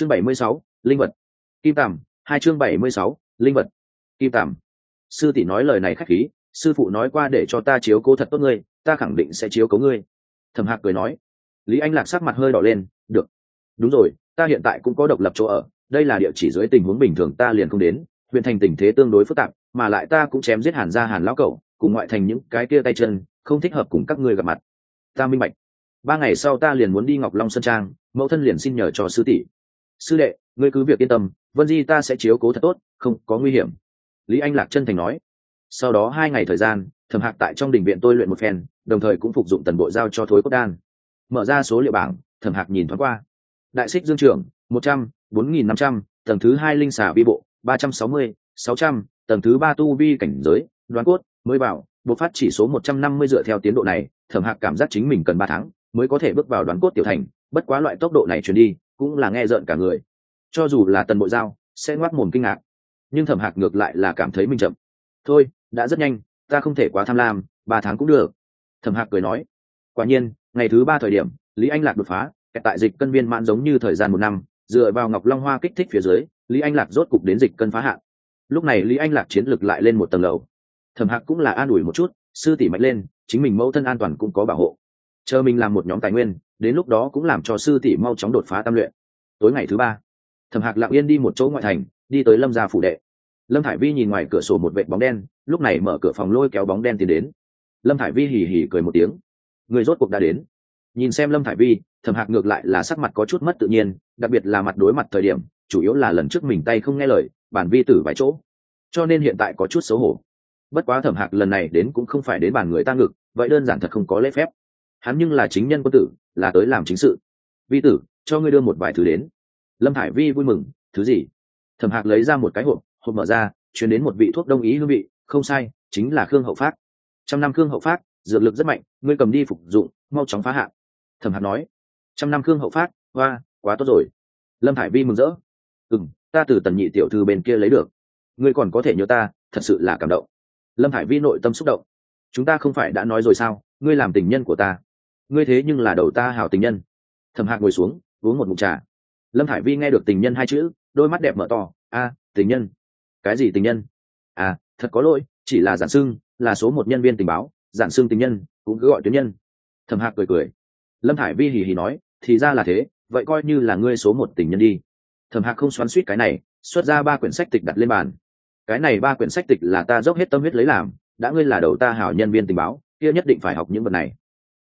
chương bảy mươi sáu, linh vật. Kim tằm hai chương bảy mươi sáu, linh vật. Kim tằm sư tỷ nói lời này khách khí, sư phụ nói qua để cho ta chiếu cố thật tốt ngươi, ta khẳng định sẽ chiếu cố ngươi. Thẩm hạc cười nói. Lý anh lạc sắc mặt hơi đỏ lên, được. Đúng rồi, ta hiện tại cũng có độc lập chỗ ở, đây là địa chỉ dưới tình huống bình thường ta liền không đến, huyện thành tình thế tương đối phức tạp, mà lại ta cũng chém giết hàn ra hàn lão cậu cùng ngoại thành những cái kia tay chân, không thích hợp cùng các ngươi gặp mặt. Ta minh bạch. Ba ngày sau ta liền muốn đi ngọc long sơn trang, mẫu thân liền xin nhờ cho sư tỷ sư đệ, ngươi cứ việc yên tâm, vân di ta sẽ chiếu cố thật tốt, không có nguy hiểm. Lý anh lạc chân thành nói. Sau đó hai ngày thời gian, thẩm hạc tại trong đình viện tôi luyện một phen, đồng thời cũng phục dụng tần bộ giao cho thối cốt đan. Mở ra số liệu bảng, thẩm hạc nhìn thoáng qua. Đại xích dương trưởng, một trăm, bốn nghìn năm trăm, tầng thứ hai linh xà vi bộ, ba trăm sáu mươi, sáu trăm, tầng thứ ba tu vi cảnh giới, đoán cốt, mới bảo bộ phát chỉ số một trăm năm mươi dựa theo tiến độ này, thẩm hạc cảm giác chính mình cần ba tháng mới có thể bước vào đoán cốt tiểu thành, bất quá loại tốc độ này chuyển đi cũng là nghe rợn cả người. Cho dù là tần bộ giao, sẽ ngoác mồm kinh ngạc, nhưng thẩm hạc ngược lại là cảm thấy mình chậm. Thôi, đã rất nhanh, ta không thể quá tham lam, ba tháng cũng được. Thẩm hạc cười nói, quả nhiên, ngày thứ ba thời điểm, lý anh lạc đột phá tại dịch cân viên mãn giống như thời gian một năm, dựa vào ngọc long hoa kích thích phía dưới, lý anh lạc rốt cục đến dịch cân phá hạn. Lúc này lý anh lạc chiến lược lại lên một tầng lầu. Thẩm hạc cũng là an ủi một chút, sư tỷ mạnh lên, chính mình mẫu thân an toàn cũng có bảo hộ. Chờ mình làm một nhóm tài nguyên đến lúc đó cũng làm cho sư tỷ mau chóng đột phá tam luyện. Tối ngày thứ ba, thẩm hạc lặng yên đi một chỗ ngoại thành, đi tới lâm gia phủ đệ. Lâm thải vi nhìn ngoài cửa sổ một vệ bóng đen, lúc này mở cửa phòng lôi kéo bóng đen tiến đến. Lâm thải vi hì hì cười một tiếng. Người rốt cuộc đã đến. Nhìn xem lâm thải vi, thẩm hạc ngược lại là sắc mặt có chút mất tự nhiên, đặc biệt là mặt đối mặt thời điểm, chủ yếu là lần trước mình tay không nghe lời, bản vi tử vài chỗ. Cho nên hiện tại có chút xấu hổ. Bất quá thẩm hạc lần này đến cũng không phải đến bàn người ta ngực, vậy đơn giản thật không có lễ phép. Hắn nhưng là chính nhân quân tử là tới làm chính sự. Vi tử, cho ngươi đưa một vài thứ đến. Lâm Hải vi vui mừng, thứ gì? Thẩm hạc lấy ra một cái hộp hộp mở ra, chuyển đến một vị thuốc đông ý hương vị, không sai, chính là khương hậu phát trăm năm khương hậu phát dược lực rất mạnh, ngươi cầm đi phục dụng, mau chóng phá hạn. Thẩm hạc nói, trăm năm khương hậu phát hoa, quá tốt rồi. Lâm Hải vi mừng rỡ ừ m ta từ tần nhị tiểu thư bên kia lấy được. Ngươi còn có thể nhớ ta, thật sự là cảm động. Lâm Hải vi nội tâm xúc động, chúng ta không phải đã nói rồi sao? Ngươi làm tình nhân của ta ngươi thế nhưng là đầu ta hảo tình nhân. Thẩm hạc ngồi xuống, uống một mụn trà. Lâm thải vi nghe được tình nhân hai chữ, đôi mắt đẹp mở to. A, tình nhân. Cái gì tình nhân? À thật có lỗi, chỉ là giản xưng, là số một nhân viên tình báo, giản xưng tình nhân, cũng cứ gọi tuyến nhân. Thẩm hạc cười cười. Lâm thải vi hì hì nói, thì ra là thế, vậy coi như là ngươi số một tình nhân đi. Thẩm hạc không xoắn suýt cái này, xuất ra ba quyển sách tịch đặt lên bàn. Cái này ba quyển sách tịch là ta dốc hết tâm huyết lấy làm, đã ngươi là đầu ta hảo nhân viên tình báo, kia nhất định phải học những vật này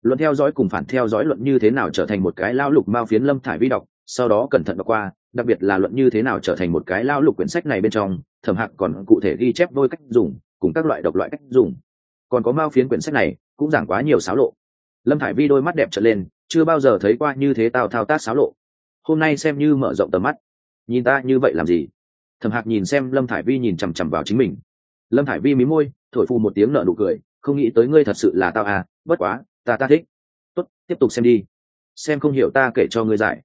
luận theo dõi cùng phản theo dõi luận như thế nào trở thành một cái lao lục mao phiến lâm thải vi đọc, sau đó cẩn thận đọc qua, đặc biệt là luận như thế nào trở thành một cái lao lục quyển sách này bên trong, thẩm hạc còn cụ thể ghi chép đôi cách dùng, cùng các loại độc loại cách dùng. Còn có mao phiến quyển sách này, cũng giảng quá nhiều xáo lộ. Lâm thải vi đôi mắt đẹp trở lên, chưa bao giờ thấy qua như thế tào thao tác xáo lộ. Hôm nay xem như mở rộng tầm mắt. Nhìn ta như vậy làm gì? Thẩm hạc nhìn xem lâm thải vi nhìn chằm chằm vào chính mình. Lâm thải vi mí môi, thổi phù một tiếng nợ nụ cười, không nghĩ tới ngươi thật sự là tao à bất quá ta ta thích. Tốt, tiếp tục xem đi. Xem không hiểu ta kể cho ngươi giải.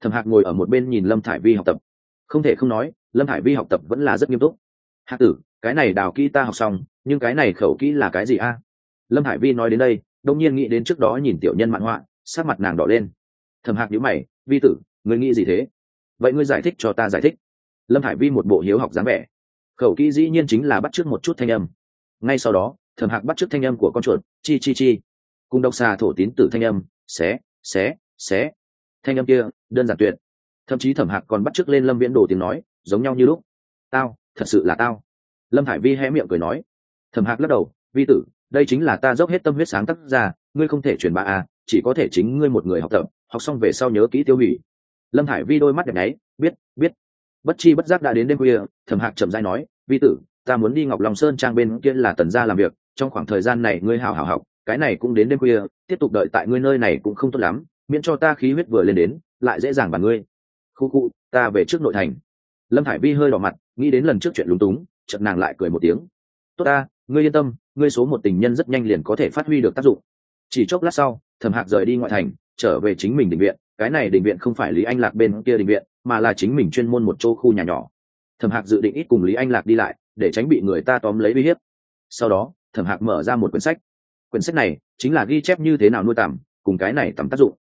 Thẩm hạc ngồi ở một bên nhìn lâm thải vi học tập. Không thể không nói, lâm thải vi học tập vẫn là rất nghiêm túc. Hạc tử, cái này đào kỹ ta học xong, nhưng cái này khẩu kỹ là cái gì a? Lâm hải vi nói đến đây đông nhiên nghĩ đến trước đó nhìn tiểu nhân mạn họa sát mặt nàng đỏ lên. Thầm hạc nhữ mày, vi tử người nghĩ gì thế? Vậy ngươi giải thích cho ta giải thích. Lâm hải vi một bộ hiếu học dáng vẻ. Khẩu kỹ dĩ nhiên chính là bắt chước một chút thanh âm. Ngay sau đó thầm hạc bắt chước thanh âm của con chuột, chi chi chi cùng độc xà thổ tín tử thanh âm, xé xé xé. Thanh âm kia, đơn giản tuyệt. Thậm chí thẩm hạc còn bắt chước lên lâm viễn đồ tiếng nói, giống nhau như lúc. Tao, thật sự là tao. Lâm hải vi hé miệng cười nói. Thẩm hạc lắc đầu, vi tử, đây chính là ta dốc hết tâm huyết sáng tác ra, ngươi không thể truyền bá à chỉ có thể chính ngươi một người học tập, học xong về sau nhớ kỹ tiêu hủy. Lâm hải vi đôi mắt đẹp nháy, biết biết. Bất chi bất giác đã đến đêm khuya, thẩm hạc chậm dai nói, vi tử, ta muốn đi ngọc long sơn trang bên kia là tần gia làm việc, trong khoảng thời gian này ngươi hào hào học cái này cũng đến đêm khuya, tiếp tục đợi tại ngươi nơi này cũng không tốt lắm, miễn cho ta khí huyết vừa lên đến, lại dễ dàng bàn ngươi. Khu khu, ta về trước nội thành. Lâm hải vi hơi đỏ mặt, nghĩ đến lần trước chuyện lúng túng, chợt nàng lại cười một tiếng. Tốt ta, ngươi yên tâm, ngươi số một tình nhân rất nhanh liền có thể phát huy được tác dụng. Chỉ chốc lát sau, thẩm hạc rời đi ngoại thành, trở về chính mình định viện. Cái này định viện không phải lý anh lạc bên kia định viện, mà là chính mình chuyên môn một chỗ khu nhà nhỏ. Thẩm hạc dự định ít cùng lý anh lạc đi lại, để tránh bị người ta tóm lấy uy hiếp. Sau đó, thẩm hạc mở ra một quyển sách quyển sách này chính là ghi chép như thế nào nuôi tằm, cùng cái này tầm tác dụng.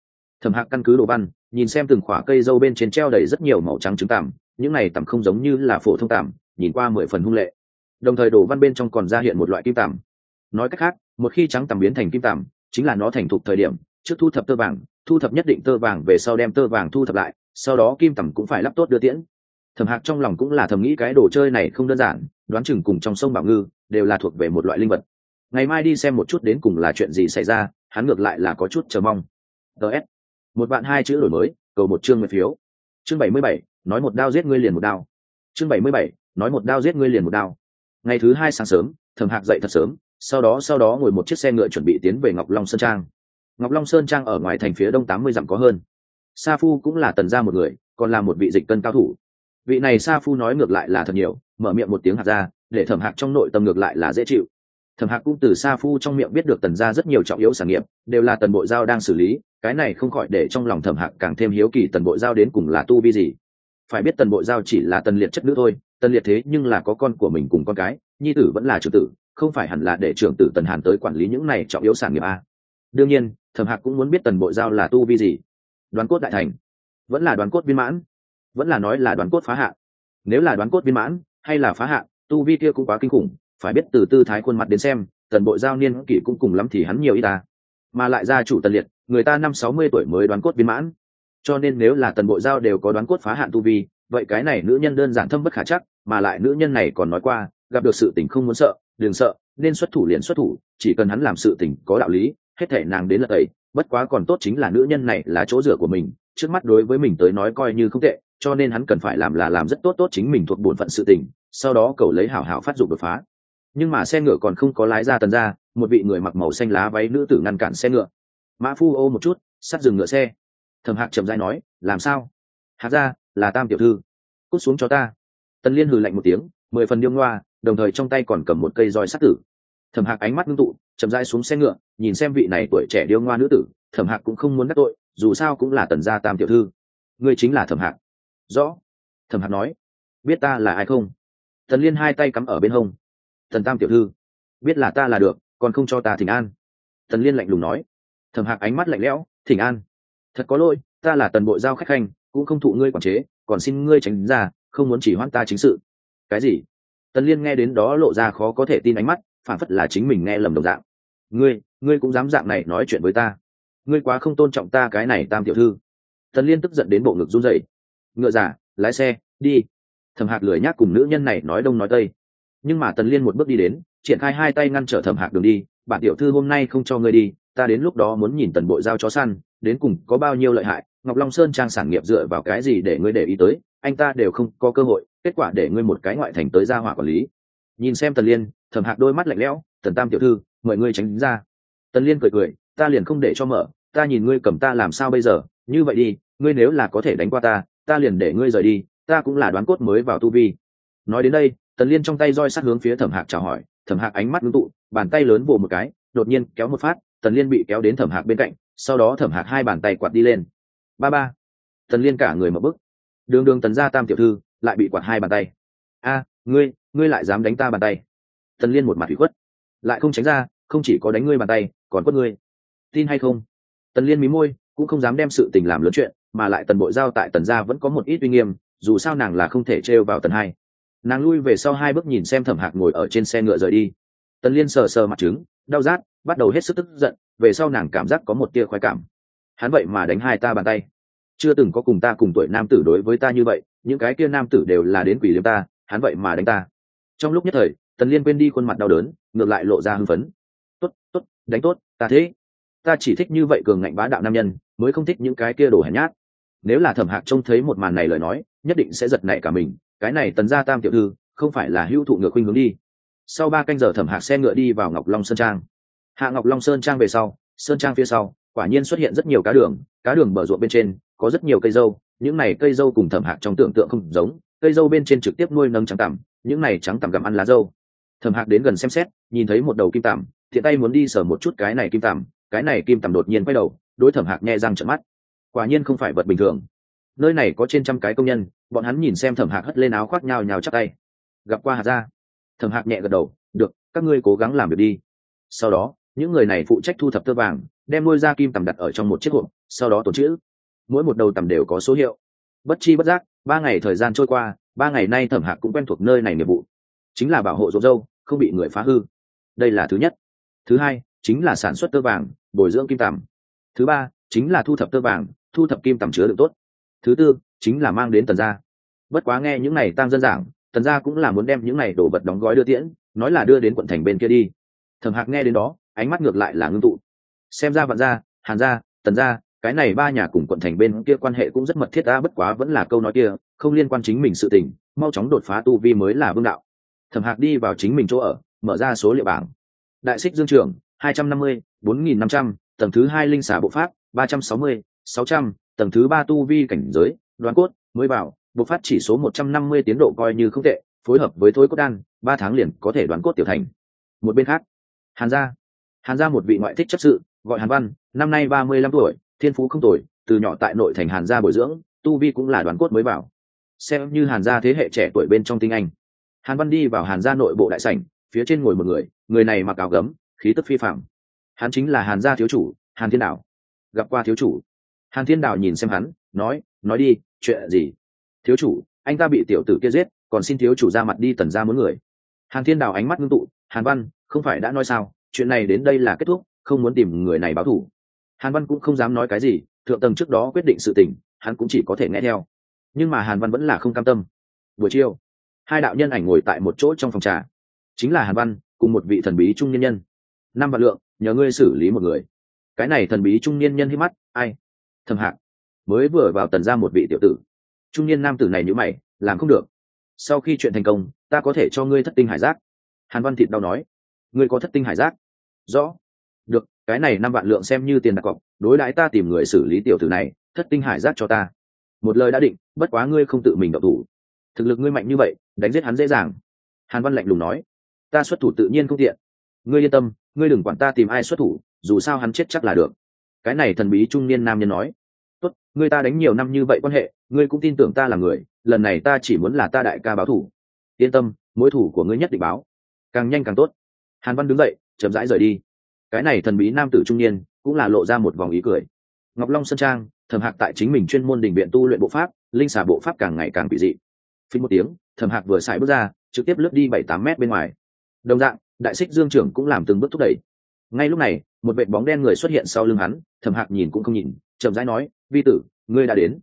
Thẩm hạc căn cứ đồ văn, nhìn xem từng khỏa cây dâu bên trên treo đầy rất nhiều màu trắng trứng tằm, những này tằm không giống như là phổ thông tằm, nhìn qua mười phần hung lệ. Đồng thời đồ văn bên trong còn ra hiện một loại kim tằm. Nói cách khác, một khi trắng tằm biến thành kim tằm, chính là nó thành thục thời điểm, trước thu thập tơ vàng, thu thập nhất định tơ vàng về sau đem tơ vàng thu thập lại, sau đó kim tằm cũng phải lắp tốt đưa tiễn. Thẩm hạc trong lòng cũng là thầm nghĩ cái đồ chơi này không đơn giản, đoán chừng cùng trong sông bảo ngư đều là thuộc về một loại linh vật ngày mai đi xem một chút đến cùng là chuyện gì xảy ra, hắn ngược lại là có chút chờ mong. Ts một bạn hai chữ đổi mới, cầu một chương mười phiếu. Chương bảy mươi bảy, nói một đao giết ngươi liền một đao. Chương bảy mươi bảy, nói một đao giết ngươi liền một đao. Ngày thứ hai sáng sớm, thẩm hạc dậy thật sớm, sau đó sau đó ngồi một chiếc xe ngựa chuẩn bị tiến về ngọc long sơn trang. Ngọc long sơn trang ở ngoài thành phía đông tám mươi dặm có hơn. Sa phu cũng là tần gia một người, còn là một vị dịch cân cao thủ. Vị này sa phu nói ngược lại là thật nhiều, mở miệng một tiếng hạt ra, để thẩm hạc trong nội tâm ngược lại là dễ chịu thẩm hạc cũng từ sa phu trong miệng biết được tần gia rất nhiều trọng yếu sản nghiệp, đều là tần bộ giao đang xử lý, cái này không khỏi để trong lòng thẩm hạc càng thêm hiếu kỳ tần bộ giao đến cùng là tu vi gì. Phải biết tần bộ giao chỉ là tần liệt chất nữ thôi, tần liệt thế nhưng là có con của mình cùng con cái, nhi tử vẫn là trưởng tử, không phải hẳn là để trưởng tử tần hàn tới quản lý những này trọng yếu sản nghiệp a. Đương nhiên, thẩm hạc cũng muốn biết tần bộ giao là tu vi gì. Đoàn cốt đại thành. Vẫn là Đoàn cốt viên mãn. Vẫn là nói là Đoàn cốt phá hạ. Nếu là Đoàn cốt viên mãn, hay là phá hạ, tu vi kia cũng quá kinh khủng phải biết từ tư thái khuôn mặt đến xem, tần bộ giao niên kỷ cũng cùng lắm thì hắn nhiều y ta. Mà lại gia chủ tần liệt, người ta năm sáu mươi tuổi mới đoán cốt viên mãn. Cho nên nếu là tần bộ giao đều có đoán cốt phá hạn tu vi, vậy cái này nữ nhân đơn giản thâm bất khả chắc, mà lại nữ nhân này còn nói qua, gặp được sự tình không muốn sợ, đừng sợ, nên xuất thủ liền xuất thủ, chỉ cần hắn làm sự tình có đạo lý, hết thể nàng đến lật ấy bất quá còn tốt chính là nữ nhân này là chỗ rửa của mình, trước mắt đối với mình tới nói coi như không tệ, cho nên hắn cần phải làm là làm rất tốt tốt chính mình thuộc bổn phận sự tình, sau đó cầu lấy hảo hảo phát dụng đột phá nhưng mà xe ngựa còn không có lái ra tần ra, một vị người mặc màu xanh lá váy nữ tử ngăn cản xe ngựa. Mã phu ô một chút, sắt dừng ngựa xe. Thầm hạc chậm dai nói, làm sao? Hạc ra là tam tiểu thư. Cút xuống cho ta. Tần liên hừ lạnh một tiếng, mười phần điêu ngoa, đồng thời trong tay còn cầm một cây roi sắt tử. Thẩm hạc ánh mắt ngưng tụ, chậm dai xuống xe ngựa, nhìn xem vị này tuổi trẻ điêu ngoa nữ tử. Thẩm hạc cũng không muốn đắc tội, dù sao cũng là tần gia tam tiểu thư. Ngươi chính là thẩm hạc. Rõ. Thẩm hạc nói, biết ta là ai không? Tần liên hai tay cắm ở bên hông thần tam tiểu thư, biết là ta là được, còn không cho ta thỉnh an. Tần liên lạnh lùng nói. Thẩm hạc ánh mắt lạnh lẽo, thỉnh an? Thật có lỗi, ta là tần bộ giao khách khanh, cũng không thụ ngươi quản chế, còn xin ngươi tránh ra, không muốn chỉ hoãn ta chính sự. Cái gì? Tần liên nghe đến đó lộ ra khó có thể tin ánh mắt, phản phất là chính mình nghe lầm đồng dạng. Ngươi ngươi cũng dám dạng này nói chuyện với ta. Ngươi quá không tôn trọng ta cái này tam tiểu thư. Tần liên tức giận đến bộ ngực run rẩy. Ngựa giả lái xe, đi. Thẩm hạc lười nhác cùng nữ nhân này nói đông nói tây nhưng mà tần liên một bước đi đến, triển khai hai tay ngăn trở thẩm hạc đường đi, bản tiểu thư hôm nay không cho ngươi đi, ta đến lúc đó muốn nhìn tần bộ giao chó săn, đến cùng có bao nhiêu lợi hại, ngọc long sơn trang sản nghiệp dựa vào cái gì để ngươi để ý tới, anh ta đều không có cơ hội, kết quả để ngươi một cái ngoại thành tới gia hỏa quản lý. Nhìn xem tần liên, thẩm hạc đôi mắt lạnh lẽo, tần tam tiểu thư, mời ngươi tránh ra. Tần liên cười cười, ta liền không để cho mở, ta nhìn ngươi cầm ta làm sao bây giờ, như vậy đi, ngươi nếu là có thể đánh qua ta ta liền để ngươi rời đi, ta cũng là đoán cốt mới vào tu vi. Nói đến đây tần liên trong tay roi sát hướng phía thẩm hạc chào hỏi, thẩm hạc ánh mắt ngưng tụ, bàn tay lớn vồ một cái, đột nhiên kéo một phát, tần liên bị kéo đến thẩm hạc bên cạnh, sau đó thẩm hạc hai bàn tay quạt đi lên. Ba ba. Tần liên cả người mở bức đường đường tần gia tam tiểu thư, lại bị quạt hai bàn tay. A, ngươi ngươi lại dám đánh ta bàn tay. Tần liên một mặt thủy khuất. Lại không tránh ra, không chỉ có đánh ngươi bàn tay, còn quất ngươi. Tin hay không? Tần liên mí môi, cũng không dám đem sự tình làm lớn chuyện, mà lại tần bộ giao tại tần gia vẫn có một ít uy nghiêm, dù sao nàng là không thể trêu vào tần hai nàng lui về sau hai bước nhìn xem thẩm hạc ngồi ở trên xe ngựa rời đi. Tần liên sờ sờ mặt trứng, đau rát, bắt đầu hết sức tức giận, về sau nàng cảm giác có một tia khoái cảm. Hắn vậy mà đánh hai ta bàn tay. Chưa từng có cùng ta cùng tuổi nam tử đối với ta như vậy, những cái kia nam tử đều là đến quỷ liêm ta, hắn vậy mà đánh ta. Trong lúc nhất thời, tần liên quên đi khuôn mặt đau đớn, ngược lại lộ ra hưng phấn. Tốt tốt, đánh tốt, ta thế. Ta chỉ thích như vậy cường ngạnh bá đạo nam nhân, mới không thích những cái kia đồ hèn nhát. Nếu là thẩm hạc trông thấy một màn này lời nói, nhất định sẽ giật nảy cả mình cái này tần gia tam tiểu thư, không phải là hữu thụ ngựa khuynh hướng đi. Sau ba canh giờ thẩm hạc xe ngựa đi vào ngọc long sơn trang. Hạ ngọc long sơn trang về sau, sơn trang phía sau, quả nhiên xuất hiện rất nhiều cá đường cá đường bờ ruộng bên trên, có rất nhiều cây dâu, những này cây dâu cùng thẩm hạc trong tưởng tượng không giống, cây dâu bên trên trực tiếp nuôi nâng trắng tằm, những này trắng tằm gặm ăn lá dâu. Thẩm hạc đến gần xem xét, nhìn thấy một đầu kim tằm thiện tay muốn đi sờ một chút cái này kim tằm, cái này kim tằm đột nhiên quay đầu, đối thẩm hạc nghe răng trận mắt. Quả nhiên không phải vật bình thường nơi này có trên trăm cái công nhân, bọn hắn nhìn xem thẩm hạc hất lên áo khoác nhào nhào chắc tay. Gặp qua hạt ra thẩm hạc nhẹ gật đầu, được, các ngươi cố gắng làm việc đi. Sau đó, những người này phụ trách thu thập tơ vàng, đem nuôi ra kim tầm đặt ở trong một chiếc hộp, sau đó tổ chữ mỗi một đầu tầm đều có số hiệu. Bất chi bất giác, ba ngày thời gian trôi qua, ba ngày nay thẩm hạc cũng quen thuộc nơi này nghiệp vụ. Chính là bảo hộ rộn dâu, không bị người phá hư. Đây là thứ nhất. Thứ hai, chính là sản xuất tơ vàng, bồi dưỡng kim tầm. thứ ba, chính là thu thập tơ vàng, thu thập kim tầm chứa được tốt thứ tư, chính là mang đến tần gia. Bất quá nghe những này tăng dân giảng, tần gia cũng là muốn đem những này đồ vật đóng gói đưa tiễn, nói là đưa đến quận thành bên kia đi. Thẩm hạc nghe đến đó, ánh mắt ngược lại là ngưng tụ. Xem ra vạn gia, hàn gia, tần gia, cái này ba nhà cùng quận thành bên kia quan hệ cũng rất mật thiết ta bất quá vẫn là câu nói kia, không liên quan chính mình sự tình, mau chóng đột phá tu vi mới là vương đạo. Thẩm hạc đi vào chính mình chỗ ở, mở ra số liệu bảng. Đại xích dương trường, hai trăm năm mươi, bốn nghìn năm trăm, tầng thứ hai linh xả bộ pháp, ba trăm sáu mươi, sáu trăm tầng thứ ba tu vi cảnh giới đoàn cốt, mới vào bộ phát chỉ số một trăm năm mươi tiến độ coi như không tệ, phối hợp với thối cốt đan, ba tháng liền có thể đoán cốt tiểu thành. Một bên khác, hàn gia. Hàn gia một vị ngoại thích chấp sự, gọi hàn văn, năm nay ba mươi lăm tuổi, thiên phú không tuổi từ nhỏ tại nội thành hàn gia bồi dưỡng, tu vi cũng là đoàn cốt mới vào. Xem như hàn gia thế hệ trẻ tuổi bên trong tinh anh. Hàn văn đi vào hàn gia nội bộ đại sảnh, phía trên ngồi một người người này mặc áo gấm, khí tức phi phạm hắn chính là hàn gia thiếu chủ, hàn thiên đạo. Gặp qua thiếu chủ hàn thiên Đào nhìn xem hắn, nói nói đi, chuyện gì? Thiếu chủ, anh ta bị tiểu tử kia giết, còn xin thiếu chủ ra mặt đi tần ra muốn người. Hàn thiên đào ánh mắt ngưng tụ, hàn văn, không phải đã nói sao? Chuyện này đến đây là kết thúc, không muốn tìm người này báo thù. Hàn văn cũng không dám nói cái gì, thượng tầng trước đó quyết định sự tình, hắn cũng chỉ có thể nghe theo. Nhưng mà hàn văn vẫn là không cam tâm. Buổi chiều, hai đạo nhân ảnh ngồi tại một chỗ trong phòng trà. Chính là hàn văn, cùng một vị thần bí trung nhân nhân. Năm vạn lượng, nhờ ngươi xử lý một người. Cái này thần bí trung niên nhân hít mắt, ai thầm hạc mới vừa vào tần ra một vị tiểu tử. Trung niên nam tử này nhữ mày, làm không được. Sau khi chuyện thành công, ta có thể cho ngươi thất tinh hải giác. Hàn văn thịt đau nói. Ngươi có thất tinh hải giác? Rõ. Được, cái này năm vạn lượng xem như tiền đặt cọc, đối đãi ta tìm người xử lý tiểu tử này, thất tinh hải giác cho ta. Một lời đã định, bất quá ngươi không tự mình độc thủ. Thực lực ngươi mạnh như vậy, đánh giết hắn dễ dàng. Hàn văn lạnh lùng nói. Ta xuất thủ tự nhiên không tiện. Ngươi yên tâm, ngươi đừng quản ta tìm ai xuất thủ, dù sao hắn chết chắc là được cái này thần bí trung niên nam nhân nói. Tốt ngươi ta đánh nhiều năm như vậy quan hệ, ngươi cũng tin tưởng ta là người, lần này ta chỉ muốn là ta đại ca báo thủ. Yên tâm, mối thủ của ngươi nhất định báo. Càng nhanh càng tốt. Hàn văn đứng dậy, chậm rãi rời đi. Cái này thần bí nam tử trung niên cũng là lộ ra một vòng ý cười. Ngọc long sơn trang, thẩm hạc tại chính mình chuyên môn đình viện tu luyện bộ pháp, linh xà bộ pháp càng ngày càng bị dị. Phí một tiếng, thẩm hạc vừa xài bước ra, trực tiếp lướt đi bảy tám mét bên ngoài. Đồng dạng, đại xích dương trưởng cũng làm từng bước thúc đẩy ngay lúc này, một vệ bóng đen người xuất hiện sau lưng hắn, thẩm hạc nhìn cũng không nhìn, chậm rãi nói, vi tử, ngươi đã đến.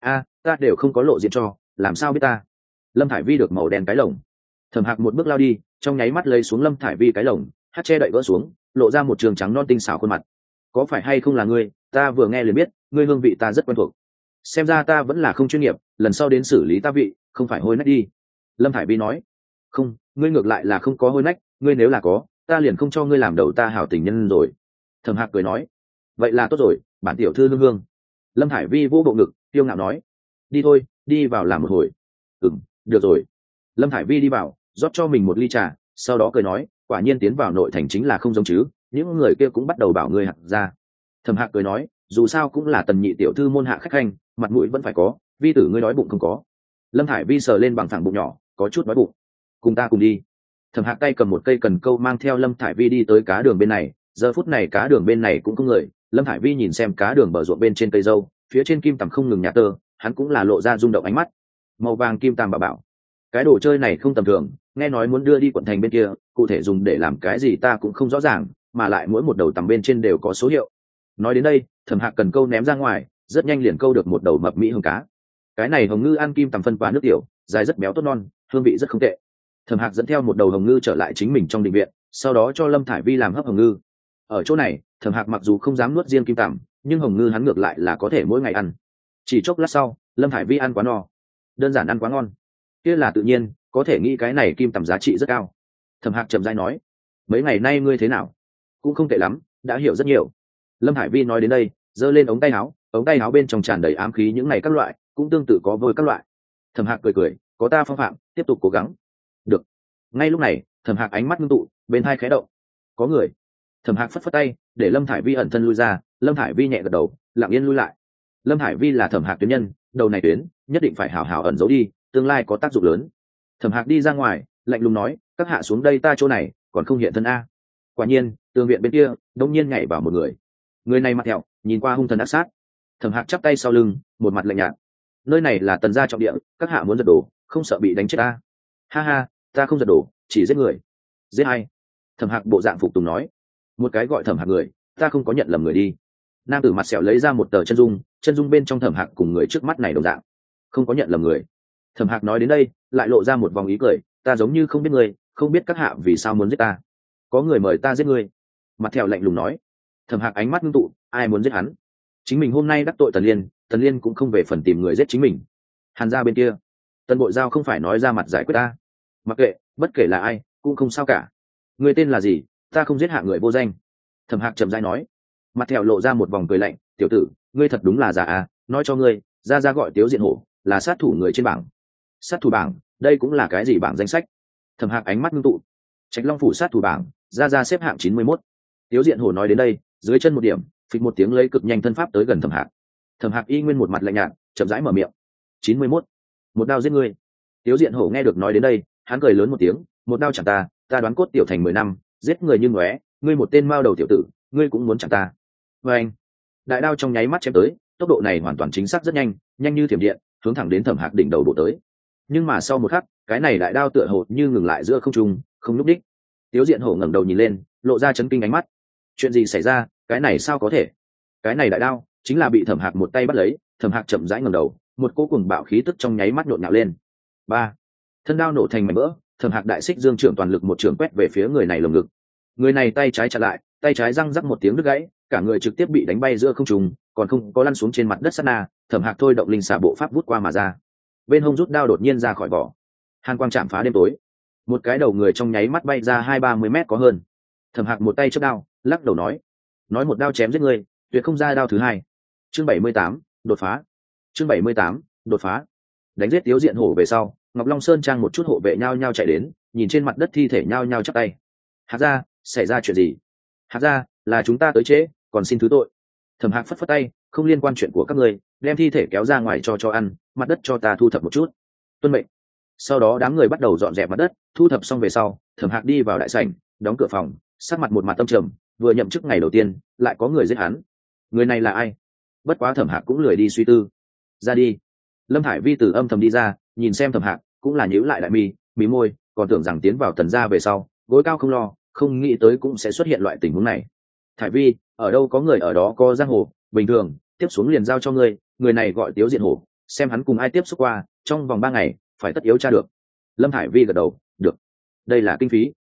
A, ta đều không có lộ diện cho, làm sao biết ta? Lâm thải vi được màu đen cái lồng. Thẩm hạc một bước lao đi, trong nháy mắt lấy xuống lâm thải vi cái lồng, hát che đậy vỡ xuống, lộ ra một trường trắng non tinh xảo khuôn mặt. Có phải hay không là ngươi? Ta vừa nghe liền biết, ngươi hương vị ta rất quen thuộc. Xem ra ta vẫn là không chuyên nghiệp, lần sau đến xử lý ta vị, không phải hôi nách đi. Lâm thải vi nói, không, ngươi ngược lại là không có hôi nách, ngươi nếu là có ta liền không cho ngươi làm đầu ta hảo tình nhân rồi. Thẩm hạc cười nói, vậy là tốt rồi, bản tiểu thư hương hương. Lâm hải vi vô bộ ngực tiêu ngạo nói, đi thôi, đi vào làm một hồi. Ừng được rồi. Lâm hải vi đi vào, rót cho mình một ly trà, sau đó cười nói, quả nhiên tiến vào nội thành chính là không giống chứ, những người kia cũng bắt đầu bảo ngươi hạc ra. Thầm hạc cười nói, dù sao cũng là tần nhị tiểu thư môn hạ khách khanh, mặt mũi vẫn phải có, vi tử ngươi nói bụng không có. Lâm hải vi sờ lên bằng thẳng bụng nhỏ, có chút nói bụng. Cùng ta cùng đi. Thẩm hạc tay cầm một cây cần câu mang theo lâm thải vi đi tới cá đường bên này. Giờ phút này cá đường bên này cũng có người. Lâm thải vi nhìn xem cá đường bờ ruộng bên trên cây dâu, phía trên kim tầm không ngừng nhà tơ, hắn cũng là lộ ra rung động ánh mắt. Màu vàng kim tằm bà bảo. Cái đồ chơi này không tầm thường, nghe nói muốn đưa đi quận thành bên kia, cụ thể dùng để làm cái gì ta cũng không rõ ràng, mà lại mỗi một đầu tằm bên trên đều có số hiệu. Nói đến đây thẩm hạc cần câu ném ra ngoài, rất nhanh liền câu được một đầu mập mỹ hương cá. Cái này hồng ngư ăn kim tầm phân và nước tiểu, dài rất béo tốt non, hương vị rất không tệ thẩm hạc dẫn theo một đầu hồng ngư trở lại chính mình trong định viện, sau đó cho lâm thải vi làm hấp hồng ngư. Ở chỗ này, thẩm hạc mặc dù không dám nuốt riêng kim tằm, nhưng hồng ngư hắn ngược lại là có thể mỗi ngày ăn. Chỉ chốc lát sau, lâm thải vi ăn quá no. Đơn giản ăn quá ngon. Kia là tự nhiên, có thể nghĩ cái này kim tằm giá trị rất cao. Thẩm hạc chậm dai nói, mấy ngày nay ngươi thế nào? Cũng không tệ lắm, đã hiểu rất nhiều. Lâm hải vi nói đến đây, giơ lên ống tay áo, ống tay áo bên trong tràn đầy ám khí những này các loại, cũng tương tự có vôi các loại. Thẩm hạc cười cười, có ta phong phạm, tiếp tục cố gắng ngay lúc này, thẩm hạc ánh mắt ngưng tụ, bên hai khé động. Có người. Thẩm hạc phất phất tay, để lâm thải vi ẩn thân lui ra, lâm thải vi nhẹ gật đầu, lặng yên lui lại. Lâm thải vi là thẩm hạc tuyến nhân, đầu này tuyến, nhất định phải hảo hảo ẩn giấu đi, tương lai có tác dụng lớn. Thẩm hạc đi ra ngoài, lạnh lùng nói, các hạ xuống đây ta chỗ này, còn không hiện thân a. Quả nhiên, tường viện bên kia, đông nhiên nhảy vào một người. Người này mặt thẹo nhìn qua hung thần ác sát. Thẩm hạc chắp tay sau lưng, một mặt lạnh nhạt. Nơi này là tần gia trọng địa, các hạ muốn giật đổ không sợ bị đánh chết ta. Ha ha ta không giật đổ, chỉ giết người. Giết hay thẩm hạc bộ dạng phục tùng nói. Một cái gọi thẩm hạc người, ta không có nhận lầm người đi. Nam tử mặt sẹo lấy ra một tờ chân dung chân dung bên trong thẩm hạc cùng người trước mắt này đồng dạng. Không có nhận lầm người. Thẩm hạc nói đến đây, lại lộ ra một vòng ý cười, ta giống như không biết người, không biết các hạ vì sao muốn giết ta. Có người mời ta giết người. Mặt thẹo lạnh lùng nói. Thẩm hạc ánh mắt ngưng tụ, ai muốn giết hắn? Chính mình hôm nay đắc tội tần liên tần liên cũng không về phần tìm người giết chính mình. Hàn ra bên kia. Tần bộ giao không phải nói ra mặt giải quyết ta mặc kệ, bất kể là ai, cũng không sao cả. Người tên là gì, ta không giết hạ người vô danh. Thẩm hạc trầm dai nói. Mặt thẹo lộ ra một vòng cười lạnh, tiểu tử, ngươi thật đúng là già à nói cho ngươi, ra ra gọi tiếu diện hổ, là sát thủ người trên bảng. Sát thủ bảng? Đây cũng là cái gì bảng danh sách? Thẩm hạc ánh mắt ngưng tụ. Trạch long phủ sát thủ bảng, ra ra xếp hạng chín mươi mốt. Tiếu diện hổ nói đến đây, dưới chân một điểm, phịch một tiếng lấy cực nhanh thân pháp tới gần thẩm hạc. Thẩm hạc y nguyên một mặt lạnh nhạt, chậm rãi mở miệng. Chín mươi mốt, một đao giết ngươi. Tiếu diện hổ nghe được nói đến đây hắn cười lớn một tiếng, một đao chẳng ta ta đoán cốt tiểu thành mười năm, giết người như ngóe, ngươi một tên mao đầu tiểu tử, ngươi cũng muốn chẳng ta. Vê anh, đại đao trong nháy mắt chém tới, tốc độ này hoàn toàn chính xác rất nhanh nhanh như thiểm điện, hướng thẳng đến thẩm hạc đỉnh đầu bộ tới. Nhưng mà sau một khắc, cái này đại đao tựa hồ như ngừng lại giữa không trung, không nhúc đích tiếu diện hổ ngẩng đầu nhìn lên, lộ ra chấn kinh ánh mắt. Chuyện gì xảy ra? Cái này sao có thể? Cái này đại đao chính là bị thẩm hạc một tay bắt lấy, thẩm hạc chậm rãi ngầm đầu, một cô cùng bạo khí tức trong nháy mắt nhộn nhạo lên. Ba thân đao nổ thành mảnh vỡ, thẩm hạc đại xích dương trưởng toàn lực một trường quét về phía người này lồng ngực. Người này tay trái chặn lại, tay trái răng rắc một tiếng đứt gãy, cả người trực tiếp bị đánh bay giữa không trùng còn không có lăn xuống trên mặt đất sắt na, thẩm hạc thôi động linh xả bộ pháp vút qua mà ra. Bên hông rút đao đột nhiên ra khỏi vỏ. Hàn quang chạm phá đêm tối. Một cái đầu người trong nháy mắt bay ra hai ba mươi mét có hơn. Thẩm hạc một tay trước đao, lắc đầu nói nói một đao chém giết người tuyệt không ra đao thứ hai. Chương bảy mươi tám, đột phá. Chương bảy mươi tám, đột phá. Đánh giết tiếu diện hổ về sau ngọc long sơn trang một chút hộ vệ nhao nhao chạy đến, nhìn trên mặt đất thi thể nhao nhao chắp tay. Hạt ra xảy ra chuyện gì? Hạt ra là chúng ta tới trễ, còn xin thứ tội. Thẩm hạc phất phất tay, không liên quan chuyện của các người đem thi thể kéo ra ngoài cho cho ăn, mặt đất cho ta thu thập một chút. Tuân mệnh. Sau đó đám người bắt đầu dọn dẹp mặt đất, thu thập xong về sau, thẩm hạc đi vào đại sảnh, đóng cửa phòng sát mặt một mặt tâm trầm, vừa nhậm chức ngày đầu tiên, lại có người giết hắn. Người này là ai? Bất quá thẩm hạc cũng lười đi suy tư. Ra đi. Lâm hải vi từ âm thầm đi ra nhìn xem thẩm hạc, cũng là nhữ lại đại mi, mí môi, còn tưởng rằng tiến vào tần gia về sau, gối cao không lo, không nghĩ tới cũng sẽ xuất hiện loại tình huống này. Thải vi, ở đâu có người ở đó có giang hồ, bình thường, tiếp xuống liền giao cho ngươi, người này gọi tiếu diện hổ, xem hắn cùng ai tiếp xúc qua, trong vòng ba ngày, phải tất yếu tra được. Lâm Thải vi gật đầu, được, đây là kinh phí.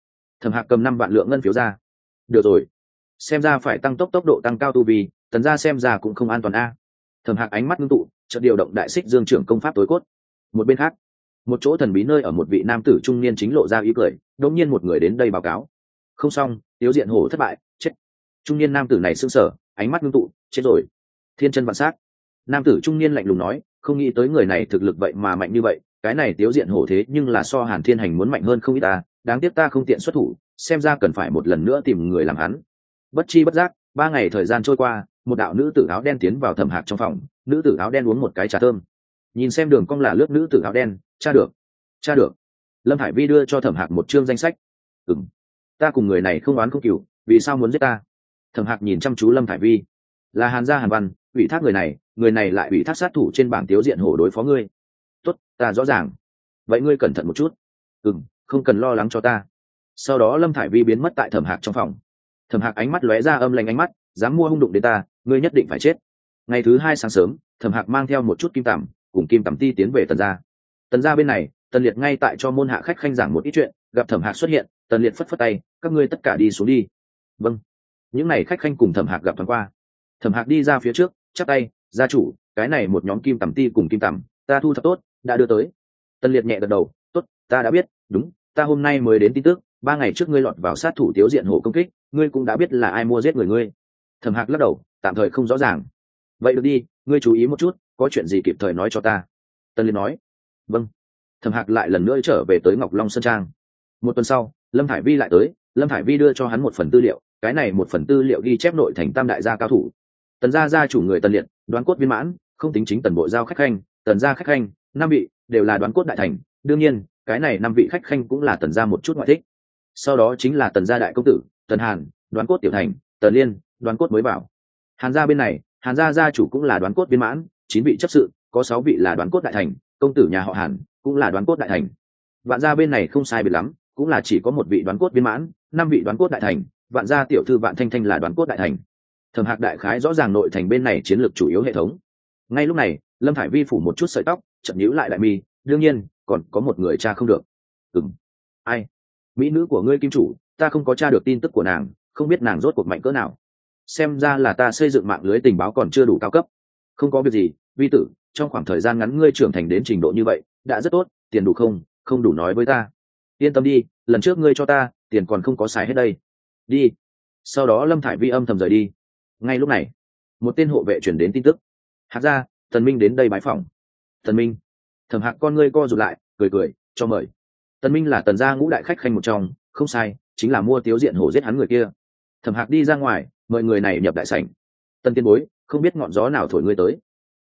Thẩm hạc cầm năm vạn lượng ngân phiếu ra. Được rồi, xem ra phải tăng tốc tốc độ tăng cao tu vi tần ra xem ra cũng không an toàn a. Thẩm hạc ánh mắt ngưng tụ, chợt điều động đại xích dương trưởng công pháp tối cốt một bên khác, một chỗ thần bí nơi ở một vị nam tử trung niên chính lộ ra ý cười, đột nhiên một người đến đây báo cáo. Không xong, tiếu diện hổ thất bại, chết. Trung niên nam tử này sưng sở ánh mắt ngưng tụ, chết rồi. Thiên chân vạn s á nam tử trung niên lạnh lùng nói, không nghĩ tới người này thực lực vậy mà mạnh như vậy, cái này tiếu diện hổ thế nhưng là so hàn thiên hành muốn mạnh hơn không ít ta, đáng tiếc ta không tiện xuất thủ, xem ra cần phải một lần nữa tìm người làm hắn. Bất chi bất giác, ba ngày thời gian trôi qua, một đạo nữ tử áo đen tiến vào thầm hạc trong phòng, nữ tử áo đen uống một cái trà thơm nhìn xem đường cong là lướt nữ tử áo đen, cha được cha được. Lâm hải vi đưa cho thẩm hạc một chương danh sách. Ừng ta cùng người này không oán không cừu, vì sao muốn giết ta? Thẩm hạc nhìn chăm chú lâm hải vi. Là hàn gia hàn văn, ủy thác người này người này lại ủy thác sát thủ trên bảng tiếu diện hổ đối phó ngươi. Tốt, ta rõ ràng. Vậy ngươi cẩn thận một chút. Ừng không cần lo lắng cho ta. Sau đó lâm thải vi biến mất tại thẩm hạc trong phòng. Thẩm hạc ánh mắt lóe ra âm lành ánh mắt, dám mua hung đụng đến ta, ngươi nhất định phải chết. Ngày thứ hai sáng sớm, thẩm hạc mang theo một chút kim tằm cùng kim tầm ti tiến về tần gia. Tần gia bên này, tần liệt ngay tại cho môn hạ khách khanh giảng một ít chuyện, gặp thẩm hạc xuất hiện, tần liệt phất phất tay, các ngươi tất cả đi xuống đi. Vâng. Những n à y khách khanh cùng thẩm hạc gặp thoáng qua. Thẩm hạc đi ra phía trước chắc tay, gia chủ, cái này một nhóm kim tầm ti cùng kim tầm, ta thu thập tốt, đã đưa tới. Tần liệt nhẹ gật đầu, tốt, ta đã biết, đúng, ta hôm nay mới đến tin tức, ba ngày trước ngươi lọt vào sát thủ tiếu diện hổ công kích, ngươi cũng đã biết là ai mua giết người ngươi. Thẩm hạc lắc đầu, tạm thời không rõ ràng. Vậy được đi, ngươi chú ý một chút có chuyện gì kịp thời nói cho ta? Tân liên nói. Vâng. Thẩm hạc lại lần nữa trở về tới ngọc long sơn trang. Một tuần sau, lâm hải vi lại tới. Lâm hải vi đưa cho hắn một phần tư liệu. Cái này một phần tư liệu ghi chép nội thành tam đại gia cao thủ. Tần gia gia chủ người tần liệt, đoán cốt viên mãn, không tính chính tần bộ giao khách khanh. Tần gia khách khanh, năm vị, đều là đoán cốt đại thành. Đương nhiên, cái này năm vị khách khanh cũng là tần gia một chút ngoại thích. Sau đó chính là tần gia đại công tử, tần hàn, đoán cốt tiểu thành. Tần liên, đoán cốt mới bảo. Hàn gia bên này, hàn gia gia chủ cũng là đoán cốt viên mãn chín vị chấp sự, có sáu vị là đoán cốt đại thành, công tử nhà họ hàn cũng là đoán cốt đại thành. Vạn gia bên này không sai biệt lắm, cũng là chỉ có một vị đoán cốt viên mãn, năm vị đoán cốt đại thành, vạn gia tiểu thư vạn thanh thanh là đoán cốt đại thành. Thẩm hạc đại khái rõ ràng nội thành bên này chiến lược chủ yếu hệ thống. Ngay lúc này, lâm thải vi phủ một chút sợi tóc chậm nhíu lại đại mi, đương nhiên, còn có một người cha không được. Ừng ai? Mỹ nữ của ngươi kim chủ, ta không có tra được tin tức của nàng, không biết nàng rốt cuộc mạnh cỡ nào. Xem ra là ta xây dựng mạng lưới tình báo còn chưa đủ cao cấp không có việc gì, vi tử, trong khoảng thời gian ngắn ngươi trưởng thành đến trình độ như vậy, đã rất tốt, tiền đủ không không đủ nói với ta. Yên tâm đi, lần trước ngươi cho ta, tiền còn không có xài hết đây. Đi. Sau đó lâm thải vi âm thầm rời đi. Ngay lúc này, một tên hộ vệ chuyển đến tin tức. Hạc ra tần minh đến đây bãi phòng tần minh. Thẩm hạc con ngươi co rụt lại, cười cười, cho mời. Tần minh là tần gia ngũ đại khách khanh một trong, không sai, chính là mua tiếu diện hổ giết hắn người kia. Thẩm hạc đi ra ngoài, mời người này nhập đại sảnh. Tần tiên bối không biết ngọn gió nào thổi ngươi tới.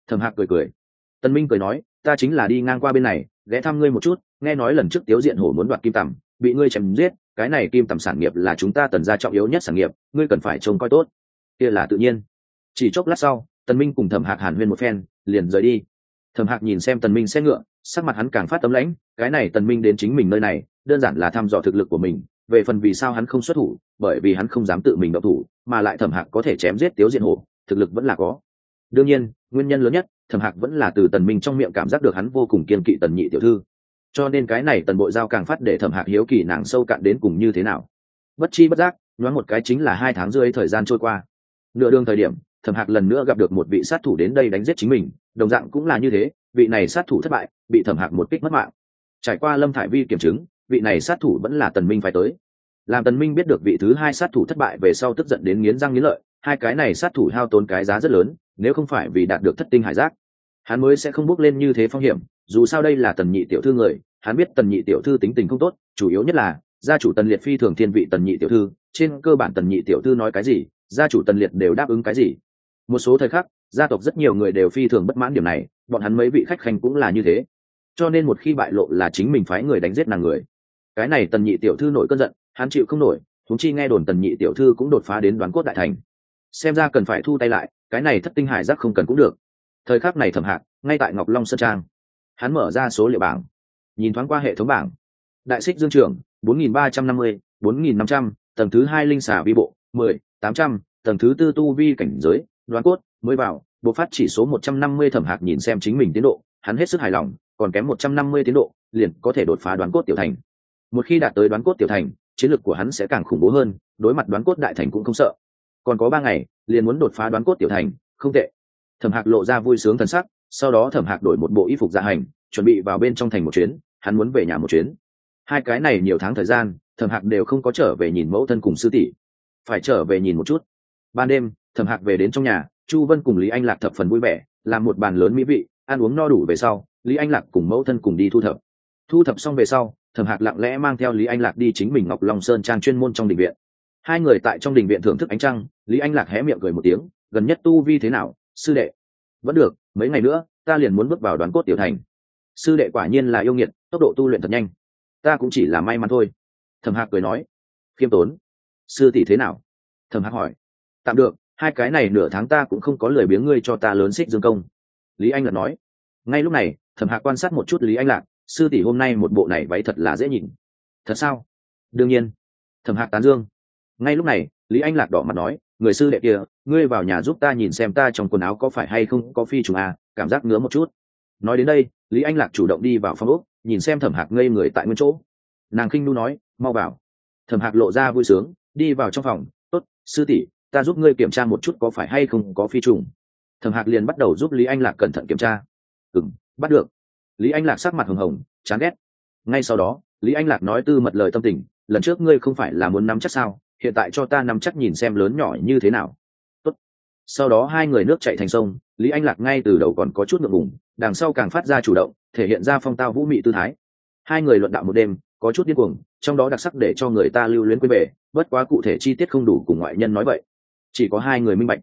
Thẩm hạc cười cười. Tần minh cười nói ta chính là đi ngang qua bên này ghé thăm ngươi một chút nghe nói lần trước tiếu diện hổ muốn đoạt kim Tầm, bị ngươi chém giết cái này kim Tầm sản nghiệp là chúng ta tần gia trọng yếu nhất sản nghiệp ngươi cần phải trông coi tốt. Kia là tự nhiên. Chỉ chốc lát sau tần minh cùng thẩm hạc hàn huyên một phen liền rời đi. Thẩm hạc nhìn xem tần minh xe ngựa sắc mặt hắn càng phát tấm lãnh cái này tần minh đến chính mình nơi này đơn giản là thăm dò thực lực của mình về phần vì sao hắn không xuất thủ bởi vì hắn không dám tự mình động thủ mà lại thẩm hạc có thể chém giết tiếu diện hổ thực lực vẫn là có. Đương nhiên, nguyên nhân lớn nhất, thẩm hạc vẫn là từ tần minh trong miệng cảm giác được hắn vô cùng kiên kỵ tần nhị tiểu thư. Cho nên cái này tần bộ giao càng phát để thẩm hạc hiếu kỳ nàng sâu cạn đến cùng như thế nào. Bất chi bất giác, nhoáng một cái chính là hai tháng rưỡi thời gian trôi qua. Nửa đường thời điểm, thẩm hạc lần nữa gặp được một vị sát thủ đến đây đánh giết chính mình, đồng dạng cũng là như thế, vị này sát thủ thất bại, bị thẩm hạc một kích mất mạng. Trải qua lâm thải vi kiểm chứng, vị này sát thủ vẫn là tần minh phải tới. Làm tần minh biết được vị thứ hai sát thủ thất bại về sau tức giận đến nghiến răng nghiến lợi hai cái này sát thủ hao tốn cái giá rất lớn, nếu không phải vì đạt được thất tinh hải giác, hắn mới sẽ không bước lên như thế phong hiểm, dù sao đây là tần nhị tiểu thư người, hắn biết tần nhị tiểu thư tính tình không tốt, chủ yếu nhất là, gia chủ tần liệt phi thường thiên vị tần nhị tiểu thư, trên cơ bản tần nhị tiểu thư nói cái gì, gia chủ tần liệt đều đáp ứng cái gì. Một số thời khắc, gia tộc rất nhiều người đều phi thường bất mãn điểm này, bọn hắn mấy vị khách khanh cũng là như thế. Cho nên một khi bại lộ là chính mình phái người đánh giết nàng người. Cái này tần nhị tiểu thư nổi cơn giận, hắn chịu không nổi thúng chi nghe đồn tần nhị tiểu thư cũng đột phá đến đoán cốt đại thành xem ra cần phải thu tay lại, cái này thất tinh hải giác không cần cũng được. Thời khắc này thẩm hạc, ngay tại ngọc long sơn trang. Hắn mở ra số liệu bảng, nhìn thoáng qua hệ thống bảng. Đại xích dương trường bốn nghìn ba trăm năm mươi, bốn nghìn năm trăm, tầng thứ hai linh xà vi bộ, mười, tám trăm, tầng thứ tư tu vi cảnh giới, đoán cốt, mới vào, bộ phát chỉ số một trăm năm mươi, thẩm hạc nhìn xem chính mình tiến độ, hắn hết sức hài lòng, còn kém một trăm năm mươi tiến độ, liền có thể đột phá đoán cốt tiểu thành. Một khi đạt tới đoán cốt tiểu thành, chiến lược của hắn sẽ càng khủng bố hơn, đối mặt đoán cốt đại thành cũng không sợ còn có ba ngày, liền muốn đột phá đoán cốt tiểu thành, không tệ. Thẩm hạc lộ ra vui sướng thần sắc, sau đó thẩm hạc đổi một bộ y phục dạ hành, chuẩn bị vào bên trong thành một chuyến, hắn muốn về nhà một chuyến. Hai cái này nhiều tháng thời gian, thẩm hạc đều không có trở về nhìn mẫu thân cùng sư tỷ. Phải trở về nhìn một chút. Ban đêm, thẩm hạc về đến trong nhà, chu vân cùng lý anh lạc thập phần vui vẻ, làm một bàn lớn mỹ vị, ăn uống no đủ về sau, lý anh lạc cùng mẫu thân cùng đi thu thập. Thu thập xong về sau, thẩm hạc lặng lẽ mang theo lý anh lạc đi chính mình ngọc long sơn trang chuyên môn trong đình viện. Hai người tại trong đình viện thưởng thức ánh trăng lý anh lạc hé miệng cười một tiếng, gần nhất tu vi thế nào, sư đệ? Vẫn được, mấy ngày nữa, ta liền muốn bước vào đoàn cốt tiểu thành. Sư đệ quả nhiên là yêu nghiệt, tốc độ tu luyện thật nhanh. Ta cũng chỉ là may mắn thôi. Thẩm hạc cười nói. Khiêm tốn. Sư tỷ thế nào? Thẩm hạc hỏi. Tạm được, hai cái này nửa tháng ta cũng không có lời biếng ngươi cho ta lớn xích dương công. Lý anh lạc nói. Ngay lúc này, thẩm hạc quan sát một chút lý anh lạc, sư tỷ hôm nay một bộ này váy thật là dễ nhìn. Thật sao? Đương nhiên. Thẩm hạc tán dương. Ngay lúc này, lý anh lạc đỏ mặt nói người sư đệ kia ngươi vào nhà giúp ta nhìn xem ta trong quần áo có phải hay không có phi trùng à, cảm giác ngứa một chút. Nói đến đây lý anh lạc chủ động đi vào phòng úc nhìn xem thẩm hạc ngây người tại nguyên chỗ. Nàng khinh nu nói mau vào. Thẩm hạc lộ ra vui sướng đi vào trong phòng tốt sư tỷ ta giúp ngươi kiểm tra một chút có phải hay không có phi trùng. Thẩm hạc liền bắt đầu giúp lý anh lạc cẩn thận kiểm tra. Ừng bắt được. Lý anh lạc sắc mặt hồng hồng chán ghét. Ngay sau đó lý anh lạc nói tư mật lời tâm tình lần trước ngươi không phải là muốn nắm chắc sao? Hiện tại cho ta nắm chắc nhìn xem lớn nhỏ như thế nào. Tốt. sau đó hai người nước chạy thành sông, lý anh lạc ngay từ đầu còn có chút ngượng ngùng, đằng sau càng phát ra chủ động, thể hiện ra phong tao vũ mị tư thái. Hai người luận đạo một đêm, có chút điên cuồng, trong đó đặc sắc để cho người ta lưu luyến quên về, bất quá cụ thể chi tiết không đủ cùng ngoại nhân nói vậy. Chỉ có hai người minh bạch.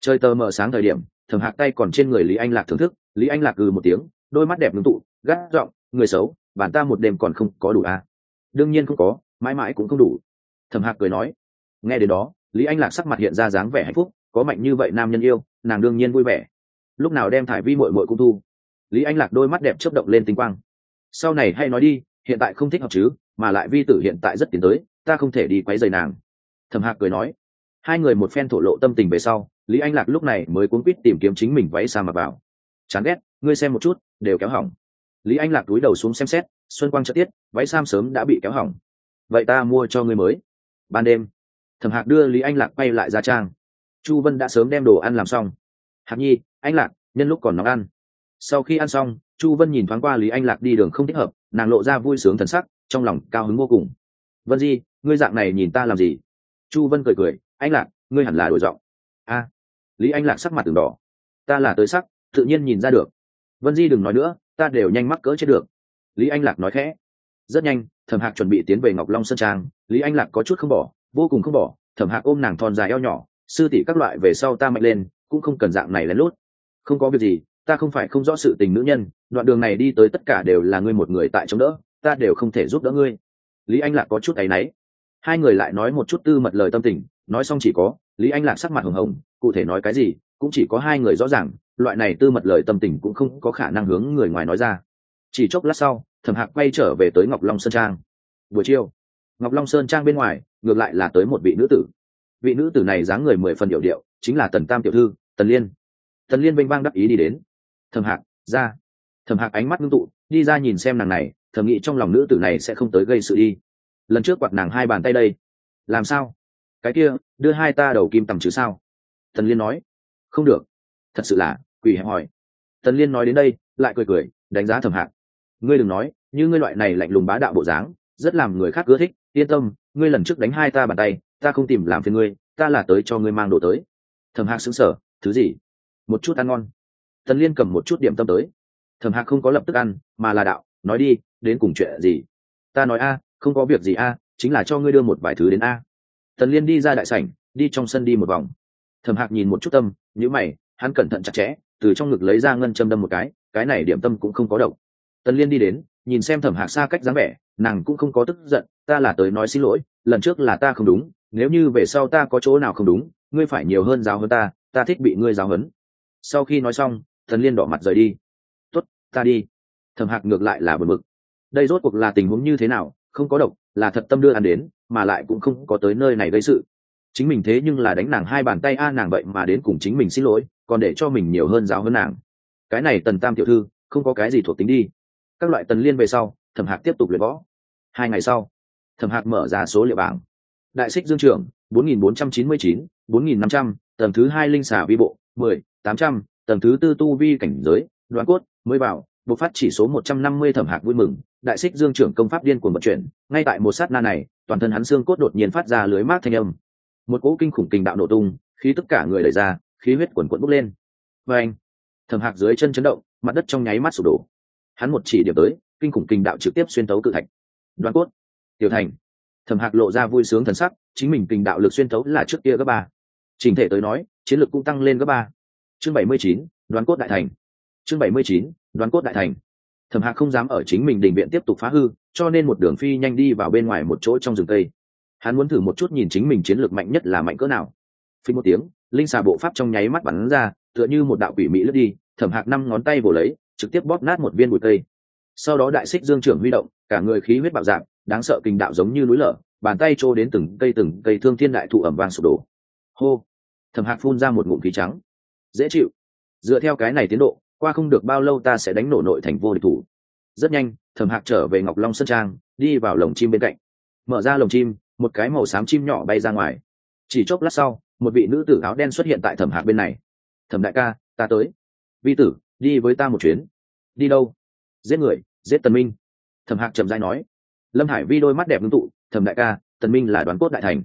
Chơi tờ mờ sáng thời điểm thường hạc tay còn trên người lý anh lạc thưởng thức, lý anh lạc ừ một tiếng, đôi mắt đẹp ngưng tụ, gắt giọng, người xấu, bản ta một đêm còn không có đủ à. đương nhiên không có, mãi mãi cũng không đủ thẩm hạc cười nói, nghe đến đó, lý anh lạc sắc mặt hiện ra dáng vẻ hạnh phúc, có mạnh như vậy nam nhân yêu, nàng đương nhiên vui vẻ. Lúc nào đem thải vi mội mội cũng thu, lý anh lạc đôi mắt đẹp chớp động lên tinh quang. Sau này hay nói đi, hiện tại không thích học chứ, mà lại vi tử hiện tại rất tiến tới, ta không thể đi quấy rầy nàng. Thẩm hạc cười nói. Hai người một phen thổ lộ tâm tình về sau, lý anh lạc lúc này mới cuốn quýt tìm kiếm chính mình váy xa mà vào. Chán ghét, ngươi xem một chút, đều kéo hỏng. Lý anh lạc túi đầu xuống xem xét, xuân quang trợ tiết, váy sam sớm đã bị kéo hỏng. Vậy ta mua cho ngươi mới ban đêm. Thẩm hạc đưa lý anh lạc quay lại ra trang. Chu vân đã sớm đem đồ ăn làm xong. Hạc nhi, anh lạc, nhân lúc còn nóng ăn. Sau khi ăn xong, chu vân nhìn thoáng qua lý anh lạc đi đường không thích hợp, nàng lộ ra vui sướng thần sắc, trong lòng cao hứng vô cùng. Vân di, ngươi dạng này nhìn ta làm gì? Chu vân cười cười, anh lạc, ngươi hẳn là đổi giọng. A. Lý anh lạc sắc mặt từng đỏ. Ta là tới sắc, tự nhiên nhìn ra được. Vân di đừng nói nữa, ta đều nhanh mắc cỡ chết được. Lý anh lạc nói khẽ. Rất nhanh, thẩm hạc chuẩn bị tiến về ngọc long sơn trang lý anh lạc có chút không bỏ, vô cùng không bỏ, thẩm hạc ôm nàng thon dài eo nhỏ, sư tỷ các loại về sau ta mạnh lên, cũng không cần dạng này lén lút. Không có việc gì, ta không phải không rõ sự tình nữ nhân, đoạn đường này đi tới tất cả đều là ngươi một người tại chống đỡ, ta đều không thể giúp đỡ ngươi. Lý anh lạc có chút áy náy. Hai người lại nói một chút tư mật lời tâm tình, nói xong chỉ có, lý anh lạc sắc mặt hồng hồng, cụ thể nói cái gì, cũng chỉ có hai người rõ ràng, loại này tư mật lời tâm tình cũng không có khả năng hướng người ngoài nói ra. Chỉ chốc lát sau, thẩm hạc quay trở về tới ngọc long sơn trang. Buổi chiều ngọc long sơn trang bên ngoài, ngược lại là tới một vị nữ tử. Vị nữ tử này dáng người mười phần điệu điệu, chính là tần tam tiểu thư, tần liên. Tần liên bênh vang đắc ý đi đến. Thẩm hạc, ra. Thẩm hạc ánh mắt ngưng tụ, đi ra nhìn xem nàng này, thầm nghĩ trong lòng nữ tử này sẽ không tới gây sự đi. Lần trước quạt nàng hai bàn tay đây. Làm sao? Cái kia, đưa hai ta đầu kim tầm chứ sao? Tần liên nói. Không được. Thật sự là, quỷ hẹp hỏi tần liên nói đến đây, lại cười cười, đánh giá thẩm hạc. Ngươi đừng nói, như ngươi loại này lạnh lùng bá đạo bộ dáng, rất làm người khác ưa thích yên tâm, ngươi lần trước đánh hai ta bàn tay, ta không tìm làm phiền ngươi, ta là tới cho ngươi mang đồ tới. Thẩm hạc xứng sở thứ gì? Một chút ăn ngon. Tần liên cầm một chút điểm tâm tới. Thẩm hạc không có lập tức ăn, mà là đạo, nói đi, đến cùng chuyện gì? Ta nói a, không có việc gì a, chính là cho ngươi đưa một vài thứ đến a. Tần liên đi ra đại sảnh, đi trong sân đi một vòng. Thẩm hạc nhìn một chút tâm nhữ mày, hắn cẩn thận chặt chẽ, từ trong ngực lấy ra ngân châm đâm một cái cái này điểm tâm cũng không có độc. Tần liên đi đến, nhìn xem thẩm hạc xa cách dáng vẻ nàng cũng không có tức giận, ta là tới nói xin lỗi, lần trước là ta không đúng, nếu như về sau ta có chỗ nào không đúng, ngươi phải nhiều hơn giáo hơn ta ta thích bị ngươi giáo hấn sau khi nói xong, thần liên đỏ mặt rời đi. Tuất ta đi. Thẩm hạc ngược lại là bật mực đây rốt cuộc là tình huống như thế nào, không có độc, là thật tâm đưa ăn đến, mà lại cũng không có tới nơi này gây sự. Chính mình thế nhưng là đánh nàng hai bàn tay a, nàng vậy mà đến cùng chính mình xin lỗi, còn để cho mình nhiều hơn giáo hơn nàng. Cái này tần tam tiểu thư, không có cái gì thuộc tính đi. Các loại tần liên về sau thẩm hạc tiếp tục luyện võ. Hai ngày sau thẩm hạc mở ra số liệu bảng. Đại xích dương trưởng 4499, 4500, tầng thứ hai linh xà vi bộ 10, 800, tầng thứ tư tu vi cảnh giới đoán cốt mới vào bộc phát chỉ số 150 thẩm hạc vui mừng. Đại xích dương trưởng công pháp điên cuồng vận chuyển ngay tại một sát na này toàn thân hắn xương cốt đột nhiên phát ra lưới mát thanh âm. Một cỗ kinh khủng kinh đạo nổ tung khí tất cả người đẩy ra khí huyết quần quận bốc lên. Và anh thẩm hạc dưới chân chấn động mặt đất trong nháy mắt sụp đổ. Hắn một chỉ điểm tới kinh khủng kinh đạo trực tiếp xuyên tấu cự thạch. Đoàn cốt. Tiểu thành. Thẩm hạc lộ ra vui sướng thần sắc, chính mình kinh đạo lực xuyên tấu là trước kia gấp ba. Trình thể tới nói, chiến lược cũng tăng lên gấp ba. Chương bảy mươi chín đoàn cốt đại thành. Chương bảy mươi chín đoàn cốt đại thành. Thẩm hạc không dám ở chính mình đình viện tiếp tục phá hư, cho nên một đường phi nhanh đi vào bên ngoài một chỗ trong rừng cây. Hắn muốn thử một chút nhìn chính mình chiến lược mạnh nhất là mạnh cỡ nào. Phi một tiếng, linh xà bộ pháp trong nháy mắt bắn ra, tựa như một đạo quỷ mỹ lướt đi, thẩm hạc năm ngón tay vồ lấy, trực tiếp bóp nát một viên bụi cây sau đó đại xích dương trưởng huy động, cả người khí huyết bạo dạng, đáng sợ kinh đạo giống như núi lở, bàn tay trô đến từng cây từng cây thương thiên đại thụ ẩm vàng sụp đổ. Hô! Thẩm hạc phun ra một ngụm khí trắng. Dễ chịu. Dựa theo cái này tiến độ, qua không được bao lâu ta sẽ đánh nổ nội thành vô địch thủ. Rất nhanh, thẩm hạc trở về ngọc long sơn trang, đi vào lồng chim bên cạnh. Mở ra lồng chim, một cái màu xám chim nhỏ bay ra ngoài. Chỉ chốc lát sau, một vị nữ tử áo đen xuất hiện tại thẩm hạc bên này. Thẩm đại ca, ta tới. Vi tử, đi với ta một chuyến. Đi đâu? Giết người, giết tần minh. Thẩm hạc trầm dai nói. Lâm hải vi đôi mắt đẹp ngưng tụ, thẩm đại ca, tần minh là đoán cốt đại thành.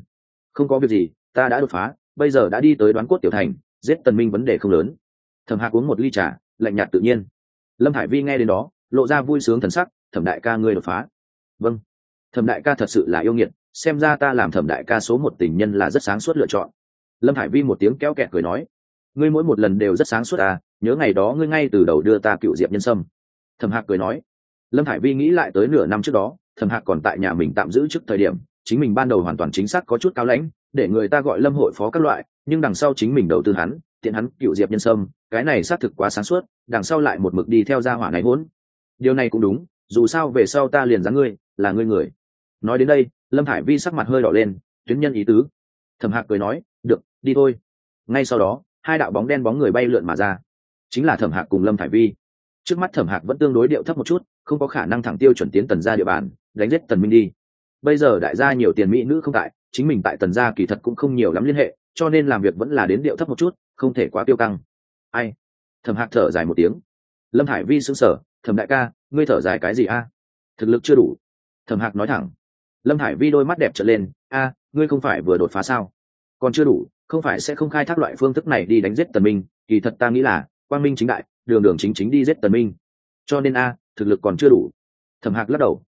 Không có việc gì, ta đã đột phá, bây giờ đã đi tới đoán cốt tiểu thành, giết tần minh vấn đề không lớn. Thẩm hạc uống một ly trà, lạnh nhạt tự nhiên. Lâm hải vi nghe đến đó, lộ ra vui sướng thần sắc, thẩm đại ca ngươi đột phá. Vâng. Thẩm đại ca thật sự là yêu nghiệt, xem ra ta làm thẩm đại ca số một tình nhân là rất sáng suốt lựa chọn. Lâm hải vi một tiếng kéo kẹt cười nói. Ngươi mỗi một lần đều rất sáng suốt à nhớ ngày đó ngươi ngay từ đầu đưa ta cựu diệp nhân sâm thẩm hạc cười nói, lâm hải vi nghĩ lại tới nửa năm trước đó, thẩm hạc còn tại nhà mình tạm giữ trước thời điểm, chính mình ban đầu hoàn toàn chính xác có chút cao lãnh, để người ta gọi lâm hội phó các loại, nhưng đằng sau chính mình đầu tư hắn, tiện hắn cựu diệp nhân sâm, cái này xác thực quá sáng suốt, đằng sau lại một mực đi theo gia hỏa này hỗn. Điều này cũng đúng, dù sao về sau ta liền dáng ngươi, là ngươi người. Nói đến đây, lâm thải vi sắc mặt hơi đỏ lên, tuyến nhân ý tứ. Thẩm hạc cười nói, được, đi thôi. Ngay sau đó, hai đạo bóng đen bóng người bay lượn mà ra. Chính là thẩm hạc cùng lâm thải vi trước mắt thẩm hạc vẫn tương đối điệu thấp một chút, không có khả năng thẳng tiêu chuẩn tiến tần ra địa bàn, đánh giết tần minh đi. Bây giờ đại gia nhiều tiền mỹ nữ không tại, chính mình tại tần gia kỳ thật cũng không nhiều lắm liên hệ, cho nên làm việc vẫn là đến điệu thấp một chút, không thể quá tiêu căng. Ai? Thẩm hạc thở dài một tiếng. Lâm hải vi xứng sở thẩm đại ca, ngươi thở dài cái gì a? Thực lực chưa đủ. Thẩm hạc nói thẳng. Lâm hải vi đôi mắt đẹp trở lên, a, ngươi không phải vừa đột phá sao? Còn chưa đủ, không phải sẽ không khai thác loại phương thức này đi đánh giết tần minh, kỳ thật ta nghĩ là, quang minh chính đại đường đường chính chính đi giết tần minh. Cho nên a, thực lực còn chưa đủ. Thẩm hạc lắc đầu.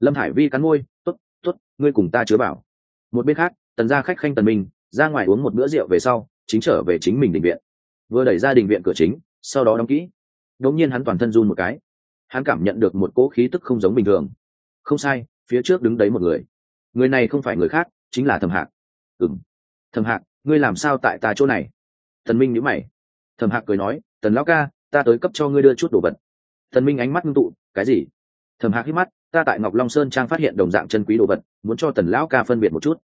Lâm hải vi cắn môi t ố t t ố t ngươi cùng ta chứa bảo. Một bên khác, tần gia khách khanh tần minh, ra ngoài uống một bữa rượu về sau, chính trở về chính mình định viện. Vừa đẩy ra đình viện cửa chính, sau đó đóng kỹ. Đống nhiên hắn toàn thân run một cái. Hắn cảm nhận được một cỗ khí tức không giống bình thường. Không sai, phía trước đứng đấy một người. Người này không phải người khác, chính là thẩm hạc. Ừng thẩm hạc, ngươi làm sao tại ta chỗ này? Tần minh nhữ mày. Thẩm hạc cười nói, tần lão ca ta tới cấp cho ngươi đưa chút đồ vật. Thần minh ánh mắt ngưng tụ, cái gì? Thẩm hạc hít mắt, ta tại ngọc long sơn trang phát hiện đồng dạng chân quý đồ vật, muốn cho tần lão ca phân biệt một chút.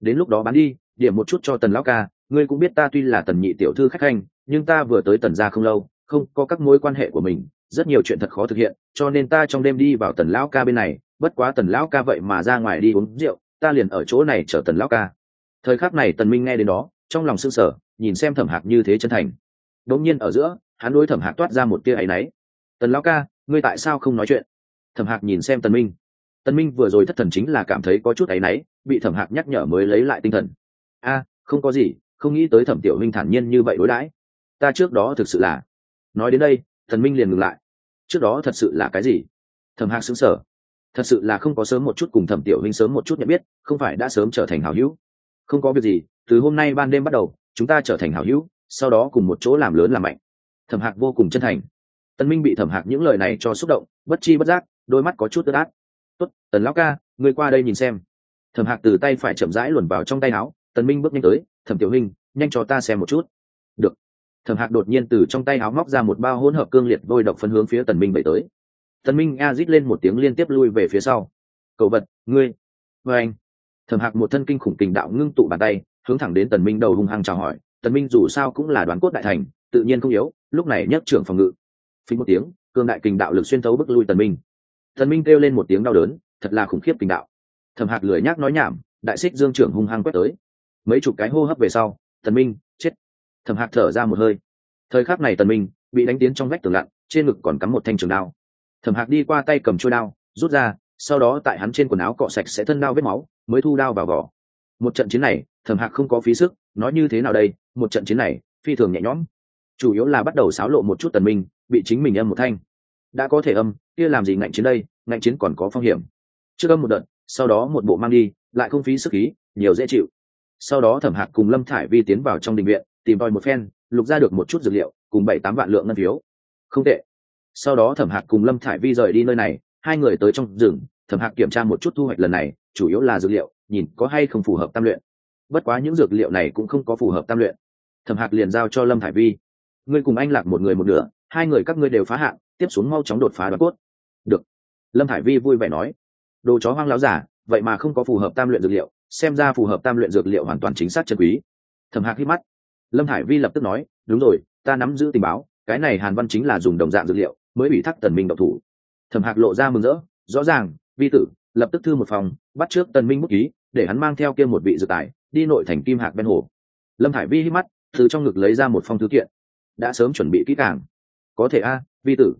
Đến lúc đó bán đi, điểm một chút cho tần lão ca, ngươi cũng biết ta tuy là tần nhị tiểu thư khách hành nhưng ta vừa tới tần gia không lâu, không có các mối quan hệ của mình, rất nhiều chuyện thật khó thực hiện, cho nên ta trong đêm đi vào tần lão ca bên này, bất quá tần lão ca vậy mà ra ngoài đi uống rượu, ta liền ở chỗ này chờ tần lão ca. Thời khắc này tần minh nghe đến đó, trong lòng sưng sở nhìn xem thẩm hạc như thế chân thành. Đống nhiên ở giữa hắn đối thẩm hạc toát ra một tia áy náy. Tần lão ca, ngươi tại sao không nói chuyện? Thẩm hạc nhìn xem tần minh. Tần minh vừa rồi thất thần chính là cảm thấy có chút áy náy, bị thẩm hạc nhắc nhở mới lấy lại tinh thần. A, không có gì, không nghĩ tới thẩm tiểu minh thản nhiên như vậy đối đãi. Ta trước đó thực sự là nói đến đây thần minh liền ngừng lại. Trước đó thật sự là cái gì? Thẩm hạc xứng sở thật sự là không có sớm một chút cùng thẩm tiểu minh sớm một chút nhận biết, không phải đã sớm trở thành hảo hữu? Không có việc gì, từ hôm nay ban đêm bắt đầu, chúng ta trở thành hảo hữu, sau đó cùng một chỗ làm lớn làm mạnh thẩm hạc vô cùng chân thành. Tân minh bị thẩm hạc những lời này cho xúc động, bất chi bất giác, đôi mắt có chút tơ át. Tốt, tần lão ca, ngươi qua đây nhìn xem. Thẩm hạc từ tay phải chậm rãi luồn vào trong tay áo, tần minh bước nhanh tới, thẩm tiểu hình nhanh cho ta xem một chút. Được. Thẩm hạc đột nhiên từ trong tay áo móc ra một bao hỗn hợp cương liệt vôi độc phân hướng phía tần minh bảy tới. Tần minh a rít lên một tiếng liên tiếp lui về phía sau. Cầu vật, ngươi và anh. Thẩm hạc một thân kinh khủng kình đạo ngưng tụ bàn tay, hướng thẳng đến tần minh đầu hung hăng chào hỏi, tần minh dù sao cũng là đoán cốt đại thành tự nhiên không yếu, lúc này nhấc trưởng phòng ngự. Phí một tiếng cương đại kình đạo lực xuyên thấu bức lui tần minh. Tần minh kêu lên một tiếng đau đớn, thật là khủng khiếp kình đạo. Thẩm hạc lười nhác nói nhảm, đại xích dương trưởng hung hăng quét tới. Mấy chục cái hô hấp về sau, tần minh, chết. Thẩm hạc thở ra một hơi. Thời khắc này tần minh bị đánh tiến trong vách tường lặn, trên ngực còn cắm một thanh trường đao. Thẩm hạc đi qua tay cầm chuôi đao, rút ra, sau đó tại hắn trên quần áo cọ sạch sẽ thân đao vết máu, mới thu đao vào vỏ. Một trận chiến này, thẩm hạc không có phí sức, nói như thế nào đây? Một trận chiến này, phi thường nhẹ nhõm chủ yếu là bắt đầu xáo lộ một chút tần minh, bị chính mình âm một thanh. Đã có thể âm, kia làm gì ngạnh chiến đây, ngạnh chiến còn có phong hiểm. Trước âm một đợt, sau đó một bộ mang đi, lại không phí sức khí, nhiều dễ chịu. Sau đó thẩm hạc cùng lâm thải vi tiến vào trong đình viện, tìm tòi một phen, lục ra được một chút dược liệu, cùng bảy tám vạn lượng ngân phiếu. Không tệ. Sau đó thẩm hạc cùng lâm thải vi rời đi nơi này, hai người tới trong rừng, thẩm hạc kiểm tra một chút thu hoạch lần này, chủ yếu là dược liệu, nhìn có hay không phù hợp tam luyện. Bất quá những dược liệu này cũng không có phù hợp tam luyện. Thẩm hạc liền giao cho lâm thải vi ngươi cùng anh lạc một người một nửa, hai người các ngươi đều phá hạn tiếp xuống mau chóng đột phá đoán cốt. Được. Lâm thải vi vui vẻ nói. Đồ chó hoang láo giả, vậy mà không có phù hợp tam luyện dược liệu, xem ra phù hợp tam luyện dược liệu hoàn toàn chính xác chân quý. Thẩm hạc hít mắt. Lâm thải vi lập tức nói, đúng rồi, ta nắm giữ tình báo, cái này hàn văn chính là dùng đồng dạng dược liệu, mới bị thắc tần minh độc thủ. Thẩm hạc lộ ra mừng rỡ, rõ ràng, vi tử, lập tức thư một phòng, bắt trước tần minh bút ký, để hắn mang theo kia một vị dược tài, đi nội thành kim hạc bên hồ. Lâm thải vi hít mắt, từ trong ngực lấy ra một phong thư kiện đã sớm chuẩn bị kỹ càng. Có thể a, vi tử.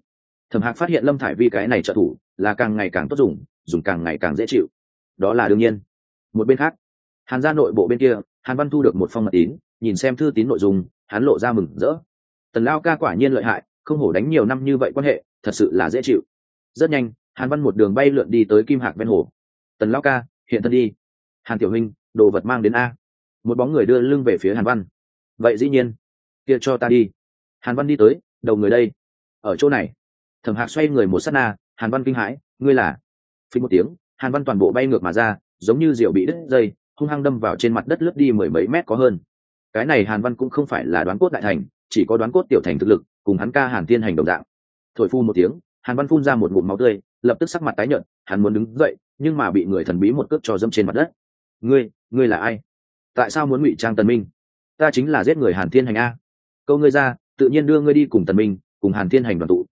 Thẩm hạc phát hiện lâm thải vi cái này trợ thủ là càng ngày càng tốt dùng dùng càng ngày càng dễ chịu. Đó là đương nhiên. Một bên khác, hàn gia nội bộ bên kia, hàn văn thu được một phong mật tín, nhìn xem thư tín nội dung, hắn lộ ra mừng rỡ. Tần lao ca quả nhiên lợi hại, không hổ đánh nhiều năm như vậy quan hệ, thật sự là dễ chịu. Rất nhanh, hàn văn một đường bay lượn đi tới kim hạc ven hồ. Tần lao ca, hiện thân đi. Hàn tiểu huynh, đồ vật mang đến a. Một bóng người đưa lưng về phía hàn văn. Vậy dĩ nhiên, kia cho ta đi hàn văn đi tới, đầu người đây, ở chỗ này. Thẩm hạc xoay người một s á t na, hàn văn kinh hãi, ngươi là? Phí một tiếng, hàn văn toàn bộ bay ngược mà ra, giống như rượu bị đứt dây, hung hăng đâm vào trên mặt đất lướt đi mười mấy mét có hơn. Cái này hàn văn cũng không phải là đoán cốt đại thành, chỉ có đoán cốt tiểu thành thực lực, cùng hắn ca hàn thiên hành đồng dạng. Thổi phu một tiếng, hàn văn phun ra một ngụm máu tươi, lập tức sắc mặt tái nhợt, hắn muốn đứng dậy, nhưng mà bị người thần bí một cước cho dâm trên mặt đất. Ngươi ngươi là ai? Tại sao muốn ngụy trang tần minh? Ta chính là giết người hàn thiên hành a. Câu ngươi ra tự nhiên đưa ngươi đi cùng tần minh, cùng hàn thiên hành đoàn tụ.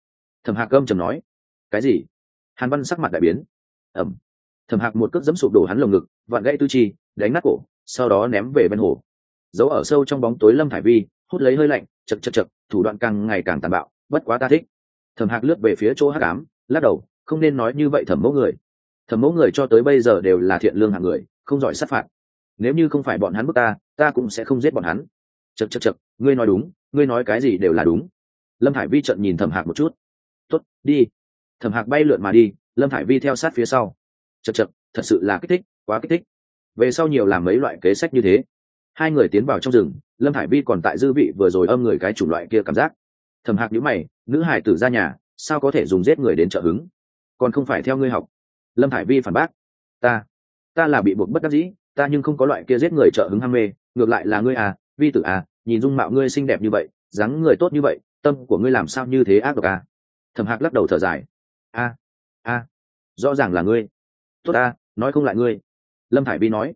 Thẩm hạc cơm trầm nói, cái gì? Hàn văn sắc mặt đại biến. Ẩm thẩm hạc một cước dẫm sụp đổ hắn lồng ngực, vặn gãy tư chi, đánh nát cổ, sau đó ném về bên hồ. Giấu ở sâu trong bóng tối lâm thải vi, hút lấy hơi lạnh, chật chật chật, thủ đoạn càng ngày càng tàn bạo, bất quá ta thích. Thẩm hạc lướt về phía chỗ hắc ám, lắc đầu, không nên nói như vậy thẩm mẫu người. Thẩm mẫu người cho tới bây giờ đều là thiện lương hạng người, không giỏi sát phạt. Nếu như không phải bọn hắn bức ta ta cũng sẽ không giết bọn hắn chật chật chật, ngươi nói đúng, ngươi nói cái gì đều là đúng. Lâm hải vi trận nhìn thẩm hạc một chút. Tuất đi. Thẩm hạc bay lượn mà đi, lâm hải vi theo sát phía sau. Chật chật, thật sự là kích thích, quá kích thích. Về sau nhiều làm mấy loại kế sách như thế. Hai người tiến vào trong rừng, lâm hải vi còn tại dư vị vừa rồi âm người cái chủng loại kia cảm giác. Thẩm hạc nhữ mày, nữ hải tử ra nhà, sao có thể dùng giết người đến trợ hứng? Còn không phải theo ngươi học. Lâm hải vi phản bác. Ta ta là bị buộc bất đắc dĩ, ta nhưng không có loại kia giết người trợ hứng ham mê, ngược lại là ngươi à vi tử à nhìn dung mạo ngươi xinh đẹp như vậy, dáng người tốt như vậy, tâm của ngươi làm sao như thế ác độc à? Thẩm hạc lắc đầu thở dài. A a, rõ ràng là ngươi. Tốt a nói không lại ngươi. Lâm thải vi nói.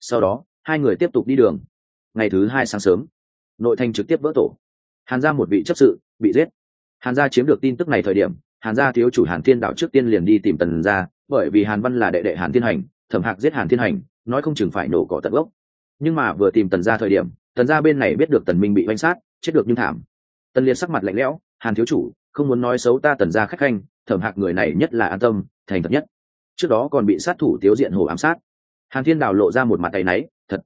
Sau đó, hai người tiếp tục đi đường. Ngày thứ hai sáng sớm, nội thành trực tiếp vỡ tổ. Hàn ra một vị chấp sự bị giết. Hàn gia chiếm được tin tức này thời điểm, hàn gia thiếu chủ hàn thiên đạo trước tiên liền đi tìm tần gia, bởi vì hàn văn là đệ đệ hàn thiên hành, thẩm hạc giết hàn thiên hành, nói không chừng phải nổ cỏ tận gốc. Nhưng mà vừa tìm tần gia thời điểm tần gia bên này biết được tần minh bị oanh sát, chết được nhưng thảm. Tần liệt sắc mặt lạnh lẽo, hàn thiếu chủ, không muốn nói xấu ta tần gia khách khanh, thẩm hạc người này nhất là an tâm, thành thật nhất. Trước đó còn bị sát thủ tiếu diện hồ ám sát. Hàn thiên đào lộ ra một mặt tay náy, thật,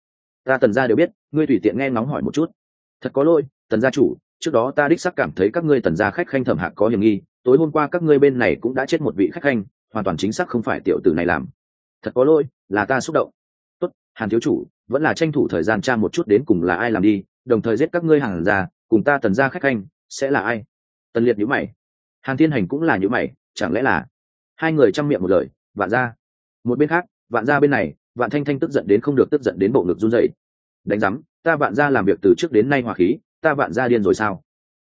ta tần gia đều biết, ngươi tùy tiện nghe ngóng hỏi một chút. Thật có lỗi, tần gia chủ, trước đó ta đích xác cảm thấy các ngươi tần gia khách khanh thẩm hạc có hiểm nghi, tối hôm qua các ngươi bên này cũng đã chết một vị khách khanh, hoàn toàn chính xác không phải tiểu tử này làm. Thật có lỗi, là ta xúc động. Tốt, hàn thiếu chủ vẫn là tranh thủ thời gian tra một chút đến cùng là ai làm đi, đồng thời giết các ngươi hàng ra cùng ta tần gia khách khanh sẽ là ai? Tần liệt nhữ mày. Hàn thiên hành cũng là nhữ mày, chẳng lẽ là hai người chăm miệng một lời, vạn ra một bên khác, vạn ra bên này, vạn thanh thanh tức giận đến không được tức giận đến bộ ngực run dậy đánh giám, ta vạn ra làm việc từ trước đến nay hòa khí, ta vạn ra điên rồi sao?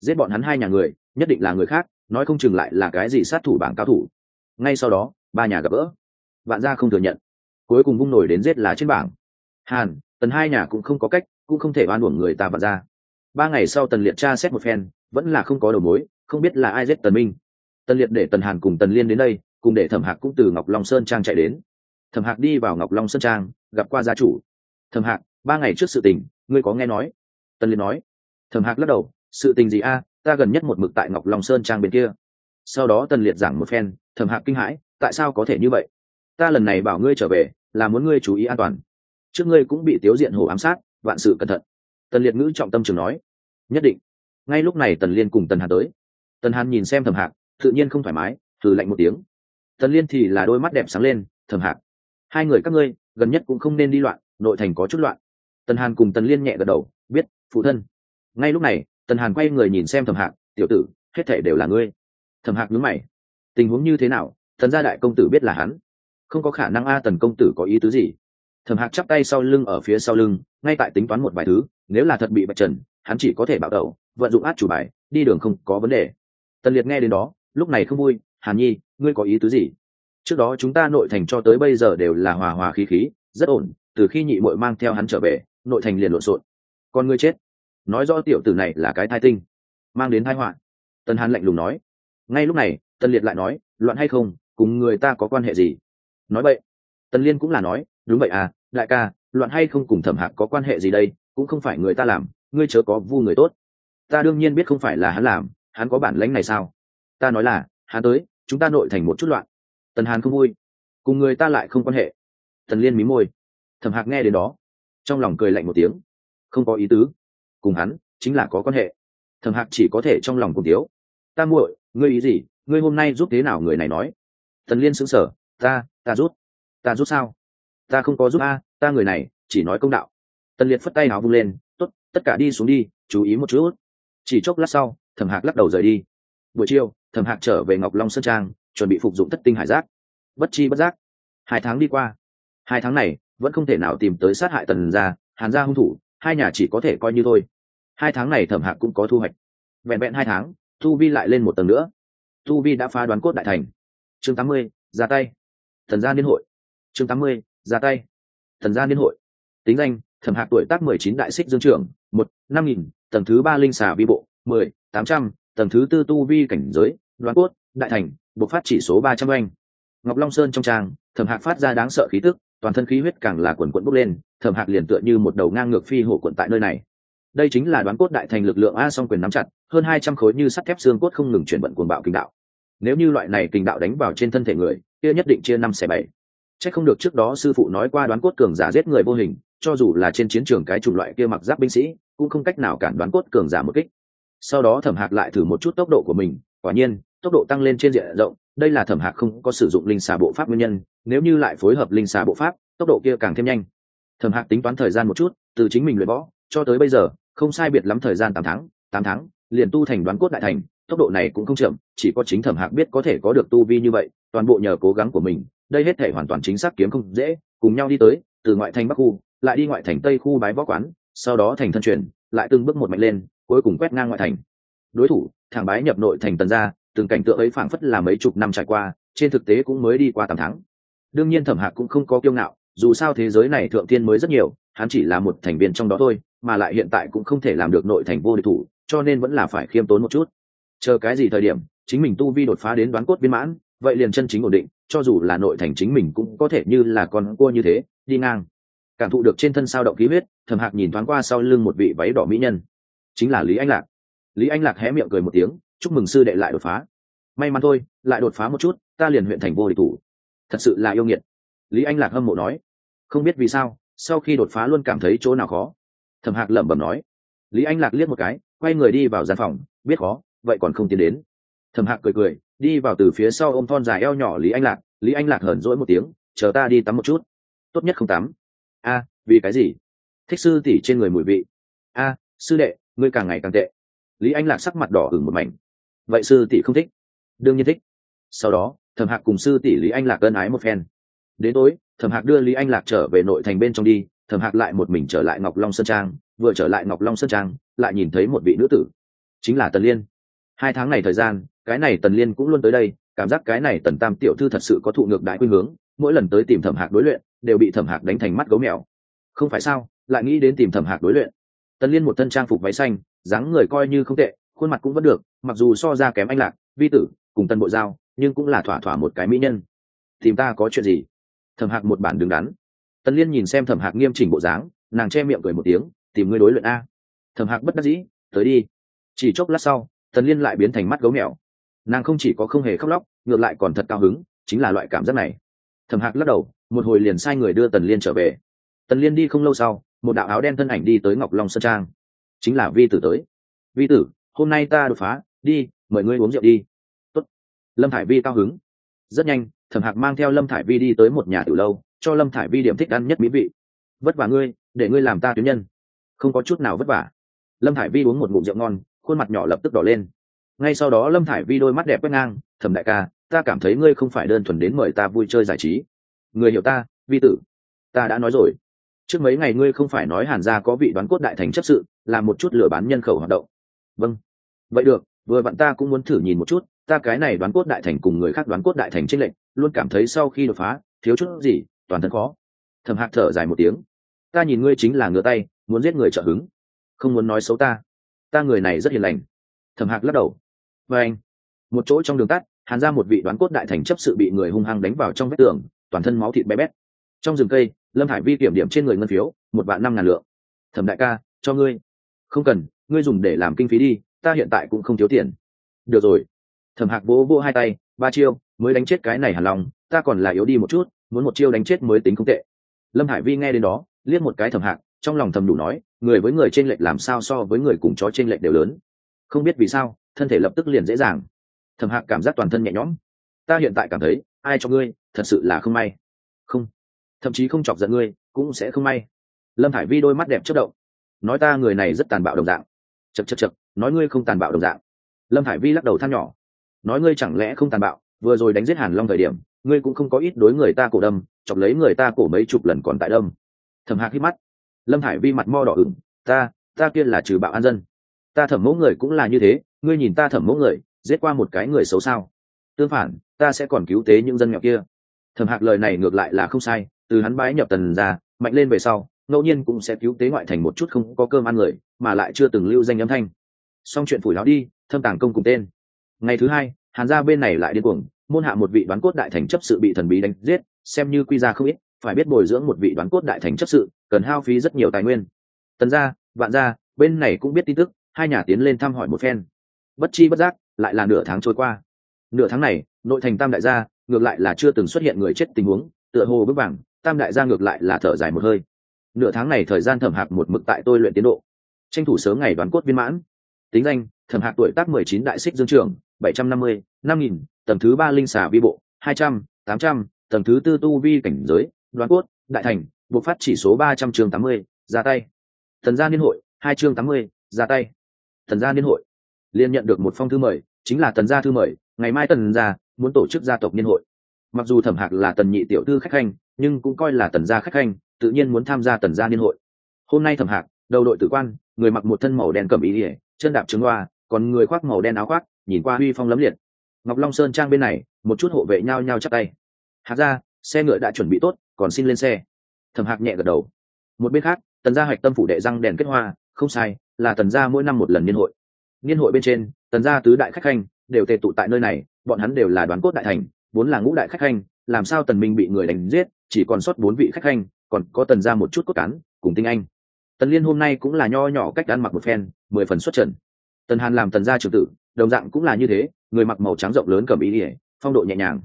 Giết bọn hắn hai nhà người, nhất định là người khác, nói không chừng lại là cái gì sát thủ bảng cao thủ. Ngay sau đó, ba nhà gặp gỡ. Vạn gia không thừa nhận. Cuối cùng vung nổi đến giết là trên bảng hàn, tần hai nhà cũng không có cách, cũng không thể oan uổng người ta vạn ra. ba ngày sau tần liệt tra xét một phen, vẫn là không có đầu mối, không biết là ai giết tần minh. Tần liệt để tần hàn cùng tần liên đến đây, cùng để thẩm hạc cũng từ ngọc long sơn trang chạy đến. Thẩm hạc đi vào ngọc long sơn trang, gặp qua gia chủ. Thẩm hạc, ba ngày trước sự tình, ngươi có nghe nói? Tần liệt nói. Thẩm hạc lắc đầu, sự tình gì a, ta gần nhất một mực tại ngọc long sơn trang bên kia. Sau đó tần liệt giảng một phen, thẩm hạc kinh hãi, tại sao có thể như vậy? Ta lần này bảo ngươi trở về, là muốn ngươi chú ý an toàn trước ngươi cũng bị tiếu diện hổ ám sát, vạn sự cẩn thận. Tần liệt ngữ trọng tâm trường nói. Nhất định. Ngay lúc này tần liên cùng tần hàn tới. Tần hàn nhìn xem thẩm hạc, tự nhiên không thoải mái thử lạnh một tiếng. Tần liên thì là đôi mắt đẹp sáng lên, thẩm hạc, hai người các ngươi gần nhất cũng không nên đi loạn, nội thành có chút loạn. Tần hàn cùng tần liên nhẹ gật đầu, biết, phụ thân. Ngay lúc này, tần hàn quay người nhìn xem thẩm hạc, tiểu tử, hết thể đều là ngươi. Thẩm hạc nhớ mày. Tình huống như thế nào? Thần gia đại công tử biết là hắn. Không có khả năng a tần công tử có ý tứ gì thẩm hạc chắp tay sau lưng ở phía sau lưng, ngay tại tính toán một vài thứ, nếu là thật bị bạch trần, hắn chỉ có thể bảo đầu vận dụng át chủ bài, đi đường không có vấn đề. Tần liệt nghe đến đó, lúc này không vui, hàn nhi, ngươi có ý tứ gì? Trước đó chúng ta nội thành cho tới bây giờ đều là hòa hòa khí khí, rất ổn, từ khi nhị mội mang theo hắn trở về, nội thành liền lộn xộn. Con ngươi chết. Nói rõ tiểu tử này là cái thai tinh, mang đến thai họa. Tần hàn lạnh lùng nói. Ngay lúc này, tần liệt lại nói, loạn hay không, cùng người ta có quan hệ gì? Nói vậy. Tần liên cũng là nói đúng vậy à đại ca, loạn hay không cùng thẩm hạc có quan hệ gì đây, cũng không phải người ta làm, ngươi chớ có vu người tốt. Ta đương nhiên biết không phải là hắn làm, hắn có bản lãnh này sao? Ta nói là, hắn tới, chúng ta nội thành một chút loạn. Tần hàn không vui. Cùng người ta lại không quan hệ. Tần liên mí môi. Thẩm hạc nghe đến đó, trong lòng cười lạnh một tiếng. Không có ý tứ. Cùng hắn, chính là có quan hệ. Thẩm hạc chỉ có thể trong lòng cùng tiếu ta muội, ngươi ý gì? Ngươi hôm nay giúp thế nào người này nói? Tần liên sững sờ. Ta ta rút. Ta rút sao? Ta không có giúp a, ta người này, chỉ nói công đạo. Tần liệt phất tay áo vung lên t ố t tất cả đi xuống đi, chú ý một chút. Chỉ chốc lát sau, thẩm hạc lắc đầu rời đi. Buổi chiều, thẩm hạc trở về ngọc long sơn trang, chuẩn bị phục dụng thất tinh hải giác. Bất chi bất giác, hai tháng đi qua. Hai tháng này, vẫn không thể nào tìm tới sát hại tần gia, hàn gia hung thủ, hai nhà chỉ có thể coi như thôi. Hai tháng này thẩm hạc cũng có thu hoạch. Vẹn vẹn hai tháng, tu vi lại lên một tầng nữa. Tu vi đã phá đoán cốt đại thành. Chương tám mươi, ra tay. Thần gia liên hội. Chương tám mươi ra tay. Thần gia liên hội. Tính danh, thẩm hạc tuổi tác mười chín đại xích dương trưởng, một, năm nghìn, tầng thứ ba linh xà vi bộ, mười, tám trăm, tầng thứ tư tu vi cảnh giới, đoán cốt, đại thành bộc phát chỉ số ba trăm oanh. Ngọc long sơn trong trang thẩm hạc phát ra đáng sợ khí tức, toàn thân khí huyết càng là quần quận bốc lên, thẩm hạc liền tựa như một đầu ngang ngược phi hổ quận tại nơi này. Đây chính là đoán cốt đại thành lực lượng a song quyền nắm chặt, hơn hai trăm khối như sắt thép xương cốt không ngừng chuyển vận cuồng bạo kinh đạo. Nếu như loại này kinh đạo đánh vào trên thân thể người, kia nhất định chia năm xẻ bảy c h ắ c không được trước đó sư phụ nói qua đoán cốt cường giả giết người vô hình, cho dù là trên chiến trường cái chủng loại kia mặc giáp binh sĩ, cũng không cách nào cản đoán cốt cường giả một kích. Sau đó thẩm hạc lại thử một chút tốc độ của mình, quả nhiên, tốc độ tăng lên trên diện rộng, đây là thẩm hạc không có sử dụng linh xà bộ pháp nguyên nhân, nếu như lại phối hợp linh xà bộ pháp, tốc độ kia càng thêm nhanh. Thẩm hạc tính toán thời gian một chút, từ chính mình luyện võ, cho tới bây giờ, không sai biệt lắm thời gian tám tháng tám tháng, liền tu thành đoán cốt đại thành, tốc độ này cũng không chậm, chỉ có chính thẩm hạc biết có thể có được tu vi như vậy, toàn bộ nhờ cố gắng của mình đây hết thể hoàn toàn chính xác kiếm không dễ, cùng nhau đi tới, từ ngoại thành bắc khu, lại đi ngoại thành tây khu bái võ quán, sau đó thành thân truyền, lại từng bước một mạnh lên, cuối cùng quét ngang ngoại thành. Đối thủ, thẳng bái nhập nội thành tần gia, từng cảnh tượng ấy phảng phất là mấy chục năm trải qua, trên thực tế cũng mới đi qua tám tháng. Đương nhiên thẩm hạc cũng không có kiêu ngạo, dù sao thế giới này thượng tiên mới rất nhiều, hắn chỉ là một thành viên trong đó thôi, mà lại hiện tại cũng không thể làm được nội thành vô địch thủ, cho nên vẫn là phải khiêm tốn một chút. Chờ cái gì thời điểm, chính mình tu vi đột phá đến đoán cốt viên mãn, vậy liền chân chính ổn định cho dù là nội thành chính mình cũng có thể như là con cua như thế, đi ngang. Cảm thụ được trên thân sao động khí huyết thầm hạc nhìn thoáng qua sau lưng một vị váy đỏ mỹ nhân. Chính là lý anh lạc. Lý anh lạc hé miệng cười một tiếng, chúc mừng sư đệ lại đột phá. May mắn thôi, lại đột phá một chút, ta liền huyện thành vô địch thủ. Thật sự là yêu nghiệt. Lý anh lạc hâm mộ nói. Không biết vì sao, sau khi đột phá luôn cảm thấy chỗ nào khó. Thầm hạc lẩm bẩm nói. Lý anh lạc liếc một cái, quay người đi vào gian phòng, biết khó, vậy còn không tiến đến. Thầm hạc cười cười đi vào từ phía sau ôm thon dài eo nhỏ lý anh lạc, lý anh lạc hờn rỗi một tiếng, chờ ta đi tắm một chút. Tốt nhất không tắm. A, vì cái gì? Thích sư tỉ trên người mùi vị. A, sư đệ, ngươi càng ngày càng tệ. Lý anh lạc sắc mặt đỏ hửng một mảnh. Vậy sư tỷ không thích? Đương nhiên thích. Sau đó, thẩm hạc cùng sư tỷ lý anh lạc ân ái một phen. Đến tối, thẩm hạc đưa lý anh lạc trở về nội thành bên trong đi, thẩm hạc lại một mình trở lại ngọc long sơn trang, vừa trở lại ngọc long sơn trang, lại nhìn thấy một vị nữ tử. Chính là tần liên. Hai tháng này thời gian cái này tần liên cũng luôn tới đây, cảm giác cái này tần tam tiểu thư thật sự có thụ ngược đại quy hướng, mỗi lần tới tìm thẩm hạc đối luyện, đều bị thẩm hạc đánh thành mắt gấu mèo. Không phải sao, lại nghĩ đến tìm thẩm hạc đối luyện. Tần liên một thân trang phục váy xanh, dáng người coi như không tệ, khuôn mặt cũng vẫn được, mặc dù so ra kém anh lạc, vi tử, cùng tân bộ giao, nhưng cũng là thỏa thỏa một cái mỹ nhân. Tìm ta có chuyện gì? Thẩm hạc một bản đứng đắn. Tần liên nhìn xem thẩm hạc nghiêm chỉnh bộ dáng, nàng che miệng cười một tiếng, tìm ngươi đối luyện a. Thẩm hạc bất đắc dĩ, tới đi. Chỉ chốc lát sau, tần liên lại biến thành mắt gấu mèo nàng không chỉ có không hề khóc lóc, ngược lại còn thật cao hứng, chính là loại cảm giác này. Thẩm hạc lắc đầu, một hồi liền sai người đưa tần liên trở về. Tần liên đi không lâu sau, một đạo áo đen thân ảnh đi tới ngọc long sơn trang. Chính là vi tử tới. Vi tử, hôm nay ta đột phá, đi, mời ngươi uống rượu đi. Tốt. lâm thải vi cao hứng. Rất nhanh, thẩm hạc mang theo lâm thải vi đi tới một nhà từ lâu, cho lâm thải vi điểm thích ăn nhất mỹ vị. Vất vả ngươi, để ngươi làm ta tuyến nhân. Không có chút nào vất vả. Lâm thải vi uống một ngụm rượu ngon, khuôn mặt nhỏ lập tức đỏ lên ngay sau đó lâm thải vi đôi mắt đẹp quét ngang, thẩm đại ca, ta cảm thấy ngươi không phải đơn thuần đến mời ta vui chơi giải trí. Người hiểu ta, vi tử. Ta đã nói rồi. Trước mấy ngày ngươi không phải nói hàn gia có vị đoán cốt đại thành chấp sự làm một chút lừa bán nhân khẩu hoạt động. Vâng. Vậy được, vừa vặn ta cũng muốn thử nhìn một chút, ta cái này đoán cốt đại thành cùng người khác đoán cốt đại thành tranh lệnh luôn cảm thấy sau khi đột phá, thiếu chút gì, toàn thân khó. Thầm hạc thở dài một tiếng. Ta nhìn ngươi chính là ngựa tay, muốn giết người trợ hứng. Không muốn nói xấu ta. Ta người này rất hiền lành. Thầm hạc lắc đầu và anh, một chỗ trong đường tắt, hàn ra một vị đoán cốt đại thành chấp sự bị người hung hăng đánh vào trong vách tường, toàn thân máu thịt bé bét. Trong rừng cây, lâm hải vi kiểm điểm trên người ngân phiếu, một vạn năm ngàn lượng. Thẩm đại ca, cho ngươi. Không cần, ngươi dùng để làm kinh phí đi, ta hiện tại cũng không thiếu tiền. Được rồi. Thẩm hạc vỗ vỗ hai tay, ba chiêu, mới đánh chết cái này hàn lòng, ta còn là yếu đi một chút, muốn một chiêu đánh chết mới tính không tệ. Lâm hải vi nghe đến đó, liếc một cái thẩm hạc, trong lòng thầm đủ nói, người với người t r ê n lệch làm sao so với người cùng chó t r ê n lệch đều lớn. Không biết vì sao thân thể lập tức liền dễ dàng. Thẩm hạc cảm giác toàn thân nhẹ nhõm. Ta hiện tại cảm thấy, ai cho ngươi, thật sự là không may. Không. Thậm chí không chọc giận ngươi, cũng sẽ không may. Lâm hải vi đôi mắt đẹp chất động. Nói ta người này rất tàn bạo đồng dạng. Chật chật chật nói ngươi không tàn bạo đồng dạng. Lâm hải vi lắc đầu than nhỏ. Nói ngươi chẳng lẽ không tàn bạo, vừa rồi đánh giết hàn long thời điểm, ngươi cũng không có ít đối người ta cổ đâm, chọc lấy người ta cổ mấy chục lần còn tại đâm. Thầm hạc hít mắt. Lâm hải vi mặt mo đỏ ửng. Ta ta kia là trừ bạo an dân. Ta thẩm mẫu người cũng là như thế ngươi nhìn ta thẩm mẫu người, giết qua một cái người xấu sao? Tương phản, ta sẽ còn cứu tế những dân nghèo kia. Thẩm hạc lời này ngược lại là không sai, từ hắn bái nhập tần ra mạnh lên về sau, ngẫu nhiên cũng sẽ cứu tế ngoại thành một chút không có cơm ăn người, mà lại chưa từng lưu danh âm thanh. Xong chuyện phủi nó đi, thâm tàng công cùng tên. Ngày thứ hai, hàn gia bên này lại điên cuồng, môn hạ một vị đoán cốt đại thành chấp sự bị thần bí đánh giết, xem như quy ra không ít, phải biết bồi dưỡng một vị đoán cốt đại thành chấp sự, cần hao phí rất nhiều tài nguyên. Tần gia, vạn gia, bên này cũng biết tin tức, hai nhà tiến lên thăm hỏi một phen bất chi bất giác, lại là nửa tháng trôi qua. Nửa tháng này, nội thành tam đại gia, ngược lại là chưa từng xuất hiện người chết tình huống, tựa hồ bước vàng tam đại gia ngược lại là thở dài một hơi. Nửa tháng này thời gian thẩm hạc một mực tại tôi luyện tiến độ. Tranh thủ sớm ngày đoán cốt viên mãn. Tính danh, thẩm hạc tuổi tác mười chín đại xích dương trường bảy trăm năm mươi, năm nghìn, tầng thứ ba linh xà vi bộ, hai trăm, tám trăm, tầng thứ tư tu vi cảnh giới, đoán cốt, đại thành, buộc phát chỉ số ba trăm chương tám mươi, ra tay. Thần gia niên hội, hai chương tám mươi, ra tay. Thần gia niên hội liên nhận được một phong thư mời, chính là tần gia thư mời, ngày mai tần gia muốn tổ chức gia tộc niên hội. Mặc dù thẩm hạc là tần nhị tiểu thư khách khanh, nhưng cũng coi là tần gia khách khanh, tự nhiên muốn tham gia tần gia niên hội. Hôm nay thẩm hạc, đầu đội tử quan, người mặc một thân màu đen cầm ý ỉa chân đạp trứng hoa, còn người khoác màu đen áo khoác, nhìn qua huy phong lấm liệt. Ngọc long sơn trang bên này, một chút hộ vệ nhau nhau chắc tay. Hạc ra xe ngựa đã chuẩn bị tốt, còn xin lên xe. Thẩm hạc nhẹ gật đầu. Một bên khác, tần gia hoạch tâm phủ đệ răng đèn kết hoa, không sai, là tần gia mỗi năm một lần niên hội niên hội bên trên, tần gia tứ đại khách khanh đều tề tụ tại nơi này, bọn hắn đều là đoàn cốt đại thành, vốn là ngũ đại khách khanh, làm sao tần minh bị người đánh giết, chỉ còn sót bốn vị khách khanh, còn có tần gia một chút cốt cán cùng tinh anh. Tần liên hôm nay cũng là nho nhỏ cách ăn mặc một phen, mười phần xuất trần. Tần hàn làm tần gia trưởng tử, đồng dạng cũng là như thế, người mặc màu trắng rộng lớn cầm ý ỉa phong độ nhẹ nhàng.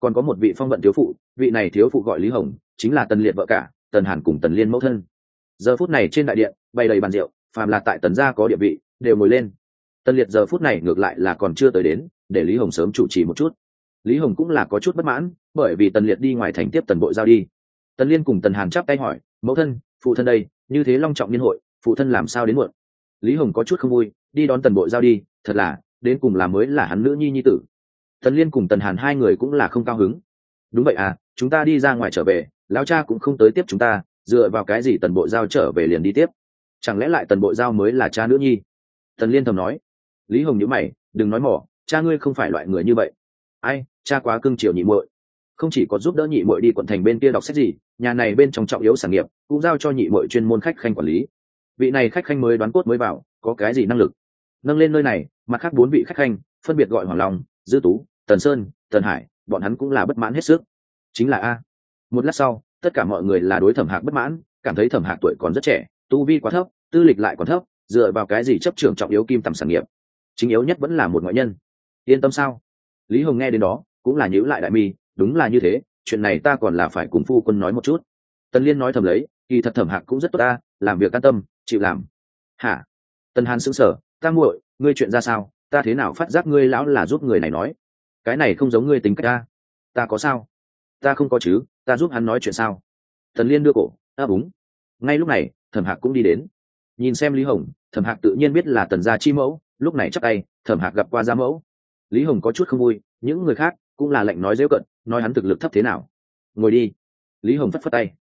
Còn có một vị phong vận thiếu phụ, vị này thiếu phụ gọi lý hồng, chính là tần liệt vợ cả, tần hàn cùng tần liên mẫu thân. Giờ phút này trên đại điện, bày đầy bàn rượu, phàm là tại tần gia có địa vị, đều ngồi lên tần liệt giờ phút này ngược lại là còn chưa tới đến, để lý hồng sớm chủ trì một chút. Lý hồng cũng là có chút bất mãn, bởi vì tần liệt đi ngoài thành tiếp tần bộ giao đi. Tần liên cùng tần hàn chắp tay hỏi, mẫu thân, phụ thân đây, như thế long trọng liên hội, phụ thân làm sao đến muộn? Lý hồng có chút không vui, đi đón tần bộ giao đi, thật là, đến cùng là mới là hắn nữ nhi nhi tử. Tần liên cùng tần hàn hai người cũng là không cao hứng. Đúng vậy à chúng ta đi ra ngoài trở về, lão cha cũng không tới tiếp chúng ta, dựa vào cái gì tần bộ giao trở về liền đi tiếp? Chẳng lẽ lại tần bộ giao mới là cha nữ nhi? Tần liên thầm nói lý hồng nhữ mày, đừng nói mỏ, cha ngươi không phải loại người như vậy. Ai, cha quá cưng chiều nhị muội. Không chỉ có giúp đỡ nhị muội đi quận thành bên kia đọc sách gì, nhà này bên trong trọng yếu sản nghiệp cũng giao cho nhị muội chuyên môn khách khanh quản lý. Vị này khách khanh mới đoán cốt mới vào, có cái gì năng lực? Nâng lên nơi này, mặt khác bốn vị khách khanh, phân biệt gọi hoàng long, dư tú, tần sơn, tần hải, bọn hắn cũng là bất mãn hết sức. Chính là a. Một lát sau, tất cả mọi người là đối thẩm hạc bất mãn, cảm thấy thẩm hạc tuổi còn rất trẻ, tu vi quá thấp, tư lịch lại còn thấp, dựa vào cái gì chấp trường trọng yếu kim tầm sản nghiệp? Chính yếu nhất vẫn là một ngoại nhân. Yên tâm sao? Lý hồng nghe đến đó, cũng là nhữ lại đại mi, đúng là như thế, chuyện này ta còn là phải cùng phu quân nói một chút. Tần liên nói thầm lấy, kỳ thật thẩm hạc cũng rất tốt ta, làm việc an tâm, chịu làm. Hả? Tần hàn sững sờ, ta muội, ngươi chuyện ra sao? Ta thế nào phát giác ngươi lão là giúp người này nói? Cái này không giống ngươi tính cách ta. Ta có sao? Ta không có chứ, ta giúp hắn nói chuyện sao? Tần liên đưa cổ ta đúng. Ngay lúc này, thẩm hạc cũng đi đến. Nhìn xem lý hồng, thẩm hạc tự nhiên biết là tần gia chi mẫu lúc này chắc tay, thẩm hạc gặp qua gia mẫu. Lý hồng có chút không vui, những người khác cũng là lệnh nói dễ cận, nói hắn thực lực thấp thế nào. Ngồi đi. Lý hồng phất phất tay.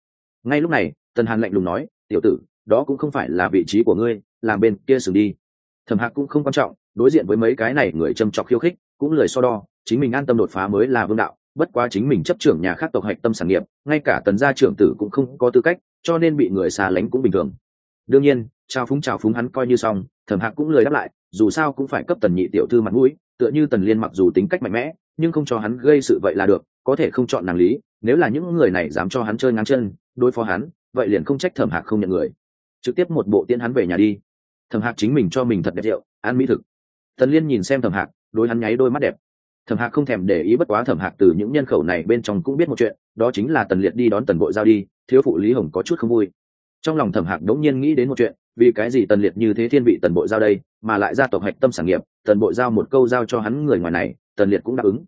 Ngay lúc này, tần hàn lạnh lùng nói, tiểu tử, đó cũng không phải là vị trí của ngươi, làm bên kia xử đi. Thẩm hạc cũng không quan trọng, đối diện với mấy cái này người châm trọc khiêu khích, cũng lời so đo, chính mình an tâm đột phá mới là vương đạo, bất quá chính mình chấp trưởng nhà khác tộc hạch tâm sản nghiệp, ngay cả tần gia trưởng tử cũng không có tư cách, cho nên bị người xa lánh cũng bình thường. Đương nhiên, trao phúng trao phúng hắn coi như xong, thẩm hạc cũng lời đáp lại dù sao cũng phải cấp tần nhị tiểu thư mặt mũi, tựa như tần liên mặc dù tính cách mạnh mẽ, nhưng không cho hắn gây sự vậy là được, có thể không chọn nàng lý, nếu là những người này dám cho hắn chơi ngang chân, đối phó hắn, vậy liền không trách thẩm hạc không nhận người. Trực tiếp một bộ tiễn hắn về nhà đi. Thẩm hạc chính mình cho mình thật đẹp rượu, ăn mỹ thực. Tần liên nhìn xem thẩm hạc, đối hắn nháy đôi mắt đẹp. Thẩm hạc không thèm để ý bất quá thẩm hạc từ những nhân khẩu này bên trong cũng biết một chuyện, đó chính là tần liệt đi đón tần bộ giao đi, thiếu phụ lý hồng có chút không vui trong lòng thẩm hạc đống nhiên nghĩ đến một chuyện, vì cái gì tần liệt như thế thiên vị tần bộ giao đây, mà lại ra tộc hạch tâm sản nghiệp, tần bộ giao một câu giao cho hắn người ngoài này, tần liệt cũng đáp ứng.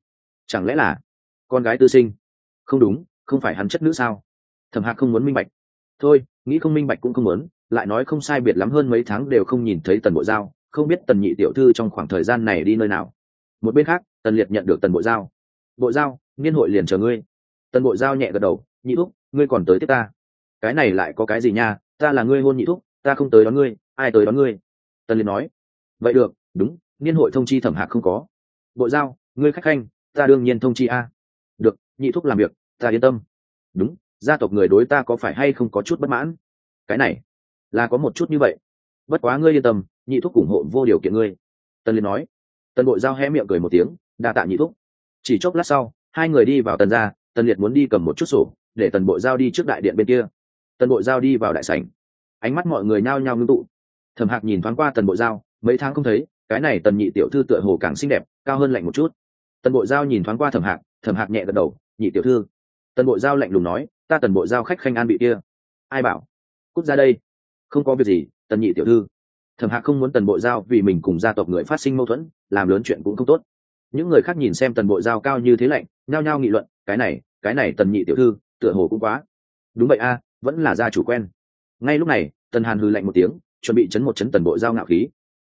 Chẳng lẽ là con gái tư sinh? Không đúng, không phải hắn chất nữ sao? Thẩm hạc không muốn minh bạch. Thôi, nghĩ không minh bạch cũng không muốn, lại nói không sai biệt lắm hơn mấy tháng đều không nhìn thấy tần bộ giao, không biết tần nhị tiểu thư trong khoảng thời gian này đi nơi nào. Một bên khác, tần liệt nhận được tần bộ giao. Bộ giao, niên hội liền chờ ngươi. Tần bộ giao nhẹ gật đầu, nhị thúc, ngươi còn tới tiếp ta cái này lại có cái gì nha, ta là ngươi hôn nhị thúc, ta không tới đón ngươi, ai tới đón ngươi? Tần liệt nói. Vậy được, đúng, niên hội thông chi thẩm hạc không có. Bộ giao, ngươi khách khanh, ta đương nhiên thông chi a. Được, nhị thúc làm việc, ta yên tâm. Đúng, gia tộc người đối ta có phải hay không có chút bất mãn? Cái này, là có một chút như vậy. Bất quá ngươi yên tâm, nhị thúc ủng hộ vô điều kiện ngươi. Tần liệt nói. Tần bộ giao hé miệng cười một tiếng, đa tạ nhị thúc. Chỉ chốc lát sau, hai người đi vào tần ra tần liệt muốn đi cầm một chút sổ, để tần bộ giao đi trước đại điện bên kia tần bội giao đi vào đại sảnh. Ánh mắt mọi người nhao nhao ngưng tụ. Thẩm hạc nhìn thoáng qua tần bội giao, mấy tháng không thấy, cái này tần nhị tiểu thư tựa hồ càng xinh đẹp, cao hơn lạnh một chút. Tần bội giao nhìn thoáng qua thẩm hạc thẩm hạc nhẹ gật đầu, nhị tiểu thư. Tần bội giao lạnh lùng nói, ta tần bội giao khách khanh an bị kia. Ai bảo? Cút ra đây. Không có việc gì, tần nhị tiểu thư. Thẩm hạc không muốn tần bội giao vì mình cùng gia tộc người phát sinh mâu thuẫn, làm lớn chuyện cũng không tốt. Những người khác nhìn xem tần bội giao cao như thế lạnh, nhao nhao nghị luận, cái này cái này tần nhị tiểu thư, tựa hồ cũng quá. Đúng vậy a vẫn là gia chủ quen. Ngay lúc này, tần hàn hư lạnh một tiếng, chuẩn bị chấn một chấn tần bội giao ngạo khí.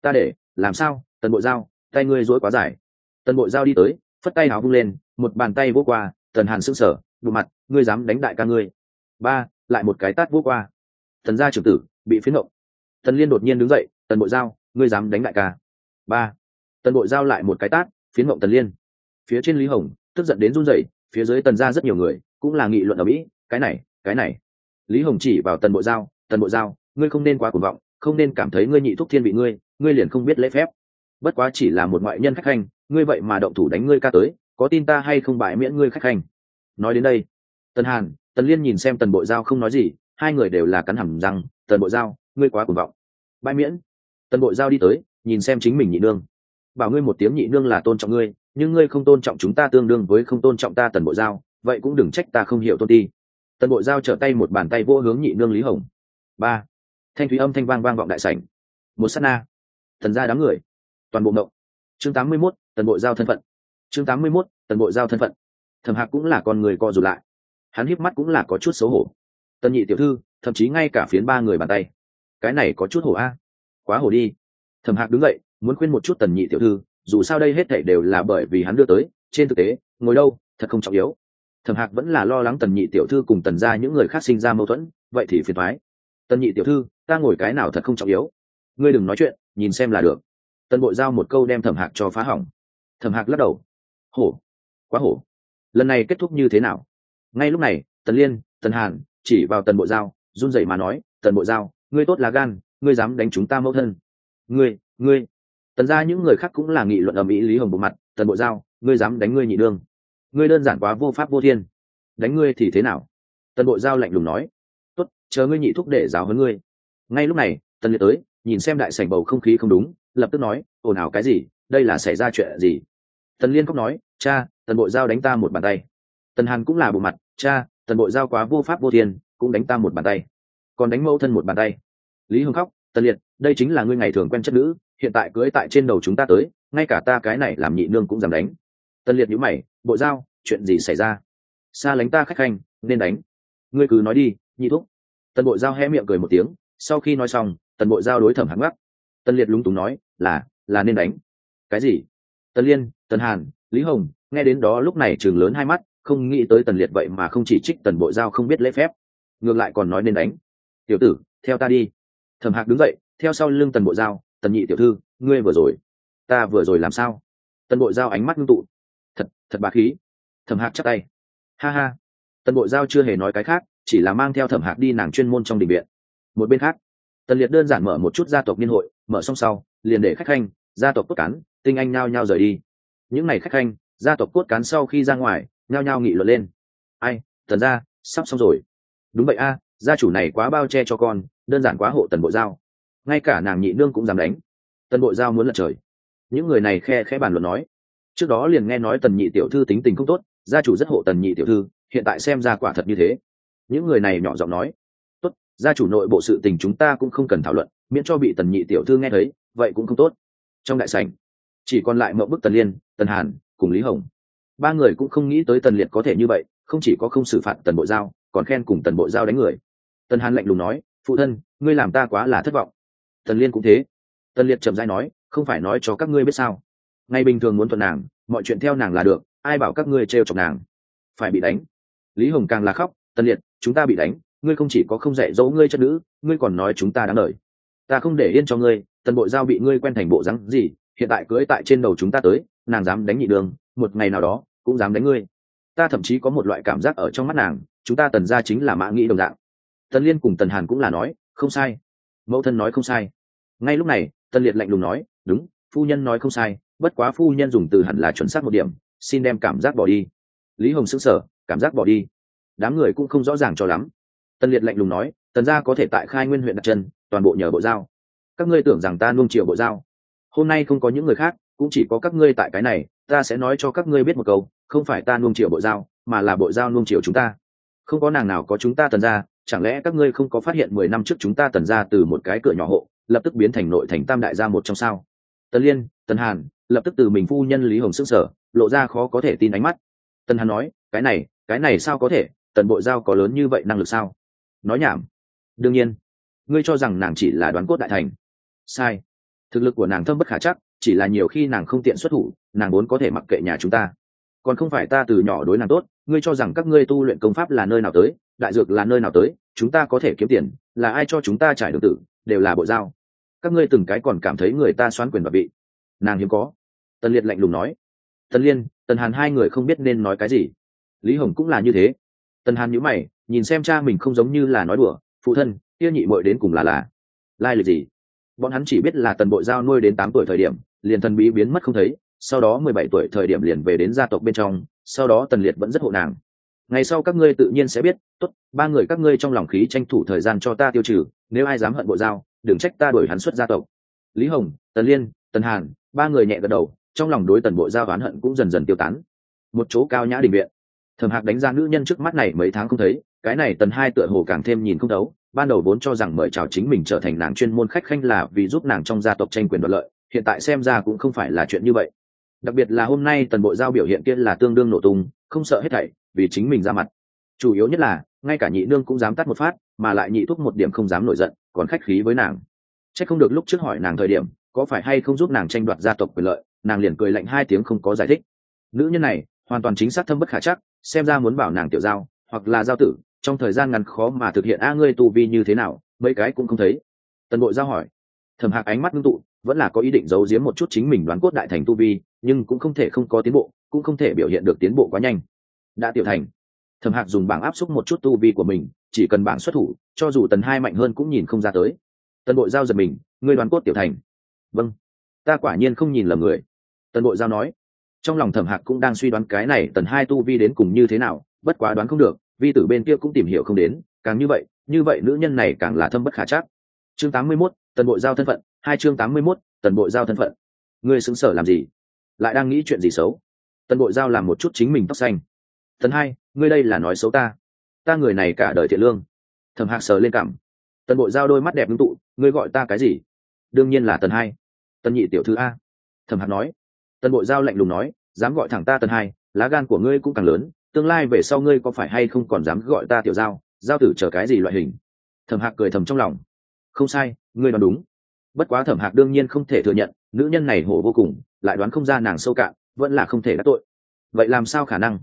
Ta để, làm sao? Tần bội giao, tay ngươi dối quá dài. Tần bội giao đi tới, phất tay áo vung lên, một bàn tay vô qua, tần hàn sững sờ, bộ mặt, ngươi dám đánh đại ca ngươi. Ba, lại một cái tát vô qua. Tần gia trưởng tử, bị phiến động tần liên đột nhiên đứng dậy, tần bội giao, ngươi dám đánh đại ca. Ba. Tần bội giao lại một cái tát, phiến mộng tần liên. Phía trên lý hồng, tức giận đến run rẩy, phía dưới tần gia rất nhiều người, cũng là nghị luận ở mỹ, cái này cái này lý hồng chỉ vào tần Bộ giao tần Bộ giao ngươi không nên quá cuồng vọng không nên cảm thấy ngươi nhị thúc thiên bị ngươi ngươi liền không biết lễ phép. Bất quá chỉ là một ngoại nhân khách hành, ngươi vậy mà động thủ đánh ngươi ca tới có tin ta hay không bại miễn ngươi khách hành. nói đến đây tần hàn tần liên nhìn xem tần Bộ giao không nói gì hai người đều là cắn hầm răng tần Bộ giao ngươi quá cuồng vọng. Bãi miễn? Tần Bộ giao đi tới nhìn xem chính mình nhị nương. Bảo ngươi một tiếng nhị nương là tôn trọng ngươi nhưng ngươi không tôn trọng chúng ta tương đương với không tôn trọng ta tần Bộ giao vậy cũng đừng trách ta không hiểu tôn ti tần bội giao trở tay một bàn tay vô hướng nhị nương lý hồng. Ba. Thanh thúy âm thanh vang vang vọng đại sảnh. Một s á t na. Thần ra đám người. Toàn bộ mộng chương tám mươi mốt, tần bội giao thân phận. Chương tám mươi mốt, tần bội giao thân phận. Thẩm hạc cũng là con người co rụt lại. Hắn híp mắt cũng là có chút xấu hổ. Tần nhị tiểu thư, thậm chí ngay cả phiến ba người bàn tay. Cái này có chút hổ a. Quá hổ đi. Thẩm hạc đứng dậy, muốn khuyên một chút tần nhị tiểu thư, dù sao đây hết thảy đều là bởi vì hắn đưa tới, trên thực tế, ngồi đâu, thật không trọng yếu thẩm hạc vẫn là lo lắng tần nhị tiểu thư cùng tần ra những người khác sinh ra mâu thuẫn, vậy thì phiền thoái. Tần nhị tiểu thư, ta ngồi cái nào thật không trọng yếu. Ngươi đừng nói chuyện, nhìn xem là được. Tần bội giao một câu đem thẩm hạc cho phá hỏng. Thẩm hạc lắc đầu. Hổ. Quá hổ. Lần này kết thúc như thế nào? Ngay lúc này, tần liên, tần hàn chỉ vào tần bội giao, run rẩy mà nói, tần bội giao, ngươi tốt là gan, ngươi dám đánh chúng ta mẫu thân. Ngươi ngươi. Tần ra những người khác cũng là nghị luận ở mỹ lý hồng bộ mặt, tần bội giao, ngươi dám đánh ngươi nhị đương ngươi đơn giản quá vô pháp vô thiên. Đánh ngươi thì thế nào? Tần bội giao lạnh lùng nói. Tốt, chờ ngươi nhị thúc để giáo hơn ngươi. Ngay lúc này, tần liệt tới, nhìn xem đại sảnh bầu không khí không đúng, lập tức nói, ồn ào cái gì? Đây là xảy ra chuyện gì? Tần liên khóc nói, cha, tần bội giao đánh ta một bàn tay. Tần hàn cũng là bộ mặt, cha, tần bội giao quá vô pháp vô thiên, cũng đánh ta một bàn tay. Còn đánh mẫu thân một bàn tay. Lý hưng khóc, tần liệt, đây chính là ngươi ngày thường quen chất nữ, hiện tại cưới tại trên đầu chúng ta tới, ngay cả ta cái này làm nhị nương cũng dám đánh tần liệt nhữ mày, bộ giao, chuyện gì xảy ra? Xa lánh ta khách khanh, nên đánh. Ngươi cứ nói đi, nhị thúc. Tần bộ giao hé miệng cười một tiếng, sau khi nói xong, tần bộ giao đối thẩm hắn gắt tần liệt lúng túng nói, là là nên đánh. Cái gì? Tần liên, tần hàn, lý hồng, nghe đến đó lúc này trường lớn hai mắt, không nghĩ tới tần liệt vậy mà không chỉ trích tần bộ giao không biết lễ phép, ngược lại còn nói nên đánh. Tiểu tử, theo ta đi. Thẩm hạc đứng dậy, theo sau lưng tần bộ giao, tần nhị tiểu thư, ngươi vừa rồi, ta vừa rồi làm sao? Tần bộ giao ánh mắt ngưng tụ thật thật bà khí. Thẩm hạc chắc tay. Ha ha. Tần bộ giao chưa hề nói cái khác, chỉ là mang theo thẩm hạc đi nàng chuyên môn trong đình viện. Một bên khác, tần liệt đơn giản mở một chút gia tộc niên hội, mở xong sau, liền để khách khanh, gia tộc cốt cán, tinh anh nhao nhao rời đi. Những ngày khách khanh, gia tộc cốt cán sau khi ra ngoài, nhao nhao nghị luận lên. Ai, tần ra sắp xong rồi. Đúng vậy a, gia chủ này quá bao che cho con, đơn giản quá hộ tần bộ giao. Ngay cả nàng nhị nương cũng dám đánh. Tần bộ giao muốn lật trời. Những người này khe khẽ bàn luận nói trước đó liền nghe nói tần nhị tiểu thư tính tình không tốt, gia chủ rất hộ tần nhị tiểu thư, hiện tại xem ra quả thật như thế. Những người này nhỏ giọng nói, tốt, gia chủ nội bộ sự tình chúng ta cũng không cần thảo luận, miễn cho bị tần nhị tiểu thư nghe thấy, vậy cũng không tốt. Trong đại sảnh, chỉ còn lại mậu bức tần liên, tần hàn cùng lý hồng. Ba người cũng không nghĩ tới tần liệt có thể như vậy, không chỉ có không xử phạt tần bộ giao, còn khen cùng tần bộ giao đánh người. Tần hàn lạnh lùng nói, phụ thân, ngươi làm ta quá là thất vọng. Tần liên cũng thế. Tần liệt chậm dai nói, không phải nói cho các ngươi biết sao ngày bình thường muốn thuận nàng, mọi chuyện theo nàng là được, ai bảo các ngươi trêu chọc nàng? Phải bị đánh. Lý hồng càng là khóc, tần liệt, chúng ta bị đánh, ngươi không chỉ có không dạy dỗ ngươi chất nữ, ngươi còn nói chúng ta đáng lời ta không để yên cho ngươi, tần bộ giao bị ngươi quen thành bộ rắn gì, hiện tại cưỡi tại trên đầu chúng ta tới, nàng dám đánh nhị đường, một ngày nào đó, cũng dám đánh ngươi. Ta thậm chí có một loại cảm giác ở trong mắt nàng, chúng ta tần ra chính là mã nghĩ đồng dạng. Tần liên cùng tần hàn cũng là nói, không sai. Mẫu thân nói không sai. Ngay lúc này, tần liệt lạnh lùng nói, đúng, phu nhân nói không sai bất quá phu nhân dùng từ hẳn là chuẩn xác một điểm xin đem cảm giác bỏ đi. Lý hồng s ữ n g sở cảm giác bỏ đi. Đám người cũng không rõ ràng cho lắm. Tân liệt lạnh lùng nói tần gia có thể tại khai nguyên huyện đặt chân toàn bộ nhờ bộ giao. Các ngươi tưởng rằng ta nuông chiều bộ giao. Hôm nay không có những người khác cũng chỉ có các ngươi tại cái này ta sẽ nói cho các ngươi biết một câu không phải ta nuông chiều bộ giao mà là bộ giao nuông chiều chúng ta. Không có nàng nào có chúng ta tần gia, chẳng lẽ các ngươi không có phát hiện mười năm trước chúng ta tần gia từ một cái cửa nhỏ hộ lập tức biến thành nội thành tam đại gia một trong sao? Tần liên, tần hàn, lập tức từ mình phu nhân lý hồng sức sở, lộ ra khó có thể tin ánh mắt. Tần hàn nói, cái này cái này sao có thể? Tần bộ giao có lớn như vậy năng lực sao? Nói nhảm. Đương nhiên. Ngươi cho rằng nàng chỉ là đoán cốt đại thành. Sai. Thực lực của nàng thâm bất khả chắc, chỉ là nhiều khi nàng không tiện xuất thủ, nàng vốn có thể mặc kệ nhà chúng ta. Còn không phải ta từ nhỏ đối nàng tốt, ngươi cho rằng các ngươi tu luyện công pháp là nơi nào tới, đại dược là nơi nào tới, chúng ta có thể kiếm tiền, là ai cho chúng ta trải đường tử, đều là bộ giao các ngươi từng cái còn cảm thấy người ta xoán quyền và vị. Nàng hiếm có. Tần liệt lạnh lùng nói. Tần liên, tần hàn hai người không biết nên nói cái gì. Lý hồng cũng là như thế. Tần hàn nhữ mày, nhìn xem cha mình không giống như là nói đùa. Phụ thân tiêu nhị mội đến cùng là là lai lịch gì? Bọn hắn chỉ biết là tần bội giao nuôi đến tám tuổi thời điểm, liền thần bí biến mất không thấy. Sau đó mười bảy tuổi thời điểm liền về đến gia tộc bên trong, sau đó tần liệt vẫn rất hộ nàng. Ngày sau các ngươi tự nhiên sẽ biết. Tốt, ba người các ngươi trong lòng khí tranh thủ thời gian cho ta tiêu trừ, nếu ai dám hận bộ giao đừng trách ta đuổi hắn xuất gia tộc. Lý hồng, tần liên, tần hàn, ba người nhẹ gật đầu, trong lòng đối tần bộ giao oán hận cũng dần dần tiêu tán. Một chỗ cao nhã đình viện. Thẩm hạc đánh giá nữ nhân trước mắt này mấy tháng không thấy, cái này tần hai tựa hồ càng thêm nhìn không thấu, ban đầu vốn cho rằng mời chào chính mình trở thành nàng chuyên môn khách khanh là vì giúp nàng trong gia tộc tranh quyền đoạt lợi, hiện tại xem ra cũng không phải là chuyện như vậy. Đặc biệt là hôm nay tần bộ giao biểu hiện kia là tương đương nổ tung, không sợ hết thảy, vì chính mình ra mặt. Chủ yếu nhất là, ngay cả nhị nương cũng dám tắt một phát mà lại nhị thúc một điểm không dám nổi giận, còn khách khí với nàng. C h ắ c không được lúc trước hỏi nàng thời điểm, có phải hay không giúp nàng tranh đoạt gia tộc quyền lợi, nàng liền cười lạnh hai tiếng không có giải thích. Nữ nhân này, hoàn toàn chính xác thâm bất khả chắc, xem ra muốn bảo nàng tiểu giao, hoặc là giao tử, trong thời gian ngắn khó mà thực hiện a ngươi tu vi như thế nào, mấy cái cũng không thấy. Tần bộ giao hỏi. Thầm hạc ánh mắt ngưng tụ, vẫn là có ý định giấu giếm một chút chính mình đoán cốt đại thành tu vi, nhưng cũng không thể không có tiến bộ, cũng không thể biểu hiện được tiến bộ quá nhanh. Đã tiểu thành. Thẩm hạc dùng bảng áp xúc một chút tu vi của mình chỉ cần bảng xuất thủ cho dù tần hai mạnh hơn cũng nhìn không ra tới. Tần bội giao giật mình ngươi đoàn cốt tiểu thành. Vâng ta quả nhiên không nhìn lầm người. Tần bội giao nói. Trong lòng thẩm hạc cũng đang suy đoán cái này tần hai tu vi đến cùng như thế nào bất quá đoán không được vi tử bên kia cũng tìm hiểu không đến càng như vậy như vậy nữ nhân này càng là thâm bất khả chắc. Chương tám mươi 81, tần bội giao thân phận hai chương tám mươi 81, tần bội giao thân phận. Ngươi xứng sở làm gì? Lại đang nghĩ chuyện gì xấu? Tần bội giao làm một chút chính mình tóc xanh. Tần hai ngươi đây là nói xấu ta ta người này cả đời thiện lương. Thẩm hạc sờ lên cảm. Tần bội giao đôi mắt đẹp ngưng tụ, ngươi gọi ta cái gì? Đương nhiên là tần hai. Tần nhị tiểu thư a. Thẩm hạc nói. Tần bội giao lạnh lùng nói, dám gọi thẳng ta tần hai, lá gan của ngươi cũng càng lớn, tương lai về sau ngươi có phải hay không còn dám gọi ta tiểu giao giao tử chờ cái gì loại hình? Thẩm hạc cười thầm trong lòng. Không sai, ngươi đoán đúng. Bất quá thẩm hạc đương nhiên không thể thừa nhận, nữ nhân này hổ vô cùng, lại đoán không ra nàng sâu cạn, vẫn là không thể đắc tội. Vậy làm sao khả năng?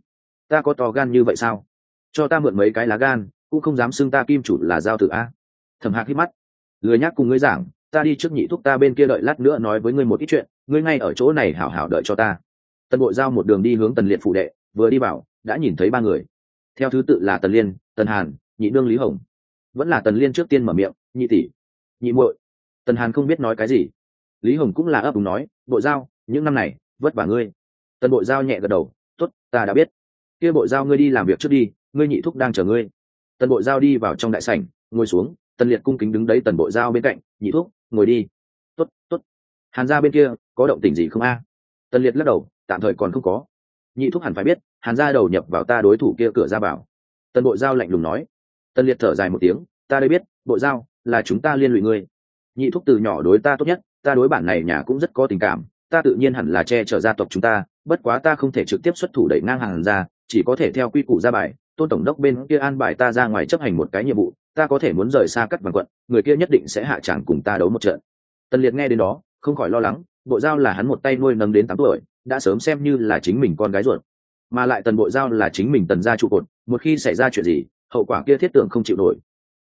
Ta có to gan như vậy sao? Cho ta mượn mấy cái lá gan, cũng không dám xưng ta kim chủ là giao tử a. Thẩm hạc hít mắt. Lười nhắc cùng ngươi giảng, ta đi trước nhị thúc ta bên kia đợi lát nữa nói với ngươi một ít chuyện, ngươi ngay ở chỗ này hảo hảo đợi cho ta. Tần bội giao một đường đi hướng tần liệt phụ đệ, vừa đi bảo đã nhìn thấy ba người. Theo thứ tự là tần liên, tần hàn, nhị đương lý hồng. Vẫn là tần liên trước tiên mở miệng, nhị tỷ, nhị muội. Tần hàn không biết nói cái gì. Lý hồng cũng là ấp úng nói bộ giao, những năm này, vất vả ngươi. Tần bộ giao nhẹ gật đầu t ố t ta đã biết. Kia bộ giao ngươi đi làm việc trước đi ngươi nhị thúc đang chờ ngươi. Tần bộ giao đi vào trong đại sảnh, ngồi xuống, tần liệt cung kính đứng đấy tần bộ giao bên cạnh, nhị thúc, ngồi đi. T ố t t ố t hàn Gia bên kia, có động tình gì không a? Tần liệt lắc đầu, tạm thời còn không có. Nhị thúc hẳn phải biết, hàn Gia đầu nhập vào ta đối thủ kia cửa ra vào. Tần bộ giao lạnh lùng nói. Tần liệt thở dài một tiếng, ta đây biết bộ giao, là chúng ta liên lụy ngươi. Nhị thúc từ nhỏ đối ta tốt nhất, ta đối bản này nhà cũng rất có tình cảm, ta tự nhiên hẳn là che chở gia tộc chúng ta, bất quá ta không thể trực tiếp xuất thủ đẩy ngang hàng ra chỉ có thể theo quy củ ra bài, tôn tổng đốc bên kia an bài ta ra ngoài chấp hành một cái nhiệm vụ, ta có thể muốn rời xa cắt vàng quận, người kia nhất định sẽ hạ tràng cùng ta đấu một trận. Tần liệt nghe đến đó, không khỏi lo lắng, bộ giao là hắn một tay nuôi nâng đến tám tuổi, đã sớm xem như là chính mình con gái ruột. Mà lại tần bộ giao là chính mình tần gia trụ cột, một khi xảy ra chuyện gì, hậu quả kia thiết tưởng không chịu nổi.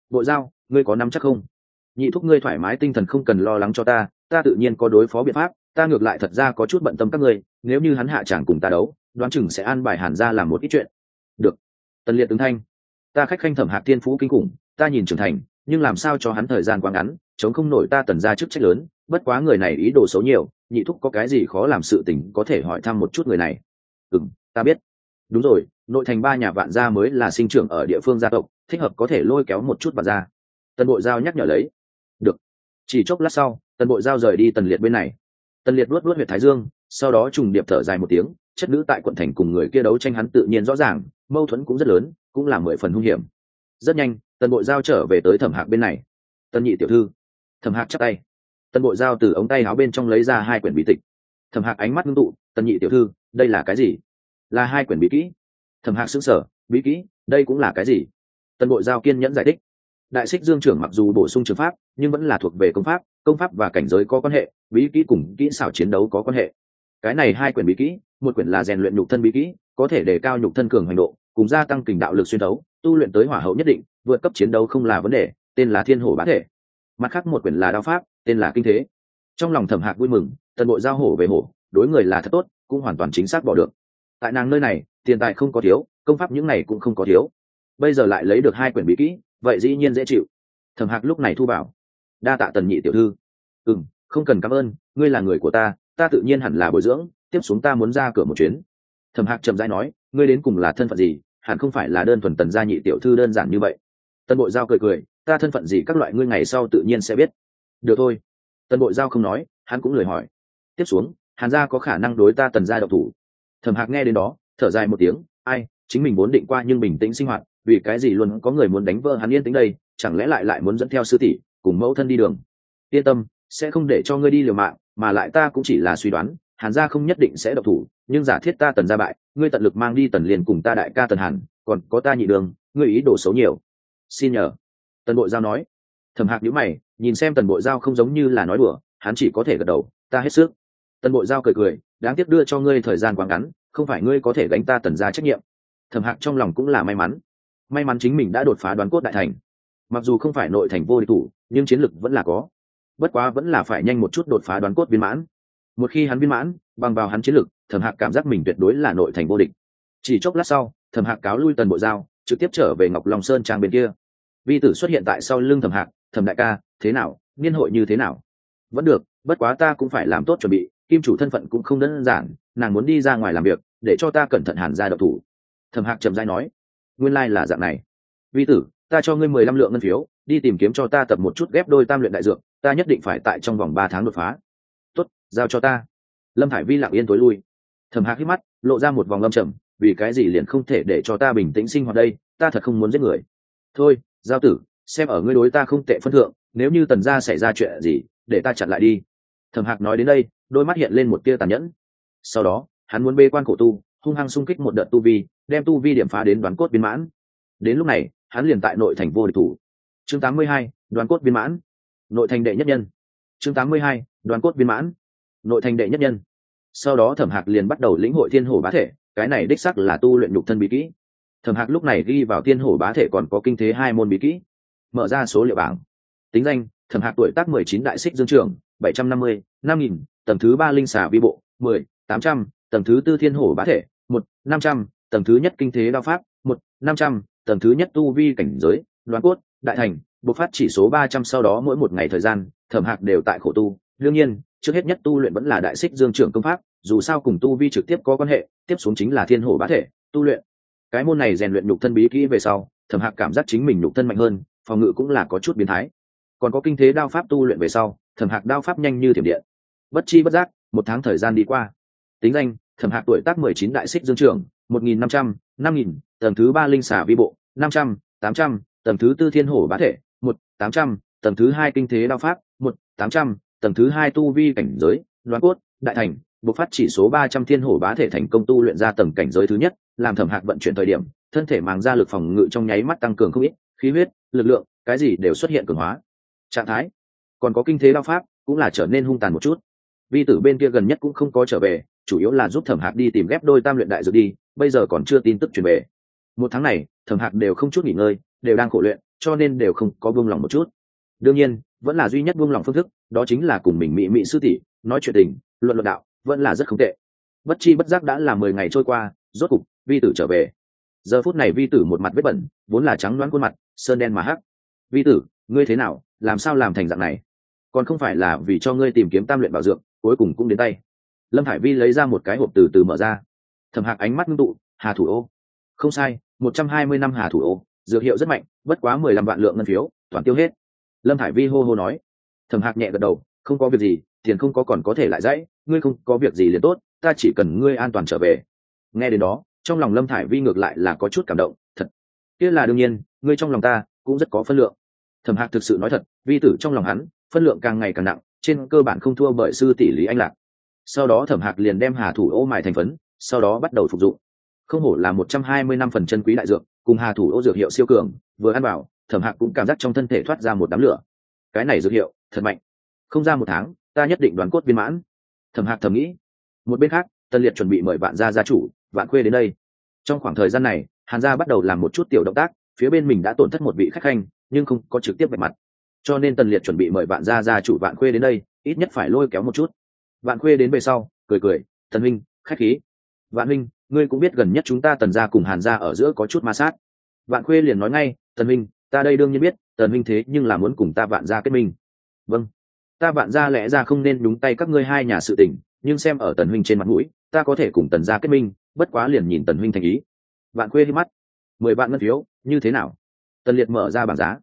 Bộ giao, ngươi có nắm chắc không? Nhị thúc ngươi thoải mái tinh thần không cần lo lắng cho ta ta tự nhiên có đối phó biện pháp, ta ngược lại thật ra có chút bận tâm các ngươi, nếu như hắn hạ chẳng cùng ta đấu đoán chừng sẽ an bài hàn ra làm một ít chuyện. Được. Tần liệt ứng thanh. Ta khách khanh thẩm hạc tiên phú kinh khủng, ta nhìn trưởng thành, nhưng làm sao cho hắn thời gian quá ngắn, chống không nổi ta tần ra chức trách lớn, bất quá người này ý đồ xấu nhiều, nhị thúc có cái gì khó làm sự tình có thể hỏi thăm một chút người này. Ừ ta biết. Đúng rồi, nội thành ba nhà vạn gia mới là sinh trưởng ở địa phương gia tộc, thích hợp có thể lôi kéo một chút vạn gia. Tần bộ giao nhắc nhở lấy. Được. Chỉ chốc lát sau, tần bộ giao rời đi tần liệt bên này. Tần liệt luốt luốt t thái dương, sau đó trùng điệp thở dài một tiếng chất nữ tại quận thành cùng người kia đấu tranh hắn tự nhiên rõ ràng, mâu thuẫn cũng rất lớn, cũng là mười phần hung hiểm. Rất nhanh, tần bộ giao trở về tới thẩm hạc bên này. Tần nhị tiểu thư. Thẩm hạc chắc tay. Tần bộ giao từ ống tay áo bên trong lấy ra hai quyển bí tịch. Thẩm hạc ánh mắt ngưng tụ, tần nhị tiểu thư, đây là cái gì? Là hai quyển bí kỹ. Thẩm hạc xứng sở bí kỹ, đây cũng là cái gì? Tần bộ giao kiên nhẫn giải thích. Đại xích dương trưởng mặc dù bổ sung trường pháp, nhưng vẫn là thuộc về công pháp công pháp và cảnh giới có quan hệ, bí kỹ cùng kỹ xảo chiến đấu có quan hệ. Cái này hai quyển bí kỹ một quyển là rèn luyện nhục thân bí kỹ, có thể đề cao nhục thân cường hành độ, cùng gia tăng kình đạo lực xuyên đấu tu luyện tới hỏa hậu nhất định, vượt cấp chiến đấu không là vấn đề, tên là thiên hổ bá thể. Mặt khác một quyển là đao pháp, tên là kinh thế. Trong lòng thẩm hạc vui mừng, tần bộ giao hổ về hổ, đối người là thật tốt, cũng hoàn toàn chính xác bỏ được. Tại nàng nơi này, tiền tài không có thiếu, công pháp những này cũng không có thiếu. Bây giờ lại lấy được hai quyển bí kỹ, vậy dĩ nhiên dễ chịu. Thẩm hạc lúc này thu bảo. Đa tạ tần nhị tiểu thư. Ừ m không cần cảm ơn, ngươi là người của ta ta tự nhiên hẳn là bồi dưỡng tiếp xuống ta muốn ra cửa một chuyến. Thẩm hạc chậm rãi nói, ngươi đến cùng là thân phận gì? Hẳn không phải là đơn thuần tần gia nhị tiểu thư đơn giản như vậy. Tân bội giao cười cười, ta thân phận gì các loại ngươi ngày sau tự nhiên sẽ biết. Được thôi. Tân bội giao không nói, hắn cũng lời hỏi. Tiếp xuống, hàn gia có khả năng đối ta tần gia độc thủ. Thẩm hạc nghe đến đó, thở dài một tiếng, ai, chính mình vốn định qua nhưng bình tĩnh sinh hoạt, vì cái gì luôn có người muốn đánh vỡ hắn yên tĩnh đây, chẳng lẽ lại lại muốn dẫn theo sư tỷ, cùng mẫu thân đi đường? Yên tâm, sẽ không để cho ngươi đi liều mạng, mà lại ta cũng chỉ là suy đoán hàn gia không nhất định sẽ độc thủ, nhưng giả thiết ta tần gia bại, ngươi tận lực mang đi tần liền cùng ta đại ca tần hàn, còn có ta nhị đường, ngươi ý đồ xấu nhiều. Xin nhờ. Tần bội giao nói. Thẩm hạc nhữ mày, nhìn xem tần bội giao không giống như là nói đùa, hắn chỉ có thể gật đầu, ta hết sức. Tần bội giao cười cười, đáng tiếc đưa cho ngươi thời gian quá ngắn, không phải ngươi có thể gánh ta tần ra trách nhiệm. Thẩm hạc trong lòng cũng là may mắn. May mắn chính mình đã đột phá đoán cốt đại thành. Mặc dù không phải nội thành vô địch thủ, nhưng chiến lực vẫn là có. Bất quá vẫn là phải nhanh một chút đột phá đoán cốt viên mãn một khi hắn viên mãn, bằng vào hắn chiến lực, thẩm hạc cảm giác mình tuyệt đối là nội thành vô địch. Chỉ chốc lát sau, thẩm hạc cáo lui tần bộ giao, trực tiếp trở về ngọc long sơn trang bên kia. Vi tử xuất hiện tại sau lưng thẩm hạc, thẩm đại ca, thế nào? Niên hội như thế nào? Vẫn được, bất quá ta cũng phải làm tốt chuẩn bị, kim chủ thân phận cũng không đơn giản, nàng muốn đi ra ngoài làm việc, để cho ta cẩn thận hàn ra độc thủ. Thẩm hạc trầm dai nói, nguyên lai、like、là dạng này. Vi tử, ta cho ngươi mười lăm lượng ngân phiếu, đi tìm kiếm cho ta tập một chút ghép đôi tam luyện đại dược, ta nhất định phải tại trong vòng ba tháng đột phá tốt, giao cho ta. Lâm thải vi lặng yên tối lui. Thẩm hạc hít mắt lộ ra một vòng lâm trầm vì cái gì liền không thể để cho ta bình tĩnh sinh hoạt đây? Ta thật không muốn giết người. Thôi giao tử xem ở ngươi đối ta không tệ phân thượng nếu như tần gia xảy ra chuyện gì để ta chặn lại đi. Thẩm hạc nói đến đây đôi mắt hiện lên một tia tàn nhẫn. Sau đó hắn muốn bê quan cổ tu hung hăng xung kích một đợt tu vi đem tu vi điểm phá đến đoán cốt viên mãn. Đến lúc này hắn liền tại nội thành vô địch thủ. Chương 82, đoán cốt viên mãn. Nội thành đệ nhất nhân chương 82, đoàn cốt viên mãn nội thành đệ nhất nhân. Sau đó thẩm hạc liền bắt đầu lĩnh hội thiên hổ bá thể cái này đích sắc là tu luyện nhục thân bí kỹ. Thẩm hạc lúc này ghi vào thiên hổ bá thể còn có kinh thế hai môn bí kỹ mở ra số liệu bảng. Tính danh thẩm hạc tuổi tác mười chín đại xích dương trường bảy trăm năm mươi năm nghìn tầng thứ ba linh xà vi bộ mười tám trăm tầng thứ tư thiên hổ bá thể một năm trăm tầng thứ nhất kinh thế đao pháp một năm trăm tầng thứ nhất tu vi cảnh giới đoán cốt đại thành bộc phát chỉ số ba trăm sau đó mỗi một ngày thời gian thẩm hạc đều tại khổ tu. Đương nhiên, trước hết nhất tu luyện vẫn là đại xích dương trưởng công pháp, dù sao cùng tu vi trực tiếp có quan hệ, tiếp xuống chính là thiên hổ bá thể, tu luyện. Cái môn này rèn luyện nhục thân bí kỹ về sau, thẩm hạc cảm giác chính mình nhục thân mạnh hơn, phòng ngự cũng là có chút biến thái. Còn có kinh thế đao pháp tu luyện về sau, thẩm hạc đao pháp nhanh như thiểm điện. Bất chi bất giác, một tháng thời gian đi qua. Tính danh, thẩm hạc tuổi tác mười chín đại xích dương trưởng, một nghìn năm trăm, năm nghìn, tầng thứ ba linh xả vi bộ, năm trăm, tám trăm, tầng thứ tư thiên hổ bá thể, một, tám trăm, tầng thứ hai kinh thế đao pháp một, tám trăm, tầng thứ hai tu vi cảnh giới đoán cốt, đại thành, bộc phát chỉ số ba trăm thiên hổ bá thể thành công tu luyện ra tầng cảnh giới thứ nhất, làm thẩm hạc vận chuyển thời điểm, thân thể màng ra lực phòng ngự trong nháy mắt tăng cường không ít, khí huyết, lực lượng, cái gì đều xuất hiện cường hóa. Trạng thái. Còn có kinh thế đao pháp, cũng là trở nên hung tàn một chút. Vi tử bên kia gần nhất cũng không có trở về, chủ yếu là giúp thẩm hạc đi tìm ghép đôi tam luyện đại dược đi, bây giờ còn chưa tin tức truyền về. Một tháng này, thẩm hạc đều không chút nghỉ ngơi, đều đang khổ luyện, cho nên đều không có vương lòng một chút. Đương nhiên vẫn là duy nhất buông lòng phương thức, đó chính là cùng mình mị mị sư tỷ, nói chuyện tình, luận luận đạo, vẫn là rất không tệ. Bất chi bất giác đã là mười ngày trôi qua, rốt cục, vi tử trở về. Giờ phút này vi tử một mặt vết bẩn, vốn là trắng loáng khuôn mặt, sơn đen mà hắc. Vi tử, ngươi thế nào? Làm sao làm thành dạng này? Còn không phải là vì cho ngươi tìm kiếm tam luyện bảo dược, cuối cùng cũng đến tay. Lâm hải vi lấy ra một cái hộp từ từ mở ra. Thẩm hạc ánh mắt ngưng tụ, hà thủ ô. Không sai, một trăm hai mươi năm hà thủ ô, dược hiệu rất mạnh, bất quá mười lăm vạn lượng ngân phiếu, toàn tiêu hết lâm hải vi hô hô nói. Thẩm hạc nhẹ gật đầu, không có việc gì, tiền không có còn có thể lại dãy, ngươi không có việc gì liền tốt, ta chỉ cần ngươi an toàn trở về. Nghe đến đó, trong lòng lâm thải vi ngược lại là có chút cảm động, thật. Kia là đương nhiên, ngươi trong lòng ta cũng rất có phân lượng. Thẩm hạc thực sự nói thật, vi tử trong lòng hắn, phân lượng càng ngày càng nặng, trên cơ bản không thua bởi sư tỷ lý anh lạc. Sau đó thẩm hạc liền đem hà thủ ô mài thành phấn, sau đó bắt đầu phục dụng. Không hổ là một trăm hai mươi năm phần chân quý đại dược, cùng hà thủ ô dược hiệu siêu cường, vừa ăn vào thẩm hạc cũng cảm giác trong thân thể thoát ra một đám lửa. Cái này dược hiệu thật mạnh. Không ra một tháng ta nhất định đoán cốt viên mãn. Thẩm hạc thầm nghĩ. Một bên khác tân liệt chuẩn bị mời vạn gia gia chủ vạn khuê đến đây. Trong khoảng thời gian này hàn gia bắt đầu làm một chút tiểu động tác phía bên mình đã tổn thất một vị khách khanh nhưng không có trực tiếp bạch mặt. Cho nên tần liệt chuẩn bị mời vạn gia gia chủ vạn khuê đến đây ít nhất phải lôi kéo một chút. Vạn khuê đến về sau cười cười Thần Minh, khách khí. Vạn Minh, ngươi cũng biết gần nhất chúng ta tần gia cùng hàn gia ở giữa có chút ma sát. Vạn khuê liền nói ngay tần Minh ta đây đương nhiên biết, tần huynh thế nhưng là muốn cùng ta vạn gia kết minh. Vâng. Ta vạn gia lẽ ra không nên đúng tay các ngươi hai nhà sự tình, nhưng xem ở tần huynh trên mặt mũi, ta có thể cùng tần gia kết minh, bất quá liền nhìn tần huynh thành ý. Vạn khuê đi mắt. Mười vạn ngân phiếu, như thế nào? Tần liệt mở ra bảng giá.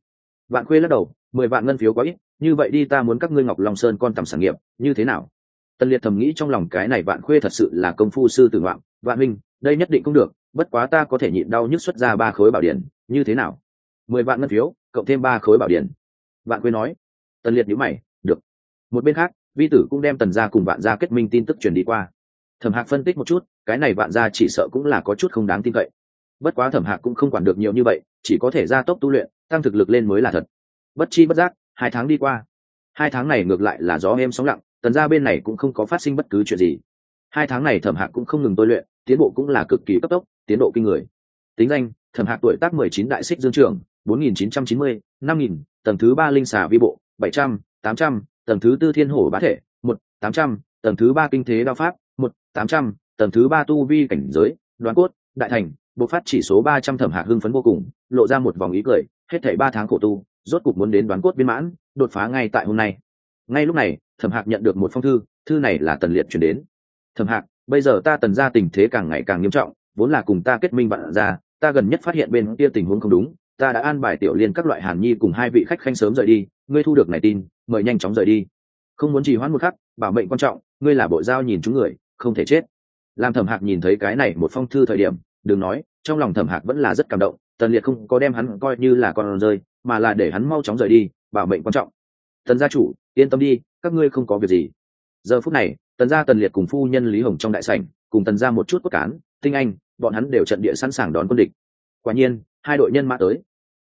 Vạn khuê lắc đầu, mười vạn ngân phiếu quá ít, như vậy đi ta muốn các ngươi ngọc long sơn con tầm sản nghiệp, như thế nào? Tần liệt thầm nghĩ trong lòng cái này vạn khuê thật sự là công phu sư tử ngoạn. Vạn huynh, đây nhất định không được, bất quá ta có thể nhịn đau nhức xuất ra ba khối bảo điển như thế nào? Mười vạn ngân phiếu, cộng thêm ba khối bảo điển vạn quê nói. Tần liệt nhữ mày, được. Một bên khác, vi tử cũng đem tần gia cùng vạn gia kết minh tin tức truyền đi qua. Thẩm hạc phân tích một chút, cái này vạn gia chỉ sợ cũng là có chút không đáng tin cậy. Bất quá thẩm hạc cũng không quản được nhiều như vậy, chỉ có thể gia tốc tu luyện, tăng thực lực lên mới là thật. Bất chi bất giác, hai tháng đi qua. Hai tháng này ngược lại là gió êm sóng lặng, tần gia bên này cũng không có phát sinh bất cứ chuyện gì. Hai tháng này thẩm hạc cũng không ngừng tôi luyện, tiến bộ cũng là cực kỳ cấp tốc, tiến độ kinh người. Tính danh, thẩm hạc tuổi tác mười chín đại xích dương trường bốn nghìn chín trăm chín mươi, năm nghìn, tầng thứ ba linh xà vi bộ, bảy trăm, tám trăm, tầng thứ tư thiên hổ bá thể, một, tám trăm, tầng thứ ba kinh thế đao pháp, một, tám trăm, tầng thứ ba tu vi cảnh giới, đoán cốt, đại thành bộ phát chỉ số ba trăm thẩm hạc hưng phấn vô cùng, lộ ra một vòng ý cười, hết thảy ba tháng khổ tu, rốt cục muốn đến đoán cốt viên mãn, đột phá ngay tại hôm nay. Ngay lúc này, thẩm hạc nhận được một phong thư thư này là tần liệt chuyển đến. Thẩm hạc, bây giờ ta tần ra tình thế càng ngày càng nghiêm trọng, vốn là cùng ta kết minh bạn ra, ta gần nhất phát hiện bên kia tình huống không đúng ta đã an bài tiểu liên các loại hàn nhi cùng hai vị khách khanh sớm rời đi, ngươi thu được này tin, mời nhanh chóng rời đi. Không muốn trì hoãn một khắc, bảo mệnh quan trọng, ngươi là bộ giao nhìn chúng người, không thể chết. Làm thẩm hạc nhìn thấy cái này một phong thư thời điểm, đừng nói, trong lòng thẩm hạc vẫn là rất cảm động, tần liệt không có đem hắn coi như là con rơi, mà là để hắn mau chóng rời đi, bảo mệnh quan trọng. Tần gia chủ, yên tâm đi, các ngươi không có việc gì. Giờ phút này, tần gia tần liệt cùng phu nhân lý hồng trong đại sảnh, cùng tần gia một chút cốt cán, tinh anh, bọn hắn đều trận địa sẵn sàng đón quân địch. Quả nhiên hai đội nhân mã tới.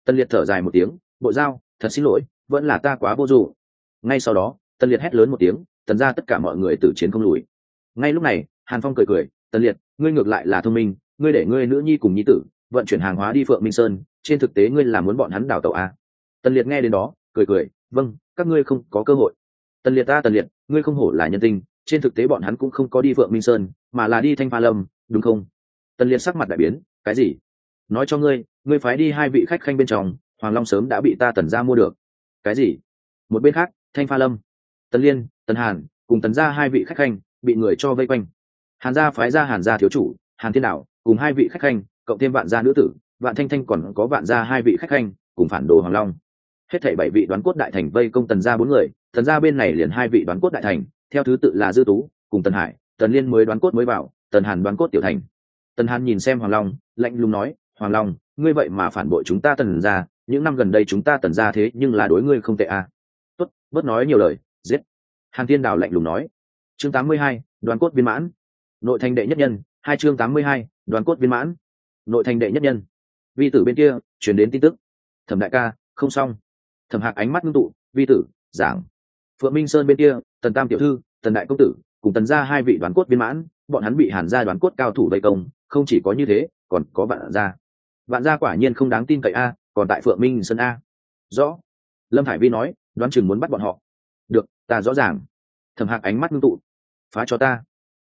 Tần liệt thở dài một tiếng, bộ giao, thật xin lỗi, vẫn là ta quá vô dụ ngay sau đó tần liệt hét lớn một tiếng, tần ra tất cả mọi người tử chiến không lùi. Ngay lúc này, hàn phong cười cười tần liệt, ngươi ngược lại là thông minh, ngươi để ngươi nữ nhi cùng nhi tử vận chuyển hàng hóa đi phượng minh sơn, trên thực tế ngươi là muốn bọn hắn đào tàu a. Tần liệt nghe đến đó, cười cười vâng các ngươi không có cơ hội. Tần liệt ta tần liệt, ngươi không hổ là nhân tinh trên thực tế bọn hắn cũng không có đi phượng minh sơn, mà là đi thanh pha lâm, đúng không? Tần liệt sắc mặt đại biến, cái gì? Nói cho ngươi ngươi phái đi hai vị khách khanh bên trong, hoàng long sớm đã bị ta tần ra mua được. Cái gì? Một bên khác, thanh pha lâm, tần liên, tần hàn, cùng tần ra hai vị khách khanh, bị người cho vây quanh. Hàn gia phái ra hàn gia thiếu chủ, hàn thiên đạo, cùng hai vị khách khanh, cộng thêm vạn gia nữ tử, vạn thanh thanh còn có vạn gia hai vị khách khanh, cùng phản đồ hoàng long. Hết thảy bảy vị đoán cốt đại thành vây công tần gia bốn người, tần gia bên này liền hai vị đoán cốt đại thành, theo thứ tự là dư tú, cùng tần hải, tần liên mới đoán cốt mới vào, tần hàn đoán cốt tiểu thành. Tần hàn nhìn xem hoàng long, lạnh lùng nói hoàng long, ngươi vậy mà phản bội chúng ta tần gia, những năm gần đây chúng ta tần gia thế nhưng là đối ngươi không tệ à. tốt, bớt nói nhiều lời, giết. Hàn thiên đào lạnh lùng nói. Chương tám mươi hai, đoàn cốt viên mãn. Nội thành đệ nhất nhân, hai chương tám mươi hai, đoàn cốt viên mãn. Nội thành đệ nhất nhân. Vi tử bên kia chuyển đến tin tức. Thẩm đại ca, không xong. Thẩm hạc ánh mắt ngưng tụ, vi tử, giảng. Phượng minh sơn bên kia, tần tam tiểu thư, tần đại công tử, cùng tần gia hai vị đoàn cốt viên mãn, bọn hắn bị hàn gia đoàn cốt cao thủ vây công, không chỉ có như thế, còn có vạn gia vạn gia quả nhiên không đáng tin cậy a, còn tại phượng minh sơn a. Rõ. Lâm hải vi nói, đoán chừng muốn bắt bọn họ. Được, ta rõ ràng. Thẩm hạc ánh mắt ngưng tụ. Phá cho ta.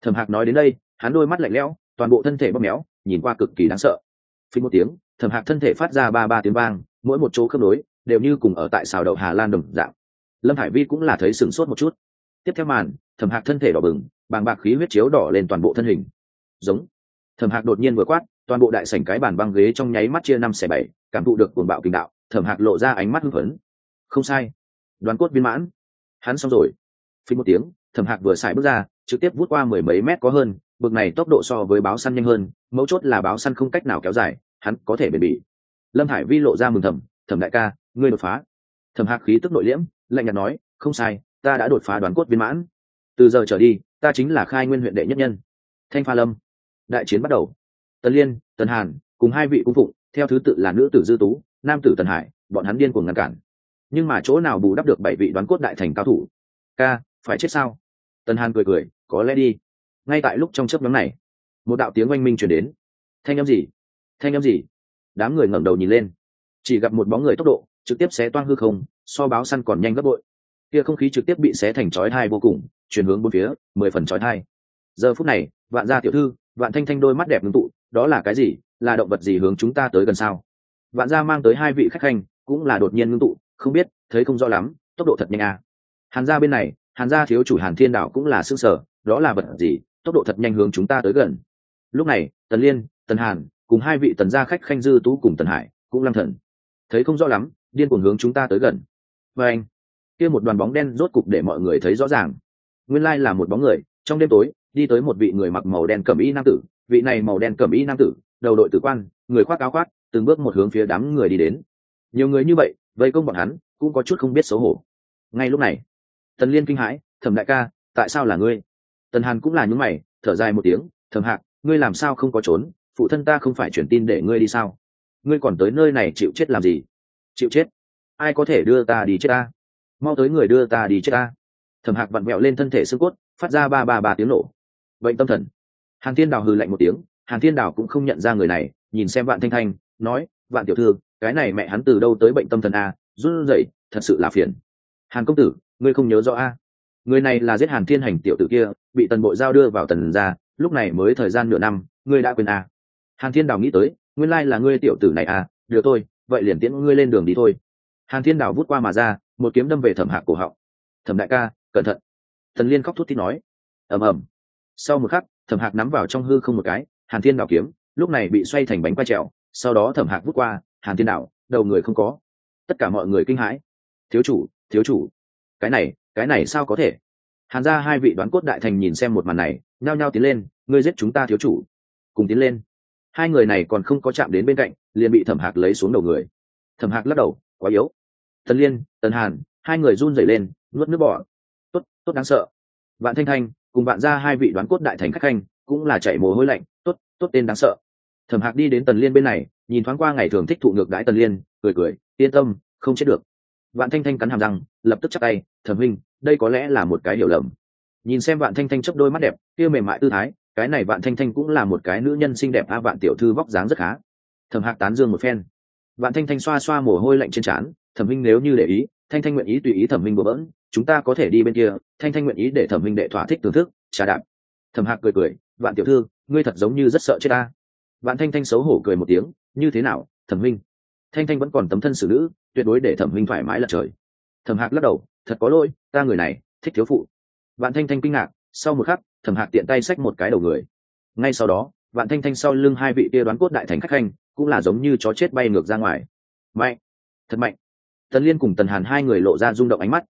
Thẩm hạc nói đến đây, hắn đôi mắt lạnh lẽo, toàn bộ thân thể bóp méo, nhìn qua cực kỳ đáng sợ. Phí một tiếng, thẩm hạc thân thể phát ra ba ba tiếng vang, mỗi một chỗ khớp nối, đều như cùng ở tại xào đậu hà lan đồng dạng. Lâm hải vi cũng là thấy sửng sốt một chút. Tiếp theo màn, thẩm hạc thân thể đỏ bừng, bàng bạc khí huyết chiếu đỏ lên toàn bộ thân hình. Giống. Thẩm hạc đột nhiên vừa quát toàn bộ đại sảnh cái bàn băng ghế trong nháy mắt chia năm xẻ bảy, cảm thụ được cuồng bạo kinh đạo, thẩm hạc lộ ra ánh mắt hưng phấn. Không sai. Đoàn cốt viên mãn. Hắn xong rồi. Phí một tiếng, thẩm hạc vừa xài bước ra, trực tiếp vút qua mười mấy mét có hơn, bực này tốc độ so với báo săn nhanh hơn, mấu chốt là báo săn không cách nào kéo dài, hắn có thể bền bỉ. Lâm hải vi lộ ra mừng thầm, thẩm đại ca, ngươi đột phá. Thẩm hạc khí tức nội liễm, lạnh nhạt nói, không sai, ta đã đột phá đoàn cốt viên mãn. Từ giờ trở đi, ta chính là khai nguyên huyện đệ nhất nhân. Thanh pha lâm. Đại chiến bắt đầu tần liên, tần hàn, cùng hai vị cung phụng, theo thứ tự là nữ tử dư tú, nam tử tần hải, bọn hắn điên cuồng ngăn cản. Nhưng mà chỗ nào bù đắp được bảy vị đoán cốt đại thành cao thủ? Ca, phải chết sao? Tần hàn cười cười, có lẽ đi. Ngay tại lúc trong chớp nhóm này, một đạo tiếng oanh minh chuyển đến. Thanh â m gì? Thanh â m gì? Đám người ngẩng đầu nhìn lên. Chỉ gặp một bóng người tốc độ, trực tiếp xé toang hư không, so báo săn còn nhanh gấp bội. Kia không khí trực tiếp bị xé thành chói thai vô cùng, chuyển hướng bốn phía, mười phần chói thai giờ phút này, vạn gia tiểu thư, vạn thanh thanh đôi mắt đẹp ngưng tụ đó là cái gì? Là động vật gì hướng chúng ta tới gần sao? Vạn gia mang tới hai vị khách khanh, cũng là đột nhiên ngưng tụ, không biết, thấy không rõ lắm, tốc độ thật nhanh à. hàn gia bên này, hàn gia thiếu chủ hàn thiên đạo cũng là xương sở đó là vật gì? Tốc độ thật nhanh hướng chúng ta tới gần. Lúc này, tần liên, tần hàn, cùng hai vị tần gia khách khanh dư tú cùng tần hải, cũng lăng thần. Thấy không rõ lắm, điên cuồng hướng chúng ta tới gần. Và anh, kia một đoàn bóng đen rốt cục để mọi người thấy rõ ràng. Nguyên lai là một bóng người, trong đêm tối, đi tới một vị người mặc màu đen cẩm y nam tử vị này màu đen cẩm y nam tử, đầu đội tử quan, người khoác áo khoác, từng bước một hướng phía đám người đi đến. Nhiều người như vậy, vây công bọn hắn, cũng có chút không biết xấu hổ. Ngay lúc này, tần liên kinh hãi, thẩm đại ca, tại sao là ngươi? Tần hàn cũng là những mày, thở dài một tiếng, thẩm hạc, ngươi làm sao không có trốn? Phụ thân ta không phải chuyển tin để ngươi đi sao? Ngươi còn tới nơi này chịu chết làm gì? Chịu chết? Ai có thể đưa ta đi chết ta? Mau tới người đưa ta đi chết ta. Thẩm hạc vặn vẹo lên thân thể xương cốt, phát ra ba ba ba tiếng nổ. Bệnh tâm thần hàn thiên đào hừ lạnh một tiếng hàn thiên đào cũng không nhận ra người này nhìn xem vạn thanh thanh nói vạn tiểu thư cái này mẹ hắn từ đâu tới bệnh tâm thần a run rẩy thật sự là phiền. Hàn công tử ngươi không nhớ rõ a? Người này là giết hàn thiên hành tiểu tử kia bị tần bộ giao đưa vào tần ra lúc này mới thời gian nửa năm ngươi đã quên a? Hàn thiên đào nghĩ tới nguyên lai là ngươi tiểu tử này à được thôi, vậy liền tiễn ngươi lên đường đi thôi. Hàn thiên đào vút qua mà ra một kiếm đâm về thẩm hạc cổ họng. Thẩm đại ca cẩn thận. Thần liên khóc thút thít nói. Ầm ầm. Sau một khắc thẩm hạc nắm vào trong hư không một cái, hàn thiên đảo kiếm, lúc này bị xoay thành bánh quay trèo, sau đó thẩm hạc vút qua, hàn thiên đảo đầu người không có. Tất cả mọi người kinh hãi. Thiếu chủ thiếu chủ. Cái này cái này sao có thể? Hàn ra hai vị đoán cốt đại thành nhìn xem một màn này, nhao nhao tiến lên, ngươi giết chúng ta thiếu chủ. Cùng tiến lên. Hai người này còn không có chạm đến bên cạnh, liền bị thẩm hạc lấy xuống đầu người. Thẩm hạc lắc đầu, quá yếu. Tần liên, tần hàn, hai người run rẩy lên, nuốt nước bỏ tốt tốt đáng sợ. Vạn thanh thanh cùng bạn ra hai vị đoán cốt đại thành khách khanh, cũng là chạy mồ hôi lạnh, tốt tốt tên đáng sợ. Thẩm hạc đi đến tần liên bên này, nhìn thoáng qua ngày thường thích thụ ngược đãi tần liên, cười cười, yên tâm, không chết được. Vạn thanh thanh cắn hàm răng, lập tức chắc tay, thẩm huynh, đây có lẽ là một cái hiểu lầm. Nhìn xem vạn thanh thanh chấp đôi mắt đẹp, kia mềm mại tư thái, cái này vạn thanh thanh cũng là một cái nữ nhân xinh đẹp a, vạn tiểu thư vóc dáng rất khá. Thẩm hạc tán dương một phen. Vạn thanh thanh xoa xoa mồ hôi lạnh trên trán, thẩm minh nếu như để ý thanh thanh nguyện ý tùy ý thẩm minh bừa bỡn, chúng ta có thể đi bên kia, thanh thanh nguyện ý để thẩm minh đệ thỏa thích thưởng thức, trà đạp. Thẩm hạc cười cười, vạn tiểu thư, ngươi thật giống như rất sợ chết ta. Vạn thanh thanh xấu hổ cười một tiếng, như thế nào, thẩm minh? Thanh thanh vẫn còn tấm thân xử nữ, tuyệt đối để thẩm minh thoải mái lật trời. Thẩm hạc lắc đầu, thật có lỗi, ta người này, thích thiếu phụ. Vạn thanh thanh kinh ngạc, sau một khắc, thẩm hạc tiện tay xách một cái đầu người. Ngay sau đó, vạn thanh thanh sau lưng hai vị kia đoán cốt đại thành khách khanh, cũng là giống như chó chết bay ngược ra ngoài. Mạnh, thật mạnh tần liên cùng tần hàn hai người lộ ra rung động ánh mắt.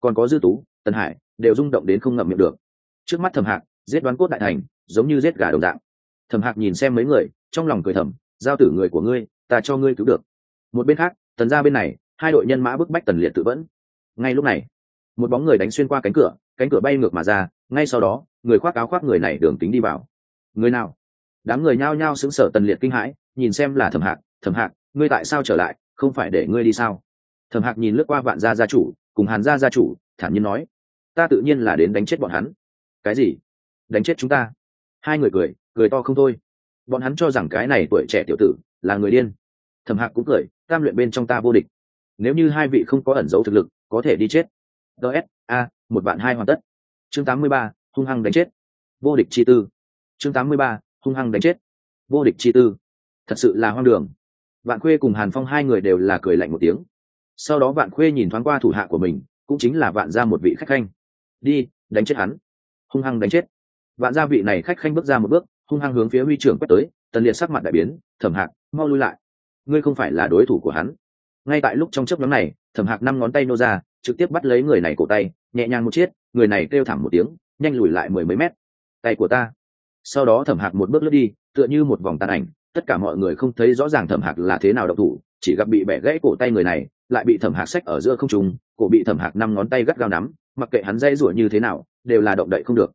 Còn có dư tú, tần hải, đều rung động đến không ngậm miệng được. Trước mắt thẩm hạc, giết đoán cốt đại thành, giống như giết gà đồng dạng. Thẩm hạc nhìn xem mấy người, trong lòng cười thầm, giao tử người của ngươi, ta cho ngươi cứu được. Một bên khác, tần ra bên này, hai đội nhân mã bức bách tần liệt tự vẫn. Ngay lúc này, một bóng người đánh xuyên qua cánh cửa cánh cửa bay ngược mà ra, ngay sau đó, người khoác áo khoác người này đường tính đi vào. Người nào? Đám người nhao nhao xứng sở tần liệt kinh hãi, nhìn xem là thẩm hạc thẩm hạc, ngươi tại sao trở lại? Không phải để ngươi đi sao? Thẩm hạc nhìn lướt qua vạn gia gia chủ, cùng hàn gia gia chủ, thản nhiên nói, ta tự nhiên là đến đánh chết bọn hắn. Cái gì? Đánh chết chúng ta? Hai người cười cười to không thôi. Bọn hắn cho rằng cái này tuổi trẻ tiểu tử là người điên. Thẩm hạc cũng cười, tam luyện bên trong ta vô địch. Nếu như hai vị không có ẩn dấu thực lực, có thể đi chết. Ts a, một bạn hai hoàn tất. Chương tám mươi ba, hung hăng đánh chết. Vô địch chi tư. Chương tám mươi ba, hung hăng đánh chết. Vô địch chi tư. Thật sự là hoang đường. Vạn khuê cùng hàn phong hai người đều là cười lạnh một tiếng sau đó vạn khuê nhìn thoáng qua thủ hạ của mình, cũng chính là vạn ra một vị khách khanh. Đi, đánh chết hắn. Hung hăng đánh chết. Vạn gia vị này khách khanh bước ra một bước, hung hăng hướng phía huy trưởng quét tới, tần liệt sắc mặt đại biến, thẩm hạc, mau lui lại. Ngươi không phải là đối thủ của hắn. Ngay tại lúc trong chấp nhóm này, thẩm hạc năm ngón tay nô ra, trực tiếp bắt lấy người này cổ tay, nhẹ nhàng một chiếc, người này kêu thẳng một tiếng, nhanh lùi lại mười mấy mét. Tay của ta. Sau đó thẩm hạc một bước lướt đi, tựa như một vòng tàn ảnh, tất cả mọi người không thấy rõ ràng thẩm hạc là thế nào độc thủ, chỉ gặp bị bẻ gãy cổ tay người này lại bị thẩm hạc xách ở giữa không trùng, cổ bị thẩm hạc năm ngón tay gắt gao nắm mặc kệ hắn dây rủa như thế nào đều là động đậy không được.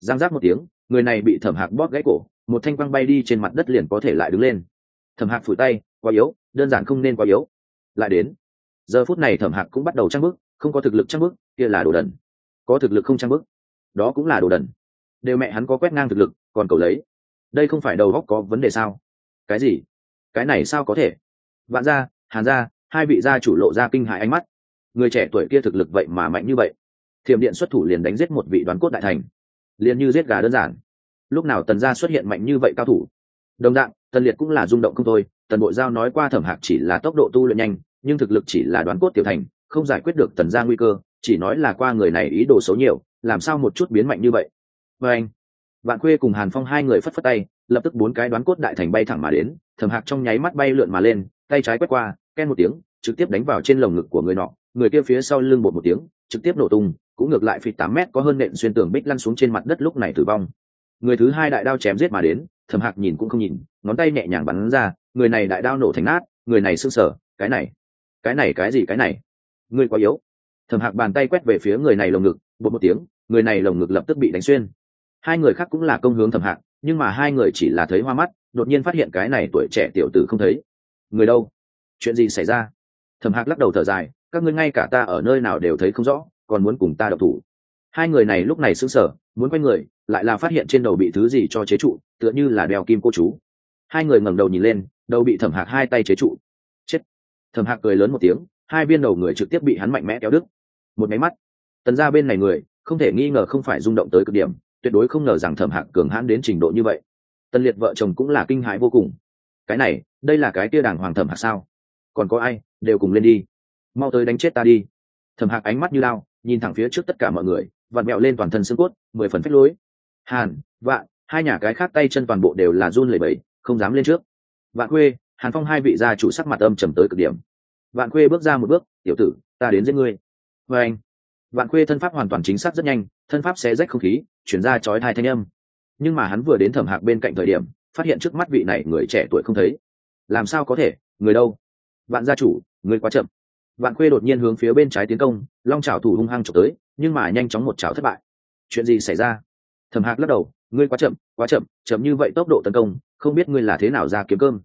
Giang giác một tiếng người này bị thẩm hạc bóp gãy cổ một thanh quăng bay đi trên mặt đất liền có thể lại đứng lên. Thẩm hạc phủi tay quá yếu đơn giản không nên quá yếu. Lại đến giờ phút này thẩm hạc cũng bắt đầu trang bức không có thực lực trang bức kia là đồ đần. Có thực lực không trang bức đó cũng là đồ đần. Đều mẹ hắn có quét ngang thực lực còn cầu lấy. Đây không phải đầu góc có vấn đề sao? Cái gì? Cái này sao có thể? Vạn ra, hàn ra hai vị gia chủ lộ ra kinh hại ánh mắt. Người trẻ tuổi kia thực lực vậy mà mạnh như vậy. Thiểm điện xuất thủ liền đánh giết một vị đoán cốt đại thành. Liền như giết gà đơn giản. Lúc nào tần gia xuất hiện mạnh như vậy cao thủ? Đồng dạng, tần liệt cũng là rung động không thôi. Tần bộ giao nói qua thẩm hạc chỉ là tốc độ tu luyện nhanh, nhưng thực lực chỉ là đoán cốt tiểu thành, không giải quyết được tần gia nguy cơ, chỉ nói là qua người này ý đồ xấu nhiều, làm sao một chút biến mạnh như vậy? Và anh, vạn khuê cùng hàn phong hai người phất phất tay, lập tức bốn cái đoán cốt đại thành bay thẳng mà đến, thẩm hạc trong nháy mắt bay lượn mà lên, tay trái quét qua ken một tiếng, trực tiếp đánh vào trên lồng ngực của người nọ. Người kia phía sau lưng bột một tiếng, trực tiếp nổ tung, cũng ngược lại phi tám mét, có hơn nện xuyên tường bích lăn xuống trên mặt đất lúc này tử vong. Người thứ hai đại đao chém giết mà đến thầm hạc nhìn cũng không nhìn, ngón tay nhẹ nhàng bắn ra, người này đại đao nổ thành nát, người này sưng sở cái này cái này cái gì, cái này? Người quá yếu. Thầm hạc bàn tay quét về phía người này lồng ngực, bột một tiếng, người này lồng ngực lập tức bị đánh xuyên. Hai người khác cũng là công hướng thầm hạc, nhưng mà hai người chỉ là thấy hoa mắt, đột nhiên phát hiện cái này tuổi trẻ tiểu tử không thấy. Người đâu? Chuyện gì xảy ra? Thẩm hạc lắc đầu thở dài, các ngươi ngay cả ta ở nơi nào đều thấy không rõ, còn muốn cùng ta độc thủ. Hai người này lúc này sững sờ, muốn quay người, lại là phát hiện trên đầu bị thứ gì cho chế trụ, tựa như là đeo kim cô chú. Hai người ngẩng đầu nhìn lên, đầu bị thẩm hạc hai tay chế trụ. Chết! Thẩm hạc cười lớn một tiếng, hai viên đầu người trực tiếp bị hắn mạnh mẽ kéo đứt. Một máy mắt. Tần ra bên này người, không thể nghi ngờ không phải rung động tới cực điểm, tuyệt đối không ngờ rằng thẩm hạc cường hãn đến trình độ như vậy. Tần liệt vợ chồng cũng là kinh hãi vô cùng. Cái này, đây là cái tia đàng hoàng thẩm hạc sao? Còn có ai, đều cùng lên đi. Mau tới đánh chết ta đi. Thẩm hạc ánh mắt như lao nhìn thẳng phía trước tất cả mọi người, vặn mẹo lên toàn thân xương cốt, mười phần phách lối. Hàn, vạn, hai nhà cái khác tay chân toàn bộ đều là run lẩy bẩy, không dám lên trước. Vạn khuê, hàn phong hai vị gia chủ sắc mặt âm trầm tới cực điểm. Vạn khuê bước ra một bước, tiểu tử, ta đến giết ngươi. Vê anh. Vạn khuê thân pháp hoàn toàn chính xác rất nhanh, thân pháp sẽ rách không khí, chuyển ra chói thai thanh âm. Nhưng mà hắn vừa đến thẩm hạc bên cạnh thời điểm, phát hiện trước mắt vị này người trẻ tuổi không thấy. Làm sao có thể? Người đâu? Vạn gia chủ người quá chậm. Vạn khuê đột nhiên hướng phía bên trái tiến công, long trào thủ hung hăng trộm tới, nhưng mà nhanh chóng một chảo thất bại. Chuyện gì xảy ra? Thầm hạc lắc đầu, ngươi quá chậm quá chậm chậm như vậy tốc độ tấn công, không biết ngươi là thế nào ra kiếm cơm.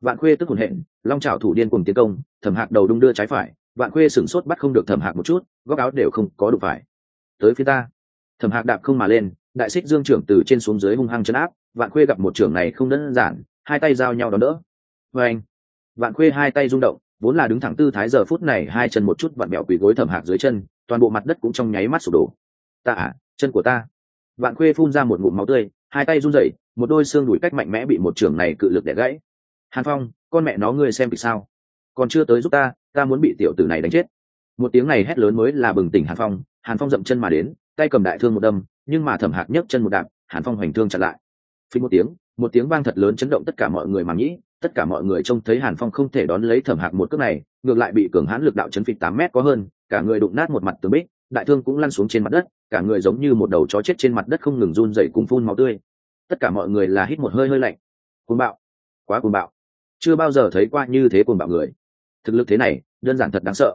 Vạn khuê tức hồn hện, long trào thủ điên cùng tiến công thầm hạc đầu đung đưa trái phải, vạn khuê sửng sốt bắt không được thầm hạc một chút, góc áo đều không có đủ phải. Tới phía ta. Thầm hạc đạp không mà lên, đại xích dương trưởng từ trên xuống dưới hung hăng chấn áp, vạn khuê gặp một trưởng này không đơn giản, hai tay giao nhau đón đỡ. Vê anh vạn khuê hai tay rung động, vốn là đứng thẳng tư thái giờ phút này, hai chân một chút vặn mẹo quỳ gối thẩm hạc dưới chân, toàn bộ mặt đất cũng trong nháy mắt sụp đổ. Ta à chân của ta. Vạn khuê phun ra một ngụm máu tươi, hai tay run rẩy, một đôi xương đùi cách mạnh mẽ bị một trưởng này cự lực đẻ gãy. Hàn phong, con mẹ nó ngươi xem vì sao? Còn chưa tới giúp ta ta muốn bị tiểu tử này đánh chết. Một tiếng này hét lớn mới là bừng tỉnh hàn phong hàn phong dậm chân mà đến, tay cầm đại thương một đâm, nhưng mà thẩm hạc nhấc chân một đạp, hàn phong hoành thương chặn lại. Phí một tiếng một tiếng vang thật lớn chấn động tất cả mọi người mà nghĩ tất cả mọi người trông thấy hàn phong không thể đón lấy thẩm hạc một cước này, ngược lại bị cường hãn lực đạo chấn phịch tám mét có hơn, cả người đụng nát một mặt tường bích, đại thương cũng lăn xuống trên mặt đất, cả người giống như một đầu chó chết trên mặt đất không ngừng run dậy cùng phun máu tươi. Tất cả mọi người là hít một hơi hơi lạnh. Cuồng bạo. Quá cuồng bạo. Chưa bao giờ thấy qua như thế cuồng bạo người. Thực lực thế này, đơn giản thật đáng sợ.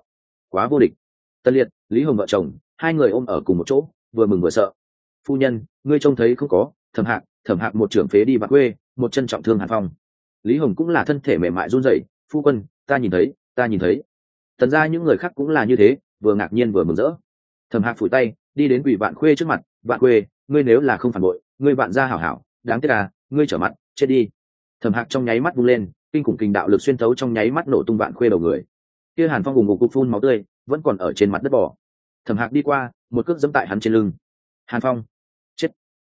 Quá vô địch. Tân liệt, lý hồng vợ chồng, hai người ôm ở cùng một chỗ, vừa mừng vừa sợ. Phu nhân, ngươi trông thấy không có, thẩm hạc thẩm hạc một trưởng phế đi bạc quê, một chân trọng thương hàn phong lý hồng cũng là thân thể mềm mại run rẩy, phu quân, ta nhìn thấy, ta nhìn thấy. Tần ra những người khác cũng là như thế, vừa ngạc nhiên vừa mừng rỡ. Thẩm hạc phủi tay, đi đến quỷ vạn khuê trước mặt, vạn khuê, ngươi nếu là không phản bội, ngươi vạn ra hảo hảo, đáng tiếc à ngươi trở mặt, chết đi. Thẩm hạc trong nháy mắt vung lên, kinh khủng kinh đạo lực xuyên thấu trong nháy mắt nổ tung vạn khuê đầu người. Kia hàn phong cùng ngục cục phun máu tươi, vẫn còn ở trên mặt đất bỏ thẩm hạc đi qua, một cước dẫm tại hắn trên lưng. Hàn phong, chết.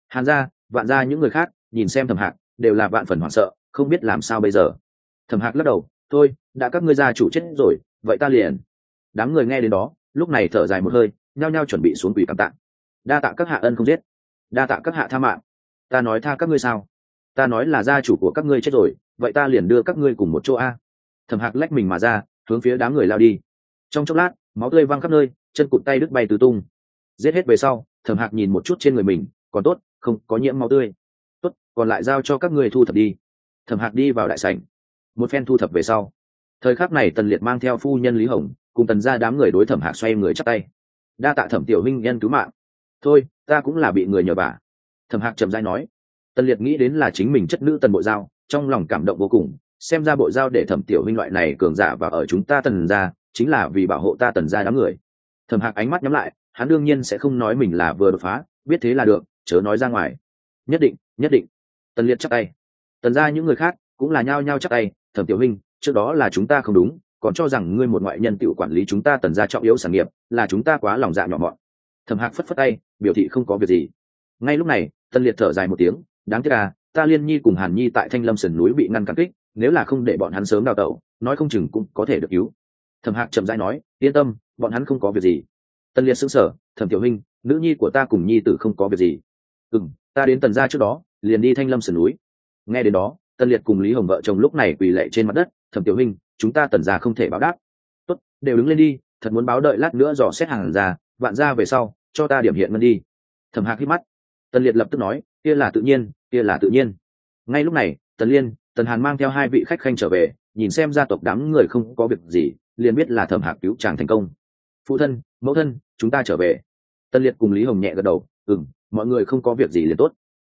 Hàn ra vạn ra những người khác, nhìn xem thẩm hạc, đều là vạn phần hoảng sợ không biết làm sao bây giờ. Thẩm hạc lắc đầu, thôi, đã các ngươi gia chủ chết rồi, vậy ta liền. Đám người nghe đến đó, lúc này thở dài một hơi, nhao nhao chuẩn bị xuống quỷ cảm tạ. Đa tạ các hạ ân không giết. Đa tạ các hạ tha mạng. Ta nói tha các ngươi sao? Ta nói là gia chủ của các ngươi chết rồi, vậy ta liền đưa các ngươi cùng một chỗ a. Thẩm hạc lách mình mà ra, hướng phía đám người lao đi. Trong chốc lát, máu tươi văng khắp nơi, chân cụt tay đứt bay tứ tung. Giết hết về sau, thẩm hạc nhìn một chút trên người mình, còn tốt, không có nhiễm máu tươi. Tốt, còn lại giao cho các ngươi thu thập đi thẩm hạc đi vào đại sảnh. Một phen thu thập về sau, thời khắc này tần liệt mang theo phu nhân lý hồng, cùng tần ra đám người đối thẩm hạc xoay người chắc tay. Đa tạ thẩm tiểu huynh nhân cứu mạng. Thôi, ta cũng là bị người nhờ vả. Thẩm hạc trầm dai nói. Tần liệt nghĩ đến là chính mình chất nữ tần bộ giao, trong lòng cảm động vô cùng, xem ra bộ giao để thẩm tiểu huynh loại này cường giả và ở chúng ta tần ra chính là vì bảo hộ ta tần ra đám người. Thẩm hạc ánh mắt nhắm lại, hắn đương nhiên sẽ không nói mình là vừa đột phá, biết thế là được, chớ nói ra ngoài. Nhất định nhất định. Tần liệt chắc tay tần ra những người khác cũng là nhao nhao chắc tay, thẩm tiểu huynh, trước đó là chúng ta không đúng, còn cho rằng ngươi một ngoại nhân tự quản lý chúng ta tần ra trọng yếu sản nghiệp, là chúng ta quá lòng dạ nhỏ mọn. Thẩm hạc phất phất tay, biểu thị không có việc gì. Ngay lúc này tân liệt thở dài một tiếng, đáng tiếc à ta liên nhi cùng hàn nhi tại thanh lâm sườn núi bị ngăn cản kích, nếu là không để bọn hắn sớm đào tẩu, nói không chừng cũng có thể được cứu. Thẩm hạc chậm rãi nói, yên tâm, bọn hắn không có việc gì. Tân liệt xứng sở thẩm tiểu huynh, nữ nhi của ta cùng nhi tử không có việc gì. Ừ m ta đến tần gia trước đó, liền đi thanh lâm sườn núi nghe đến đó, tân liệt cùng lý hồng vợ chồng lúc này quỳ lệ trên mặt đất, thẩm tiểu huynh, chúng ta tần gia không thể báo đáp. Tốt, đều đứng lên đi, thật muốn báo đợi lát nữa dò xét hàng ra vạn ra về sau, cho ta điểm hiện ngân đi. Thẩm hạc hít mắt. Tần liệt lập tức nói, kia là tự nhiên, kia là tự nhiên. Ngay lúc này, tần liên, tần hàn mang theo hai vị khách khanh trở về, nhìn xem gia tộc đám người không có việc gì, liền biết là thẩm hạc cứu chàng thành công. Phụ thân, mẫu thân, chúng ta trở về. Tân liệt cùng lý hồng nhẹ gật đầu ừ m mọi người không có việc gì liền tốt.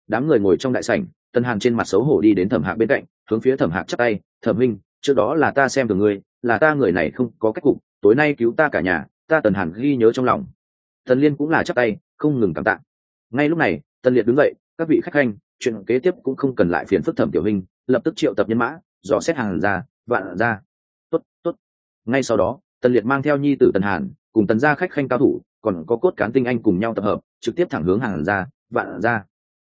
Đám người ngồi trong đại sảnh tân hàn trên mặt xấu hổ đi đến thẩm hạc bên cạnh, hướng phía thẩm hạc chắc tay, thẩm minh trước đó là ta xem thường ngươi, là ta người này không có cách cục, tối nay cứu ta cả nhà, ta tần hàn ghi nhớ trong lòng. Tần liên cũng là chắc tay, không ngừng cảm tạ. Ngay lúc này, tần liệt đứng dậy, các vị khách khanh, chuyện kế tiếp cũng không cần lại phiền phức thẩm tiểu hình lập tức triệu tập nhân mã, dò xét hàng ra, vạn ra. Tốt tốt. Ngay sau đó, tần liệt mang theo nhi tử tần hàn, cùng tần gia khách khanh cao thủ, còn có cốt cán tinh anh cùng nhau tập hợp, trực tiếp thẳng hướng hàng ra, vạn ra.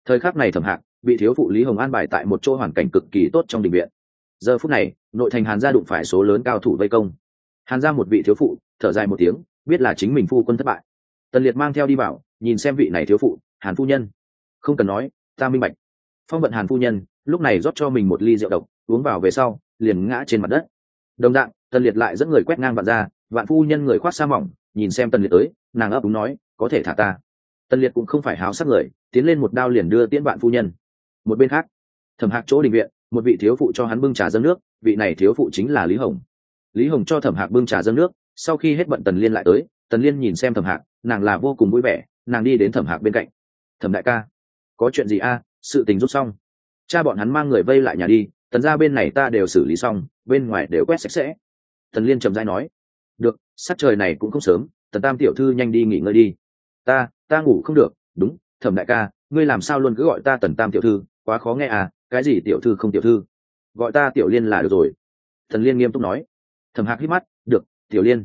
Thời khắc này thẩm hạc bị thiếu phụ lý hồng an bài tại một chỗ hoàn cảnh cực kỳ tốt trong đình viện. Giờ phút này, nội thành hàn gia đụng phải số lớn cao thủ vây công. Hàn gia một vị thiếu phụ, thở dài một tiếng, biết là chính mình phu quân thất bại. Tần liệt mang theo đi bảo nhìn xem vị này thiếu phụ, hàn phu nhân, không cần nói, ta minh bạch. Phong vận hàn phu nhân, lúc này rót cho mình một ly rượu độc, uống vào về sau, liền ngã trên mặt đất. Đồng dạng, tần liệt lại dẫn người quét ngang vạn ra vạn phu nhân người khoác sa mỏng, nhìn xem tần liệt tới, nàng ấp đúng nói, có thể thả ta. Tần liệt cũng không phải háo sắc người, tiến lên một đao liền đưa tiễn vạn phu nhân một bên khác, thẩm hạc chỗ đình viện, một vị thiếu phụ cho hắn bưng trà dâng nước, vị này thiếu phụ chính là lý hồng. Lý hồng cho thẩm hạc bưng trà dâng nước, sau khi hết bận tần liên lại tới, tần liên nhìn xem thẩm hạc, nàng là vô cùng vui vẻ, nàng đi đến thẩm hạc bên cạnh. Thẩm đại ca, có chuyện gì a? Sự tình rút xong. Cha bọn hắn mang người vây lại nhà đi, tần ra bên này ta đều xử lý xong, bên ngoài đều quét sạch sẽ. Tần liên trầm dai nói. Được sắc trời này cũng không sớm, tần tam tiểu thư nhanh đi nghỉ ngơi đi. Ta ta ngủ không được. Đúng, thẩm đại ca, ngươi làm sao luôn cứ gọi ta tần tam tiểu thư? Quá khó nghe à cái gì tiểu thư không tiểu thư? Gọi ta tiểu liên là được rồi. Thần liên nghiêm túc nói. Thẩm hạc hít mắt, được, tiểu liên.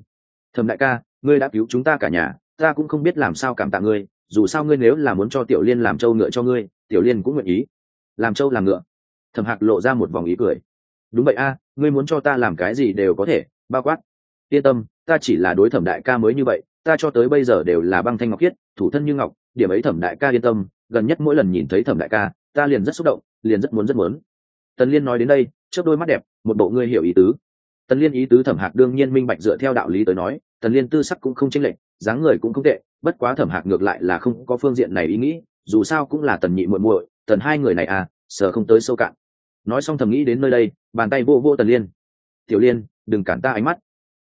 Thẩm đại ca, ngươi đã cứu chúng ta cả nhà, ta cũng không biết làm sao cảm tạ ngươi, dù sao ngươi nếu là muốn cho tiểu liên làm trâu ngựa cho ngươi, tiểu liên cũng nguyện ý. Làm trâu làm ngựa? Thẩm hạc lộ ra một vòng ý cười. Đúng vậy a, ngươi muốn cho ta làm cái gì đều có thể, bao quát. Yên tâm, ta chỉ là đối thẩm đại ca mới như vậy, ta cho tới bây giờ đều là băng thanh ngọc khiết, thủ thân như ngọc, điểm ấy thẩm đại ca yên tâm, gần nhất mỗi lần nhìn thấy thẩm đại ca ta liền rất xúc động, liền rất muốn rất muốn. Tần liên nói đến đây trước đôi mắt đẹp, một bộ ngươi hiểu ý tứ. Tần liên ý tứ thẩm hạc đương nhiên minh bạch dựa theo đạo lý tới nói, tần liên tư sắc cũng không chênh lệch, dáng người cũng không tệ, bất quá thẩm hạc ngược lại là không có phương diện này ý nghĩ, dù sao cũng là tần nhị muội muội, tần hai người này à sợ không tới sâu cạn. Nói xong thầm nghĩ đến nơi đây, bàn tay vô vô tần liên. Tiểu liên, đừng cản ta ánh mắt.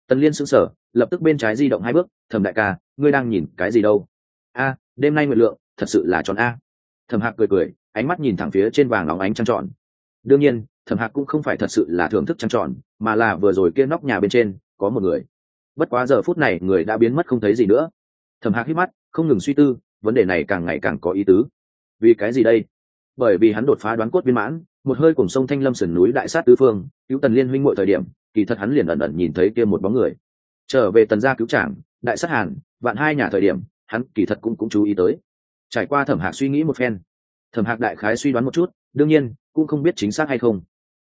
Tần liên sững sờ, lập tức bên trái di động hai bước, thẩm đại ca, ngươi đang nhìn cái gì đâu? A, đêm nay nguyện lượng, thật sự là tròn a. Thẩm hạc cười cười ánh mắt nhìn thẳng phía trên vàng óng ánh trăng tròn. Đương nhiên, thẩm hạc cũng không phải thật sự là thưởng thức trăng tròn, mà là vừa rồi kia nóc nhà bên trên, có một người. Bất quá giờ phút này, người đã biến mất không thấy gì nữa. Thẩm hạc hít mắt, không ngừng suy tư, vấn đề này càng ngày càng có ý tứ. Vì cái gì đây? Bởi vì hắn đột phá đoán cốt viên mãn, một hơi cùng sông thanh lâm sườn núi đại sát tứ phương, cứu tần liên huynh mọi thời điểm, kỳ thật hắn liền ẩn ẩn nhìn thấy kia một bóng người. Trở về tần gia cứu trảng đại sát hàn, vạn hai nhà thời điểm, hắn kỳ thật cũng cũng chú ý tới. Trải qua thẩm hạc suy nghĩ một phen thẩm hạc đại khái suy đoán một chút, đương nhiên, cũng không biết chính xác hay không.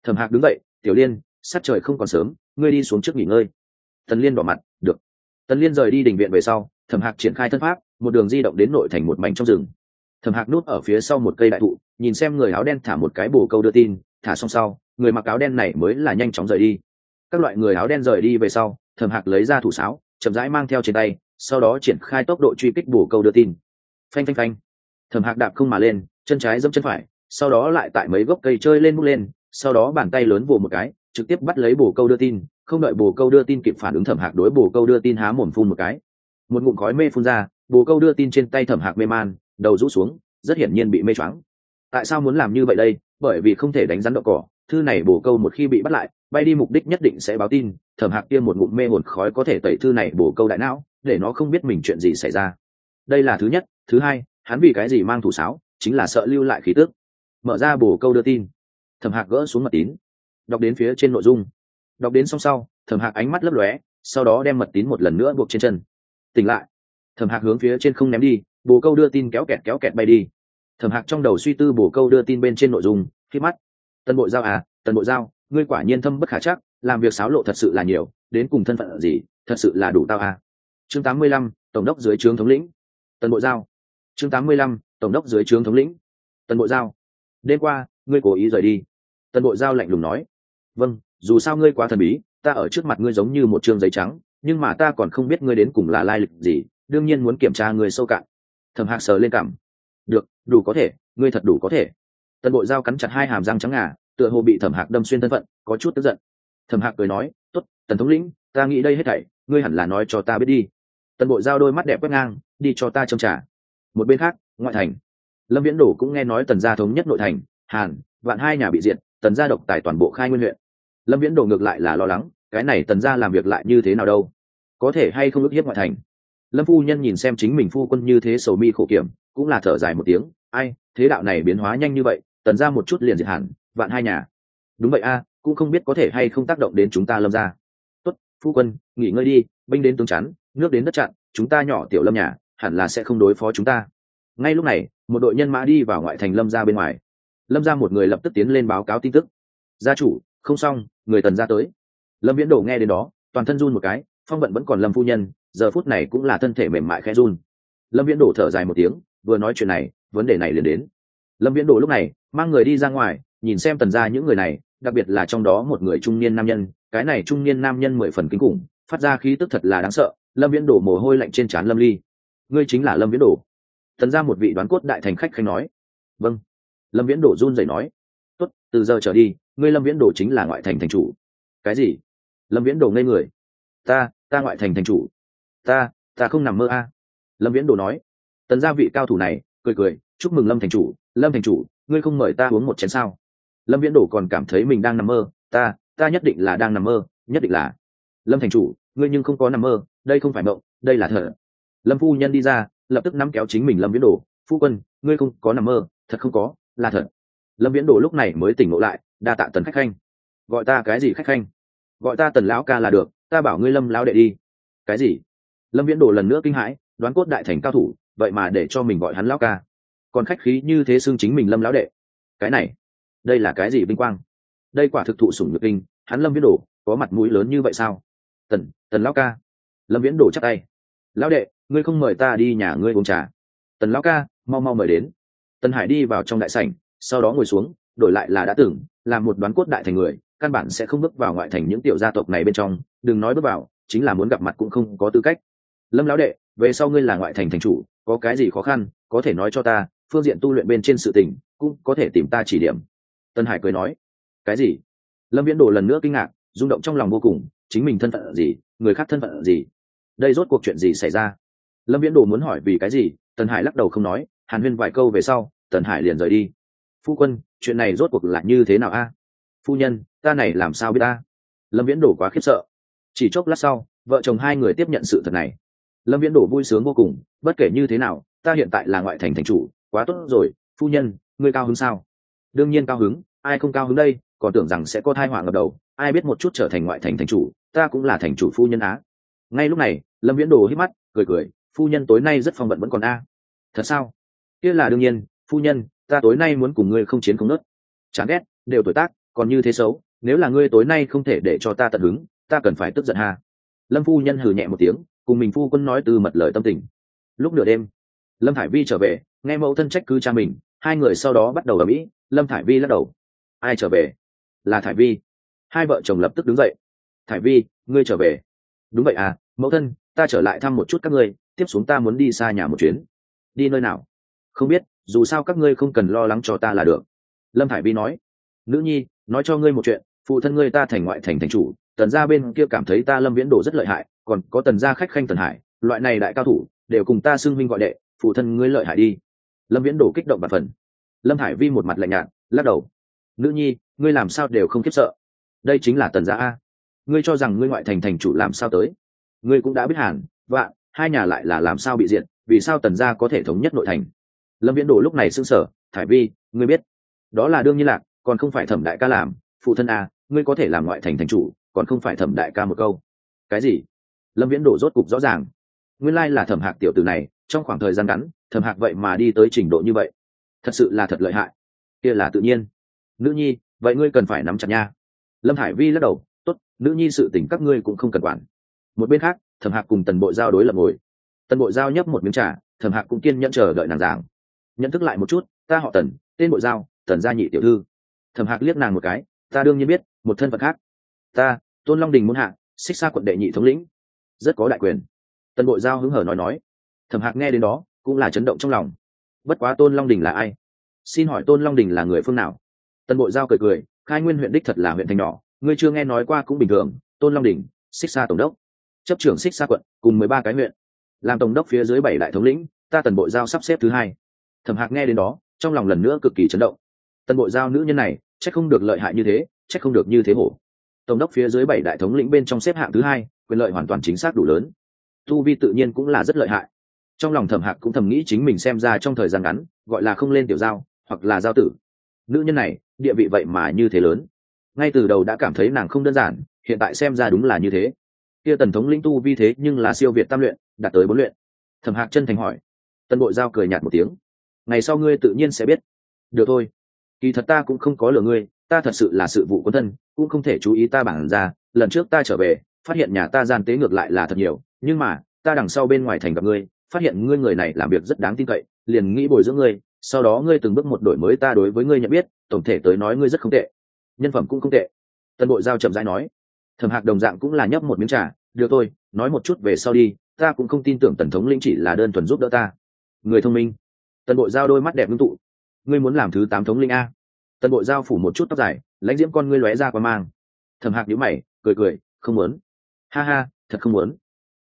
Thẩm hạc đứng dậy, tiểu liên sát trời không còn sớm, ngươi đi xuống trước nghỉ ngơi. Tần liên đỏ mặt, được. Tần liên rời đi đình viện về sau, thẩm hạc triển khai thân pháp, một đường di động đến nội thành một mảnh trong rừng. Thẩm hạc núp ở phía sau một cây đại thụ, nhìn xem người áo đen thả một cái bồ câu đưa tin, thả xong sau, người mặc áo đen này mới là nhanh chóng rời đi. Các loại người áo đen rời đi về sau, thẩm hạc lấy ra thủ sáo, chậm rãi mang theo trên tay, sau đó triển khai tốc độ truy kích bồ câu đưa tin. Phanh phanh phanh. Thẩm hạc đạp không mà lên chân trái dẫm chân phải, sau đó lại tại mấy gốc cây chơi lên múc lên, sau đó bàn tay lớn vồ một cái, trực tiếp bắt lấy bồ câu đưa tin, không đợi bồ câu đưa tin kịp phản ứng thẩm hạc đối bồ câu đưa tin há mồm phun một cái. Một ngụm khói mê phun ra, bồ câu đưa tin trên tay thẩm hạc mê man, đầu rũ xuống, rất hiển nhiên bị mê choáng. Tại sao muốn làm như vậy đây? Bởi vì không thể đánh rắn đậu cỏ, thư này bồ câu một khi bị bắt lại, bay đi mục đích nhất định sẽ báo tin, thẩm hạc kia một ngụm mê hồn khói có thể tẩy thư này bồ câu đại não, để nó không biết mình chuyện gì xảy ra. Đây là thứ nhất. Thứ hai, hắn vì cái gì mang thủ sáo? Chính là sợ lưu lại khí tước mở ra bổ câu đưa tin. Thẩm hạc gỡ xuống mật tín. Đọc đến phía trên nội dung. Đọc đến xong sau, thẩm hạc ánh mắt lấp lóe, sau đó đem mật tín một lần nữa buộc trên chân. Tỉnh lại. Thẩm hạc hướng phía trên không ném đi bồ câu đưa tin kéo kẹt kéo kẹt bay đi. Thẩm hạc trong đầu suy tư bồ câu đưa tin bên trên nội dung, khi mắt. Tân bộ giao à tân bộ giao, ngươi quả nhiên thâm bất khả chắc, làm việc xáo lộ thật sự là nhiều, đến cùng thân phận gì, thật sự là đủ tao à. Chương tám mươi lăm, tổng đốc dưới trướng thống lĩnh. Tân bộ giao. Chương tám mươi lăm tổng đốc dưới trướng thống lĩnh. Tần bộ giao, đêm qua, ngươi cố ý rời đi. Tần bộ giao lạnh lùng nói vâng dù sao ngươi quá thần bí, ta ở trước mặt ngươi giống như một chương giấy trắng, nhưng mà ta còn không biết ngươi đến cùng là lai lịch gì, đương nhiên muốn kiểm tra ngươi sâu cạn. Thẩm hạc sờ lên cảm được, đủ có thể, ngươi thật đủ có thể. Tần bộ Giao cắn chặt hai hàm răng trắng ngà, tựa hồ bị thẩm hạc đâm xuyên thân phận, có chút tức giận. Thẩm hạc cười nói t ố t tần thống lĩnh, ta nghĩ đây hết thảy, ngươi hẳn là nói cho ta biết đi. Tần bộ Giao đôi mắt đẹp quét ngang, đi cho ta trông trả một bên khác ngoại thành. Lâm viễn đổ cũng nghe nói tần gia thống nhất nội thành, hàn, vạn hai nhà bị diệt, tần gia độc tài toàn bộ khai nguyên huyện. Lâm viễn đổ ngược lại là lo lắng, cái này tần gia làm việc lại như thế nào đâu? Có thể hay không ức hiếp ngoại thành? Lâm phu nhân nhìn xem chính mình phu quân như thế sầu mi khổ kiểm, cũng là thở dài một tiếng, ai, thế đạo này biến hóa nhanh như vậy, tần ra một chút liền diệt hẳn vạn hai nhà. Đúng vậy a, cũng không biết có thể hay không tác động đến chúng ta lâm ra tuất phu quân, nghỉ ngơi đi, binh đến tướng chắn, nước đến đất chặn, chúng ta nhỏ tiểu lâm nhà, hẳn là sẽ không đối phó chúng ta ngay lúc này, một đội nhân mã đi vào ngoại thành lâm ra bên ngoài. Lâm ra một người lập tức tiến lên báo cáo tin tức. Gia chủ, không xong, người tần ra tới. Lâm viễn đổ nghe đến đó, toàn thân run một cái, phong vận vẫn còn lâm phu nhân, giờ phút này cũng là thân thể mềm mại khẽ run. Lâm viễn đổ thở dài một tiếng, vừa nói chuyện này, vấn đề này liền đến. Lâm viễn đổ lúc này, mang người đi ra ngoài, nhìn xem tần ra những người này, đặc biệt là trong đó một người trung niên nam nhân, cái này trung niên nam nhân mười phần kinh khủng, phát ra khí tức thật là đáng sợ, lâm viễn đổ mồ hôi lạnh trên trán lâm ly. Ngươi chính là lâm viễn đổ thần ra một vị đoán cốt đại thành khách khanh nói. Vâng. Lâm viễn đổ run rẩy nói. Tốt, từ giờ trở đi, ngươi lâm viễn đổ chính là ngoại thành thành chủ. Cái gì? Lâm viễn đổ ngây người. Ta ta ngoại thành thành chủ. Ta ta không nằm mơ a. Lâm viễn đồ nói. Tần gia vị cao thủ này, cười cười, chúc mừng lâm thành chủ. Lâm thành chủ, ngươi không mời ta uống một chén sao? Lâm viễn đồ còn cảm thấy mình đang nằm mơ. Ta ta nhất định là đang nằm mơ, nhất định là. Lâm thành chủ, ngươi nhưng không có nằm mơ, đây không phải mộng, đây là thở. Lâm phu nhân đi ra lập tức nắm kéo chính mình lâm viễn đồ. Phu quân, ngươi không có nằm mơ, thật không có, là thật. Lâm viễn đồ lúc này mới tỉnh ngộ lại, đa tạ tần khách khanh. Gọi ta cái gì khách khanh? Gọi ta tần lão ca là được, ta bảo ngươi lâm lão đệ đi. Cái gì? Lâm viễn đồ lần nữa kinh hãi, đoán cốt đại thành cao thủ, vậy mà để cho mình gọi hắn lão ca. Còn khách khí như thế xưng chính mình lâm lão đệ. Cái này, đây là cái gì vinh quang? Đây quả thực thụ sủng nhược kinh, hắn lâm viễn đồ có mặt mũi lớn như vậy sao? Tần tần lão ca. Lâm viễn đồ chắc tay lão đệ, ngươi không mời ta đi nhà ngươi uống trà. Tần lão ca, mau mau mời đến. Tần hải đi vào trong đại sảnh, sau đó ngồi xuống, đổi lại là đã tưởng là một đoán cốt đại thành người, căn bản sẽ không bước vào ngoại thành những tiểu gia tộc này bên trong, đừng nói bước vào, chính là muốn gặp mặt cũng không có tư cách. Lâm lão đệ, về sau ngươi là ngoại thành thành chủ, có cái gì khó khăn, có thể nói cho ta, phương diện tu luyện bên trên sự tình, cũng có thể tìm ta chỉ điểm. Tân hải cười nói, cái gì? Lâm viễn đồ lần nữa kinh ngạc, rung động trong lòng vô cùng, chính mình thân phận gì, người khác thân phận gì đây rốt cuộc chuyện gì xảy ra? Lâm viễn đồ muốn hỏi vì cái gì? Tần hải lắc đầu không nói, hàn huyên vài câu về sau, tần hải liền rời đi. Phu quân, chuyện này rốt cuộc là như thế nào a? Phu nhân, ta này làm sao biết ta lâm viễn đồ quá khiếp sợ. Chỉ chốc lát sau, vợ chồng hai người tiếp nhận sự thật này. Lâm viễn Đồ vui sướng vô cùng, bất kể như thế nào, ta hiện tại là ngoại thành thành chủ, quá tốt rồi, phu nhân, ngươi cao hứng sao? Đương nhiên cao hứng, ai không cao hứng đây, còn tưởng rằng sẽ có thai họa ngập đầu, ai biết một chút trở thành ngoại thành thành chủ, ta cũng là thành chủ phu nhân á ngay lúc này, lâm viễn đồ hít mắt, cười cười, phu nhân tối nay rất phong bận vẫn còn a. Thật sao? Kia là đương nhiên, phu nhân, ta tối nay muốn cùng ngươi không chiến không nớt. Chán ghét, đều tuổi tác, còn như thế xấu, nếu là ngươi tối nay không thể để cho ta tận hứng, ta cần phải tức giận hà lâm phu nhân hừ nhẹ một tiếng, cùng mình phu quân nói từ mật lời tâm tình. Lúc nửa đêm, lâm thải vi trở về, nghe mẫu thân trách cứ cha mình, hai người sau đó bắt đầu ở mỹ lâm thải vi lắc đầu. Ai trở về? Là thải vi. Hai vợ chồng lập tức đứng dậy. Thải vi, ngươi trở về đúng vậy à mẫu thân, ta trở lại thăm một chút các ngươi, tiếp xuống ta muốn đi xa nhà một chuyến. Đi nơi nào? Không biết, dù sao các ngươi không cần lo lắng cho ta là được. Lâm thải vi nói. Nữ nhi, nói cho ngươi một chuyện, phụ thân ngươi ta thành ngoại thành thành chủ, tần gia bên kia cảm thấy ta lâm viễn đồ rất lợi hại, còn có tần gia khách khanh tần hải, loại này đại cao thủ, đều cùng ta xưng minh gọi đệ, phụ thân ngươi lợi hại đi. Lâm viễn đồ kích động và phần. Lâm hải vi một mặt lạnh nhạt, lắc đầu. Nữ nhi, ngươi làm sao đều không khiếp sợ. Đây chính là tần gia a ngươi cho rằng ngươi ngoại thành thành chủ làm sao tới? Ngươi cũng đã biết hàn, vạn, hai nhà lại là làm sao bị diện vì sao tần gia có thể thống nhất nội thành? Lâm viễn đồ lúc này xưng sở thải vi, ngươi biết, đó là đương nhiên lạc, còn không phải thẩm đại ca làm, phụ thân a ngươi có thể làm ngoại thành thành chủ, còn không phải thẩm đại ca một câu. Cái gì? Lâm viễn đồ rốt cục rõ ràng. Nguyên lai là thẩm hạc tiểu tử này, trong khoảng thời gian ngắn, thẩm hạc vậy mà đi tới trình độ như vậy. Thật sự là thật lợi hại. Kia là tự nhiên. Nữ nhi, vậy ngươi cần phải nắm chặt nha. Lâm hải vi lắc đầu nữ nhi sự tình các ngươi cũng không cần quản. Một bên khác, thẩm hạc cùng tần bộ giao đối lập ngồi. Tần bộ giao nhấp một miếng trà, thẩm hạc cũng kiên nhẫn chờ đợi nàng giảng. Nhận thức lại một chút, ta họ tần, tên bộ giao, tần gia nhị tiểu thư. Thẩm hạc liếc nàng một cái, ta đương nhiên biết, một thân phận khác. Ta, tôn long đình muốn hạ, xích xa quận đệ nhị thống lĩnh. Rất có đại quyền. Tần bộ giao hứng hở nói nói. Thẩm hạc nghe đến đó, cũng là chấn động trong lòng. Bất quá tôn long đình là ai? Xin hỏi tôn long đình là người phương nào? Tần bộ giao cười cười, khai nguyên huyện đích thật là huyện thành nhỏ ngươi chưa nghe nói qua cũng bình thường, tôn long đình xích xa tổng đốc. Chấp trưởng xích xa quận, cùng mười ba cái huyện. Làm tổng đốc phía dưới bảy đại thống lĩnh, ta tần bộ giao sắp xếp thứ hai. Thẩm hạc nghe đến đó, trong lòng lần nữa cực kỳ chấn động. Tần bộ giao nữ nhân này c h ắ c không được lợi hại như thế c h ắ c không được như thế hổ. Tổng đốc phía dưới bảy đại thống lĩnh bên trong xếp hạng thứ hai, quyền lợi hoàn toàn chính xác đủ lớn. Tu vi tự nhiên cũng là rất lợi hại. Trong lòng thẩm hạc cũng thầm nghĩ chính mình xem ra trong thời gian ngắn, gọi là không lên tiểu giao, hoặc là giao tử. Nữ nhân này, địa vị vậy mà như thế lớn ngay từ đầu đã cảm thấy nàng không đơn giản, hiện tại xem ra đúng là như thế. Kia tần thống lĩnh tu vi thế nhưng là siêu việt tam luyện, đạt tới bốn luyện. Thẩm hạc chân thành hỏi. Tân bội giao cười nhạt một tiếng. Ngày sau ngươi tự nhiên sẽ biết. Được thôi. Kỳ thật ta cũng không có lừa ngươi, ta thật sự là sự vụ quân thân, cũng không thể chú ý ta bản ra. Lần trước ta trở về, phát hiện nhà ta gian tế ngược lại là thật nhiều, nhưng mà, ta đằng sau bên ngoài thành gặp ngươi, phát hiện ngươi người này làm việc rất đáng tin cậy, liền nghĩ bồi dưỡng ngươi, sau đó ngươi từng bước một đổi mới ta đối với ngươi nhận biết, tổng thể tới nói ngươi rất không tệ nhân phẩm cũng không tệ. Tân bội giao chậm rãi nói, thẩm hạc đồng dạng cũng là nhấp một miếng trà, được tôi nói một chút về sau đi, ta cũng không tin tưởng tần thống lĩnh chỉ là đơn thuần giúp đỡ ta. Người thông minh. Tần Bội giao đôi mắt đẹp ngưng tụ. Ngươi muốn làm thứ tám thống linh a? Tần Bội giao phủ một chút tóc dài, lãnh diễm con ngươi lóe ra qua mang. Thầm hạc nhíu mày, cười cười, không muốn. Ha ha, thật không muốn.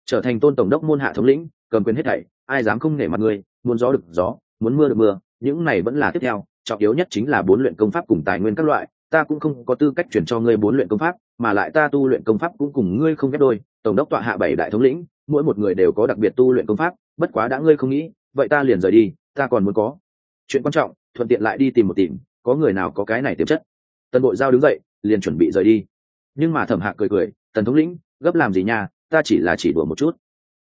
Trở thành tôn tổng đốc môn hạ thống lĩnh, cầm quyền hết thảy, ai dám không nể mặt ngươi, muốn gió được gió, muốn mưa được mưa, những này vẫn là tiếp theo, trọng yếu nhất chính là bốn luyện công pháp cùng tài nguyên các loại ta cũng không có tư cách chuyển cho ngươi bốn luyện công pháp, mà lại ta tu luyện công pháp cũng cùng ngươi không ghép đôi, tổng đốc tọa hạ bảy đại thống lĩnh, mỗi một người đều có đặc biệt tu luyện công pháp, bất quá đã ngươi không nghĩ, vậy ta liền rời đi, ta còn muốn có. Chuyện quan trọng, thuận tiện lại đi tìm một tìm, có người nào có cái này tiềm chất. Tần bộ giao đứng dậy, liền chuẩn bị rời đi. Nhưng mà thẩm hạc cười cười, tần thống lĩnh, gấp làm gì nha, ta chỉ là chỉ đùa một chút.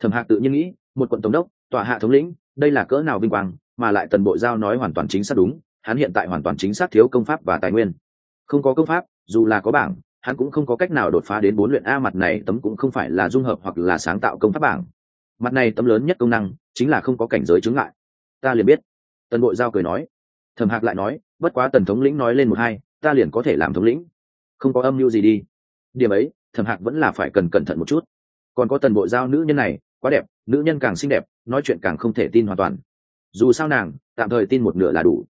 Thẩm hạc tự nhiên nghĩ, một quận tổng đốc, tọa hạ thống lĩnh, đây là cỡ nào vinh quang, mà lại tần bộ giao nói hoàn toàn chính xác đúng, hắn hiện tại hoàn toàn chính xác thiếu công pháp và tài nguyên không có công pháp, dù là có bảng, hắn cũng không có cách nào đột phá đến bốn luyện a mặt này tấm cũng không phải là dung hợp hoặc là sáng tạo công pháp bảng. Mặt này tấm lớn nhất công năng chính là không có cảnh giới chứng ngại. Ta liền biết. Tần bội giao cười nói. Thầm hạc lại nói, bất quá tần thống lĩnh nói lên một hai, ta liền có thể làm thống lĩnh. Không có âm mưu gì đi. Điểm ấy thầm hạc vẫn là phải cần cẩn thận một chút. Còn có tần bội giao nữ nhân này, quá đẹp, nữ nhân càng xinh đẹp, nói chuyện càng không thể tin hoàn toàn. Dù sao nàng, tạm thời tin một nửa là đủ.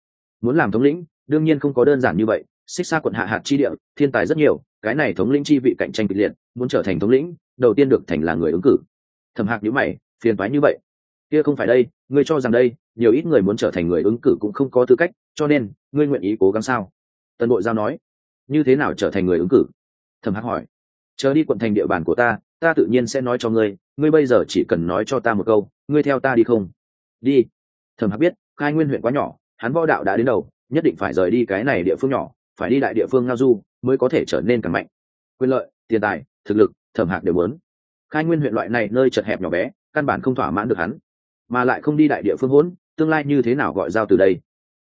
Muốn làm thống lĩnh, đương nhiên không có đơn giản như vậy xích xa quận hạ hạt chi địa, thiên tài rất nhiều, cái này thống lĩnh chi vị cạnh tranh kịch liệt, muốn trở thành thống lĩnh, đầu tiên được thành là người ứng cử. Thầm hạc nhữ mày, phiền toái như vậy. Kia không phải đây, ngươi cho rằng đây, nhiều ít người muốn trở thành người ứng cử cũng không có tư cách, cho nên, ngươi nguyện ý cố gắng sao? Tân bội giao nói. Như thế nào trở thành người ứng cử? Thầm hạc hỏi. Chờ đi quận thành địa bàn của ta ta tự nhiên sẽ nói cho ngươi ngươi bây giờ chỉ cần nói cho ta một câu, ngươi theo ta đi không? Đi. Thầm hạc biết, khai nguyên huyện quá nhỏ, hắn võ đạo đã đến đầu, nhất định phải rời đi cái này địa phương nhỏ phải đi đại địa phương ngao du mới có thể trở nên càng mạnh. Quyền lợi, tiền tài, thực lực, thẩm hạc đều muốn. Khai nguyên huyện loại này nơi chật hẹp nhỏ bé, căn bản không thỏa mãn được hắn. Mà lại không đi đại địa phương hỗn tương lai như thế nào gọi giao từ đây?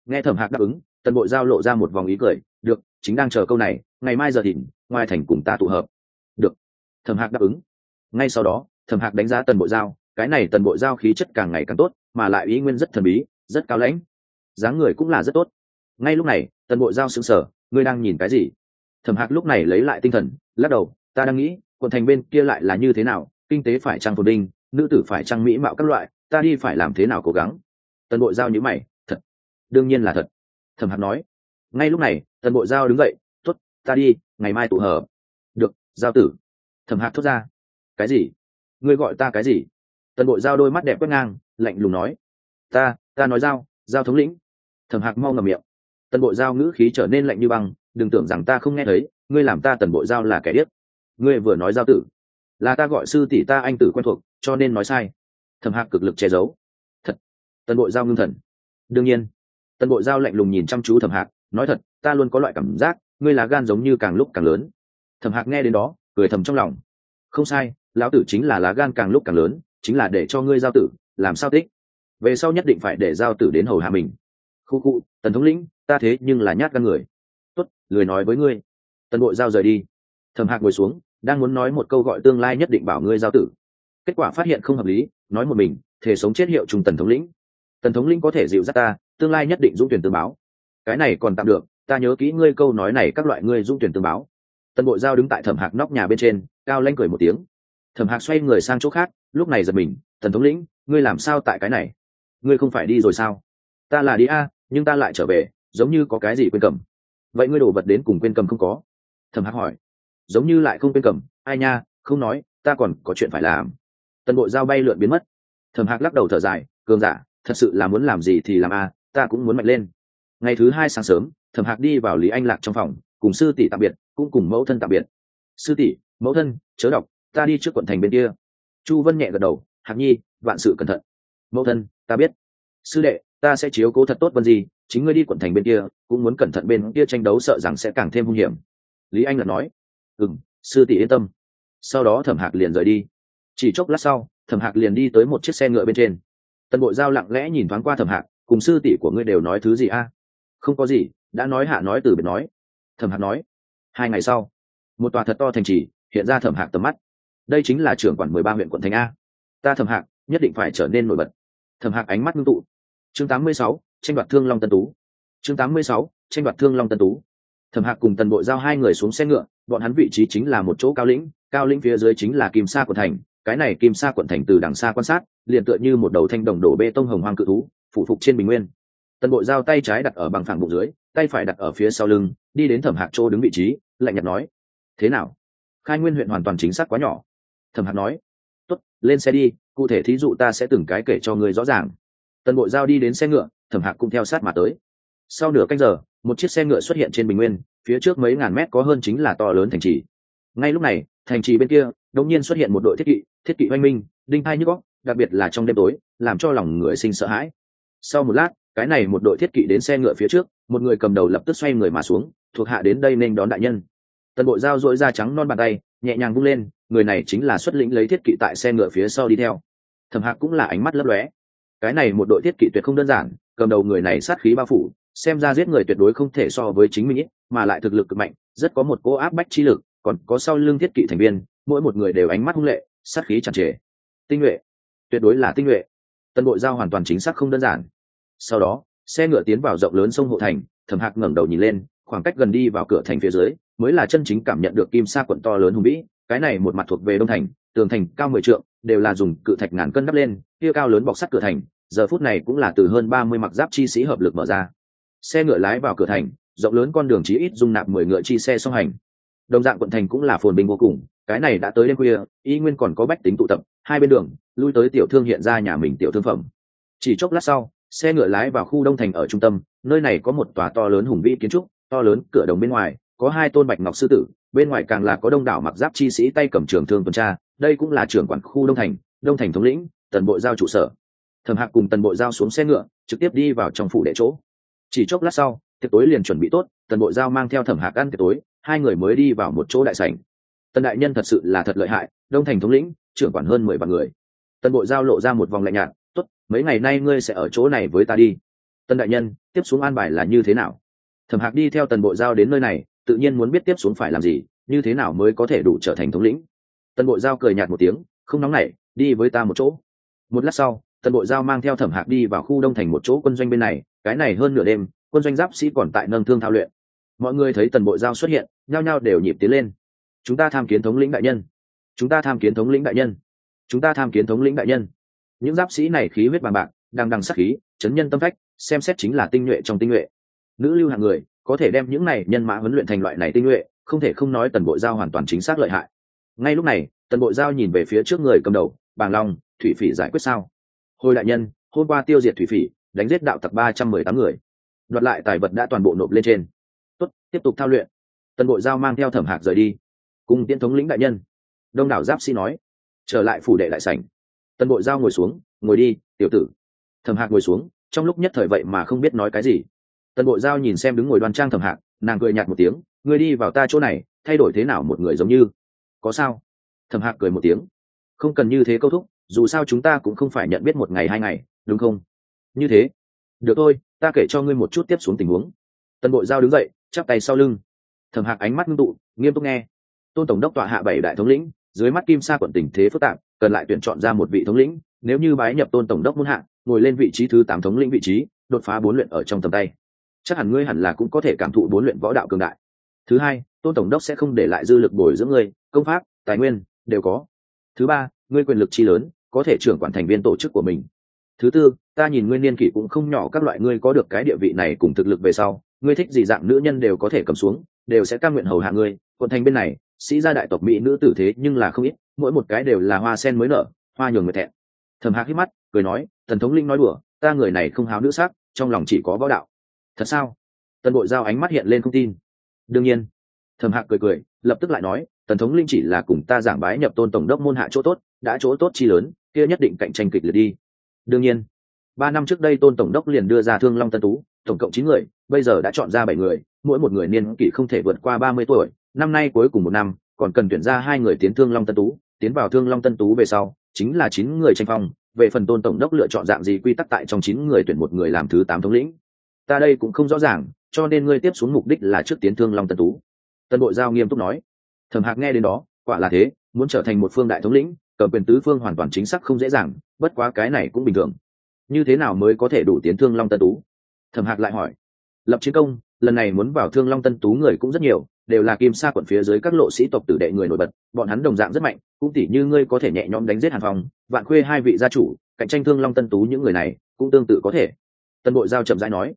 Nghe thẩm hạc đáp ứng, tần bộ giao lộ ra một vòng ý cười, được, chính đang chờ câu này, ngày mai giờ thìn, ngoài thành cùng ta tụ hợp. Được. Thẩm hạc đáp ứng. Ngay sau đó, thẩm hạc đánh giá tần bộ giao, cái này tần bộ giao khí chất càng ngày càng tốt, mà lại ý nguyên rất thần bí, rất cao lãnh. Dáng người cũng là rất tốt. Ngay lúc này, tần bộ giao sững sờ ngươi đang nhìn cái gì? Thẩm hạc lúc này lấy lại tinh thần, lắc đầu, ta đang nghĩ, quận thành bên kia lại là như thế nào? Kinh tế phải trăng phồn đinh, nữ tử phải trăng mỹ mạo các loại, ta đi phải làm thế nào cố gắng? Tần bộ giao nhữ mày, thật, đương nhiên là thật. Thẩm hạc nói, ngay lúc này, tần bộ giao đứng dậy t ố t ta đi, ngày mai tụ hợp được, giao tử. Thẩm hạc thốt ra, cái gì? Ngươi gọi ta cái gì? Tần bộ giao đôi mắt đẹp quét ngang, lạnh lùng nói, ta ta nói giao giao thống lĩnh. Thẩm hạc mau ngầm miệng tần bộ giao ngữ khí trở nên lạnh như băng, đừng tưởng rằng ta không nghe thấy, ngươi làm ta tần bộ giao là kẻ điếc. Ngươi vừa nói giao tử, là ta gọi sư tỷ ta anh tử quen thuộc, cho nên nói sai. Thẩm hạc cực lực che giấu. Thật. Tần bộ giao ngưng thần. Đương nhiên. Tần bộ giao lạnh lùng nhìn chăm chú thẩm hạc, nói thật, ta luôn có loại cảm giác, ngươi là gan giống như càng lúc càng lớn. Thẩm hạc nghe đến đó, cười thầm trong lòng. Không sai, lão tử chính là lá gan càng lúc càng lớn, chính là để cho ngươi giao tử, làm sao tích về sau nhất định phải để giao tử đến hầu hạ mình khu cụ, tần thống lĩnh ta thế nhưng là nhát gan người. Tốt lười nói với ngươi. Tần bộ giao rời đi. Thẩm hạc ngồi xuống đang muốn nói một câu gọi tương lai nhất định bảo ngươi giao tử. Kết quả phát hiện không hợp lý nói một mình thể sống chết hiệu trùng tần thống lĩnh. Tần thống lĩnh có thể dịu dắt ta tương lai nhất định dũng tuyển tương báo. Cái này còn tạm được ta nhớ kỹ ngươi câu nói này các loại ngươi dũng tuyển tương báo. Tần bộ giao đứng tại thẩm hạc nóc nhà bên trên cao lanh cười một tiếng. Thẩm hạc xoay người sang chỗ khác lúc này giật mình tần thống lĩnh ngươi làm sao tại cái này? Ngươi không phải đi rồi sao? Ta là đi a nhưng ta lại trở về, giống như có cái gì quên cầm. Vậy ngươi đổ vật đến cùng quên cầm không có? Thẩm hạc hỏi. Giống như lại không quên cầm. Ai nha, không nói, ta còn có chuyện phải làm. Tần bộ giao bay lượn biến mất. Thẩm hạc lắc đầu thở dài, cường giả, thật sự là muốn làm gì thì làm a à, ta cũng muốn mạnh lên. Ngày thứ hai sáng sớm, thẩm hạc đi vào lý anh lạc trong phòng, cùng sư tỷ tạm biệt, cũng cùng mẫu thân tạm biệt. Sư tỷ, mẫu thân, chớ đọc, ta đi trước quận thành bên kia. Chu vân nhẹ gật đầu, hạc nhi, vạn sự cẩn thận. Mẫu thân, ta biết. Sư đệ ta sẽ chiếu cố thật tốt vân gì chính ngươi đi quận thành bên kia, cũng muốn cẩn thận bên kia tranh đấu sợ rằng sẽ càng thêm hung hiểm. Lý anh là nói ừ m sư tỷ yên tâm. Sau đó thẩm hạc liền rời đi. Chỉ chốc lát sau, thẩm hạc liền đi tới một chiếc xe ngựa bên trên. Tần bộ giao lặng lẽ nhìn thoáng qua thẩm hạc, cùng sư tỷ của ngươi đều nói thứ gì a? Không có gì, đã nói hạ nói từ biệt nói. Thẩm hạc nói, hai ngày sau. Một tòa thật to thành trì, hiện ra thẩm hạc tầm mắt. Đây chính là trưởng quản mười ba huyện quận thành a. Ta thẩm hạc, nhất định phải trở nên nổi bật. Thẩm hạc ánh mắt ngưng tụ chương tám mươi sáu, tranh đoạt thương long tân tú. Chương tám mươi sáu, tranh đoạt thương long tân tú. Thẩm hạc cùng tần bộ giao hai người xuống xe ngựa, bọn hắn vị trí chính là một chỗ cao lĩnh cao lĩnh phía dưới chính là kim sa quận thành, cái này kim sa quận thành từ đằng xa quan sát, liền tựa như một đầu thanh đồng đổ bê tông hồng hoang cự thú, phủ phục trên bình nguyên. Tần bộ giao tay trái đặt ở bằng phẳng bụng dưới, tay phải đặt ở phía sau lưng, đi đến thẩm hạc chỗ đứng vị trí, lạnh nhạt nói, thế nào? Khai nguyên huyện hoàn toàn chính xác quá nhỏ. Thẩm hạc nói, tốt, lên xe đi, cụ thể thí dụ ta sẽ từng cái kể cho người rõ ràng tần bộ giao đi đến xe ngựa, thẩm hạc cũng theo sát mà tới. Sau nửa canh giờ, một chiếc xe ngựa xuất hiện trên bình nguyên, phía trước mấy ngàn mét có hơn chính là to lớn thành trì. Ngay lúc này, thành trì bên kia, đột nhiên xuất hiện một đội thiết kỵ thiết kỵ oanh minh, đinh hai như góc đặc biệt là trong đêm tối, làm cho lòng người sinh sợ hãi. Sau một lát, cái này một đội thiết kỵ đến xe ngựa phía trước, một người cầm đầu lập tức xoay người mà xuống, thuộc hạ đến đây nên đón đại nhân. Tần bộ dao dội da trắng non bàn tay, nhẹ nhàng vung lên, người này chính là xuất lĩnh lấy thiết kỵ tại xe ngựa phía sau đi theo. Thẩm hạc cũng là ánh mắt lấp lóe cái này một đội thiết kỵ tuyệt không đơn giản, cầm đầu người này sát khí bao phủ, xem ra giết người tuyệt đối không thể so với chính mình ít mà lại thực lực cực mạnh, rất có một cố áp bách chi lực, còn có sau lưng thiết kỵ thành viên, mỗi một người đều ánh mắt hung lệ, sát khí chặt trề. Tinh nhuệ. Tuyệt đối là tinh nhuệ. Tân bộ giao hoàn toàn chính xác không đơn giản. Sau đó, xe ngựa tiến vào rộng lớn sông hộ thành, thẩm hạc ngẩng đầu nhìn lên, khoảng cách gần đi vào cửa thành phía dưới, mới là chân chính cảm nhận được kim sa quận to lớn hùng vĩ, cái này một mặt thuộc về đông thành, tường thành cao mười trượng, đều là dùng cự thạch ngàn cân đắp lên kia cao lớn bọc sắt cửa thành, giờ phút này cũng là từ hơn ba mươi mặc giáp chi sĩ hợp lực mở ra. Xe ngựa lái vào cửa thành, rộng lớn con đường chí ít dung nạp mười ngựa chi xe song hành. Đồng dạng quận thành cũng là phồn binh vô cùng, cái này đã tới đêm khuya, y nguyên còn có bách tính tụ tập, hai bên đường, lui tới tiểu thương hiện ra nhà mình tiểu thương phẩm. Chỉ chốc lát sau, xe ngựa lái vào khu đông thành ở trung tâm, nơi này có một tòa to lớn hùng vĩ kiến trúc, to lớn cửa đồng bên ngoài, có hai tôn bạch ngọc sư tử, bên ngoài càng là có đông đảo mặc giáp chi sĩ tay cầm trường thương tuần tra, đây cũng là trưởng quản khu đông thành đông thành thống lĩnh tần bộ giao trụ sở. Thẩm hạc cùng tần bộ giao xuống xe ngựa, trực tiếp đi vào trong phủ đệ chỗ. Chỉ chốc lát sau, tiệc tối liền chuẩn bị tốt, tần bộ giao mang theo thẩm hạc ăn tiệc tối, hai người mới đi vào một chỗ đại sảnh. Tần đại nhân thật sự là thật lợi hại, đông thành thống lĩnh, trưởng quản hơn mười vạn người. Tần bộ giao lộ ra một vòng lạnh nhạt, tốt, mấy ngày nay ngươi sẽ ở chỗ này với ta đi. Tần đại nhân, tiếp xuống an bài là như thế nào? Thẩm hạc đi theo tần bộ giao đến nơi này, tự nhiên muốn biết tiếp xuống phải làm gì, như thế nào mới có thể đủ trở thành thống lĩnh. Tần bộ giao cười nhạt một tiếng, không nóng nảy, đi với ta một chỗ một lát sau, tần bộ giao mang theo thẩm hạc đi vào khu đông thành một chỗ quân doanh bên này, cái này hơn nửa đêm, quân doanh giáp sĩ còn tại nâng thương thao luyện. Mọi người thấy tần bộ giao xuất hiện, nhao nhao đều nhịp tiến lên. Chúng ta tham kiến thống lĩnh đại nhân. Chúng ta tham kiến thống lĩnh đại nhân. Chúng ta tham kiến thống lĩnh đại nhân. Những giáp sĩ này khí huyết bằng bạc, đang đằng sắc khí, chấn nhân tâm phách, xem xét chính là tinh nhuệ trong tinh nhuệ. Nữ lưu hạng người, có thể đem những này nhân mã huấn luyện thành loại này tinh nhuệ, không thể không nói tần bộ giao hoàn toàn chính xác lợi hại. Ngay lúc này, tần bộ giao nhìn về phía trước người cầm đầu bàng long, thủy phỉ giải quyết sao? Hồi đại nhân, hôm qua tiêu diệt thủy phỉ, đánh giết đạo tặc ba trăm mười tám người. Đoạt lại tài vật đã toàn bộ nộp lên trên. Tốt, tiếp tục thao luyện. Tần bộ giao mang theo thẩm hạc rời đi. Cùng tiên thống lĩnh đại nhân. Đông đảo giáp sĩ nói. Trở lại phủ đệ đại sảnh. Tần bộ giao ngồi xuống, ngồi đi, tiểu tử. Thẩm hạc ngồi xuống, trong lúc nhất thời vậy mà không biết nói cái gì. Tần bộ giao nhìn xem đứng ngồi đoan trang thẩm hạc, nàng cười nhạt một tiếng, ngươi đi vào ta chỗ này, thay đổi thế nào một người giống như? Có sao? Thẩm hạc cười một tiếng không cần như thế câu thúc, dù sao chúng ta cũng không phải nhận biết một ngày hai ngày, đúng không? Như thế. Được thôi, ta kể cho ngươi một chút tiếp xuống tình huống. Tần bộ giao đứng dậy, chắp tay sau lưng. Thẩm hạc ánh mắt ngưng tụ, nghiêm túc nghe. Tôn tổng đốc tọa hạ bảy đại thống lĩnh, dưới mắt kim sa quận tình thế phức tạp, cần lại tuyển chọn ra một vị thống lĩnh, nếu như bái nhập tôn tổng đốc muôn hạ, ngồi lên vị trí thứ tám thống lĩnh vị trí, đột phá bốn luyện ở trong tầm tay. Chắc hẳn ngươi hẳn là cũng có thể cảm thụ bốn luyện võ đạo cường đại. Thứ hai, tôn tổng đốc sẽ không để lại dư lực bồi dưỡng ngươi, công pháp, tài nguyên, đều có thứ ba, ngươi quyền lực chi lớn, có thể trưởng quản thành viên tổ chức của mình. Thứ tư, ta nhìn ngươi niên kỷ cũng không nhỏ, các loại ngươi có được cái địa vị này cùng thực lực về sau, ngươi thích gì dạng nữ nhân đều có thể cầm xuống, đều sẽ cam nguyện hầu hạ ngươi. Quận thành bên này, sĩ gia đại tộc mỹ nữ tử thế nhưng là không ít, mỗi một cái đều là hoa sen mới nở, hoa nhường người thẹn. Thầm hạc hít mắt, cười nói thần thống linh nói đùa, ta người này không háo nữ sắc, trong lòng chỉ có võ đạo. Thật sao? Tần bội giao ánh mắt hiện lên không tin. Đương nhiên. Thầm hạc cười cười, lập tức lại nói tần thống linh chỉ là cùng ta giảng bái nhập tôn tổng đốc môn hạ chỗ tốt, đã chỗ tốt chi lớn, kia nhất định cạnh tranh kịch liệt đi. Đương nhiên, ba năm trước đây tôn tổng đốc liền đưa ra thương long tân tú, tổng cộng chín người, bây giờ đã chọn ra bảy người, mỗi một người niên kỷ không thể vượt qua ba mươi tuổi, năm nay cuối cùng một năm, còn cần tuyển ra hai người tiến thương long tân tú, tiến vào thương long tân tú về sau, chính là chín người tranh phong, về phần tôn tổng đốc lựa chọn dạng gì quy tắc tại trong chín người tuyển một người làm thứ tám thống lĩnh. Ta đây cũng không rõ ràng, cho nên ngươi tiếp xuống mục đích là trước tiến thương long tân tú. Tân bộ giao nghiêm túc nói thẩm hạc nghe đến đó, quả là thế, muốn trở thành một phương đại thống lĩnh, cầm quyền tứ phương hoàn toàn chính xác không dễ dàng, bất quá cái này cũng bình thường. Như thế nào mới có thể đủ tiến thương long tân tú? Thẩm hạc lại hỏi. Lập chiến công, lần này muốn vào thương long tân tú người cũng rất nhiều, đều là kim sa quận phía dưới các lộ sĩ tộc tử đệ người nổi bật, bọn hắn đồng dạng rất mạnh, cũng tỉ như ngươi có thể nhẹ nhõm đánh giết hàn phòng vạn khuê hai vị gia chủ, cạnh tranh thương long tân tú những người này, cũng tương tự có thể. Tân bội giao chậm rãi nói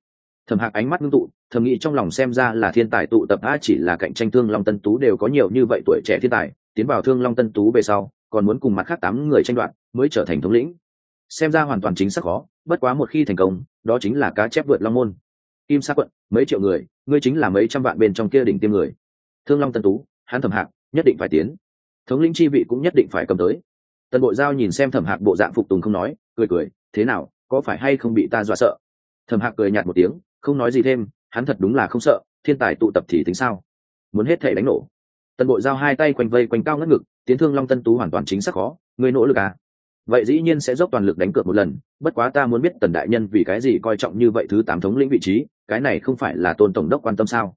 thẩm hạc ánh mắt ngưng tụ, thầm nghĩ trong lòng xem ra là thiên tài tụ tập a chỉ là cạnh tranh thương long tân tú đều có nhiều như vậy tuổi trẻ thiên tài, tiến vào thương long tân tú về sau, còn muốn cùng mặt khác tám người tranh đoạt mới trở thành thống lĩnh. Xem ra hoàn toàn chính xác khó, bất quá một khi thành công, đó chính là cá chép vượt long môn. Kim sa quận, mấy triệu người, ngươi chính là mấy trăm vạn bên trong kia đỉnh tiêm người. Thương long tân tú, hắn thẩm hạc, nhất định phải tiến. Thống lĩnh chi vị cũng nhất định phải cầm tới. Tần bộ giao nhìn xem thẩm hạc bộ dạng phục tùng không nói, cười cười, thế nào, có phải hay không bị ta dọa sợ? Thẩm hạc cười nhạt một tiếng không nói gì thêm, hắn thật đúng là không sợ, thiên tài tụ tập thì tính sao? Muốn hết thể đánh nổ. Tần bộ giao hai tay quanh vây quanh cao ngất ngực, tiến thương long tân tú hoàn toàn chính xác khó, người nỗ lực à? Vậy dĩ nhiên sẽ dốc toàn lực đánh cược một lần, bất quá ta muốn biết tần đại nhân vì cái gì coi trọng như vậy thứ tám thống lĩnh vị trí, cái này không phải là tôn tổng đốc quan tâm sao?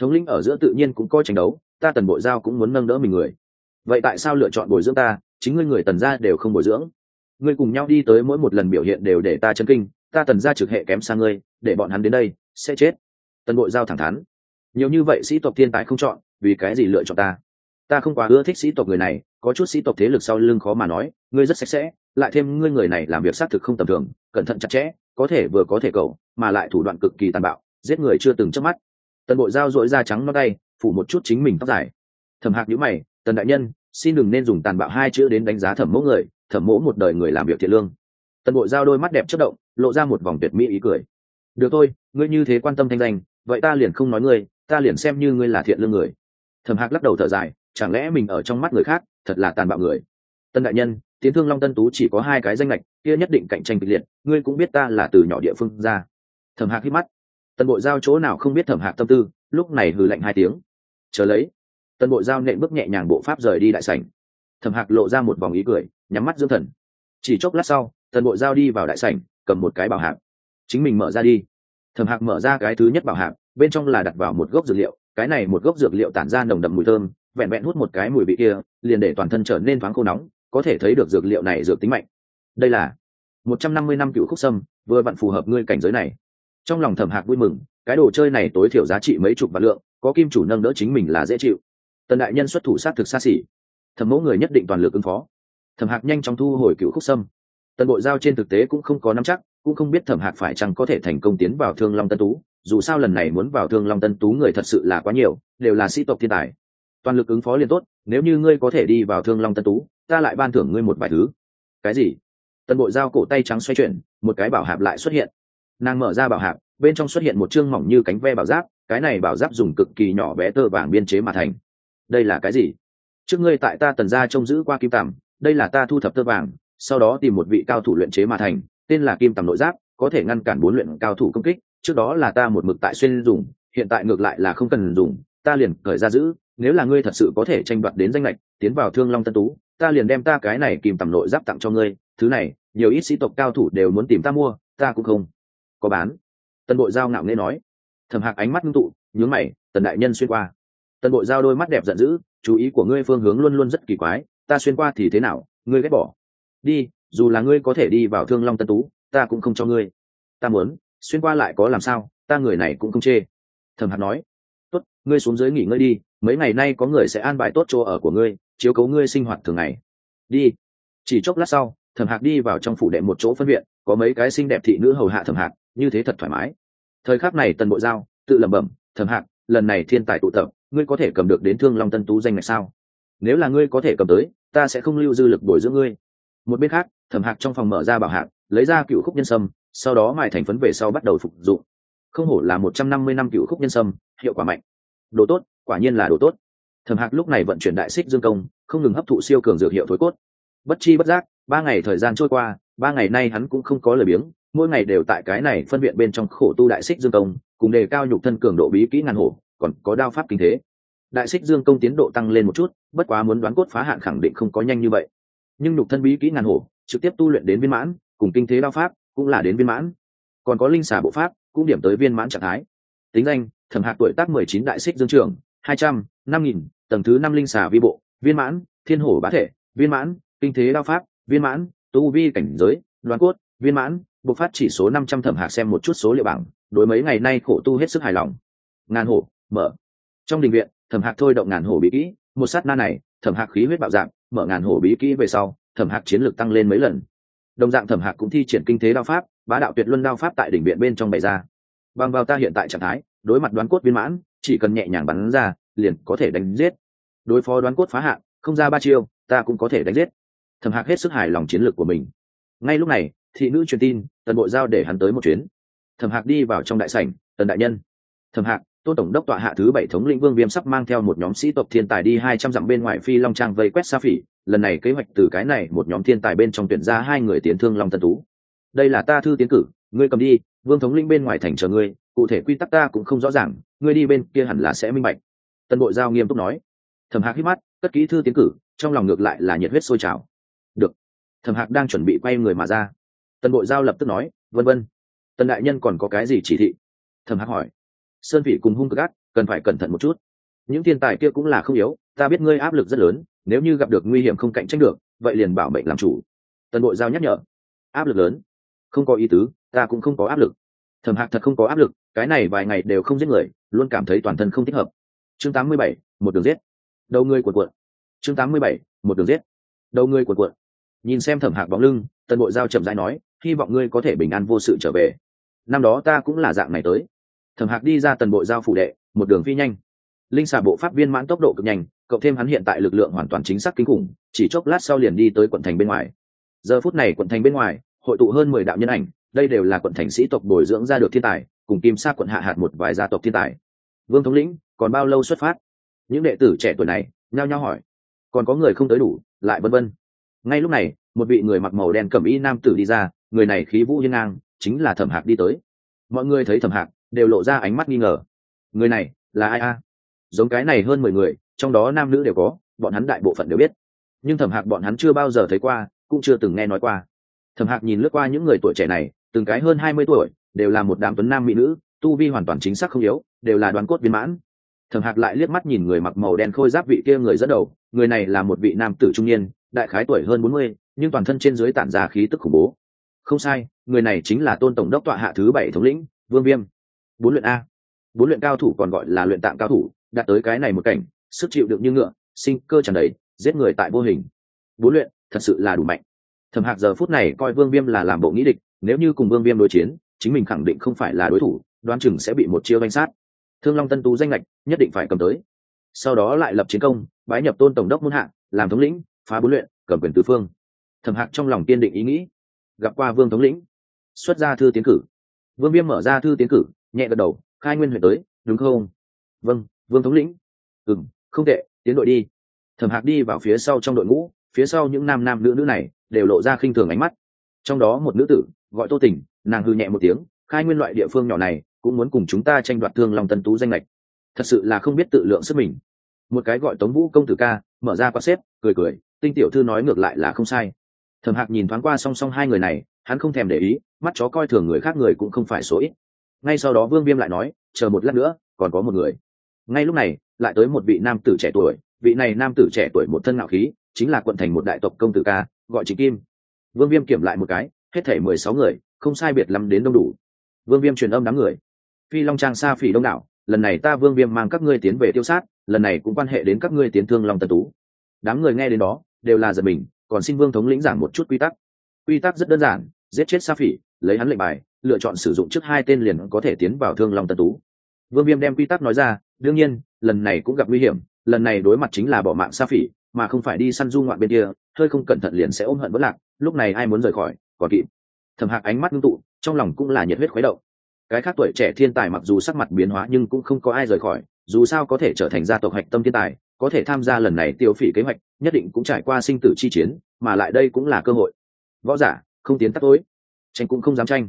Thống lĩnh ở giữa tự nhiên cũng coi tranh đấu, ta tần bộ giao cũng muốn nâng đỡ mình người. Vậy tại sao lựa chọn bồi dưỡng ta? Chính ngươi người tần gia đều không bồi dưỡng. Ngươi cùng nhau đi tới mỗi một lần biểu hiện đều để ta chấn kinh ta tần gia trực hệ kém sang ngươi, để bọn hắn đến đây, sẽ chết. Tần bội giao thẳng thắn. Nhiều như vậy sĩ tộc thiên tài không chọn, vì cái gì lựa chọn ta? Ta không quá ưa thích sĩ tộc người này, có chút sĩ tộc thế lực sau lưng khó mà nói, ngươi rất sạch sẽ, lại thêm ngươi người này làm việc xác thực không tầm thường, cẩn thận chặt chẽ, có thể vừa có thể cầu, mà lại thủ đoạn cực kỳ tàn bạo, giết người chưa từng chớp mắt. Tần bội dao dội da trắng nó tay, phủ một chút chính mình tóc dài. Thẩm hạc nhữ mày, tần đại nhân, xin đừng nên dùng tàn bạo hai chữ đến đánh giá thẩm mẫu người, thẩm mẫu một đời người làm việc thiện lương. Tần bội dao đôi mắt đẹp chất động lộ ra một vòng tuyệt mỹ ý cười. Được thôi, ngươi như thế quan tâm thanh danh, vậy ta liền không nói ngươi, ta liền xem như ngươi là thiện lương người. Thẩm hạc lắc đầu thở dài, chẳng lẽ mình ở trong mắt người khác, thật là tàn bạo người? Tân đại nhân, tiến thương long tân tú chỉ có hai cái danh lệch kia nhất định cạnh tranh kịch liệt, ngươi cũng biết ta là từ nhỏ địa phương ra. Thẩm hạc hít mắt. Tần bộ giao chỗ nào không biết thẩm hạc tâm tư, lúc này hừ lạnh hai tiếng. Chờ lấy. Tần bộ giao nện bước nhẹ nhàng bộ pháp rời đi đại sảnh. Thẩm hạc lộ ra một vòng ý cười, nhắm mắt dưỡng thần. Chỉ chốc lát sau tần bộ giao đi vào đại sảnh cầm một cái bảo hạc chính mình mở ra đi. Thẩm hạc mở ra cái thứ nhất bảo hạc bên trong là đặt vào một gốc dược liệu, cái này một gốc dược liệu tản ra nồng đậm mùi thơm, vẹn vẹn hút một cái mùi vị kia, liền để toàn thân trở nên thoáng khô nóng, có thể thấy được dược liệu này dược tính mạnh. Đây là một trăm năm mươi năm cựu khúc sâm, vừa vặn phù hợp ngươi cảnh giới này. Trong lòng thẩm hạc vui mừng, cái đồ chơi này tối thiểu giá trị mấy chục vạn lượng, có kim chủ nâng đỡ chính mình là dễ chịu. Tần đại nhân xuất thủ sát thực xa xỉ. Thẩm mẫu người nhất định toàn lực ứng phó. Thẩm hạc nhanh chóng thu hồi cựu khúc sâm tần bộ giao trên thực tế cũng không có nắm chắc, cũng không biết thẩm hạc phải chăng có thể thành công tiến vào thương long tân tú, dù sao lần này muốn vào thương long tân tú người thật sự là quá nhiều, đều là sĩ tộc thiên tài. Toàn lực ứng phó liền tốt, nếu như ngươi có thể đi vào thương long tân tú, ta lại ban thưởng ngươi một vài thứ. Cái gì? Tần bộ giao cổ tay trắng xoay chuyển, một cái bảo hạp lại xuất hiện. Nàng mở ra bảo hạp, bên trong xuất hiện một chương mỏng như cánh ve bảo giáp, cái này bảo giáp dùng cực kỳ nhỏ bé tơ vàng biên chế mà thành. Đây là cái gì? Trước ngươi tại ta tần gia trông giữ qua kim tằm đây là ta thu thập tơ vàng sau đó tìm một vị cao thủ luyện chế mà thành, tên là kim tầm nội giáp, có thể ngăn cản bốn luyện cao thủ công kích, trước đó là ta một mực tại xuyên dùng, hiện tại ngược lại là không cần dùng, ta liền cởi ra giữ, nếu là ngươi thật sự có thể tranh đoạt đến danh lệch, tiến vào thương long tân tú, ta liền đem ta cái này kìm tầm nội giáp tặng cho ngươi, thứ này, nhiều ít sĩ tộc cao thủ đều muốn tìm ta mua, ta cũng không có bán. Tân bội giao ngạo nghễ nói. Thầm hạc ánh mắt ngưng tụ, nhướng mày, tần đại nhân xuyên qua. Tân bội giao đôi mắt đẹp giận dữ, chú ý của ngươi phương hướng luôn luôn rất kỳ quái, ta xuyên qua thì thế nào, ngươi ghét bỏ đi, dù là ngươi có thể đi vào thương long tân tú, ta cũng không cho ngươi. Ta muốn, xuyên qua lại có làm sao, ta người này cũng không chê. Thẩm hạc nói. Tốt, ngươi xuống dưới nghỉ ngơi đi, mấy ngày nay có người sẽ an bài tốt chỗ ở của ngươi, chiếu cấu ngươi sinh hoạt thường ngày. Đi. Chỉ chốc lát sau, thẩm hạc đi vào trong phủ đệ một chỗ phân viện, có mấy cái xinh đẹp thị nữ hầu hạ thẩm hạc, như thế thật thoải mái. Thời khắc này tần bộ giao, tự lẩm bẩm, thẩm hạc, lần này thiên tài tụ tập, ngươi có thể cầm được đến thương long tân tú danh này sao? Nếu là ngươi có thể cầm tới, ta sẽ không lưu dư lực bồi dưỡng ngươi một bên khác, thẩm hạc trong phòng mở ra bảo hạc, lấy ra cựu khúc nhân sâm, sau đó mài thành phấn về sau bắt đầu phục dụng. Không hổ là một trăm năm mươi năm cựu khúc nhân sâm, hiệu quả mạnh. Đồ tốt, quả nhiên là đồ tốt. Thẩm hạc lúc này vận chuyển đại xích dương công, không ngừng hấp thụ siêu cường dược hiệu thối cốt. Bất chi bất giác, ba ngày thời gian trôi qua, ba ngày nay hắn cũng không có lời biếng, mỗi ngày đều tại cái này phân viện bên trong khổ tu đại xích dương công, cùng đề cao nhục thân cường độ bí kỹ ngàn hổ, còn có đao pháp kinh thế. Đại xích dương công tiến độ tăng lên một chút, bất quá muốn đoán cốt phá hạn khẳng định không có nhanh như vậy nhưng nhục thân bí kỹ ngàn hổ, trực tiếp tu luyện đến viên mãn, cùng kinh thế đao pháp cũng là đến viên mãn. Còn có linh xà bộ pháp cũng điểm tới viên mãn trạng thái. Tính danh, thẩm hạc tuổi tác mười chín đại xích dương trường hai trăm, năm nghìn, tầng thứ năm linh xà vi bộ, viên mãn, thiên hổ bá thể, viên mãn, kinh thế đao pháp, viên mãn, tu vi cảnh giới đoán cốt, viên mãn bộ phát chỉ số năm trăm thẩm hạc xem một chút số liệu bảng, đối mấy ngày nay khổ tu hết sức hài lòng. Ngàn hổ, mở. Trong đình viện, thẩm hạc thôi động ngàn hổ bí kỹ, một sát na này, thẩm hạc khí huyết bạo dạng mở ngàn hổ bí kỹ về sau, thẩm hạc chiến lược tăng lên mấy lần. Đồng dạng thẩm hạc cũng thi triển kinh thế đao pháp, bá đạo tuyệt luân đao pháp tại đỉnh viện bên trong bày ra. Bằng vào ta hiện tại trạng thái, đối mặt đoán cốt viên mãn, chỉ cần nhẹ nhàng bắn ra, liền có thể đánh giết. Đối phó đoán cốt phá hạn không ra ba chiêu, ta cũng có thể đánh giết. Thẩm hạc hết sức hài lòng chiến lược của mình. Ngay lúc này, thị nữ truyền tin, tần bộ giao để hắn tới một chuyến. Thẩm hạc đi vào trong đại sảnh, tần đại nhân. Thẩm hạc tôn tổng đốc tọa hạ thứ bảy thống lĩnh vương viêm sắp mang theo một nhóm sĩ tộc thiên tài đi hai trăm dặm bên ngoài phi long trang vây quét xa phỉ. Lần này kế hoạch từ cái này một nhóm thiên tài bên trong tuyển ra hai người tiến thương long tân tú. Đây là ta thư tiến cử, ngươi cầm đi, vương thống lĩnh bên ngoài thành chờ ngươi, cụ thể quy tắc ta cũng không rõ ràng, ngươi đi bên kia hẳn là sẽ minh bạch. Tân bộ giao nghiêm túc nói. Thẩm hạc hít mắt, cất kỹ thư tiến cử, trong lòng ngược lại là nhiệt huyết sôi trào. Được. Thẩm hạc đang chuẩn bị quay người mà ra. Tân bộ giao lập tức nói, vân vân, tân đại nhân còn có cái gì chỉ thị? Thẩm hạc hỏi sơn vị cùng hung cực ác cần phải cẩn thận một chút. Những thiên tài kia cũng là không yếu ta biết ngươi áp lực rất lớn nếu như gặp được nguy hiểm không cạnh tranh được vậy liền bảo mệnh làm chủ. Tần bộ giao nhắc nhở. Áp lực lớn. Không có ý tứ ta cũng không có áp lực. Thẩm hạc thật không có áp lực cái này vài ngày đều không giết người luôn cảm thấy toàn thân không thích hợp. Chương 87, một đường giết. Đầu người cuộn cuộn. Chương 87, một đường giết. Đầu người cuộn cuộn. Nhìn xem thẩm hạc bóng lưng tần bộ giao chậm rãi nói hy vọng ngươi có thể bình an vô sự trở về. Năm đó ta cũng là dạng này tới thẩm hạc đi ra tần bộ giao phủ đệ, một đường phi nhanh. Linh xà bộ pháp viên mãn tốc độ cực nhanh, cộng thêm hắn hiện tại lực lượng hoàn toàn chính xác kinh khủng, chỉ chốc lát sau liền đi tới quận thành bên ngoài. Giờ phút này quận thành bên ngoài, hội tụ hơn mười đạo nhân ảnh, đây đều là quận thành sĩ tộc bồi dưỡng ra được thiên tài, cùng kim sa quận hạ hạt một vài gia tộc thiên tài. Vương thống lĩnh, còn bao lâu xuất phát? Những đệ tử trẻ tuổi này, nhao nhao hỏi. Còn có người không tới đủ, lại vân vân. Ngay lúc này, một vị người mặc màu đen cẩm y nam tử đi ra, người này khí vũ hiên ngang, chính là thẩm hạc đi tới. Mọi người thấy thẩm hạc đều lộ ra ánh mắt nghi ngờ. Người này là ai a? Giống cái này hơn mười người, trong đó nam nữ đều có, bọn hắn đại bộ phận đều biết. Nhưng thẩm hạc bọn hắn chưa bao giờ thấy qua, cũng chưa từng nghe nói qua. Thẩm hạc nhìn lướt qua những người tuổi trẻ này, từng cái hơn hai mươi tuổi, đều là một đám tuấn nam mỹ nữ, tu vi hoàn toàn chính xác không yếu, đều là đoàn cốt viên mãn. Thẩm hạc lại liếc mắt nhìn người mặc màu đen khôi giáp vị kia người dẫn đầu, người này là một vị nam tử trung niên, đại khái tuổi hơn bốn mươi, nhưng toàn thân trên dưới tản ra khí tức khủng bố. Không sai, người này chính là tôn tổng đốc tọa hạ thứ bảy thống lĩnh, vương viêm bốn luyện a. Bốn luyện cao thủ còn gọi là luyện tạm cao thủ đạt tới cái này một cảnh, sức chịu được như ngựa, sinh cơ tràn đầy, giết người tại vô hình. Bốn luyện, thật sự là đủ mạnh. Thẩm hạc giờ phút này coi vương viêm là làm bộ nghĩ địch, nếu như cùng vương viêm đối chiến, chính mình khẳng định không phải là đối thủ, đoán chừng sẽ bị một chiêu danh sát. Thương long tân tú danh lệch nhất định phải cầm tới. Sau đó lại lập chiến công, bái nhập tôn tổng đốc muôn hạ, làm thống lĩnh, phá bốn luyện, cầm quyền tứ phương. Thẩm hạc trong lòng kiên định ý nghĩ. Gặp qua vương thống lĩnh, xuất ra thư tiến cử. Vương viêm mở ra thư tiến cử nhẹ gật đầu, khai nguyên huyện tới, đúng không? Vâng vương thống lĩnh. Ừ m không tệ, tiến đội đi. Thẩm hạc đi vào phía sau trong đội ngũ, phía sau những nam nam nữ nữ này đều lộ ra khinh thường ánh mắt. Trong đó một nữ tử, gọi tô tình, nàng hư nhẹ một tiếng, khai nguyên loại địa phương nhỏ này cũng muốn cùng chúng ta tranh đoạt thương lòng tân tú danh lệch thật sự là không biết tự lượng sức mình. Một cái gọi tống vũ công tử ca, mở ra quát xếp, cười cười, tinh tiểu thư nói ngược lại là không sai. Thẩm hạc nhìn thoáng qua song song hai người này, hắn không thèm để ý, mắt chó coi thường người khác người cũng không phải số ít ngay sau đó vương viêm lại nói, chờ một lát nữa, còn có một người. Ngay lúc này, lại tới một vị nam tử trẻ tuổi. Vị này nam tử trẻ tuổi một thân ngạo khí, chính là quận thành một đại tộc công tử ca, gọi chị kim. Vương viêm kiểm lại một cái, hết thể mười sáu người, không sai biệt lắm đến đông đủ. Vương viêm truyền âm đám người. Phi long trang xa phỉ đông đảo, lần này ta vương viêm mang các ngươi tiến về tiêu sát, lần này cũng quan hệ đến các ngươi tiến thương long tân tú. Đám người nghe đến đó, đều là giật mình, còn xin vương thống lĩnh giảng một chút quy tắc. Quy tắc rất đơn giản, giết chết sa phỉ, lấy hắn lệnh bài lựa chọn sử dụng trước hai tên liền có thể tiến vào thương long tân tú. Vương viêm đem quy tắc nói ra, đương nhiên, lần này cũng gặp nguy hiểm, lần này đối mặt chính là bỏ mạng sa phỉ, mà không phải đi săn du ngoạn bên kia, hơi không cẩn thận liền sẽ ôm hận vất lạc, lúc này ai muốn rời khỏi, còn kịp. Thầm hạc ánh mắt ngưng tụ, trong lòng cũng là nhiệt huyết khuấy động. Cái khác tuổi trẻ thiên tài mặc dù sắc mặt biến hóa nhưng cũng không có ai rời khỏi, dù sao có thể trở thành gia tộc hạch tâm thiên tài, có thể tham gia lần này tiêu phỉ kế hoạch, nhất định cũng trải qua sinh tử chi chiến, mà lại đây cũng là cơ hội. Võ giả, không tiến tắt tối. Tranh cũng không dám tranh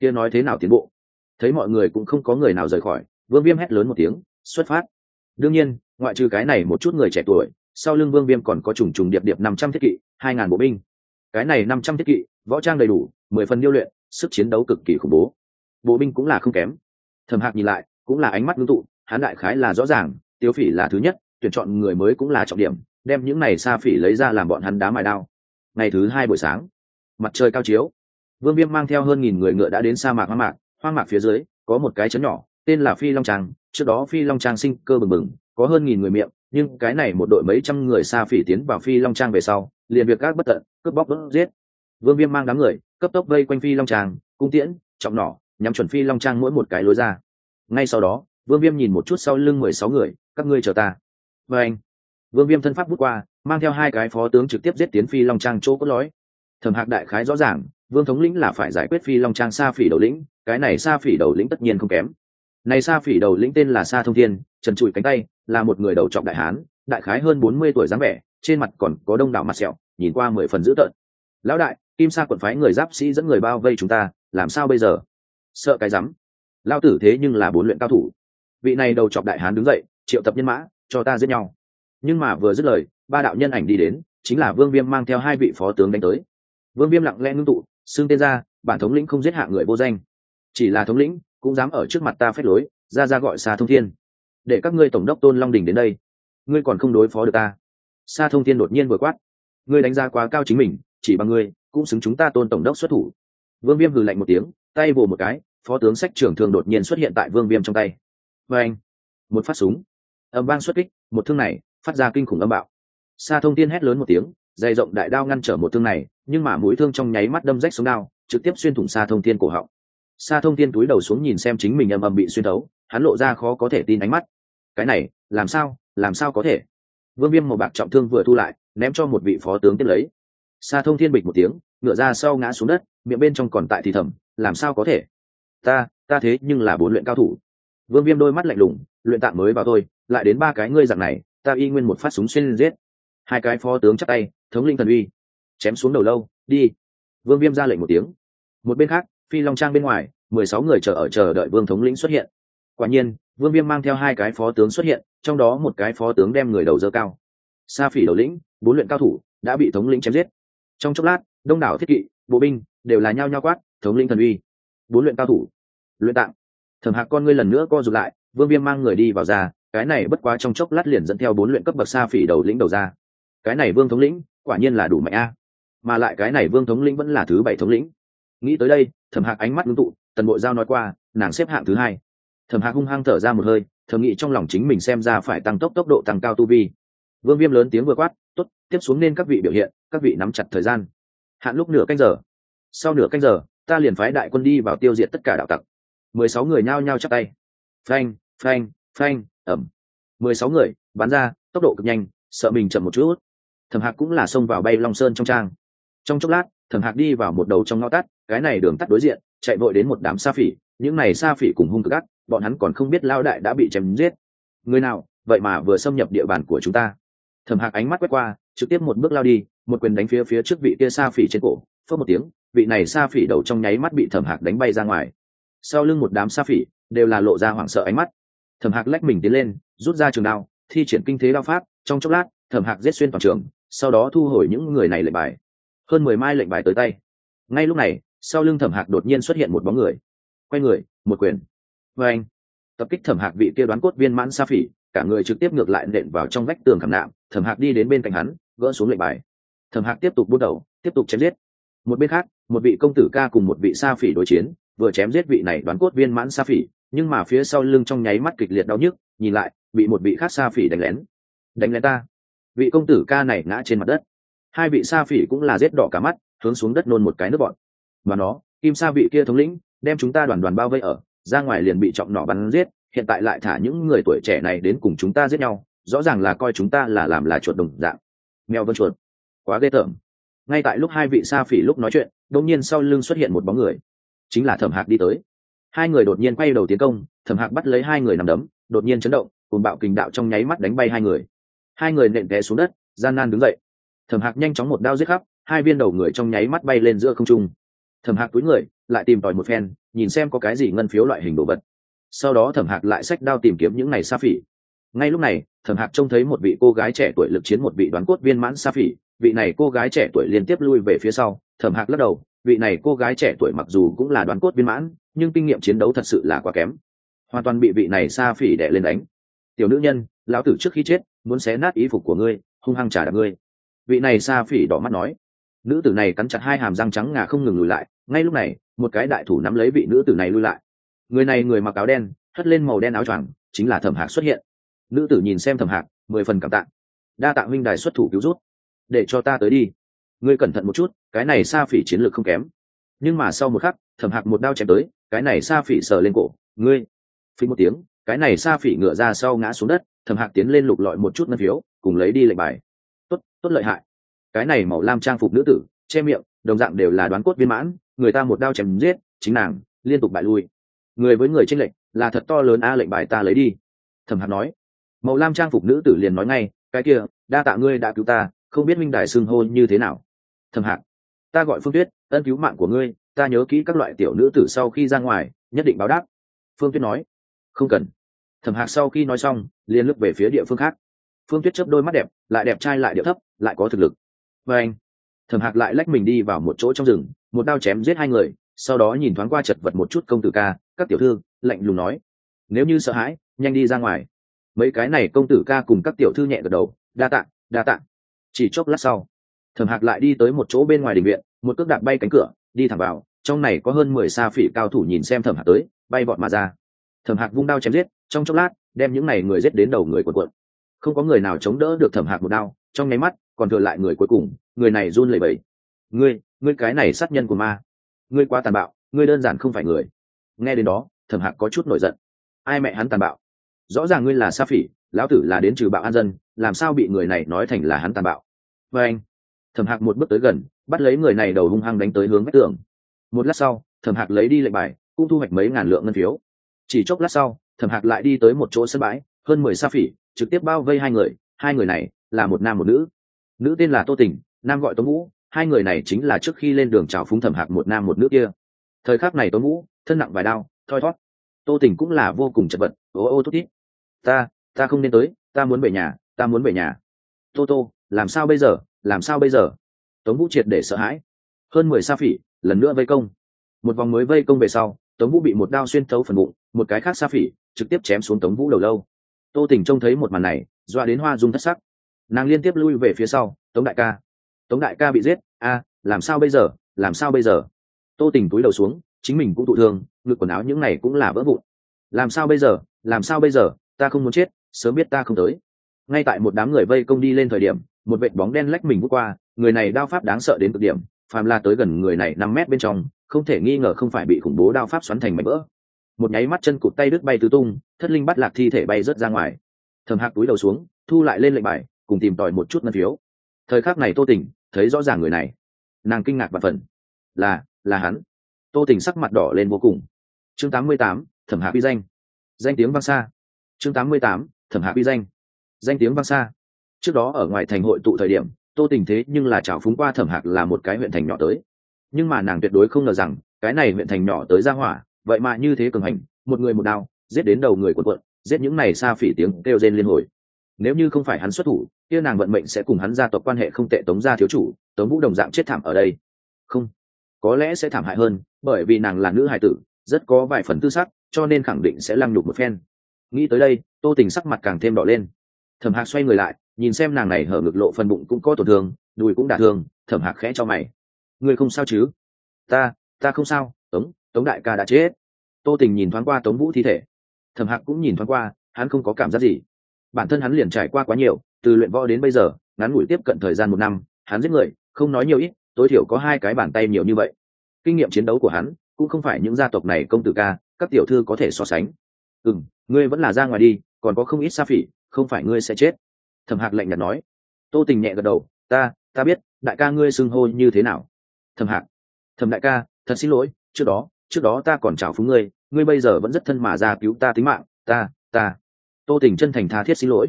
kia nói thế nào tiến bộ? Thấy mọi người cũng không có người nào rời khỏi, vương viêm hét lớn một tiếng, xuất phát. Đương nhiên, ngoại trừ cái này một chút người trẻ tuổi, sau lưng vương viêm còn có trùng trùng điệp điệp năm trăm thiết kỵ, hai ngàn bộ binh. Cái này năm trăm thiết kỵ, võ trang đầy đủ, mười phần điêu luyện, sức chiến đấu cực kỳ khủng bố. Bộ binh cũng là không kém. Thầm hạc nhìn lại, cũng là ánh mắt ngưng tụ hán đại khái là rõ ràng tiêu phỉ là thứ nhất, tuyển chọn người mới cũng là trọng điểm, đem những này xa phỉ lấy ra làm bọn hắn đá mài đao. Ngày thứ hai buổi sáng, mặt trời cao chiếu vương viêm mang theo hơn nghìn người ngựa đã đến sa mạc hoang mạc hoang mạc phía dưới, có một cái chấn nhỏ, tên là phi long trang. Trước đó phi long trang sinh cơ bừng bừng, có hơn nghìn người miệng, nhưng cái này một đội mấy trăm người xa phỉ tiến vào phi long trang về sau, liền việc các bất tận, cướp bóc đốt giết. Vương viêm mang đám người, cấp tốc vây quanh phi long trang, cung tiễn, trọng nỏ, nhắm chuẩn phi long trang mỗi một cái lối ra. Ngay sau đó, vương viêm nhìn một chút sau lưng mười sáu người, các ngươi chờ ta. Và anh vương viêm thân pháp bước qua, mang theo hai cái phó tướng trực tiếp giết tiến phi long trang chỗ cốt lối thẩm hạc đại khái rõ ràng, vương thống lĩnh là phải giải quyết phi long trang sa phỉ đầu lĩnh, cái này sa phỉ đầu lĩnh tất nhiên không kém. Này sa phỉ đầu lĩnh tên là sa thông thiên, trần trụi cánh tay, là một người đầu trọng đại hán, đại khái hơn bốn mươi tuổi dáng vẻ, trên mặt còn có đông đảo mặt sẹo, nhìn qua mười phần dữ tợn. Lão đại, kim sa quận phái người giáp sĩ dẫn người bao vây chúng ta, làm sao bây giờ? Sợ cái rắm. Lao tử thế nhưng là bốn luyện cao thủ. Vị này đầu chọc đại hán đứng dậy, triệu tập nhân mã, cho ta giết nhau. Nhưng mà vừa dứt lời, ba đạo nhân ảnh đi đến, chính là vương viêm mang theo hai vị phó tướng đánh tới vương viêm lặng lẽ ngưng tụ, xưng tên ra, bản thống lĩnh không giết hạ người vô danh. Chỉ là thống lĩnh, cũng dám ở trước mặt ta phép lối, ra ra gọi xa thông thiên. Để các ngươi tổng đốc tôn long đình đến đây. Ngươi còn không đối phó được ta. Xa thông thiên đột nhiên vừa quát. Ngươi đánh giá quá cao chính mình, chỉ bằng ngươi, cũng xứng chúng ta tôn tổng đốc xuất thủ. Vương viêm hừ lạnh một tiếng, tay vồ một cái, phó tướng sách trưởng thường đột nhiên xuất hiện tại vương viêm trong tay. Và anh, một phát súng. Âm vang xuất kích, một thương này, phát ra kinh khủng âm bạo. Xa thông tiên hét lớn một tiếng dày rộng đại đao ngăn trở một thương này, nhưng mà mũi thương trong nháy mắt đâm rách xuống đao, trực tiếp xuyên thủng xa thông thiên cổ họng. Xa thông thiên túi đầu xuống nhìn xem chính mình âm âm bị xuyên thấu, hắn lộ ra khó có thể tin ánh mắt. Cái này, làm sao làm sao có thể? Vương viêm một bạc trọng thương vừa thu lại, ném cho một vị phó tướng tiếp lấy. Xa thông thiên bịch một tiếng, ngựa ra sau ngã xuống đất, miệng bên trong còn tại thì thầm, làm sao có thể? Ta ta thế nhưng là bốn luyện cao thủ. Vương viêm đôi mắt lạnh lùng, luyện tạm mới vào tôi lại đến ba cái ngươi dạng này, ta y nguyên một phát súng xuyên giết. Hai cái phó tướng chắc tay thống linh thần uy, chém xuống đầu lâu, đi. Vương viêm ra lệnh một tiếng. Một bên khác, phi long trang bên ngoài, mười sáu người chờ ở chờ đợi vương thống lĩnh xuất hiện. Quả nhiên, vương viêm mang theo hai cái phó tướng xuất hiện, trong đó một cái phó tướng đem người đầu dơ cao. Sa phỉ đầu lĩnh, bốn luyện cao thủ, đã bị thống lĩnh chém giết. Trong chốc lát, đông đảo thiết kỵ, bộ binh, đều là nhao nhao quát, thống lĩnh thần uy. Bốn luyện cao thủ, luyện tạng. Thẩm hạc con ngươi lần nữa co rụt lại, vương viêm mang người đi vào ra, cái này bất quá trong chốc lát liền dẫn theo bốn luyện cấp bậc sa phỉ đầu lĩnh đầu ra. Cái này vương thống lĩnh quả nhiên là đủ mạnh a. Mà lại cái này vương thống lĩnh vẫn là thứ bảy thống lĩnh. Nghĩ tới đây, thẩm hạc ánh mắt ngưng tụ, tần bộ giao nói qua, nàng xếp hạng thứ hai. Thẩm hạc hung hăng thở ra một hơi, thầm nghĩ trong lòng chính mình xem ra phải tăng tốc tốc độ tăng cao tu vi. Vương viêm lớn tiếng vừa quát t ố t tiếp xuống nên các vị biểu hiện, các vị nắm chặt thời gian. Hạn lúc nửa canh giờ. Sau nửa canh giờ, ta liền phái đại quân đi vào tiêu diệt tất cả đạo tặc. Mười sáu người nhao nhao chắc tay. Phanh phanh phanh, ẩm. Mười sáu người, bắn ra, tốc độ cực nhanh, sợ mình chậm một chút thẩm hạc cũng là xông vào bay long sơn trong trang. Trong chốc lát, thẩm hạc đi vào một đầu trong ngõ tắt, cái này đường tắt đối diện, chạy vội đến một đám sa phỉ, những này sa phỉ cùng hung cực gắt bọn hắn còn không biết lao đại đã bị chém giết. Người nào, vậy mà vừa xâm nhập địa bàn của chúng ta. Thẩm hạc ánh mắt quét qua, trực tiếp một bước lao đi, một quyền đánh phía phía trước vị kia sa phỉ trên cổ phớt một tiếng, vị này sa phỉ đầu trong nháy mắt bị thẩm hạc đánh bay ra ngoài. Sau lưng một đám sa phỉ, đều là lộ ra hoảng sợ ánh mắt. Thẩm hạc lách mình tiến lên, rút ra trường đao, thi triển kinh thế đao pháp, trong chốc lát, thẩm hạc giết xuyên toàn trường sau đó thu hồi những người này lệnh bài. Hơn mười mai lệnh bài tới tay. Ngay lúc này, sau lưng thẩm hạc đột nhiên xuất hiện một bóng người. Quay người, một quyền. Vê anh, tập kích thẩm hạc vị kia đoán cốt viên mãn sa phỉ, cả người trực tiếp ngược lại nện vào trong vách tường khảm nạm, thẩm hạc đi đến bên cạnh hắn, gỡ xuống lệnh bài. Thẩm hạc tiếp tục buôn đầu, tiếp tục chém giết. Một bên khác, một vị công tử ca cùng một vị sa phỉ đối chiến, vừa chém giết vị này đoán cốt viên mãn sa phỉ, nhưng mà phía sau lưng trong nháy mắt kịch liệt đau nhức, nhìn lại, bị một vị khác sa phỉ đánh lén. Đánh lén ta vị công tử ca này ngã trên mặt đất. Hai vị sa phỉ cũng là rết đỏ cả mắt, hướng xuống đất nôn một cái nước bọn và nó, kim sa vị kia thống lĩnh, đem chúng ta đoàn đoàn bao vây ở, ra ngoài liền bị trọng nỏ bắn giết, hiện tại lại thả những người tuổi trẻ này đến cùng chúng ta giết nhau, rõ ràng là coi chúng ta là làm là chuột đồng dạng. Mèo vân chuột. Quá ghê tởm. Ngay tại lúc hai vị sa phỉ lúc nói chuyện, đột nhiên sau lưng xuất hiện một bóng người. Chính là thẩm hạc đi tới. Hai người đột nhiên quay đầu tiến công, thẩm hạc bắt lấy hai người nằm đấm, đột nhiên chấn động cùng bạo kình đạo trong nháy mắt đánh bay hai người hai người nện té xuống đất, gian nan đứng dậy. Thẩm hạc nhanh chóng một đao giết khắp, hai viên đầu người trong nháy mắt bay lên giữa không trung. Thẩm hạc túi người, lại tìm tòi một phen, nhìn xem có cái gì ngân phiếu loại hình đồ vật. Sau đó thẩm hạc lại xách đao tìm kiếm những này sa phỉ. Ngay lúc này, thẩm hạc trông thấy một vị cô gái trẻ tuổi lực chiến một vị đoán cốt viên mãn sa phỉ. Vị này cô gái trẻ tuổi liên tiếp lui về phía sau. Thẩm hạc lắc đầu, vị này cô gái trẻ tuổi mặc dù cũng là đoán cốt viên mãn, nhưng kinh nghiệm chiến đấu thật sự là quá kém. Hoàn toàn bị vị này sa phỉ đẻ lên đánh. Tiểu nữ nhân, lão tử trước khi chết muốn xé nát ý phục của ngươi, hung hăng trả đạp ngươi. Vị này sa phỉ đỏ mắt nói. Nữ tử này cắn chặt hai hàm răng trắng ngà không ngừng lùi lại, ngay lúc này, một cái đại thủ nắm lấy vị nữ tử này lui lại. Người này người mặc áo đen, hất lên màu đen áo choàng, chính là thẩm hạc xuất hiện. Nữ tử nhìn xem thẩm hạc, mười phần cảm tạ. Đa tạ huynh đài xuất thủ cứu rút để cho ta tới đi. Ngươi cẩn thận một chút, cái này sa phỉ chiến lược không kém. Nhưng mà sau một khắc, thẩm hạc một đao chém tới, cái này sa phỉ sờ lên cổ. Ngươi. Phí một tiếng, cái này sa phỉ ngựa ra sau ngã xuống đất thẩm hạc tiến lên lục lọi một chút ngân phiếu, cùng lấy đi lệnh bài. Tốt tốt lợi hại. Cái này màu lam trang phục nữ tử, che miệng, đồng dạng đều là đoán cốt viên mãn, người ta một đao chém giết, chính nàng, liên tục bại lui. Người với người tranh lệnh là thật to lớn a, lệnh bài ta lấy đi. Thẩm hạc nói. Màu lam trang phục nữ tử liền nói ngay, cái kia, đa tạ ngươi đã cứu ta, không biết minh đài xưng hô như thế nào. Thẩm hạc. Ta gọi phương tuyết, ân cứu mạng của ngươi, ta nhớ kỹ các loại tiểu nữ tử sau khi ra ngoài, nhất định báo đáp. Phương tuyết nói. Không cần thẩm hạc sau khi nói xong, liền lướt về phía địa phương khác. Phương tuyết chớp đôi mắt đẹp, lại đẹp trai lại điệu thấp, lại có thực lực. Và anh, thẩm hạc lại lách mình đi vào một chỗ trong rừng, một đao chém giết hai người, sau đó nhìn thoáng qua chật vật một chút công tử ca, các tiểu thư, lạnh lùng nói, nếu như sợ hãi, nhanh đi ra ngoài. Mấy cái này công tử ca cùng các tiểu thư nhẹ gật đầu, đa tạng đa tạng chỉ chốc lát sau, thẩm hạc lại đi tới một chỗ bên ngoài đình viện, một cước đạp bay cánh cửa, đi thẳng vào, trong này có hơn mười sa phỉ cao thủ nhìn xem thẩm hạc tới, bay bọn mà ra. Thẩm hạc vung đao chém giết trong chốc lát, đem những này người giết đến đầu người quần quận không có người nào chống đỡ được thẩm hạc một đao, trong nháy mắt, còn thừa lại người cuối cùng, người này run lẩy bẩy. Ngươi ngươi cái này sát nhân của ma. Ngươi quá tàn bạo, ngươi đơn giản không phải người. Nghe đến đó, thẩm hạc có chút nổi giận. Ai mẹ hắn tàn bạo? Rõ ràng ngươi là sa phỉ, lão tử là đến trừ bạo an dân, làm sao bị người này nói thành là hắn tàn bạo? Và anh, thẩm hạc một bước tới gần, bắt lấy người này đầu hung hăng đánh tới hướng vách tường. Một lát sau, thẩm hạc lấy đi lệnh bài, cũng thu hoạch mấy ngàn lượng ngân phiếu. Chỉ chốc lát sau thẩm hạc lại đi tới một chỗ sân bãi, hơn mười sa phỉ, trực tiếp bao vây hai người hai người này là một nam một nữ. Nữ tên là tô tình, nam gọi tống vũ, hai người này chính là trước khi lên đường trào phúng thẩm hạc một nam một nữ kia. Thời khắc này tống vũ, thân nặng vài đao thoi thót tô tình cũng là vô cùng chật vật, ô ô tốt ít ta ta không nên tới, ta muốn về nhà, ta muốn về nhà. Tô tô, làm sao bây giờ, làm sao bây giờ? Tống vũ triệt để sợ hãi. Hơn mười sa phỉ, lần nữa vây công. Một vòng mới vây công về sau, tống vũ bị một đao xuyên thấu phần bụng, một cái khác sa phỉ trực tiếp chém xuống tống vũ đầu lâu. Tô tỉnh trông thấy một màn này, doa đến hoa dung thất sắc. Nàng liên tiếp lui về phía sau, tống đại ca. Tống đại ca bị giết? A, làm sao bây giờ? Làm sao bây giờ? Tô tỉnh túi đầu xuống, chính mình cũng thụ thương, ngực quần áo những này cũng là vỡ vụn. Làm sao bây giờ? Làm sao bây giờ? Ta không muốn chết, sớm biết ta không tới. Ngay tại một đám người vây công đi lên thời điểm, một vệ bóng đen lách mình bước qua, người này đao pháp đáng sợ đến cực điểm, phàm la tới gần người này năm mét bên trong, không thể nghi ngờ không phải bị khủng bố đao pháp xoắn thành mảnh vỡ một nháy mắt chân cụt tay đứt bay tứ tung thất linh bắt lạc thi thể bay rớt ra ngoài. Thầm hạc túi đầu xuống thu lại lên lệnh bài cùng tìm tòi một chút ngân phiếu. Thời khắc này tô tình thấy rõ ràng người này. Nàng kinh ngạc và phần là là hắn. Tô tình sắc mặt đỏ lên vô cùng. Chương 88, thẩm hạ uy danh. Danh tiếng vang xa. Chương 88, thẩm hạ uy danh. Danh tiếng vang xa. Trước đó ở ngoài thành hội tụ thời điểm tô tình thế nhưng là trào phúng qua thẩm hạc là một cái huyện thành nhỏ tới. Nhưng mà nàng tuyệt đối không ngờ rằng cái này huyện thành nhỏ tới ra hỏa vậy mà như thế cường hành, một người một đao, giết đến đầu người quần quận giết những này xa phỉ tiếng kêu rên liên hồi. Nếu như không phải hắn xuất thủ, kia nàng vận mệnh sẽ cùng hắn gia tộc quan hệ không tệ tống gia thiếu chủ, tống vũ đồng dạng chết thảm ở đây. Không, có lẽ sẽ thảm hại hơn, bởi vì nàng là nữ hài tử, rất có vài phần tư sắc, cho nên khẳng định sẽ lăng nhục một phen. Nghĩ tới đây, tô tình sắc mặt càng thêm đỏ lên. Thẩm hạc xoay người lại, nhìn xem nàng này hở ngực lộ phần bụng cũng có tổn thương, đùi cũng đả thương, thẩm hạc khẽ cho mày. Ngươi không sao chứ? Ta ta không sao, tống tống đại ca đã chết. Tô tình nhìn thoáng qua tống vũ thi thể. Thẩm hạc cũng nhìn thoáng qua, hắn không có cảm giác gì. Bản thân hắn liền trải qua quá nhiều, từ luyện võ đến bây giờ, ngắn ngủi tiếp cận thời gian một năm, hắn giết người, không nói nhiều ít, tối thiểu có hai cái bàn tay nhiều như vậy. Kinh nghiệm chiến đấu của hắn, cũng không phải những gia tộc này công tử ca, các tiểu thư có thể so sánh. Ừ ngươi vẫn là ra ngoài đi, còn có không ít xa phỉ, không phải ngươi sẽ chết. Thẩm hạc lạnh nhạt nói. Tô tình nhẹ gật đầu. Ta ta biết, đại ca ngươi xưng hô như thế nào? Thẩm hạc. Thẩm đại ca, thật xin lỗi, trước đó trước đó ta còn chào phúng ngươi ngươi bây giờ vẫn rất thân mà ra cứu ta tính mạng, ta ta. Tô tình chân thành tha thiết xin lỗi.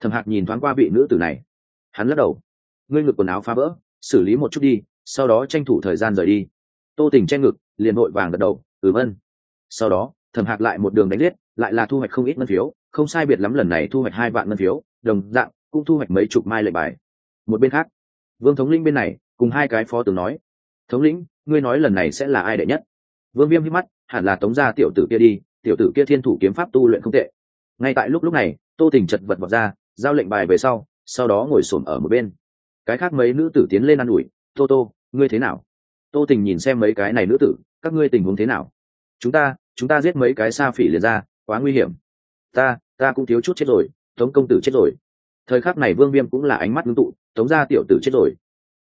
Thầm hạc nhìn thoáng qua vị nữ tử này. Hắn lắc đầu. Ngươi ngực quần áo phá vỡ, xử lý một chút đi, sau đó tranh thủ thời gian rời đi. Tô tình che ngực, liền vội vàng gật đầu ừ vân sau đó thầm hạc lại một đường đánh liết lại là thu hoạch không ít ngân phiếu, không sai biệt lắm lần này thu hoạch hai vạn ngân phiếu, đồng dạng, cũng thu hoạch mấy chục mai lệnh bài. Một bên khác, vương thống linh bên này, cùng hai cái phó tướng nói, thống lĩnh, ngươi nói lần này sẽ là ai đệ nhất? Vương viêm hít mắt, hẳn là tống gia tiểu tử kia đi, tiểu tử kia thiên thủ kiếm pháp tu luyện không tệ. Ngay tại lúc lúc này, tô tình chật vật vọt ra, giao lệnh bài về sau sau đó ngồi xổm ở một bên. Cái khác mấy nữ tử tiến lên ă n ủi, tô tô, ngươi thế nào? Tô tình nhìn xem mấy cái này nữ tử, các ngươi tình huống thế nào? Chúng ta chúng ta giết mấy cái xa phỉ liền ra, quá nguy hiểm. Ta ta cũng thiếu chút chết rồi, tống công tử chết rồi. Thời khắc này vương viêm cũng là ánh mắt ngưng tụ, tống gia tiểu tử chết rồi.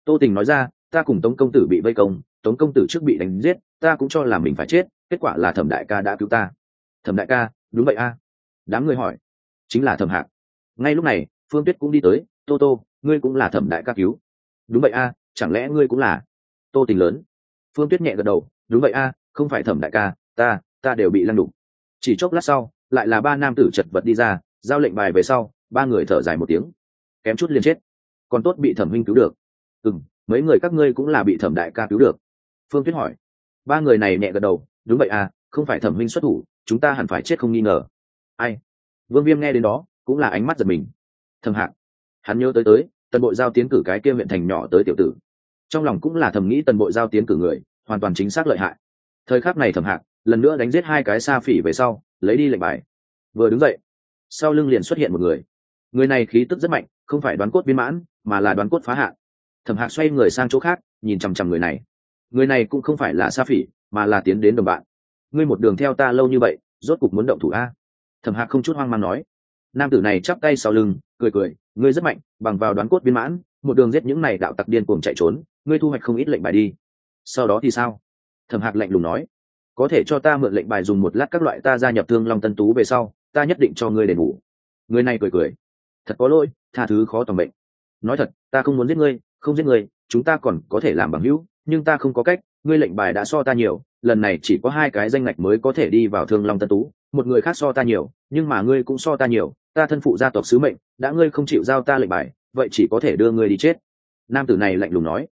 Tô tình nói ra, ta cùng tống công tử bị vây công tống công tử trước bị đánh giết, ta cũng cho là mình phải chết, kết quả là thẩm đại ca đã cứu ta. Thẩm đại ca, đúng vậy a. Đám người hỏi. Chính là thẩm hạc. Ngay lúc này, phương tuyết cũng đi tới, tô tô, ngươi cũng là thẩm đại ca cứu. Đúng vậy a, chẳng lẽ ngươi cũng là? Tô tình lớn. Phương tuyết nhẹ gật đầu. Đúng vậy a, không phải thẩm đại ca, ta ta đều bị lăn đục. Chỉ chốc lát sau, lại là ba nam tử chật vật đi ra, giao lệnh bài về sau, ba người thở dài một tiếng. Kém chút liền chết, còn tốt bị thẩm huynh cứu được. Ừ mấy người các ngươi cũng là bị thẩm đại ca cứu được phương tuyết hỏi. Ba người này nhẹ gật đầu, đúng vậy à không phải thẩm Minh xuất thủ, chúng ta hẳn phải chết không nghi ngờ. Ai? Vương viêm nghe đến đó, cũng là ánh mắt giật mình. Thầm hạc. Hắn nhớ tới tới, tần bộ giao tiến cử cái kia huyện thành nhỏ tới tiểu tử. Trong lòng cũng là thầm nghĩ tần bộ giao tiến cử người, hoàn toàn chính xác lợi hại. Thời khắc này thầm hạc, lần nữa đánh giết hai cái xa phỉ về sau, lấy đi lệnh bài. Vừa đứng dậy, sau lưng liền xuất hiện một người. Người này khí tức rất mạnh, không phải đoán cốt viên mãn, mà là đoán cốt phá hạn thẩm hạc xoay người sang chỗ khác, nhìn chằm chằm người này người này cũng không phải là sa phỉ, mà là tiến đến đồng bạn. Ngươi một đường theo ta lâu như vậy, rốt cục muốn động thủ a? Thẩm hạc không chút hoang mang nói. Nam tử này chắp tay sau lưng, cười cười, ngươi rất mạnh, bằng vào đoán cốt viên mãn, một đường giết những này đạo tặc điên cuồng chạy trốn, ngươi thu hoạch không ít lệnh bài đi. Sau đó thì sao? Thẩm hạc lạnh lùng nói. Có thể cho ta mượn lệnh bài dùng một lát các loại ta gia nhập thương long tân tú về sau, ta nhất định cho ngươi đền bù. Người này cười cười. Thật có lỗi, tha thứ khó tầm bệnh. Nói thật, ta không muốn giết ngươi, không giết ngươi chúng ta còn có thể làm bằng hữu, nhưng ta không có cách, ngươi lệnh bài đã so ta nhiều, lần này chỉ có hai cái danh ngạch mới có thể đi vào thương long tân tú, một người khác so ta nhiều, nhưng mà ngươi cũng so ta nhiều, ta thân phụ gia tộc sứ mệnh, đã ngươi không chịu giao ta lệnh bài, vậy chỉ có thể đưa ngươi đi chết. Nam tử này lạnh lùng nói.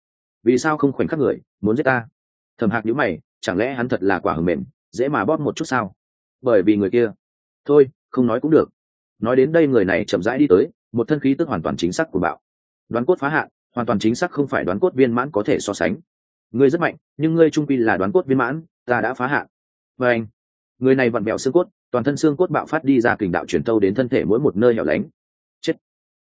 Vì sao không khoảnh khắc người, muốn giết ta? Thầm hạc nhữ mày, chẳng lẽ hắn thật là quả hầm mềm, dễ mà bóp một chút sao? Bởi vì người kia. Thôi, không nói cũng được. Nói đến đây người này chậm rãi đi tới, một thân khí tức hoàn toàn chính xác của bạo. Đoán cốt phá hạn hoàn toàn chính xác không phải đoán cốt viên mãn có thể so sánh. Ngươi rất mạnh, nhưng ngươi trung quy là đoán cốt viên mãn, ta đã phá hạn. Và anh, người này vặn bẹo xương cốt, toàn thân xương cốt bạo phát đi ra kình đạo chuyển tâu đến thân thể mỗi một nơi hẻo lánh. Chết.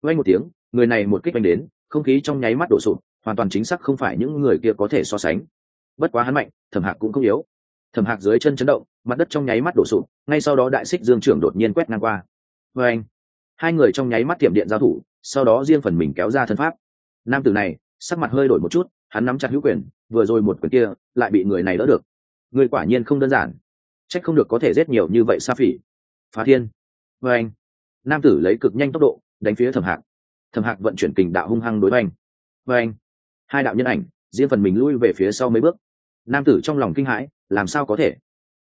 Vay một tiếng, người này một kích đánh đến, không khí trong nháy mắt đổ sụp, hoàn toàn chính xác không phải những người kia có thể so sánh. Bất quá hắn mạnh, thẩm hạc cũng không yếu. Thẩm hạc dưới chân chấn động, mặt đất trong nháy mắt đổ sụp, ngay sau đó đại xích dương trưởng đột nhiên quét ngang qua. Vê anh hai người trong nháy mắt tiệm điện giao thủ, sau đó riêng phần mình kéo ra thân pháp nam tử này, sắc mặt hơi đổi một chút, hắn nắm chặt hữu quyền, vừa rồi một quyền kia, lại bị người này đỡ được. Người quả nhiên không đơn giản. Trách không được có thể giết nhiều như vậy sa phỉ. Phá thiên. Vê anh. Nam tử lấy cực nhanh tốc độ, đánh phía thẩm hạc. Thẩm hạc vận chuyển kình đạo hung hăng đối với anh. Vê anh. Hai đạo nhân ảnh, riêng phần mình lui về phía sau mấy bước. Nam tử trong lòng kinh hãi, làm sao có thể?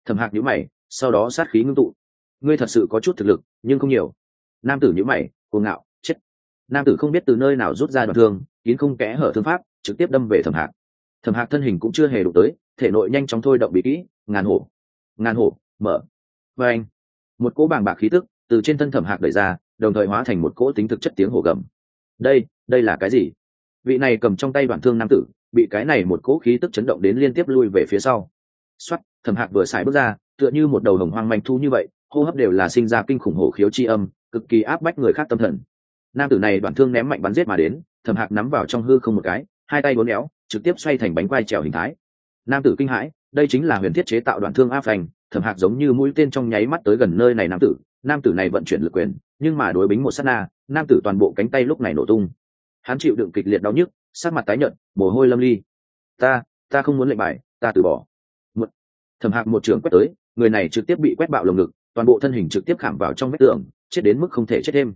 Thẩm hạc nhữ mày, sau đó sát khí ngưng tụ. Ngươi thật sự có chút thực lực, nhưng không nhiều. Nam tử nhữ mày, cuồng ngạo nam tử không biết từ nơi nào rút ra đoạn thương, kín không kẽ hở thương pháp, trực tiếp đâm về thẩm hạc. Thẩm hạc thân hình cũng chưa hề đụng tới, thể nội nhanh chóng thôi động bị kỹ, ngàn hổ ngàn hổ, mở. Và anh một cỗ bàng bạc khí tức từ trên thân thẩm hạc đẩy ra, đồng thời hóa thành một cỗ tính thực chất tiếng hổ gầm. Đây đây là cái gì? Vị này cầm trong tay đoạn thương nam tử, bị cái này một cỗ khí tức chấn động đến liên tiếp lui về phía sau. Xoắt thẩm hạc vừa xài bước ra, tựa như một đầu hồng hoang manh thu như vậy, hô hấp đều là sinh ra kinh khủng hổ khiếu chi âm, cực kỳ áp bách người khác tâm thần nam tử này đoạn thương ném mạnh bắn giết mà đến, thẩm hạc nắm vào trong hư không một cái, hai tay bốn éo, trực tiếp xoay thành bánh quai trèo hình thái. Nam tử kinh hãi, đây chính là huyền thiết chế tạo đoạn thương áp phành, thẩm hạc giống như mũi tên trong nháy mắt tới gần nơi này nam tử nam tử này vận chuyển lực quyền, nhưng mà đối bính một s á t na, nam tử toàn bộ cánh tay lúc này nổ tung. Hắn chịu đựng kịch liệt đau nhức sát mặt tái nhợt, mồ hôi lâm ly. Ta ta không muốn lệnh bài, ta từ bỏ. Một, thẩm hạc một trường quét tới, người này trực tiếp bị quét bạo lồng ngực, toàn bộ thân hình trực tiếp khảm vào trong vết tường, chết đến mức không thể chết thêm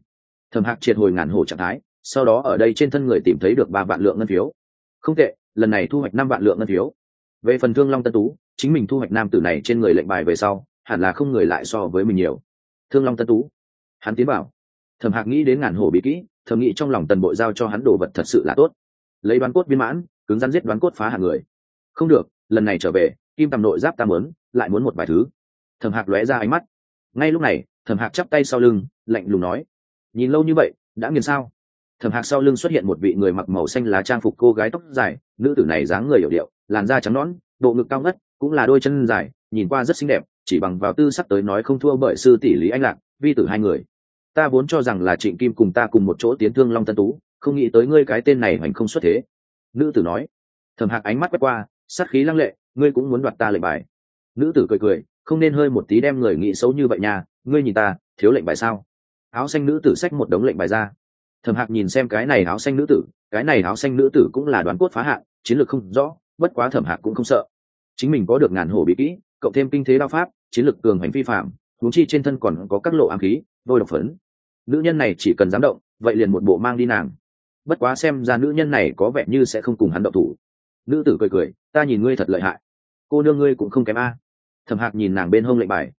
thẩm hạc triệt hồi ngàn hồ trạng thái, sau đó ở đây trên thân người tìm thấy được ba vạn lượng ngân phiếu. Không tệ, lần này thu hoạch năm vạn lượng ngân phiếu. Về phần thương long tân tú, chính mình thu hoạch nam tử này trên người lệnh bài về sau, hẳn là không người lại so với mình nhiều. Thương long tân tú, hắn tiến bảo. Thẩm hạc nghĩ đến ngàn hồ bí kỹ, thầm nghĩ trong lòng tần bộ giao cho hắn đồ vật thật sự là tốt. Lấy đoán cốt viên mãn, cứng rắn giết đoán cốt phá hàng người. Không được, lần này trở về, kim tầm nội giáp ta mớn lại muốn một vài thứ. Thẩm hạc lóe ra ánh mắt. Ngay lúc này thẩm hạc chắp tay sau lưng, lạnh lùng nói nhìn lâu như vậy, đã nghiền sao? Thẩm hạc sau lưng xuất hiện một vị người mặc màu xanh lá trang phục cô gái tóc dài, nữ tử này dáng người hiểu điệu, làn da trắng nõn, bộ ngực cao ngất, cũng là đôi chân dài, nhìn qua rất xinh đẹp, chỉ bằng vào tư sắc tới nói không thua bởi sư tỷ lý anh lạc, vi tử hai người. Ta vốn cho rằng là trịnh kim cùng ta cùng một chỗ tiến thương long tân tú, không nghĩ tới ngươi cái tên này hoành không xuất thế. Nữ tử nói. Thẩm hạc ánh mắt quét qua, sát khí lăng lệ, ngươi cũng muốn đoạt ta lệnh bài. Nữ tử cười cười, không nên hơi một tí đem người nghĩ xấu như vậy nha, ngươi nhìn ta, thiếu lệnh bài sao? Áo xanh nữ tử xách một đống lệnh bài ra. Thẩm hạc nhìn xem cái này áo xanh nữ tử, cái này áo xanh nữ tử cũng là đoán cốt phá hạn chiến lược không rõ, bất quá thẩm hạc cũng không sợ. Chính mình có được ngàn hổ bị kỹ, cộng thêm kinh thế đao pháp, chiến lược cường hành vi phạm, huống chi trên thân còn có các lộ ám khí đôi độc phấn. Nữ nhân này chỉ cần dám động, vậy liền một bộ mang đi nàng. Bất quá xem ra nữ nhân này có vẻ như sẽ không cùng hắn động thủ. Nữ tử cười cười, ta nhìn ngươi thật lợi hại. Cô nương ngươi cũng không kém a. Thẩm hạc nhìn nàng bên hông lệnh bài.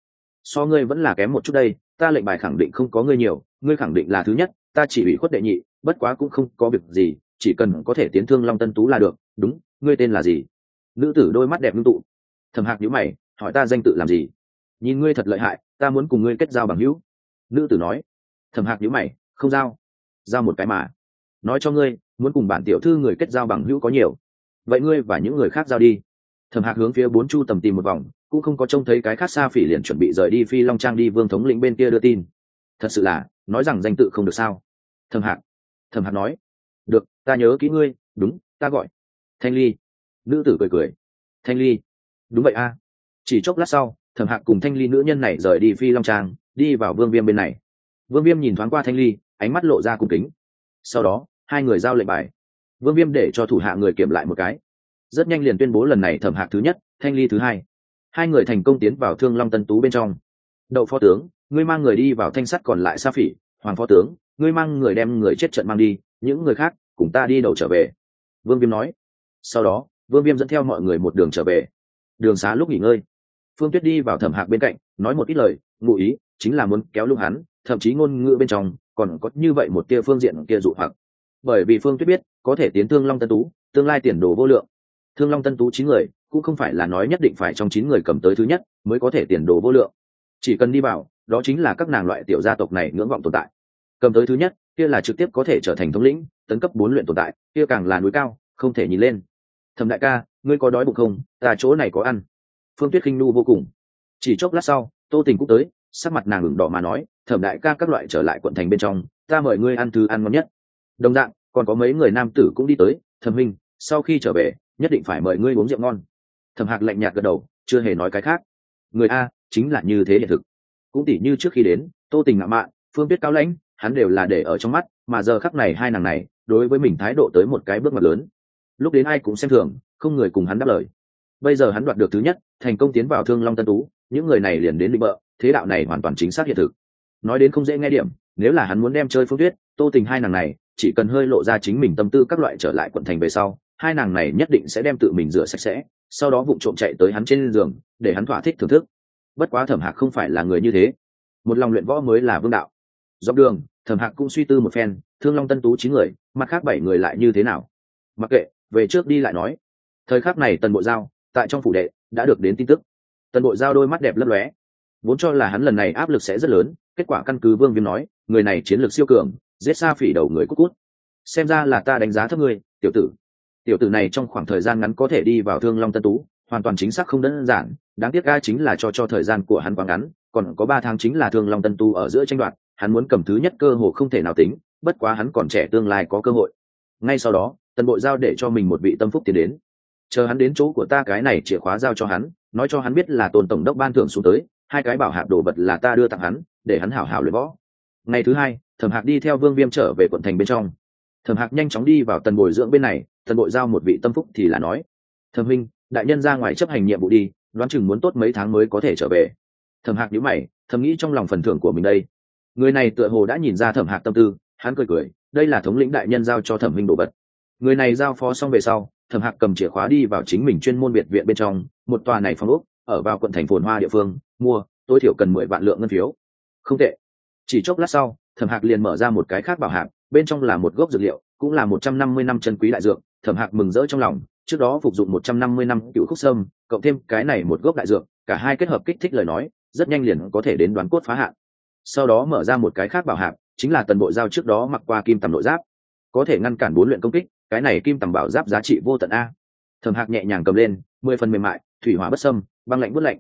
So ngươi vẫn là kém một chút đây ta lệnh bài khẳng định không có ngươi nhiều, ngươi khẳng định là thứ nhất, ta chỉ ủy khuất đệ nhị, bất quá cũng không có việc gì, chỉ cần có thể tiến thương long tân tú là được, đúng, ngươi tên là gì? Nữ tử đôi mắt đẹp ngưng tụ. Thẩm hạc nhữ mày, hỏi ta danh tự làm gì? Nhìn ngươi thật lợi hại, ta muốn cùng ngươi kết giao bằng hữu. Nữ tử nói. Thẩm hạc nhữ mày, không giao. Giao một cái mà. Nói cho ngươi, muốn cùng bản tiểu thư người kết giao bằng hữu có nhiều. Vậy ngươi và những người khác giao đi thẩm hạc hướng phía bốn chu tầm tìm một vòng, cũng không có trông thấy cái khác xa phỉ liền chuẩn bị rời đi phi long trang đi vương thống lĩnh bên kia đưa tin. Thật sự là, nói rằng danh tự không được sao? Thẩm hạc thẩm hạc nói, được, ta nhớ kỹ ngươi, đúng, ta gọi. Thanh ly, nữ tử cười cười. Thanh ly, đúng vậy a. Chỉ chốc lát sau, thẩm hạc cùng thanh ly nữ nhân này rời đi phi long trang, đi vào vương viêm bên này. Vương viêm nhìn thoáng qua thanh ly, ánh mắt lộ ra cùng kính. Sau đó, hai người giao lệnh bài. Vương viêm để cho thủ hạ người kiểm lại một cái rất nhanh liền tuyên bố lần này thẩm hạc thứ nhất, thanh ly thứ hai. Hai người thành công tiến vào thương long tân tú bên trong. Đậu phó tướng, ngươi mang người đi vào thanh sắt còn lại sa phỉ. Hoàng phó tướng, ngươi mang người đem người chết trận mang đi, những người khác cùng ta đi đầu trở về. Vương viêm nói. Sau đó, vương viêm dẫn theo mọi người một đường trở về. Đường xá lúc nghỉ ngơi. Phương tuyết đi vào thẩm hạc bên cạnh, nói một ít lời, ngụ ý, chính là muốn kéo lung hắn, thậm chí ngôn ngữ bên trong, còn có như vậy một tia phương diện kia dụ hoặc. Bởi vì phương tuyết biết, có thể tiến thương long tân tú, tương lai tiền đồ vô lượng thương long tân tú chín người, cũng không phải là nói nhất định phải trong chín người cầm tới thứ nhất mới có thể tiền đồ vô lượng. Chỉ cần đi vào, đó chính là các nàng loại tiểu gia tộc này ngưỡng vọng tồn tại. Cầm tới thứ nhất, kia là trực tiếp có thể trở thành thống lĩnh, tấn cấp bốn luyện tồn tại, kia càng là núi cao, không thể nhìn lên. Thầm đại ca, ngươi có đói bụng không? Ta chỗ này có ăn. Phương tuyết khinh nu vô cùng. Chỉ chốc lát sau, tô tình cũng tới, sắc mặt nàng ửng đỏ mà nói, thẩm đại ca, các loại trở lại quận thành bên trong, ta mời ngươi ăn thứ ăn ngon nhất. Đồng dạng, còn có mấy người nam tử cũng đi tới, thẩm minh sau khi trở về nhất định phải mời ngươi uống rượu ngon. Thẩm hạc lạnh nhạt gật đầu, chưa hề nói cái khác. Người a, chính là như thế hiện thực. Cũng tỉ như trước khi đến, tô tình ngạo mạn, phương biết cao lãnh, hắn đều là để ở trong mắt, mà giờ khắc này hai nàng này, đối với mình thái độ tới một cái bước ngoặt lớn. Lúc đến ai cũng xem thường, không người cùng hắn đáp lời. Bây giờ hắn đoạt được thứ nhất, thành công tiến vào thương long tân tú, những người này liền đến định bợ, thế đạo này hoàn toàn chính xác hiện thực. Nói đến không dễ nghe điểm, nếu là hắn muốn đem chơi phương tuyết, tô tình hai nàng này, chỉ cần hơi lộ ra chính mình tâm tư các loại trở lại quận thành về sau hai nàng này nhất định sẽ đem tự mình rửa sạch sẽ, sau đó vụng trộm chạy tới hắn trên giường, để hắn thỏa thích thưởng thức. Bất quá thẩm hạc không phải là người như thế. Một lòng luyện võ mới là vương đạo. Dọc đường, thẩm hạc cũng suy tư một phen, thương long tân tú chín người, mặt khác bảy người lại như thế nào? Mặc kệ, về trước đi lại nói. Thời khắc này tần bộ giao, tại trong phủ đệ, đã được đến tin tức. Tần bộ giao đôi mắt đẹp lấp lóe. Vốn cho là hắn lần này áp lực sẽ rất lớn, kết quả căn cứ vương viêm nói, người này chiến lược siêu cường, giết xa phỉ đầu người cút cút. Xem ra là ta đánh giá thấp ngươi, tiểu tử tiểu tử này trong khoảng thời gian ngắn có thể đi vào thương long tân tú, hoàn toàn chính xác không đơn giản, đáng tiếc ga chính là cho cho thời gian của hắn quá ngắn, còn có ba tháng chính là thương long tân tu ở giữa tranh đoạt, hắn muốn cầm thứ nhất cơ hồ không thể nào tính, bất quá hắn còn trẻ tương lai có cơ hội. Ngay sau đó tần bộ giao để cho mình một vị tâm phúc tiến đến. Chờ hắn đến chỗ của ta cái này chìa khóa giao cho hắn, nói cho hắn biết là tôn tổng đốc ban thưởng xuống tới, hai cái bảo hạp đồ vật là ta đưa tặng hắn, để hắn hảo hảo luyện võ. Ngày thứ hai, thẩm hạc đi theo vương viêm trở về quận thành bên trong. Thẩm hạc nhanh chóng đi vào tần bồi dưỡng bên này thần bội giao một vị tâm phúc thì là nói, thẩm minh đại nhân ra ngoài chấp hành nhiệm vụ đi, đoán chừng muốn tốt mấy tháng mới có thể trở về. Thẩm hạc nhữ mày, thầm nghĩ trong lòng phần thưởng của mình đây. Người này tựa hồ đã nhìn ra thẩm hạc tâm tư, hắn cười cười, đây là thống lĩnh đại nhân giao cho thẩm minh đồ vật. Người này giao phó xong về sau, thẩm hạc cầm chìa khóa đi vào chính mình chuyên môn biệt viện bên trong, một tòa này phong úc ở vào quận thành phồn hoa địa phương, mua, tối thiểu cần mười vạn lượng ngân phiếu. Không tệ. Chỉ chốc lát sau, thẩm hạc liền mở ra một cái khác bảo hạc, bên trong là một gốc dược liệu, cũng là một trăm năm mươi năm chân quý đại dược thẩm hạc mừng rỡ trong lòng, trước đó phục dụng một trăm năm mươi năm cựu khúc sâm, cộng thêm cái này một gốc đại dược, cả hai kết hợp kích thích lời nói, rất nhanh liền có thể đến đoán cốt phá hạn. Sau đó mở ra một cái khác bảo hạc chính là tần bộ giao trước đó mặc qua kim tầm nội giáp. Có thể ngăn cản bốn luyện công kích, cái này kim tầm bảo giáp giá trị vô tận a. Thẩm hạc nhẹ nhàng cầm lên, mười phần mềm mại, thủy hỏa bất sâm băng lạnh bất lạnh.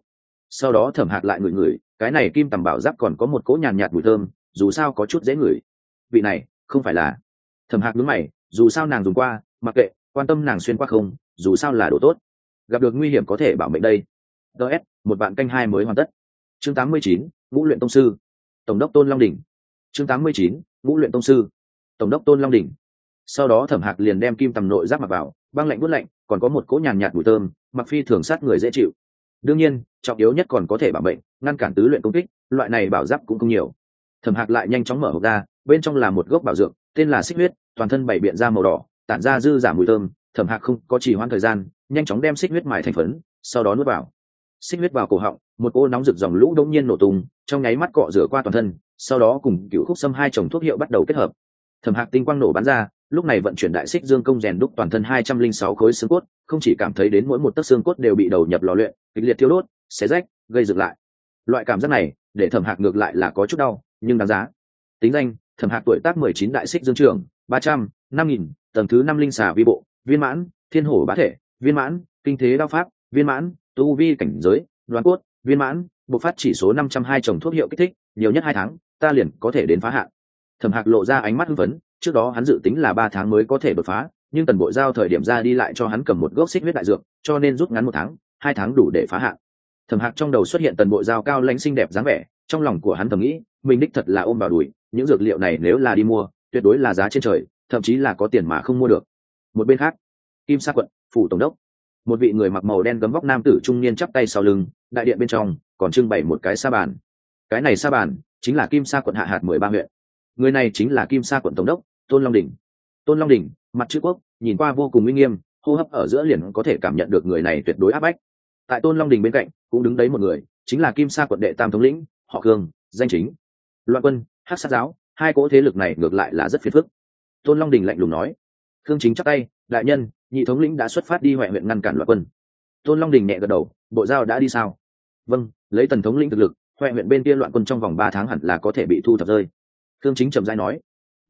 Sau đó thẩm hạc lại ngửi ngửi, cái này kim tầm bảo giáp còn có một cỗ nhàn nhạt mùi thơm, dù sao có chút dễ ngửi. Vị này, không phải là. Thẩm hạc đứng mày, dù sao nàng dùng qua mặc kệ, quan tâm nàng xuyên qua không, dù sao là đồ tốt. Gặp được nguy hiểm có thể bảo mệnh đây. Ts một bạn canh hai mới hoàn tất. Chương tám mươi chín, ngũ luyện tông sư. Tổng đốc tôn long đình chương tám mươi chín, ngũ luyện tông sư. Tổng đốc tôn long đình sau đó thẩm hạc liền đem kim tầm nội giáp mặc vào, băng lạnh bút lạnh, còn có một cỗ nhàn nhạt mùi thơm, mặc phi thường sát người dễ chịu. Đương nhiên, trọng yếu nhất còn có thể bảo mệnh, ngăn cản tứ luyện công kích, loại này bảo giáp cũng không nhiều. Thẩm hạc lại nhanh chóng mở hộp ra, bên trong là một gốc bảo dược, tên là xích huyết, toàn thân bảy biện da màu đỏ tản ra dư giả mùi thơm, thẩm hạc không có trì hoãn thời gian, nhanh chóng đem xích huyết mài thành phấn, sau đó nuốt vào. Xích huyết vào cổ họng, một cô nóng rực dòng lũ đông nhiên nổ tung, trong nháy mắt cọ rửa qua toàn thân, sau đó cùng cựu khúc xâm hai chồng thuốc hiệu bắt đầu kết hợp. Thẩm hạc tinh quang nổ bắn ra, lúc này vận chuyển đại xích dương công rèn đúc toàn thân hai trăm linh sáu khối xương cốt, không chỉ cảm thấy đến mỗi một tấc xương cốt đều bị đầu nhập lò luyện, kịch liệt thiêu đốt, xé rách, gây dựng lại. Loại cảm giác này, để thẩm hạc ngược lại là có chút đau, nhưng đáng giá. Tính danh, thẩm hạc tuổi tác mười chín đại xích dương trường ba trăm, năm nghìn tầng thứ năm linh xà vi bộ, viên mãn, thiên hổ bá thể, viên mãn, kinh thế đao pháp, viên mãn, tu vi cảnh giới, đoán cốt, viên mãn, bộc phát chỉ số năm trăm hai trồng thuốc hiệu kích thích, nhiều nhất hai tháng, ta liền có thể đến phá hạn. Thẩm hạc lộ ra ánh mắt hưng phấn, trước đó hắn dự tính là ba tháng mới có thể đột phá, nhưng tần bộ giao thời điểm ra đi lại cho hắn cầm một gốc xích huyết đại dược, cho nên rút ngắn một tháng, hai tháng đủ để phá hạn. Thẩm hạc trong đầu xuất hiện tần bộ giao cao lãnh xinh đẹp dáng vẻ, trong lòng của hắn thầm nghĩ, mình đích thật là ôm vào đùi, những dược liệu này nếu là đi mua, tuyệt đối là giá trên trời thậm chí là có tiền mà không mua được. Một bên khác, kim sa quận, phủ tổng đốc, một vị người mặc màu đen gấm vóc nam tử trung niên chắp tay sau lưng, đại điện bên trong còn trưng bày một cái sa bàn. Cái này sa bàn chính là kim sa quận hạ hạt mười ba huyện. Người này chính là kim sa quận tổng đốc, tôn long đình tôn long đình mặt chữ quốc, nhìn qua vô cùng uy nghiêm, hô hấp ở giữa liền có thể cảm nhận được người này tuyệt đối áp bách. Tại tôn long đình bên cạnh, cũng đứng đấy một người, chính là kim sa quận đệ tam thống lĩnh, họ khương, danh chính. Loạn quân hát sát giáo, hai cỗ thế lực này ngược lại là rất phiền phức tôn long đình lạnh lùng nói, khương chính chắc tay, đại nhân, nhị thống lĩnh đã xuất phát đi huệ huyện ngăn cản loạn quân. Tôn long đình nhẹ gật đầu, bộ giao đã đi sao? Vâng lấy tần thống lĩnh thực lực, huệ huyện bên kia loạn quân trong vòng ba tháng hẳn là có thể bị thu thập rơi. Thương chính trầm dai nói,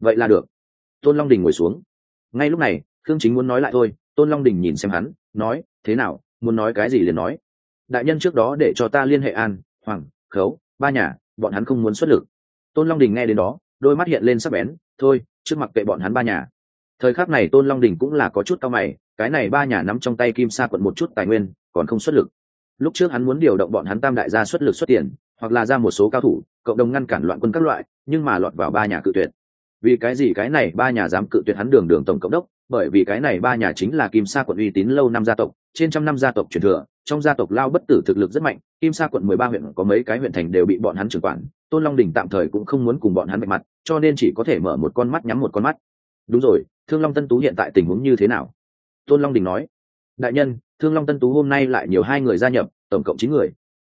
vậy là được. Tôn long đình ngồi xuống. Ngay lúc này thương chính muốn nói lại thôi, tôn long đình nhìn xem hắn, nói, thế nào, muốn nói cái gì liền nói. Đại nhân trước đó để cho ta liên hệ an, hoàng, khấu, ba nhà, bọn hắn không muốn xuất lực. Tôn long đình nghe đến đó đôi mắt hiện lên sắc bén, thôi, trước mặt kệ bọn hắn ba nhà. Thời khắc này tôn long đình cũng là có chút cao mày, cái này ba nhà nắm trong tay kim sa quận một chút tài nguyên, còn không xuất lực. Lúc trước hắn muốn điều động bọn hắn tam đại gia xuất lực xuất tiền, hoặc là ra một số cao thủ, cộng đồng ngăn cản loạn quân các loại, nhưng mà lọt vào ba nhà cự tuyệt. Vì cái gì cái này ba nhà dám cự tuyệt hắn đường đường tổng cộng đốc, bởi vì cái này ba nhà chính là kim sa quận uy tín lâu năm gia tộc, trên trăm năm gia tộc truyền thừa, trong gia tộc lao bất tử thực lực rất mạnh, kim sa quận mười ba huyện có mấy cái huyện thành đều bị bọn hắn trưởng quản, tôn long đình tạm thời cũng không muốn cùng bọn hắn bạch mặt cho nên chỉ có thể mở một con mắt nhắm một con mắt. Đúng rồi, thương long tân tú hiện tại tình huống như thế nào? Tôn long đình nói. Đại nhân, thương long tân tú hôm nay lại nhiều hai người gia nhập, tổng cộng chín người.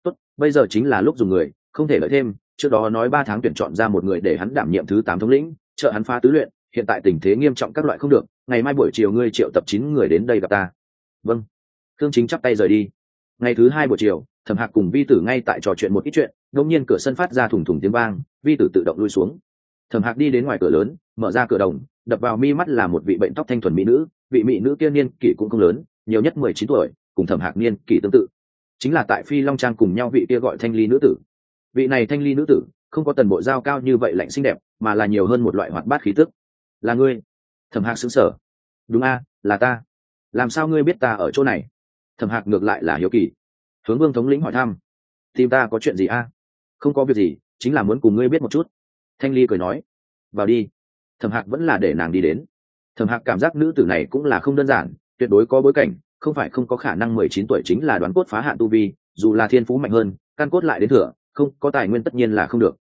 Tốt, bây giờ chính là lúc dùng người, không thể lợi thêm. Trước đó nói ba tháng tuyển chọn ra một người để hắn đảm nhiệm thứ tám thống lĩnh, trợ hắn phá tứ luyện, hiện tại tình thế nghiêm trọng các loại không được. Ngày mai buổi chiều ngươi triệu tập chín người đến đây gặp ta. Vâng. Thương chính chắp tay rời đi. Ngày thứ hai buổi chiều, thẩm hạc cùng vi tử ngay tại trò chuyện một ít chuyện, đột nhiên cửa sân phát ra thủng thủng tiếng vang, vi tử tự động lui xuống thẩm hạc đi đến ngoài cửa lớn, mở ra cửa đồng, đập vào mi mắt là một vị bệnh tóc thanh thuần mỹ nữ, vị mỹ nữ kia niên kỷ cũng không lớn, nhiều nhất mười chín tuổi, cùng thẩm hạc niên kỷ tương tự. Chính là tại phi long trang cùng nhau vị kia gọi thanh ly nữ tử. Vị này thanh ly nữ tử, không có tần bộ dao cao như vậy lạnh xinh đẹp, mà là nhiều hơn một loại hoạt bát khí tức. Là ngươi? Thẩm hạc xứng sở đúng a, là ta. Làm sao ngươi biết ta ở chỗ này? Thẩm hạc ngược lại là hiếu kỳ. Hướng vương thống lĩnh hỏi thăm. Tìm ta có chuyện gì a? Không có việc gì, chính là muốn cùng ngươi biết một chút thanh ly cười nói, vào đi. Thẩm hạc vẫn là để nàng đi đến. Thẩm hạc cảm giác nữ tử này cũng là không đơn giản, tuyệt đối có bối cảnh, không phải không có khả năng mười chín tuổi chính là đoán cốt phá hạn tu vi, dù là thiên phú mạnh hơn, căn cốt lại đến thừa, không, có tài nguyên tất nhiên là không được.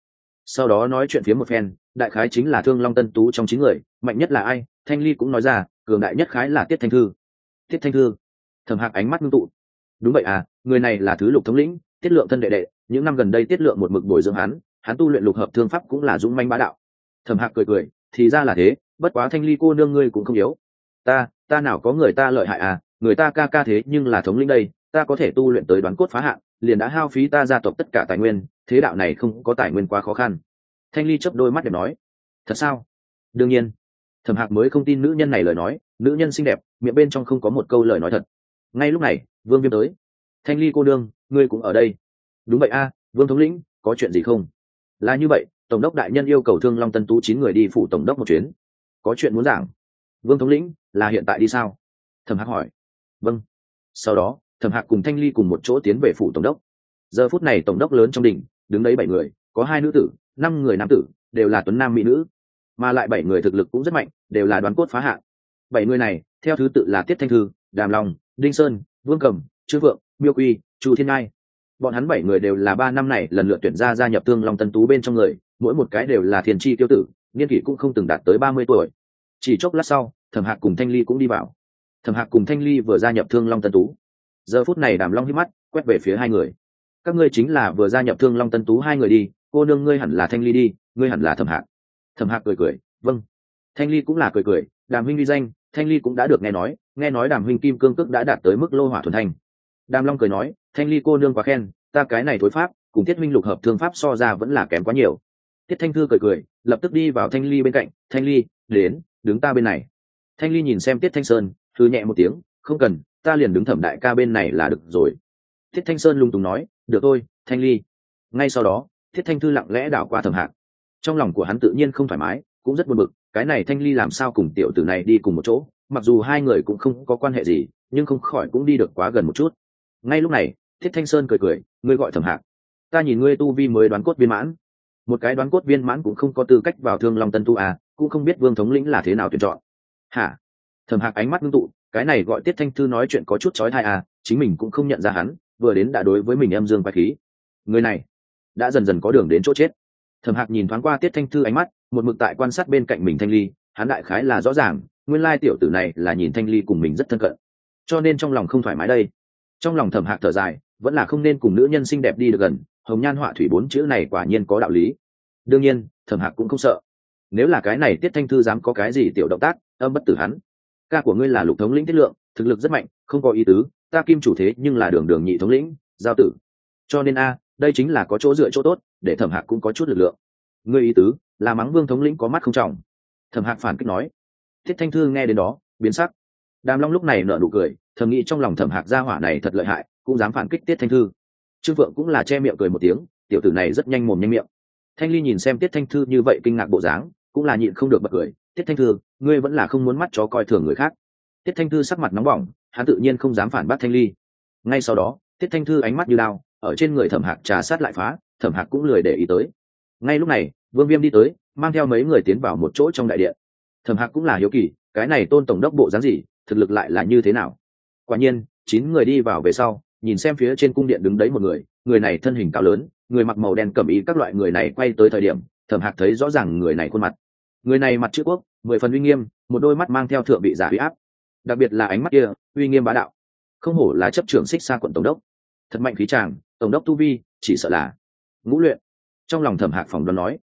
Sau đó nói chuyện phía một phen, đại khái chính là thương long tân tú trong chín người, mạnh nhất là ai? Thanh ly cũng nói ra, cường đại nhất khái là tiết thanh thư. Tiết thanh thư. Thẩm hạc ánh mắt ngưng tụ. Đúng vậy à người này là thứ lục thống lĩnh, tiết lượng thân đệ đệ, những năm gần đây tiết lượng một mực bồi dưỡng hắn hắn tu luyện lục hợp thương pháp cũng là dũng manh bá đạo. Thẩm hạc cười cười, thì ra là thế, bất quá thanh ly cô nương ngươi cũng không yếu. Ta ta nào có người ta lợi hại à người ta ca ca thế nhưng là thống lĩnh đây, ta có thể tu luyện tới đoán cốt phá hạn liền đã hao phí ta gia tộc tất cả tài nguyên, thế đạo này không có tài nguyên quá khó khăn. Thanh ly chấp đôi mắt đẹp nói, thật sao? Đương nhiên. Thẩm hạc mới không tin nữ nhân này lời nói, nữ nhân xinh đẹp, miệng bên trong không có một câu lời nói thật. Ngay lúc này, vương viêm tới. Thanh ly cô đương ngươi cũng ở đây. Đúng vậy a, vương thống lĩnh, có chuyện gì không? Là như vậy, tổng đốc đại nhân yêu cầu thương long tân tú chín người đi phủ tổng đốc một chuyến. Có chuyện muốn giảng. Vương thống lĩnh, là hiện tại đi sao? Thẩm hạc hỏi. Vâng. Sau đó, thẩm hạc cùng thanh ly cùng một chỗ tiến về phủ tổng đốc. Giờ phút này tổng đốc lớn trong đỉnh đứng đấy bảy người, có hai nữ tử, năm người nam tử, đều là tuấn nam mỹ nữ. Mà lại bảy người thực lực cũng rất mạnh, đều là đoán cốt phá hạn bảy người này, theo thứ tự là tiết thanh thư, đàm long, đinh sơn, vương cầm chư vượng miêu quy, chu thiên ngai bọn hắn bảy người đều là ba năm này lần lượt tuyển ra gia nhập tương long tân tú bên trong người, mỗi một cái đều là thiền chi tiêu tử, niên kỷ cũng không từng đạt tới ba mươi tuổi. Chỉ chốc lát sau, thẩm hạc cùng thanh ly cũng đi vào. Thẩm hạc cùng thanh ly vừa gia nhập thương long tân tú. Giờ phút này đàm long hít mắt, quét về phía hai người. Các ngươi chính là vừa gia nhập thương long tân tú hai người đi, cô nương ngươi hẳn là thanh ly đi, ngươi hẳn là thẩm hạc. Thẩm hạc cười cười vâng. Thanh ly cũng là cười cười, đàm huynh vi danh. Thanh ly cũng đã được nghe nói nghe nói đàm huynh kim cương cước đã đạt tới mức lô hỏa thuần thanh đàm long cười nói thanh ly cô nương quá khen, ta cái này thối pháp, cùng thiết minh lục hợp thương pháp so ra vẫn là kém quá nhiều. Tiết thanh thư cười cười, lập tức đi vào thanh ly bên cạnh, thanh ly, đến, đứng ta bên này. Thanh ly nhìn xem tiết thanh sơn thư nhẹ một tiếng, không cần, ta liền đứng thẩm đại ca bên này là được rồi. Tiết thanh sơn lung tùng nói, được thôi, thanh ly. Ngay sau đó thiết thanh thư lặng lẽ đảo qua thẩm hạc. Trong lòng của hắn tự nhiên không thoải mái, cũng rất buồn bực, cái này thanh ly làm sao cùng tiểu tử này đi cùng một chỗ? Mặc dù hai người cũng không có quan hệ gì, nhưng không khỏi cũng đi được quá gần một chút. Ngay lúc này thiết thanh sơn cười cười, ngươi gọi thẩm hạc. Ta nhìn ngươi tu vi mới đoán cốt viên mãn. Một cái đoán cốt viên mãn cũng không có tư cách vào thương long tân tu à cũng không biết vương thống lĩnh là thế nào tuyển chọn. Hả? Thẩm hạc ánh mắt ngưng tụ, cái này gọi tiết thanh thư nói chuyện có chút trói thai à chính mình cũng không nhận ra hắn, vừa đến đã đối với mình em dương quái khí. Người này, đã dần dần có đường đến chỗ chết. Thẩm hạc nhìn thoáng qua tiết thanh thư ánh mắt, một mực tại quan sát bên cạnh mình thanh ly, hắn đại khái là rõ ràng, nguyên lai tiểu tử này là nhìn thanh ly cùng mình rất thân cận. Cho nên trong lòng không thoải mái đây. Trong lòng thẩm hạc thở dài vẫn là không nên cùng nữ nhân xinh đẹp đi được gần, hồng nhan họa thủy bốn chữ này quả nhiên có đạo lý. Đương nhiên, thẩm hạc cũng không sợ. Nếu là cái này tiết thanh thư dám có cái gì tiểu động tác, âm bất tử hắn. Ca của ngươi là lục thống lĩnh tiết lượng, thực lực rất mạnh, không có ý tứ, ta kim chủ thế nhưng là đường đường nhị thống lĩnh, giao tử. Cho nên a, đây chính là có chỗ dựa chỗ tốt, để thẩm hạc cũng có chút lực lượng. Ngươi ý tứ, là mắng vương thống lĩnh có mắt không trọng. Thẩm hạc phản kích nói. Thiết thanh thư nghe đến đó, biến sắc. Đàm long lúc này nở nụ cười, thầm nghĩ trong lòng thẩm hạc gia hỏa này thật lợi hại cũng dám phản kích tiết thanh thư. Trương phượng cũng là che miệng cười một tiếng, tiểu tử này rất nhanh mồm nhanh miệng. Thanh ly nhìn xem tiết thanh thư như vậy kinh ngạc bộ dáng, cũng là nhịn không được bật cười, tiết thanh thư, ngươi vẫn là không muốn mắt chó coi thường người khác. Tiết thanh thư sắc mặt nóng bỏng, hắn tự nhiên không dám phản bác thanh ly. Ngay sau đó, tiết thanh thư ánh mắt như lao ở trên người thẩm hạc trà sát lại phá, thẩm hạc cũng lười để ý tới. Ngay lúc này, vương viêm đi tới, mang theo mấy người tiến vào một chỗ trong đại điện. Thẩm hạc cũng là hiếu kỳ, cái này tôn tổng đốc bộ dáng gì, thực lực lại là như thế nào? Quả nhiên, chín người đi vào về sau nhìn xem phía trên cung điện đứng đấy một người người này thân hình cao lớn, người mặc màu đen cẩm ý các loại người này quay tới thời điểm, thẩm hạc thấy rõ ràng người này khuôn mặt. Người này mặt chữ quốc, mười phần uy nghiêm, một đôi mắt mang theo thượng vị giả huy áp. Đặc biệt là ánh mắt kia, uy nghiêm bá đạo. Không hổ là chấp trưởng xích xa quận tổng đốc. Thật mạnh khí tràng, tổng đốc tu vi, chỉ sợ là ngũ luyện. Trong lòng thẩm hạc phòng đoán nói,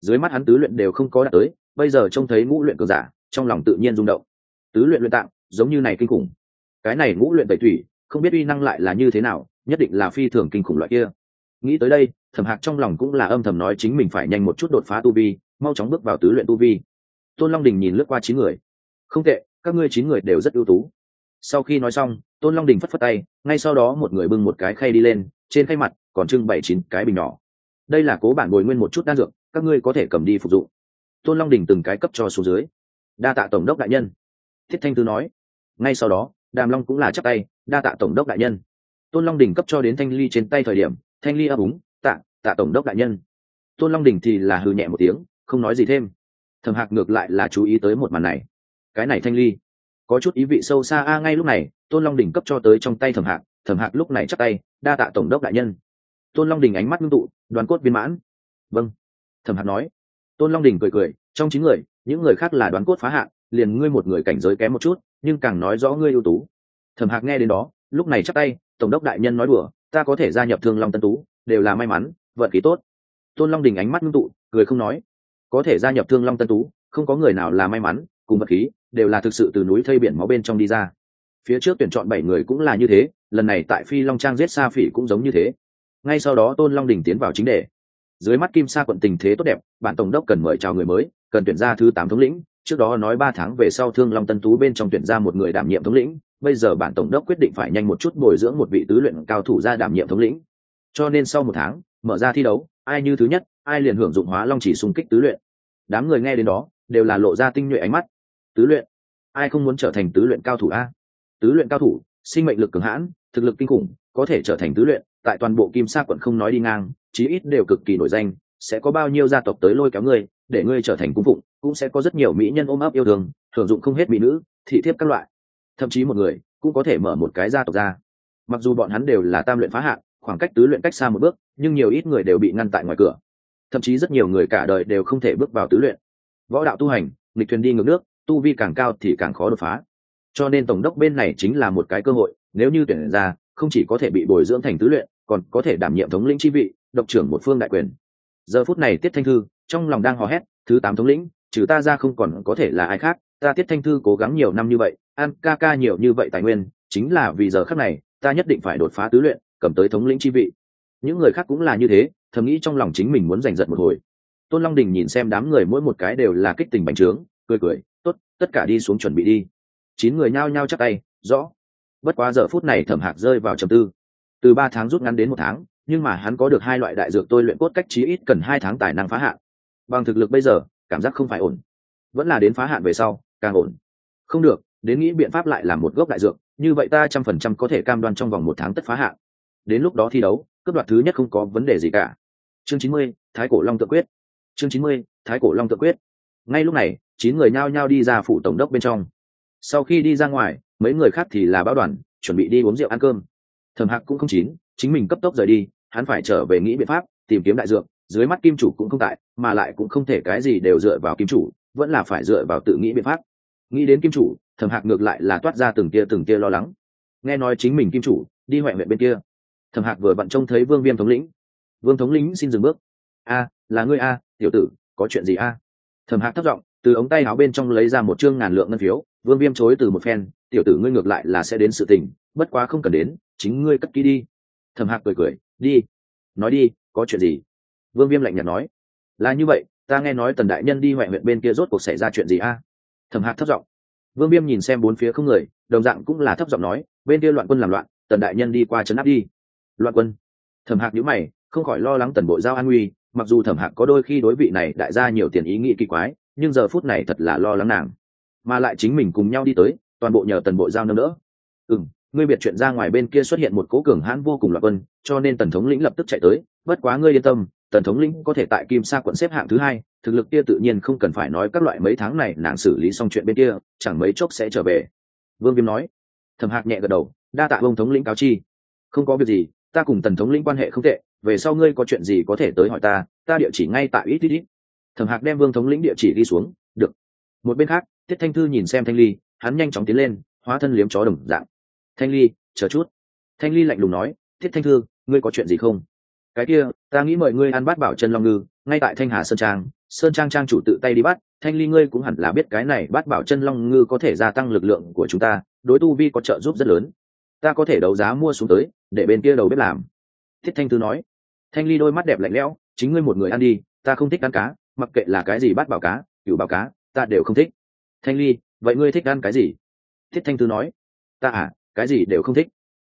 dưới mắt hắn tứ luyện đều không có đạt tới, bây giờ trông thấy ngũ luyện cường giả, trong lòng tự nhiên rung động. Tứ luyện luyện tạng, giống như này kinh khủng. Cái này ngũ luyện tẩy thủy không biết uy năng lại là như thế nào, nhất định là phi thường kinh khủng loại kia. Nghĩ tới đây, thẩm hạc trong lòng cũng là âm thầm nói chính mình phải nhanh một chút đột phá tu vi, mau chóng bước vào tứ luyện tu vi. Tôn long đình nhìn lướt qua chín người. Không tệ, các ngươi chín người đều rất ưu tú. Sau khi nói xong, tôn long đình phất phất tay, ngay sau đó một người bưng một cái khay đi lên, trên khay mặt còn trưng bảy chín cái bình nhỏ. Đây là cố bản bồi nguyên một chút đan dược, các ngươi có thể cầm đi phục dụng. Tôn long đình từng cái cấp cho xuống dưới. Đa tạ tổng đốc đại nhân. Thiết thanh tư nói. Ngay sau đó đàm long cũng là chắc tay, đa tạ tổng đốc đại nhân. Tôn long đình cấp cho đến thanh ly trên tay thời điểm, thanh ly ấp úng, tạ tạ tổng đốc đại nhân. Tôn long đình thì là hư nhẹ một tiếng, không nói gì thêm. Thầm hạc ngược lại là chú ý tới một màn này. Cái này thanh ly, có chút ý vị sâu xa a. Ngay lúc này, tôn long đình cấp cho tới trong tay thầm hạc thầm hạc lúc này chắc tay, đa tạ tổng đốc đại nhân. Tôn long đình ánh mắt ngưng tụ, đoàn cốt viên mãn. Vâng. Thầm hạc nói. Tôn long đình cười cười, trong chín người, những người khác là đoán cốt phá hạn liền ngươi một người cảnh giới kém một chút nhưng càng nói rõ ngươi ưu tú. Thẩm hạc nghe đến đó, lúc này chắc tay, tổng đốc đại nhân nói đùa, ta có thể gia nhập thương long tân tú, đều là may mắn, vận khí tốt. Tôn long đình ánh mắt ngưng tụ, cười không nói. Có thể gia nhập thương long tân tú, không có người nào là may mắn, cùng vật khí, đều là thực sự từ núi thây biển máu bên trong đi ra. Phía trước tuyển chọn bảy người cũng là như thế, lần này tại phi long trang giết sa phỉ cũng giống như thế. Ngay sau đó tôn long đình tiến vào chính đề. Dưới mắt kim sa quận tình thế tốt đẹp bản tổng đốc cần mời chào người mới, cần tuyển ra thứ tám thống lĩnh trước đó nói ba tháng về sau thương long tân tú bên trong tuyển ra một người đảm nhiệm thống lĩnh, bây giờ bản tổng đốc quyết định phải nhanh một chút bồi dưỡng một vị tứ luyện cao thủ ra đảm nhiệm thống lĩnh. Cho nên sau một tháng, mở ra thi đấu, ai như thứ nhất, ai liền hưởng dụng hóa long chỉ xung kích tứ luyện. Đám người nghe đến đó, đều là lộ ra tinh nhuệ ánh mắt. Tứ luyện, ai không muốn trở thành tứ luyện cao thủ a? Tứ luyện cao thủ, sinh mệnh lực cường hãn, thực lực kinh khủng, có thể trở thành tứ luyện, tại toàn bộ kim sa quận không nói đi ngang, chí ít đều cực kỳ nổi danh, sẽ có bao nhiêu gia tộc tới lôi kéo ngươi, để ngươi trở thành cung phụng cũng sẽ có rất nhiều mỹ nhân ôm ấp yêu thương hưởng dụng không hết mỹ nữ, thị thiếp các loại. Thậm chí một người cũng có thể mở một cái gia tộc ra. Mặc dù bọn hắn đều là tam luyện phá hạn khoảng cách tứ luyện cách xa một bước, nhưng nhiều ít người đều bị ngăn tại ngoài cửa. Thậm chí rất nhiều người cả đời đều không thể bước vào tứ luyện. Võ đạo tu hành, nghịch thuyền đi ngược nước, tu vi càng cao thì càng khó đột phá. Cho nên tổng đốc bên này chính là một cái cơ hội, nếu như tuyển ra, không chỉ có thể bị bồi dưỡng thành tứ luyện, còn có thể đảm nhiệm thống lĩnh chi vị, độc trưởng một phương đại quyền. Giờ phút này tiết thanh thư trong lòng đang hò hét, thứ tám thống lĩnh trừ ta ra không còn có thể là ai khác, ta tiết thanh thư cố gắng nhiều năm như vậy, ăn ca ca nhiều như vậy tài nguyên, chính là vì giờ khắc này, ta nhất định phải đột phá tứ luyện, cầm tới thống lĩnh chi vị. Những người khác cũng là như thế, thầm nghĩ trong lòng chính mình muốn giành giật một hồi. Tôn long đình nhìn xem đám người mỗi một cái đều là kích tình bành trướng, cười cười, tốt, tất cả đi xuống chuẩn bị đi. Chín người nhao nhao chắc tay, rõ. Bất quá giờ phút này thẩm hạc rơi vào trầm tư. Từ ba tháng rút ngắn đến một tháng, nhưng mà hắn có được hai loại đại dược tôi luyện cốt cách chí ít cần hai tháng tài năng phá hạn. Bằng thực lực bây giờ cảm giác không phải ổn. Vẫn là đến phá hạn về sau, càng ổn. Không được, đến nghĩ biện pháp lại làm một gốc đại dược, như vậy ta trăm phần trăm có thể cam đoan trong vòng một tháng tất phá hạn. Đến lúc đó thi đấu, cướp đoạt thứ nhất không có vấn đề gì cả. Chương chín mươi, thái cổ long tự quyết. Chương chín mươi, thái cổ long tự quyết. Ngay lúc này, chín người nhao nhao đi ra phủ tổng đốc bên trong. Sau khi đi ra ngoài, mấy người khác thì là báo đoàn, chuẩn bị đi uống rượu ăn cơm. Thẩm hạc cũng không chín, chính mình cấp tốc rời đi, hắn phải trở về nghĩ biện pháp, tìm kiếm đại dược dưới mắt kim chủ cũng không tại, mà lại cũng không thể cái gì đều dựa vào kim chủ, vẫn là phải dựa vào tự nghĩ biện pháp. Nghĩ đến kim chủ, thẩm hạc ngược lại là toát ra từng tia từng tia lo lắng. Nghe nói chính mình kim chủ, đi huệ huyện bên kia. Thẩm hạc vừa bận trông thấy vương viêm thống lĩnh. Vương thống lĩnh xin dừng bước. A, là ngươi a, tiểu tử, có chuyện gì a? Thẩm hạc thất giọng, từ ống tay áo bên trong lấy ra một chương ngàn lượng ngân phiếu. Vương viêm chối từ một phen, tiểu tử ngươi ngược lại là sẽ đến sự tình, bất quá không cần đến, chính ngươi cất ký đi. Thẩm hạc cười cười, đi, nói đi, có chuyện gì? Vương viêm lạnh nhạt nói, là như vậy, ta nghe nói tần đại nhân đi huệ huyện bên kia rốt cuộc xảy ra chuyện gì a? Thẩm hạc thấp giọng. Vương viêm nhìn xem bốn phía không người, đồng dạng cũng là thấp giọng nói, bên kia loạn quân làm loạn, tần đại nhân đi qua trấn áp đi. Loạn quân? Thẩm hạc nhữ mày, không khỏi lo lắng tần bộ giao an nguy, mặc dù thẩm hạc có đôi khi đối vị này đại ra nhiều tiền ý nghĩ kỳ quái, nhưng giờ phút này thật là lo lắng nàng. Mà lại chính mình cùng nhau đi tới, toàn bộ nhờ tần bộ giao nâng đỡ. Ừ m ngươi biệt chuyện ra ngoài bên kia xuất hiện một cố cường hãn vô cùng loạn quân, cho nên tần thống lĩnh lập tức chạy tới, bất quá ngươi yên tâm tần thống lĩnh có thể tại kim sa quận xếp hạng thứ hai, thực lực kia tự nhiên không cần phải nói các loại mấy tháng này nàng xử lý xong chuyện bên kia, chẳng mấy chốc sẽ trở về. Vương viêm nói. Thầm hạc nhẹ gật đầu, đa tạ vương thống lĩnh cáo chi. Không có việc gì, ta cùng tần thống lĩnh quan hệ không tệ, về sau ngươi có chuyện gì có thể tới hỏi ta ta địa chỉ ngay tại ít ít ít. Thẩm hạc đem vương thống lĩnh địa chỉ đi xuống, được. Một bên khác, tiết thanh thư nhìn xem thanh ly, hắn nhanh chóng tiến lên, hóa thân liếm chó đồng dạng. Thanh ly, chờ chút. Thanh ly lạnh lùng nói, tiết thanh thư, ngươi có chuyện gì không? Cái kia ta nghĩ mời ngươi ăn bát bảo chân long ngư, ngay tại thanh hà sơn trang. Sơn trang trang chủ tự tay đi bắt, thanh ly ngươi cũng hẳn là biết cái này bát bảo chân long ngư có thể gia tăng lực lượng của chúng ta, đối tu vi có trợ giúp rất lớn. Ta có thể đấu giá mua xuống tới, để bên kia đầu bếp làm. Thiết thanh thư nói. Thanh ly đôi mắt đẹp lạnh lẽo, chính ngươi một người ăn đi, ta không thích ăn cá, mặc kệ là cái gì bát bảo cá cựu bảo cá, ta đều không thích. Thanh ly, vậy ngươi thích ăn cái gì? Thiết thanh thư nói. Ta à cái gì đều không thích.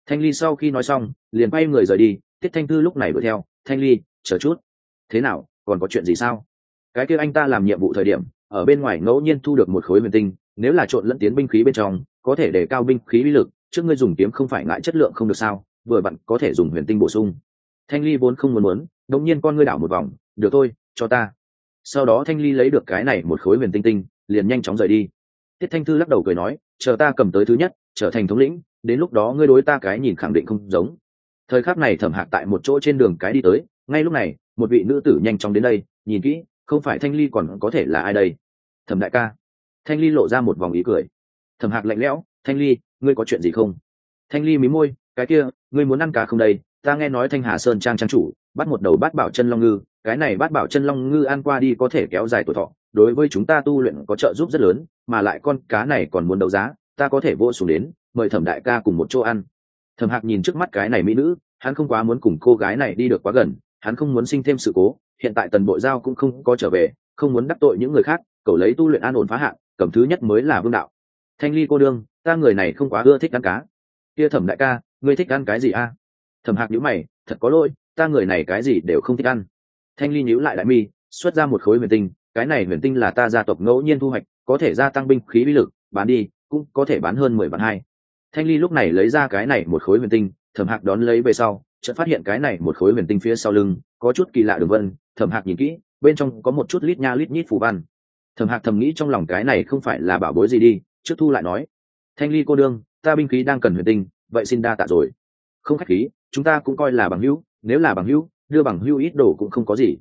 Thanh ly sau khi nói xong, liền bay người rời đi. Thiết thanh thư lúc này đuổi theo thanh ly, chờ chút. Thế nào, còn có chuyện gì sao? Cái kia anh ta làm nhiệm vụ thời điểm, ở bên ngoài ngẫu nhiên thu được một khối huyền tinh, nếu là trộn lẫn tiến binh khí bên trong, có thể để cao binh khí uy lực, trước ngươi dùng kiếm không phải ngại chất lượng không được sao, vừa bạn có thể dùng huyền tinh bổ sung. Thanh ly vốn không muốn muốn đống nhiên con ngươi đảo một vòng, được thôi, cho ta. Sau đó thanh ly lấy được cái này một khối huyền tinh tinh, liền nhanh chóng rời đi. Tiết thanh thư lắc đầu cười nói, chờ ta cầm tới thứ nhất, trở thành thống lĩnh, đến lúc đó ngươi đối ta cái nhìn khẳng định không giống thời khắc này thẩm hạc tại một chỗ trên đường cái đi tới, ngay lúc này, một vị nữ tử nhanh chóng đến đây, nhìn kỹ, không phải thanh ly còn có thể là ai đây? Thẩm đại ca. Thanh ly lộ ra một vòng ý cười. Thẩm hạc lạnh lẽo, thanh ly, ngươi có chuyện gì không? Thanh ly mí môi, cái kia, ngươi muốn ăn cá không đây? Ta nghe nói thanh hà sơn trang trang chủ, bắt một đầu bát bảo chân long ngư, cái này bát bảo chân long ngư ăn qua đi có thể kéo dài tuổi thọ, đối với chúng ta tu luyện có trợ giúp rất lớn, mà lại con cá này còn muốn đấu giá, ta có thể vô xuống đến, mời thẩm đại ca cùng một chỗ ăn thẩm hạc nhìn trước mắt cái này mỹ nữ, hắn không quá muốn cùng cô gái này đi được quá gần, hắn không muốn sinh thêm sự cố, hiện tại tần bộ giao cũng không có trở về, không muốn đắc tội những người khác cậu lấy tu luyện an ổn phá hạn, cầm thứ nhất mới là vương đạo. Thanh ly cô đương, ta người này không quá ưa thích ăn cá. Kia thẩm đại ca, ngươi thích ăn cái gì a? Thẩm hạc nhữ mày, thật có lỗi, ta người này cái gì đều không thích ăn. Thanh ly nhữ lại đại mi, xuất ra một khối huyền tinh, cái này huyền tinh là ta gia tộc ngẫu nhiên thu hoạch, có thể gia tăng binh khí bí lực, bán đi, cũng có thể bán hơn mười vạn hai thanh ly lúc này lấy ra cái này một khối huyền tinh, thẩm hạc đón lấy về sau, chợt phát hiện cái này một khối huyền tinh phía sau lưng có chút kỳ lạ đường vân. Thẩm hạc nhìn kỹ, bên trong có một chút lít nha lít nhít phù văn. Thẩm hạc thầm nghĩ trong lòng cái này không phải là bảo bối gì đi, trước thu lại nói, thanh ly cô đương, ta binh khí đang cần huyền tinh, vậy xin đa tạ rồi. Không khách khí, chúng ta cũng coi là bằng hữu, nếu là bằng hữu, đưa bằng hữu ít đồ cũng không có gì.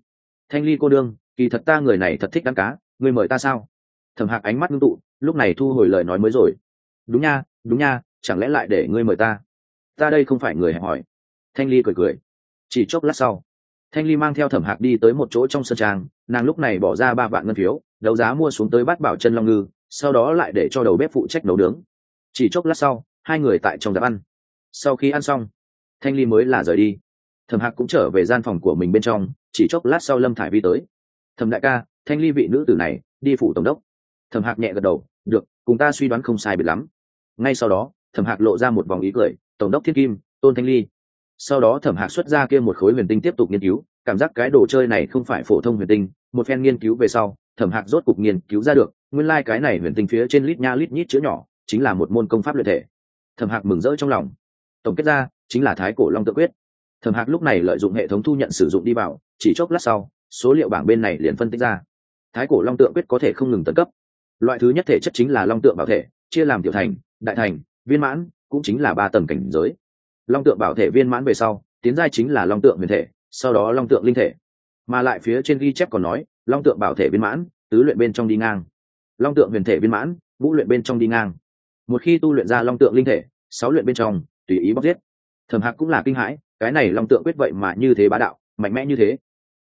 Thanh ly cô đương, kỳ thật ta người này thật thích ăn cá, người mời ta sao? Thẩm hạc ánh mắt ngưng tụ, lúc này thu hồi lời nói mới rồi. Đúng nha đúng nha chẳng lẽ lại để ngươi mời ta? Ta đây không phải người hẹn hỏi. Thanh ly cười cười. Chỉ chốc lát sau, thanh ly mang theo thẩm hạc đi tới một chỗ trong sân trang, nàng lúc này bỏ ra ba vạn ngân phiếu, đấu giá mua xuống tới bát bảo chân long ngư, sau đó lại để cho đầu bếp phụ trách nấu nướng. Chỉ chốc lát sau, hai người tại trong đập ăn. Sau khi ăn xong, thanh ly mới là rời đi. Thẩm hạc cũng trở về gian phòng của mình bên trong, chỉ chốc lát sau lâm thải vi tới. Thẩm đại ca, thanh ly vị nữ tử này, đi phủ tổng đốc. Thẩm hạc nhẹ gật đầu, được, cùng ta suy đoán không sai biệt lắm. Ngay sau đó thẩm hạc lộ ra một vòng ý cười, tổng đốc thiên kim, tôn thanh ly. Sau đó thẩm hạc xuất ra kia một khối huyền tinh tiếp tục nghiên cứu, cảm giác cái đồ chơi này không phải phổ thông huyền tinh, một phen nghiên cứu về sau, thẩm hạc rốt cục nghiên cứu ra được, nguyên lai、like、cái này huyền tinh phía trên lít nha lít nhít chữ nhỏ, chính là một môn công pháp luyện thể. Thẩm hạc mừng rỡ trong lòng. Tổng kết ra, chính là thái cổ long tự quyết. Thẩm hạc lúc này lợi dụng hệ thống thu nhận sử dụng đi vào, chỉ chốc lát sau, số liệu bảng bên này liền phân tích ra. Thái cổ long tượng quyết có thể không ngừng tấn cấp. Loại thứ nhất thể chất chính là long tượng bảo thể, chia làm tiểu thành, đại thành viên mãn cũng chính là ba tầng cảnh giới. Long tượng bảo thể viên mãn về sau, tiến giai chính là long tượng huyền thể, sau đó long tượng linh thể. Mà lại phía trên ghi chép còn nói, long tượng bảo thể viên mãn, tứ luyện bên trong đi ngang. Long tượng huyền thể viên mãn vũ luyện bên trong đi ngang. Một khi tu luyện ra long tượng linh thể, sáu luyện bên trong, tùy ý bóc giết. Thẩm hạc cũng là kinh hãi, cái này long tượng quyết vậy mà như thế bá đạo, mạnh mẽ như thế.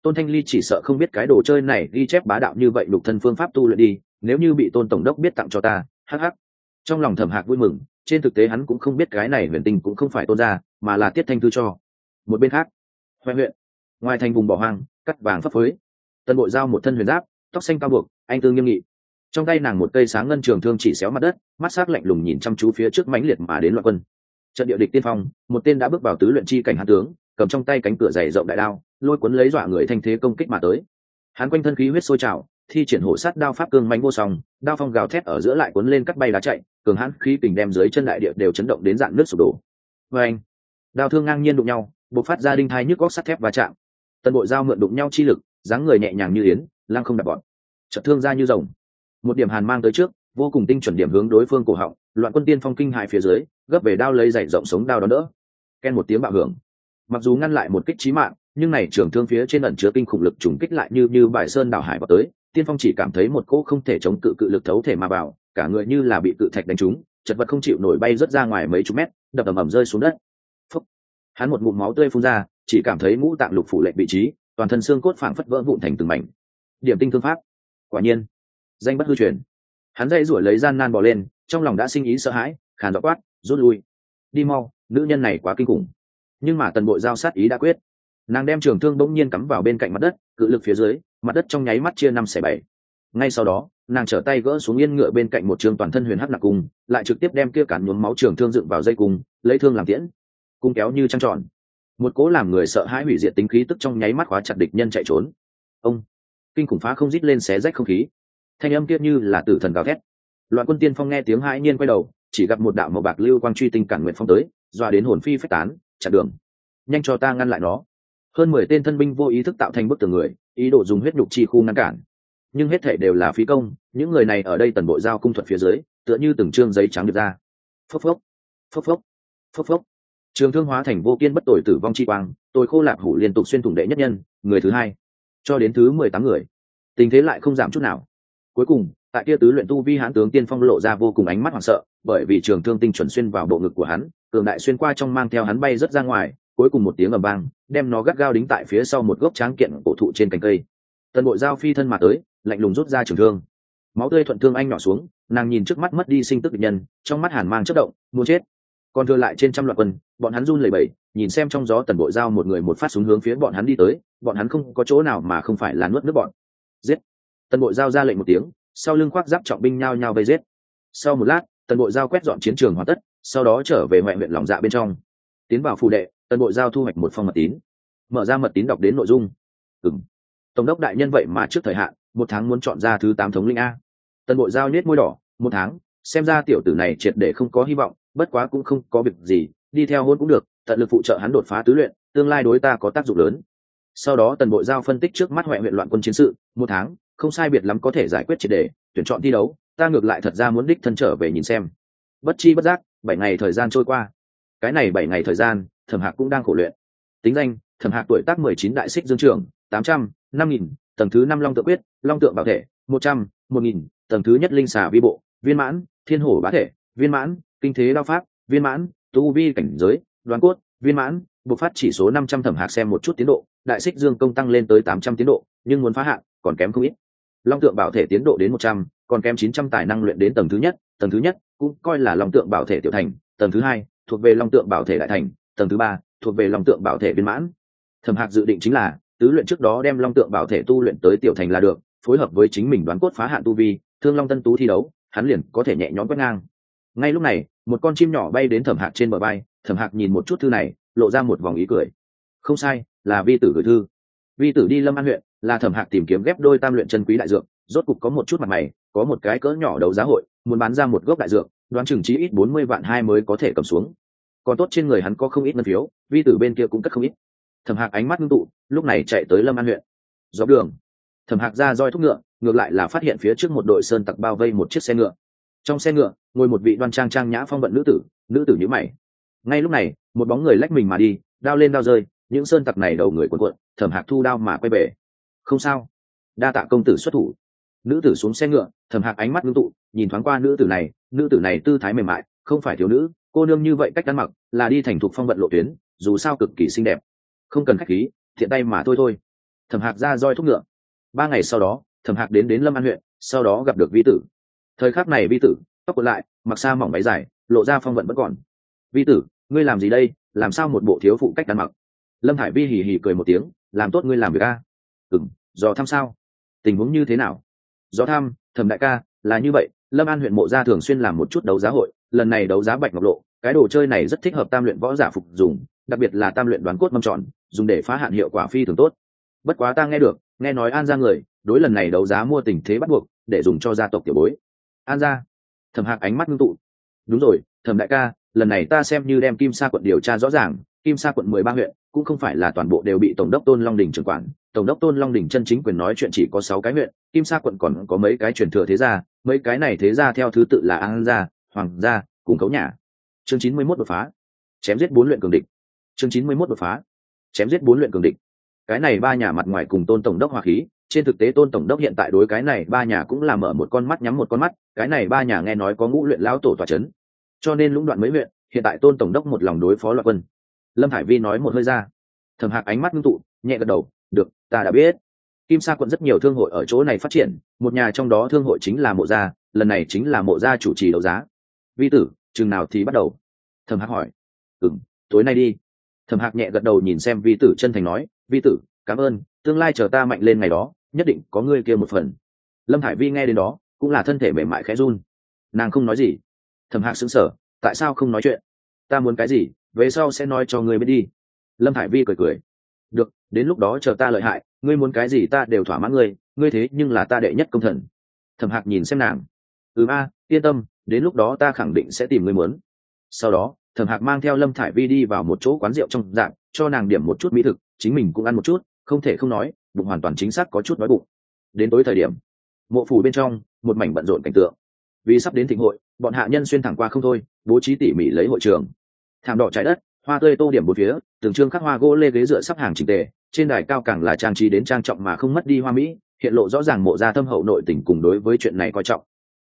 Tôn thanh ly chỉ sợ không biết cái đồ chơi này ghi chép bá đạo như vậy lục thân phương pháp tu luyện đi, nếu như bị tôn tổng đốc biết tặng cho ta hh trong lòng thẩm hạc vui mừng trên thực tế hắn cũng không biết cái này huyền tinh cũng không phải tôn gia, mà là tiết thanh thư cho. Một bên khác huệ huyện ngoài thành vùng bỏ hoang, cắt vàng phấp phới. Tân bội giao một thân huyền giáp, tóc xanh cao buộc, anh tư nghiêm nghị. Trong tay nàng một cây sáng ngân trường thương chỉ xéo mặt đất, mắt s ác lạnh lùng nhìn chăm chú phía trước mãnh liệt mà đến loạn quân. Trận địa địch tiên phong, một tên đã bước vào tứ luyện chi cảnh hạ tướng, cầm trong tay cánh cửa dày rộng đại đao, lôi cuốn lấy dọa người thanh thế công kích mà tới. Hắn quanh thân khí huyết sôi trào thi triển hổ sát đao pháp cương mánh vô song, đao phong gào thét ở giữa lại cuốn lên cắt bay đá chạy, cường hãn khí kình đem dưới chân đại địa đều chấn động đến dạng nước sụp đổ. Vê anh đao thương ngang nhiên đụng nhau, bộc phát ra đinh thai nhức góc sắt thép và chạm. Tân bộ dao mượn đụng nhau chi lực, dáng người nhẹ nhàng như yến lang không đặt bọn. Trận thương ra như rồng. Một điểm hàn mang tới trước, vô cùng tinh chuẩn điểm hướng đối phương cổ họng, loạn quân tiên phong kinh hại phía dưới, gấp về đao lấy dày rộng sống đao đó đỡ. Ken một tiếng bạo hưởng. Mặc dù ngăn lại một kích trí mạng, nhưng này trưởng thương phía trên ẩn chứa kinh khủng lực trùng kích lại như như bài sơn đảo hải vào tới tiên phong chỉ cảm thấy một cỗ không thể chống cự cự lực thấu thể mà vào, cả người như là bị cự thạch đánh trúng, chật vật không chịu nổi bay rớt ra ngoài mấy chục mét, đập ầm ầm rơi xuống đất. Phúc. hắn một ngụm máu tươi phun ra, chỉ cảm thấy ngũ tạng lục phủ lệnh vị trí, toàn thân xương cốt phảng phất vỡ vụn thành từng mảnh. Điểm tinh thương pháp. Quả nhiên, danh bất hư truyền. Hắn dây rủi lấy gian nan bỏ lên, trong lòng đã sinh ý sợ hãi, khàn dọ quát, rút lui. Đi mau, nữ nhân này quá kinh khủng. Nhưng mà tần bội giao sát ý đã quyết nàng đem trường thương bỗng nhiên cắm vào bên cạnh mặt đất, cự lực phía dưới, mặt đất trong nháy mắt chia năm xẻ bảy. Ngay sau đó, nàng trở tay gỡ xuống yên ngựa bên cạnh một trường toàn thân huyền hắc nặc cung, lại trực tiếp đem kia cản nhuốm máu trường thương dựng vào dây cung, lấy thương làm tiễn. Cung kéo như trăng tròn. Một cố làm người sợ hãi hủy diệt tính khí tức trong nháy mắt khóa chặt địch nhân chạy trốn. Ông! Kinh khủng phá không rít lên xé rách không khí. Thanh âm kia như là tử thần gào thét. Loạn quân tiên phong nghe tiếng hãi nhiên quay đầu, chỉ gặp một đạo màu bạc lưu quang truy tinh cản nguyện phong tới, dọa đến hồn phi phách tán, chặn đường. Nhanh cho ta ngăn lại nó hơn mười tên thân binh vô ý thức tạo thành bức tường người, ý đồ dùng huyết nhục chi khu ngăn cản. Nhưng hết thể đều là phí công, những người này ở đây tần bộ giao cung thuật phía dưới, tựa như từng trương giấy trắng được ra. Phốc phốc phốc phốc phốc phốc. Trường thương hóa thành vô kiên bất tội tử vong chi quang, tôi khô lạc hủ liên tục xuyên thủng đệ nhất nhân, người thứ hai, cho đến thứ mười tám người. Tình thế lại không giảm chút nào. Cuối cùng, tại kia tứ luyện tu vi hãn tướng tiên phong lộ ra vô cùng ánh mắt hoảng sợ, bởi vì trường thương tinh chuẩn xuyên vào bộ ngực của hắn, cường đại xuyên qua trong mang theo hắn bay rất ra ngoài cuối cùng một tiếng ầm vang, đem nó gắt gao đính tại phía sau một gốc tráng kiện cổ thụ trên cành cây. Tần bội giao phi thân mà tới, lạnh lùng rút ra trường thương. Máu tươi thuận thương anh nhỏ xuống, nàng nhìn trước mắt mất đi sinh tức địch nhân, trong mắt hàn mang chất động, muốn chết. Còn thừa lại trên trăm loạt quân, bọn hắn run lẩy bẩy, nhìn xem trong gió tần bội giao một người một phát xuống hướng phía bọn hắn đi tới, bọn hắn không có chỗ nào mà không phải là nuốt nước bọn. Giết! Tần bội giao ra lệnh một tiếng, sau lưng khoác giáp trọng binh nhao nhao vây giết. Sau một lát, tần bội giao quét dọn chiến trường hoàn tất, sau đó trở về ngoại huyện lòng dạ bên trong. Tiến vào phù đệ tần bội giao thu hoạch một phong mật tín, mở ra mật tín đọc đến nội dung. Ừng tổng đốc đại nhân vậy mà trước thời hạn, một tháng muốn chọn ra thứ tám thống linh a. Tần bội giao nhét môi đỏ, một tháng, xem ra tiểu tử này triệt để không có hy vọng, bất quá cũng không có việc gì, đi theo hôn cũng được, tận lực phụ trợ hắn đột phá tứ luyện, tương lai đối ta có tác dụng lớn. Sau đó tần bội giao phân tích trước mắt huệ huyện loạn quân chiến sự, một tháng, không sai biệt lắm có thể giải quyết triệt đề tuyển chọn thi đấu, ta ngược lại thật ra muốn đích thân trở về nhìn xem. Bất chi bất giác, bảy ngày thời gian trôi qua. Cái này bảy ngày thời gian thẩm hạc cũng đang khổ luyện. Tính danh, thẩm hạc tuổi tác mười chín đại xích dương trường tám trăm, năm nghìn, tầng thứ năm long tượng quyết, long tượng bảo thể, một trăm, một nghìn, tầng thứ nhất linh xà vi bộ, viên mãn, thiên hổ bá thể, viên mãn, kinh thế đao pháp, viên mãn, tu vi cảnh giới đoàn cốt, viên mãn, bộc phát chỉ số năm trăm thẩm hạc xem một chút tiến độ, đại xích dương công tăng lên tới tám trăm tiến độ, nhưng muốn phá hạn còn kém không ít. Long tượng bảo thể tiến độ đến một trăm, còn kém chín trăm tài năng luyện đến tầng thứ nhất, tầng thứ nhất cũng coi là long tượng bảo thể tiểu thành, tầng thứ hai thuộc về long tượng bảo thể đại thành tầng thứ ba, thuộc về long tượng bảo thể viên mãn. Thẩm hạc dự định chính là, tứ luyện trước đó đem long tượng bảo thể tu luyện tới tiểu thành là được, phối hợp với chính mình đoán cốt phá hạn tu vi, thương long tân tú thi đấu, hắn liền có thể nhẹ nhõm quét ngang. Ngay lúc này, một con chim nhỏ bay đến thẩm hạc trên bờ bay thẩm hạc nhìn một chút thư này, lộ ra một vòng ý cười. Không sai, là vi tử gửi thư. Vi tử đi lâm an huyện, là thẩm hạc tìm kiếm ghép đôi tam luyện chân quý đại dược, rốt cục có một chút mặt mày, có một cái cỡ nhỏ đấu giá hội, muốn bán ra một gốc đại dược, đoán chừng chí ít bốn mươi vạn hai mới có thể cầm xuống còn tốt trên người hắn có không ít ngân phiếu, vi tử bên kia cũng cất không ít. Thẩm hạc ánh mắt ngưng tụ, lúc này chạy tới lâm an huyện. Dọc đường, thẩm hạc ra roi thúc ngựa, ngược lại là phát hiện phía trước một đội sơn tặc bao vây một chiếc xe ngựa. Trong xe ngựa, ngồi một vị đoan trang trang nhã phong vận nữ tử nữ tử nhữ mày. Ngay lúc này, một bóng người lách mình mà đi, đao lên đao rơi, những sơn tặc này đầu người cuộn cuộn, thẩm hạc thu đao mà quay về. Không sao. Đa tạ công tử xuất thủ. Nữ tử xuống xe ngựa, thẩm hạc ánh mắt ngưng tụ, nhìn thoáng qua nữ tử này, nữ tử này tư thái mềm mại không phải thiếu nữ, cô nương như vậy cách ăn mặc là đi thành thục phong vận lộ tuyến, dù sao cực kỳ xinh đẹp. Không cần khách khí, thiện tay mà thôi thôi. Thẩm hạc ra roi thúc ngựa. Ba ngày sau đó, thẩm hạc đến đến lâm an huyện, sau đó gặp được vi tử. Thời khắc này vi tử, tóc quật lại, mặc xa mỏng váy dài, lộ ra phong vận vẫn còn. Vi tử, ngươi làm gì đây? Làm sao một bộ thiếu phụ cách ăn mặc? Lâm hải vi hì hì cười một tiếng, làm tốt ngươi làm việc a. Ừng do thăm sao? Tình huống như thế nào? Do thăm, thẩm đại ca, là như vậy, lâm an huyện mộ gia thường xuyên làm một chút đấu giá hội lần này đấu giá bạch ngọc lộ, cái đồ chơi này rất thích hợp tam luyện võ giả phục dùng, đặc biệt là tam luyện đoán cốt mâm tròn, dùng để phá hạn hiệu quả phi thường tốt. Bất quá ta nghe được, nghe nói an ra người, đối lần này đấu giá mua tình thế bắt buộc, để dùng cho gia tộc tiểu bối. An ra thẩm hạc ánh mắt ngưng tụ. Đúng rồi, thẩm đại ca, lần này ta xem như đem kim sa quận điều tra rõ ràng, kim sa quận mười ba huyện, cũng không phải là toàn bộ đều bị tổng đốc tôn long đình trưởng quản. Tổng đốc tôn long đình chân chính quyền nói chuyện chỉ có sáu cái huyện, kim sa quận còn có mấy cái truyền thừa thế gia, mấy cái này thế gia theo thứ tự là an gia hoàng gia, cùng cấu nhà. Chương chín mươi mốt đột phá. Chém giết bốn luyện cường địch. Chương chín mươi mốt đột phá. Chém giết bốn luyện cường địch. Cái này ba nhà mặt ngoài cùng tôn tổng đốc hòa khí, trên thực tế tôn tổng đốc hiện tại đối cái này ba nhà cũng là mở một con mắt, nhắm một con mắt, cái này ba nhà nghe nói có ngũ luyện lão tổ tòa c h ấ n cho nên lũng đoạn mấy huyện hiện tại tôn tổng đốc một lòng đối phó loạn quân. Lâm hải vi nói một hơi ra. Thầm hạc ánh mắt ngưng tụ, nhẹ gật đầu, được, ta đã biết. Kim sa quận rất nhiều thương hội ở chỗ này phát triển, một nhà trong đó thương hội chính là mộ gia, lần này chính là mộ gia chủ trì đấu giá vi tử, chừng nào thì bắt đầu? Thầm hạc hỏi. Ừng tối nay đi. Thầm hạc nhẹ gật đầu nhìn xem vi tử chân thành nói, vi tử, cảm ơn, tương lai chờ ta mạnh lên ngày đó, nhất định có ngươi kia một phần. Lâm hải vi nghe đến đó, cũng là thân thể mềm mại khẽ run. Nàng không nói gì. Thầm hạc xứng sở tại sao không nói chuyện? Ta muốn cái gì, về sau sẽ nói cho ngươi biết đi. Lâm hải vi cười cười. Được, đến lúc đó chờ ta lợi hại, ngươi muốn cái gì ta đều thỏa mãn ngươi ngươi thế nhưng là ta đệ nhất công thần. Thầm hạc nhìn xem nàng. Ừ a, yên tâm đến lúc đó ta khẳng định sẽ tìm ngươi muốn sau đó, thẩm hạc mang theo lâm thải vi đi vào một chỗ quán rượu trong dạng, cho nàng điểm một chút mỹ thực, chính mình cũng ăn một chút, không thể không nói, bụng hoàn toàn chính xác có chút đói bụng. Đến tối thời điểm, mộ phủ bên trong, một mảnh bận rộn cảnh tượng. Vì sắp đến thịnh hội, bọn hạ nhân xuyên thẳng qua không thôi, bố trí tỉ mỉ lấy hội trường. Thảm đỏ trái đất, hoa tươi tô điểm một phía, từng trương khắc hoa gỗ lê ghế dựa sắp hàng trình tề, trên đài cao càng là trang trí đến trang trọng mà không mất đi hoa mỹ, hiện lộ rõ ràng mộ gia thâm hậu nội tình cùng đối với chuyện này coi trọng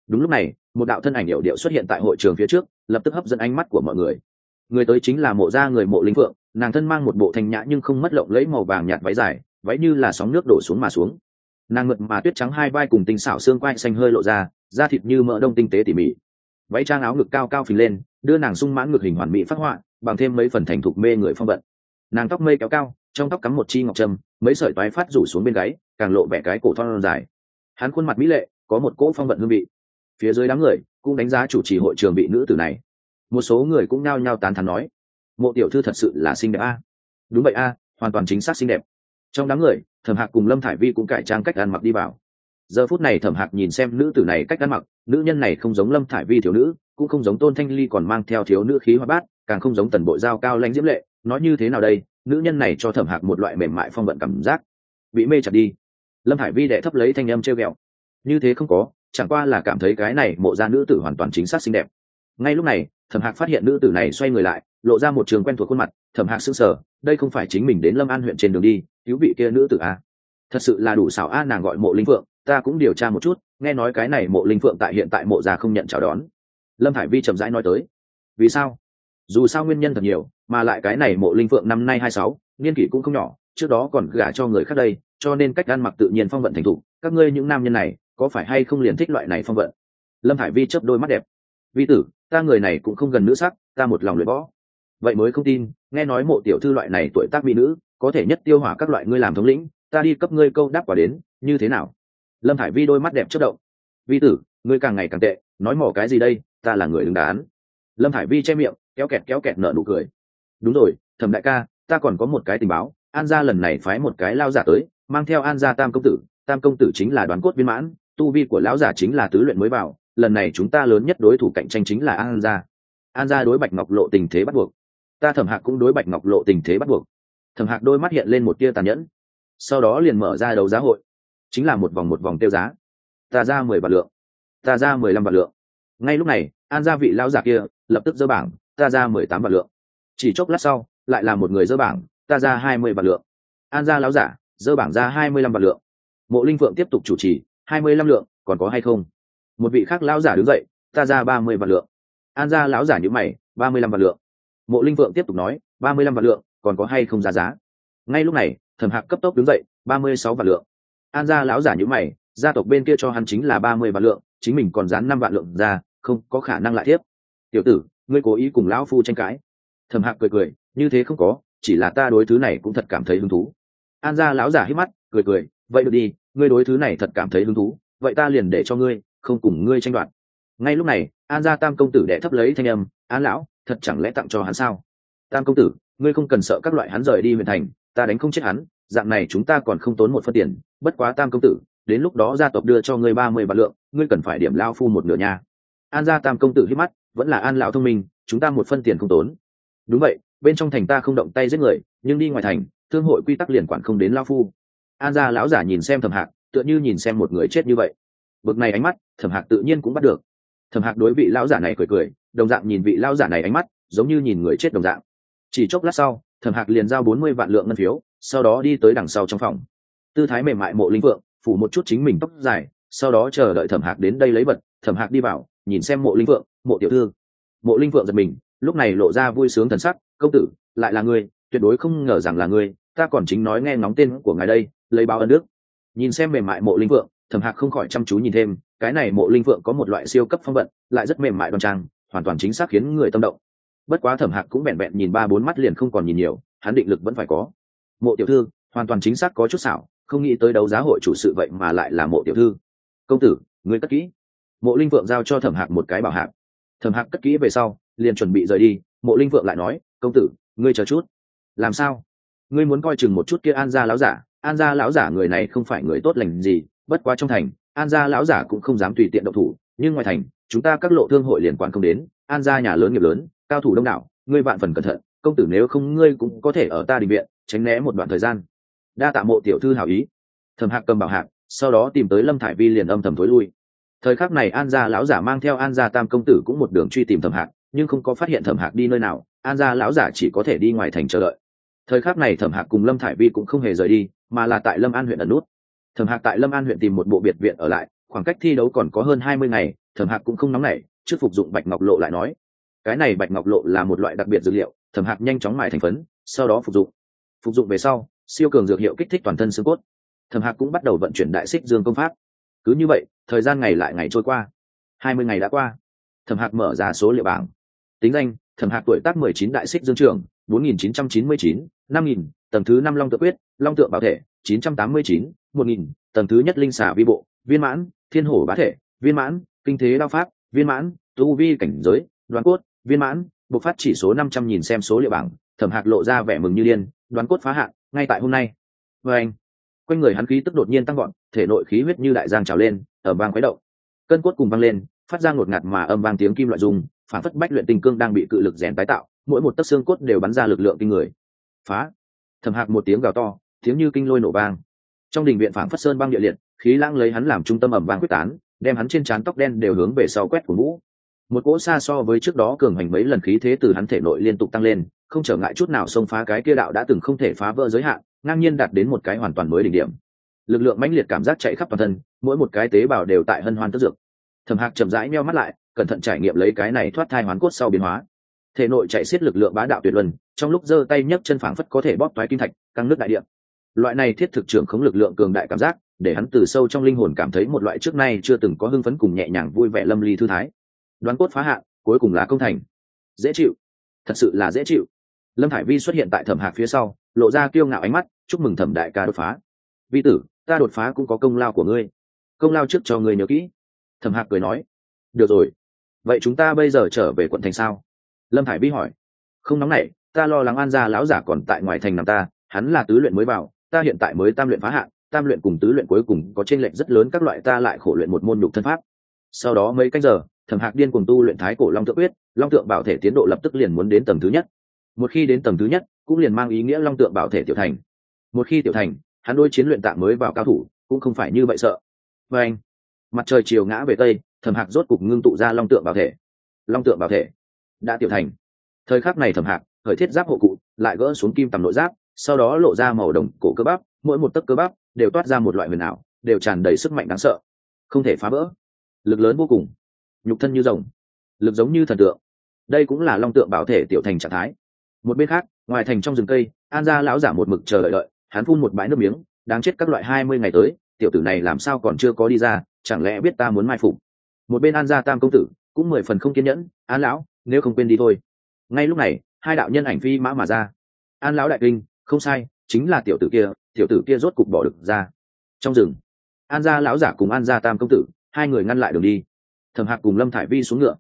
đúng lúc này, một đạo thân ảnh hiệu điệu xuất hiện tại hội trường phía trước, lập tức hấp dẫn ánh mắt của mọi người. Người tới chính là mộ gia người mộ linh phượng, nàng thân mang một bộ thanh nhã nhưng không mất lộng lấy màu vàng nhạt váy dài, váy như là sóng nước đổ xuống mà xuống. Nàng ngực mà tuyết trắng hai vai cùng tinh xảo xương quai xanh hơi lộ ra, da thịt như mỡ đông tinh tế tỉ mỉ. Váy trang áo ngực cao cao phình lên, đưa nàng sung mãn ngực hình hoàn mỹ phát họa, bằng thêm mấy phần thành thục mê người phong vận nàng tóc mây kéo cao, trong tóc cắm một chi ngọc trâm, mấy sợi toái phát rủ xuống bên gáy, càng lộ vẻ cái cổ thon dài. Hắn khuôn mặt mỹ lệ, có một cỗ phong vận hương vị phía dưới đám người cũng đánh giá chủ trì hội trường vị nữ tử này. Một số người cũng nao nhao tán thán nói, mộ tiểu thư thật sự là xinh đẹp a. Đúng vậy a, hoàn toàn chính xác xinh đẹp. Trong đám người, thẩm hạc cùng lâm thải vi cũng cải trang cách ăn mặc đi vào. Giờ phút này thẩm hạc nhìn xem nữ tử này cách ăn mặc, nữ nhân này không giống lâm thải vi thiếu nữ, cũng không giống tôn thanh ly còn mang theo thiếu nữ khí hoa bát, càng không giống tần bộ dao cao lanh diễm lệ. Nói như thế nào đây? Nữ nhân này cho thẩm hạc một loại mềm mại phong vận cảm giác. Bị mê chặt đi. Lâm hải vi đệ thấp lấy thanh âm treo ghẹo. Như thế không có chẳng qua là cảm thấy cái này mộ ra nữ tử hoàn toàn chính xác xinh đẹp. Ngay lúc này, thẩm hạc phát hiện nữ tử này xoay người lại, lộ ra một trường quen thuộc khuôn mặt, thẩm hạc s ư n g sở đây không phải chính mình đến lâm an huyện trên đường đi, cứu vị kia nữ tử a thật sự là đủ xảo a, nàng gọi mộ linh phượng, ta cũng điều tra một chút, nghe nói cái này mộ linh phượng tại hiện tại mộ già không nhận chào đón. Lâm hải vi chậm rãi nói tới. Vì sao? Dù sao nguyên nhân thật nhiều, mà lại cái này mộ linh phượng năm nay hai sáu, niên kỷ cũng không nhỏ, trước đó còn gả cho người khác đây, cho nên cách ăn mặc tự nhiên phong vận thành thục. Các ngươi những nam nhân này có phải hay không liền thích loại này phong vận? Lâm hải vi chớp đôi mắt đẹp. Vi tử, ta người này cũng không gần nữ sắc, ta một lòng luyện võ. Vậy mới không tin, nghe nói mộ tiểu thư loại này tuổi tác mỹ nữ, có thể nhất tiêu hỏa các loại ngươi làm thống lĩnh, ta đi cấp ngươi câu đáp quả đến, như thế nào? Lâm hải vi đôi mắt đẹp chất động. Vi tử, ngươi càng ngày càng tệ, nói mỏ cái gì đây, ta là người đứng đán lâm hải vi che miệng, kéo kẹt kéo kẹt nở nụ cười. Đúng rồi, thẩm đại ca, ta còn có một cái tình báo, an gia lần này phái một cái lao giả tới, mang theo an gia tam công tử, tam công tử chính là đoán cốt viên mãn tu vi của lão giả chính là tứ luyện mới vào, lần này chúng ta lớn nhất đối thủ cạnh tranh chính là an gia. An gia đối bạch ngọc lộ tình thế bắt buộc. Ta thẩm hạc cũng đối bạch ngọc lộ tình thế bắt buộc. Thẩm hạc đôi mắt hiện lên một tia tàn nhẫn. Sau đó liền mở ra đấu giá hội. Chính là một vòng một vòng tiêu giá. Ta ra mười vạn lượng. Ta ra mười lăm vạn lượng. Ngay lúc này, an gia vị lão giả kia lập tức dỡ bảng, ta ra mười tám vạn lượng. Chỉ chốc lát sau, lại là một người dỡ bảng, ta ra hai mươi vạn lượng. An gia lão giả dỡ bảng ra hai mươi lăm vạn lượng. Mộ linh phượng tiếp tục chủ trì hai mươi lăm lượng, còn có hay không? Một vị khác lão giả đứng dậy, ta ra ba mươi vạn lượng. An gia lão giả nhữ mày, ba mươi lăm vạn lượng. Mộ linh vượng tiếp tục nói, ba mươi lăm vạn lượng, còn có hay không ra giá? Ngay lúc này, thẩm hạc cấp tốc đứng dậy, ba mươi sáu vạn lượng. An gia lão giả nhữ mày, gia tộc bên kia cho hắn chính là ba mươi vạn lượng, chính mình còn dán năm vạn lượng ra, không có khả năng lại tiếp. Tiểu tử, ngươi cố ý cùng lão phu tranh cãi. Thẩm hạc cười cười, như thế không có, chỉ là ta đối thứ này cũng thật cảm thấy hứng thú. An gia lão giả hít mắt, cười cười, vậy được đi ngươi đối thứ này thật cảm thấy hứng thú, vậy ta liền để cho ngươi, không cùng ngươi tranh đoạt. Ngay lúc này, an gia tam công tử đệ thấp lấy thanh âm, an lão, thật chẳng lẽ tặng cho hắn sao? Tam công tử, ngươi không cần sợ các loại hắn rời đi huyện thành, ta đánh không chết hắn, dạng này chúng ta còn không tốn một phân tiền, bất quá tam công tử, đến lúc đó gia tộc đưa cho ngươi ba mươi vạn lượng, ngươi cần phải điểm lao phu một nửa nhà. An gia tam công tử hít mắt, vẫn là an lão thông minh, chúng ta một phân tiền không tốn. Đúng vậy, bên trong thành ta không động tay giết người, nhưng đi ngoài thành, thương hội quy tắc liền quản không đến lao phu an gia lão giả nhìn xem thẩm hạc, tựa như nhìn xem một người chết như vậy. Bực này ánh mắt, thẩm hạc tự nhiên cũng bắt được. Thẩm hạc đối vị lão giả này cười cười, đồng dạng nhìn vị lão giả này ánh mắt, giống như nhìn người chết đồng dạng. Chỉ chốc lát sau, thẩm hạc liền giao bốn mươi vạn lượng ngân phiếu, sau đó đi tới đằng sau trong phòng. Tư thái mềm mại mộ linh vượng phủ một chút chính mình tóc dài, sau đó chờ đợi thẩm hạc đến đây lấy vật, thẩm hạc đi vào, nhìn xem mộ linh vượng mộ tiểu thư. Mộ linh vượng giật mình, lúc này lộ ra vui sướng thần sắc, công tử, lại là ngươi, tuyệt đối không ngờ rằng là ngươi, ta còn chính nói nghe ngóng tên của ngài đây lấy báo ân đức. Nhìn xem mềm mại mộ linh vượng, thẩm hạc không khỏi chăm chú nhìn thêm, cái này mộ linh vượng có một loại siêu cấp phong vận, lại rất mềm mại đoan trang, hoàn toàn chính xác khiến người tâm động. Bất quá thẩm hạc cũng vẹn vẹn nhìn ba bốn mắt liền không còn nhìn nhiều, hắn định lực vẫn phải có. Mộ tiểu thư, hoàn toàn chính xác có chút xảo, không nghĩ tới đấu giá hội chủ sự vậy mà lại là mộ tiểu thư. Công tử, người cất kỹ. Mộ linh vượng giao cho thẩm hạc một cái bảo hạc. Thẩm hạc cất kỹ về sau, liền chuẩn bị rời đi, mộ linh vượng lại nói, công tử, ngươi chờ chút. Làm sao? Ngươi muốn coi chừng một chút kia an gia lão giả an gia lão giả người này không phải người tốt lành gì, bất quá trong thành, an gia lão giả cũng không dám tùy tiện động thủ. Nhưng ngoài thành, chúng ta các lộ thương hội liên quan không đến. An gia nhà lớn nghiệp lớn, cao thủ đông đảo, ngươi vạn phần cẩn thận. Công tử nếu không, ngươi cũng có thể ở ta định viện, tránh né một đoạn thời gian. Đa tạ mộ tiểu thư hảo ý. Thẩm hạc cầm bảo hạc, sau đó tìm tới lâm thải vi liền âm thầm thối lui. Thời khắc này an gia lão giả mang theo an gia tam công tử cũng một đường truy tìm thẩm hạc, nhưng không có phát hiện thẩm hạc đi nơi nào. An gia lão giả chỉ có thể đi ngoài thành chờ đợi. Thời khắc này thẩm hạc cùng lâm thải vi cũng không hề rời đi mà là tại lâm an huyện ẩn nút. Thẩm hạc tại lâm an huyện tìm một bộ biệt viện ở lại, khoảng cách thi đấu còn có hơn hai mươi ngày, thẩm hạc cũng không nóng nảy, trước phục dụng bạch ngọc lộ lại nói. Cái này bạch ngọc lộ là một loại đặc biệt dược liệu, thẩm hạc nhanh chóng mài thành phấn, sau đó phục dụng. Phục dụng về sau, siêu cường dược hiệu kích thích toàn thân xương cốt. Thẩm hạc cũng bắt đầu vận chuyển đại xích dương công pháp. Cứ như vậy, thời gian ngày lại ngày trôi qua. hai mươi ngày đã qua. Thẩm hạc mở ra số liệu bảng. Tính danh, thẩm hạc tuổi tác mười chín đại xích dương trường bốn nghìn chín trăm chín mươi chín, năm nghìn tầng thứ năm long tự quyết, long tượng bảo thể, chín trăm tám mươi chín, một nghìn, tầng thứ nhất linh xả vi bộ, viên mãn, thiên hổ bá thể, viên mãn, kinh thế đao pháp, viên mãn, tu vi cảnh giới đoàn cốt, viên mãn, bộc phát chỉ số năm trăm nghìn xem số liệu bảng, thẩm hạc lộ ra vẻ mừng như điên đoàn cốt phá hạn, ngay tại hôm nay. Vê anh, quanh người hắn khí tức đột nhiên tăng gọn thể nội khí huyết như đại giang trào lên ở bang khuấy động. Cân cốt cùng vang lên, phát ra ngột ngạt mà âm vang tiếng kim loại dùng phản phất bách luyện tình cương đang bị cự lực rèn tái tạo, mỗi một tấc xương cốt đều bắn ra lực lượng kinh người. Phá thầm hạc một tiếng gào to, tiếng như kinh lôi nổ vang. Trong đình viện phảng phất sơn băng địa liệt, khí lãng lấy hắn làm trung tâm ẩm vang quyết tán, đem hắn trên trán tóc đen đều hướng về sau quét của mũ. Một cỗ xa so với trước đó cường hành mấy lần khí thế từ hắn thể nội liên tục tăng lên, không trở ngại chút nào xông phá cái kia đạo đã từng không thể phá vỡ giới hạn, ngang nhiên đạt đến một cái hoàn toàn mới đỉnh điểm. Lực lượng mãnh liệt cảm giác chạy khắp toàn thân, mỗi một cái tế bào đều tại hân hoan tức dược. Thầm hạc chậm rãi meo mắt lại, cẩn thận trải nghiệm lấy cái này thoát thai hoán cốt sau biến hóa thể nội chạy xiết lực lượng bá đạo tuyệt luân, trong lúc giơ tay nhấc chân phảng phất có thể bóp toái kim thạch, căng nước đại điện loại này thiết thực trưởng khống lực lượng cường đại cảm giác, để hắn từ sâu trong linh hồn cảm thấy một loại trước nay chưa từng có hưng phấn cùng nhẹ nhàng vui vẻ lâm ly thư thái. Đoán cốt phá hạn cuối cùng là công thành. Dễ chịu. Thật sự là dễ chịu. Lâm hải vi xuất hiện tại thẩm hạc phía sau, lộ ra kiêu ngạo ánh mắt, chúc mừng thẩm đại ca đột phá. Vi tử, ta đột phá cũng có công lao của ngươi. Công lao trước cho ngươi nhớ kỹ. Thẩm hạc cười nói. Được rồi. Vậy chúng ta bây giờ trở về quận thành sao? Lâm Thải vi hỏi, không nóng nảy, ta lo lắng an gia lão giả còn tại ngoài thành nằm ta, hắn là tứ luyện mới vào, ta hiện tại mới tam luyện phá hạn tam luyện cùng tứ luyện cuối cùng có tranh lệch rất lớn, các loại ta lại khổ luyện một môn nhục thân pháp. Sau đó mấy canh giờ, thẩm hạc điên cùng tu luyện thái cổ long tượng quyết, long tượng bảo thể tiến độ lập tức liền muốn đến tầng thứ nhất. Một khi đến tầng thứ nhất, cũng liền mang ý nghĩa long tượng bảo thể tiểu thành. Một khi tiểu thành, hắn đôi chiến luyện tạm mới vào cao thủ, cũng không phải như vậy sợ. Và anh, mặt trời chiều ngã về tây, thẩm hạc rốt cục ngưng tụ ra long tượng bảo thể. Long tượng bảo thể đã tiểu thành. Thời khắc này thẩm hạc khởi thiết giáp hộ cụ, lại gỡ xuống kim tầm nội giáp, sau đó lộ ra màu đồng cổ cơ bắp, mỗi một tấc cơ bắp đều toát ra một loại huyền ảo, đều tràn đầy sức mạnh đáng sợ. Không thể phá vỡ. Lực lớn vô cùng. Nhục thân như rồng. Lực giống như thần tượng. Đây cũng là long tượng bảo thể tiểu thành trạng thái. Một bên khác, ngoài thành trong rừng cây, an gia lão giả một mực chờ đợi đợi, hắn phun một bãi nước miếng, đáng chết các loại hai mươi ngày tới, tiểu tử này làm sao còn chưa có đi ra, chẳng lẽ biết ta muốn mai phục. Một bên an gia tam công tử, cũng mười phần không kiên nhẫn, an lão nếu không quên đi thôi. Ngay lúc này, hai đạo nhân ảnh phi mã mà ra. An lão đại kinh, không sai, chính là tiểu tử kia, tiểu tử kia rốt cục bỏ được ra. Trong rừng, an gia lão giả cùng an gia tam công tử, hai người ngăn lại đường đi. Thẩm hạc cùng lâm thải vi xuống ngựa.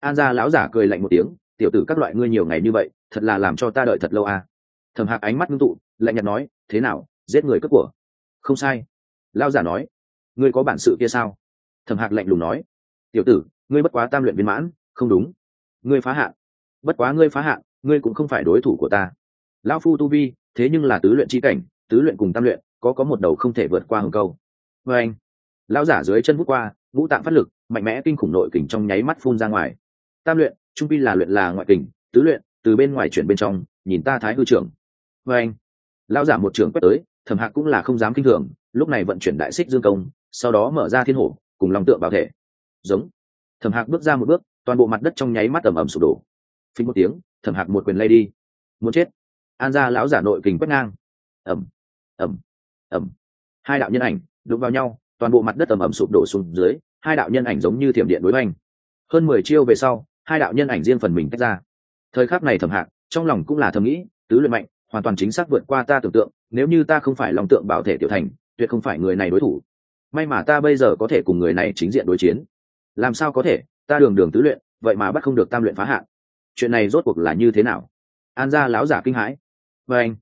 An gia lão giả cười lạnh một tiếng, tiểu tử các loại ngươi nhiều ngày như vậy, thật là làm cho ta đợi thật lâu à. thẩm hạc ánh mắt ngưng tụ, lạnh nhạt nói, thế nào, giết người cướp của? Không sai. Lão giả nói, ngươi có bản sự kia sao? Thẩm hạc lạnh lùng nói, tiểu tử, ngươi bất quá tam luyện viên mãn, không đúng ngươi phá hạn. Bất quá ngươi phá hạn, ngươi cũng không phải đối thủ của ta. Lão phu tu vi, thế nhưng là tứ luyện chi cảnh, tứ luyện cùng tam luyện, có có một đầu không thể vượt qua hừng câu. Vê anh, lão giả dưới chân vút qua ngũ tạng phát lực, mạnh mẽ kinh khủng nội kỉnh trong nháy mắt phun ra ngoài. Tam luyện, trung pi là luyện là ngoại kỉnh tứ luyện, từ bên ngoài chuyển bên trong, nhìn ta thái hư trưởng. Vê anh, lão giả một trưởng quét tới, thẩm hạc cũng là không dám kinh thường, lúc này vận chuyển đại xích dương công, sau đó mở ra thiên hổ, cùng lòng tượng bảo thể. Giống. Thẩm hạc bước ra một bước toàn bộ mặt đất trong nháy mắt ẩm ẩm sụp đổ. Phí một tiếng, thẩm hạc một quyền lay đi. Muốn chết. An ra lão giả nội kình quét ngang. Ẩm ẩm ẩm hai đạo nhân ảnh đụng vào nhau, toàn bộ mặt đất ẩm ẩm sụp đổ xuống dưới, hai đạo nhân ảnh giống như thiểm điện đối oanh hơn mười chiêu về sau, hai đạo nhân ảnh riêng phần mình tách ra. Thời khắc này thẩm hạc, trong lòng cũng là thầm nghĩ, tứ luyện mạnh, hoàn toàn chính xác vượt qua ta tưởng tượng, nếu như ta không phải lòng tượng bảo thể tiểu thành, tuyệt không phải người này đối thủ. May mà ta bây giờ có thể cùng người này chính diện đối chiến. Làm sao có thể? Ta đường đường tứ luyện, vậy mà bắt không được tam luyện phá hạn chuyện này rốt cuộc là như thế nào? An gia láo giả kinh hãi. Và anh,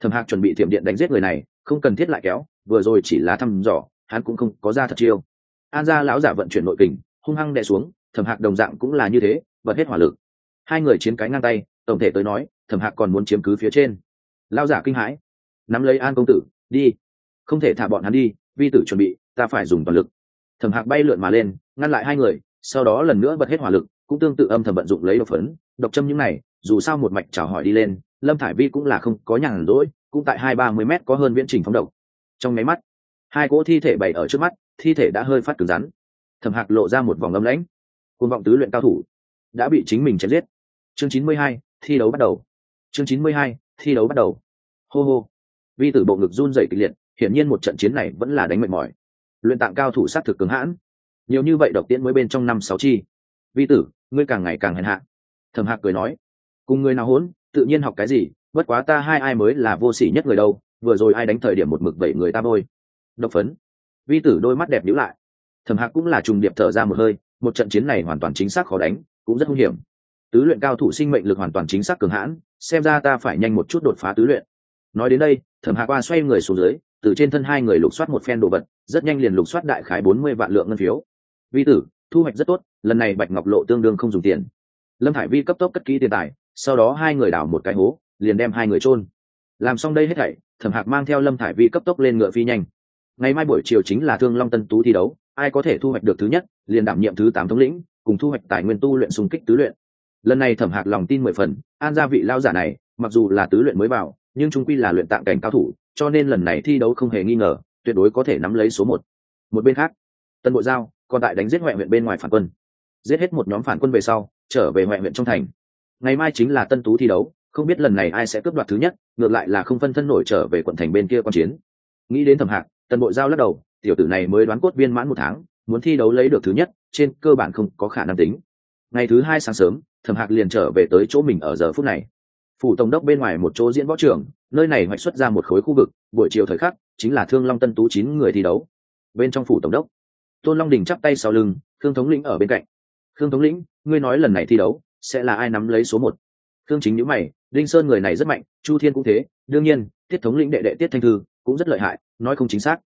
thẩm hạc chuẩn bị thiểm điện đánh giết người này, không cần thiết lại kéo, vừa rồi chỉ là thăm dò, hắn cũng không có ra thật chiêu. An gia lão giả vận chuyển nội kình, hung hăng đè xuống, thẩm hạc đồng dạng cũng là như thế, bật hết hỏa lực. Hai người chiến cái ngang tay, tổng thể tới nói, thẩm hạc còn muốn chiếm cứ phía trên. Lao giả kinh hãi. Nắm lấy an công tử, đi. Không thể thả bọn hắn đi, vi tử chuẩn bị, ta phải dùng toàn lực. Thẩm hạc bay lượn mà lên, ngăn lại hai người sau đó lần nữa bật hết hỏa lực, cũng tương tự âm thầm vận dụng lấy độc phấn, độc châm những này, dù sao một mạch chào hỏi đi lên, lâm thải vi cũng là không có nhàn rỗi, cũng tại hai ba mươi m có hơn viễn trình phóng độc. Trong máy mắt, hai cỗ thi thể bày ở trước mắt, thi thể đã hơi phát cứng rắn. Thẩm hạc lộ ra một vòng âm lãnh. Côn vọng tứ luyện cao thủ đã bị chính mình chém giết. Chương chín mươi hai, thi đấu bắt đầu. Chương chín mươi hai, thi đấu bắt đầu. Hô hô. Vi tử bộ ngực run dày kịch liệt, hiển nhiên một trận chiến này vẫn là đánh mệt mỏi. Luyện tạng cao thủ sát thực cứng hãn nhiều như vậy độc tiễn mới bên trong năm sáu chi. Vi tử, ngươi càng ngày càng hèn hạ. Thẩm hạc cười nói, cùng người nào hỗn tự nhiên học cái gì, bất quá ta hai ai mới là vô sỉ nhất người đâu, vừa rồi ai đánh thời điểm một mực vậy người ta bôi. Độc phấn. Vi tử đôi mắt đẹp nhíu lại. Thẩm hạc cũng là trùng điệp thở ra một hơi, một trận chiến này hoàn toàn chính xác khó đánh, cũng rất nguy hiểm. Tứ luyện cao thủ sinh mệnh lực hoàn toàn chính xác cường hãn, xem ra ta phải nhanh một chút đột phá tứ luyện. Nói đến đây, thẩm hạc qua xoay người xuống dưới, từ trên thân hai người lục soát một phen đồ vật, rất nhanh liền lục soát đại khái bốn mươi vạn lượng ngân phiếu vi tử, thu hoạch rất tốt, lần này bạch ngọc lộ tương đương không dùng tiền. Lâm hải vi cấp tốc cất kỹ tiền tài, sau đó hai người đào một cái hố, liền đem hai người chôn. Làm xong đây hết thảy, thẩm hạc mang theo lâm thải vi cấp tốc lên ngựa phi nhanh. Ngày mai buổi chiều chính là thương long tân tú thi đấu, ai có thể thu hoạch được thứ nhất, liền đảm nhiệm thứ tám thống lĩnh, cùng thu hoạch tài nguyên tu luyện xung kích tứ luyện. Lần này thẩm hạc lòng tin mười phần, an gia vị lao giả này, mặc dù là tứ luyện mới vào, nhưng trung quy là luyện tạng cảnh cao thủ, cho nên lần này thi đấu không hề nghi ngờ, tuyệt đối có thể nắm lấy số một. Một bên khác, tân bộ giao còn tại đánh giết huệ huyện bên ngoài phản quân. Giết hết một nhóm phản quân về sau, trở về huệ huyện trong thành. Ngày mai chính là tân tú thi đấu, không biết lần này ai sẽ cướp đoạt thứ nhất, ngược lại là không phân thân nổi trở về quận thành bên kia q chiến. Nghĩ đến thẩm hạc, tần bộ giao lắc đầu, tiểu tử này mới đoán cốt viên mãn một tháng, muốn thi đấu lấy được thứ nhất, trên cơ bản không có khả năng tính. Ngày thứ hai sáng sớm thẩm hạc liền trở về tới chỗ mình ở giờ phút này. Phủ tổng đốc bên ngoài một chỗ diễn võ trường, nơi này hoạch xuất ra một khối khu vực, buổi chiều thời khắc, chính là thương long tân tú chín người thi đấu. Bên trong phủ tổng đốc tôn long đình chắp tay sau lưng thương thống lĩnh ở bên cạnh. Thương thống lĩnh, ngươi nói lần này thi đấu, sẽ là ai nắm lấy số một? Thương chính nhữ mày, đinh sơn người này rất mạnh, chu thiên cũng thế, đương nhiên, tiết thống lĩnh đệ đệ tiết thanh thư cũng rất lợi hại, nói không chính xác.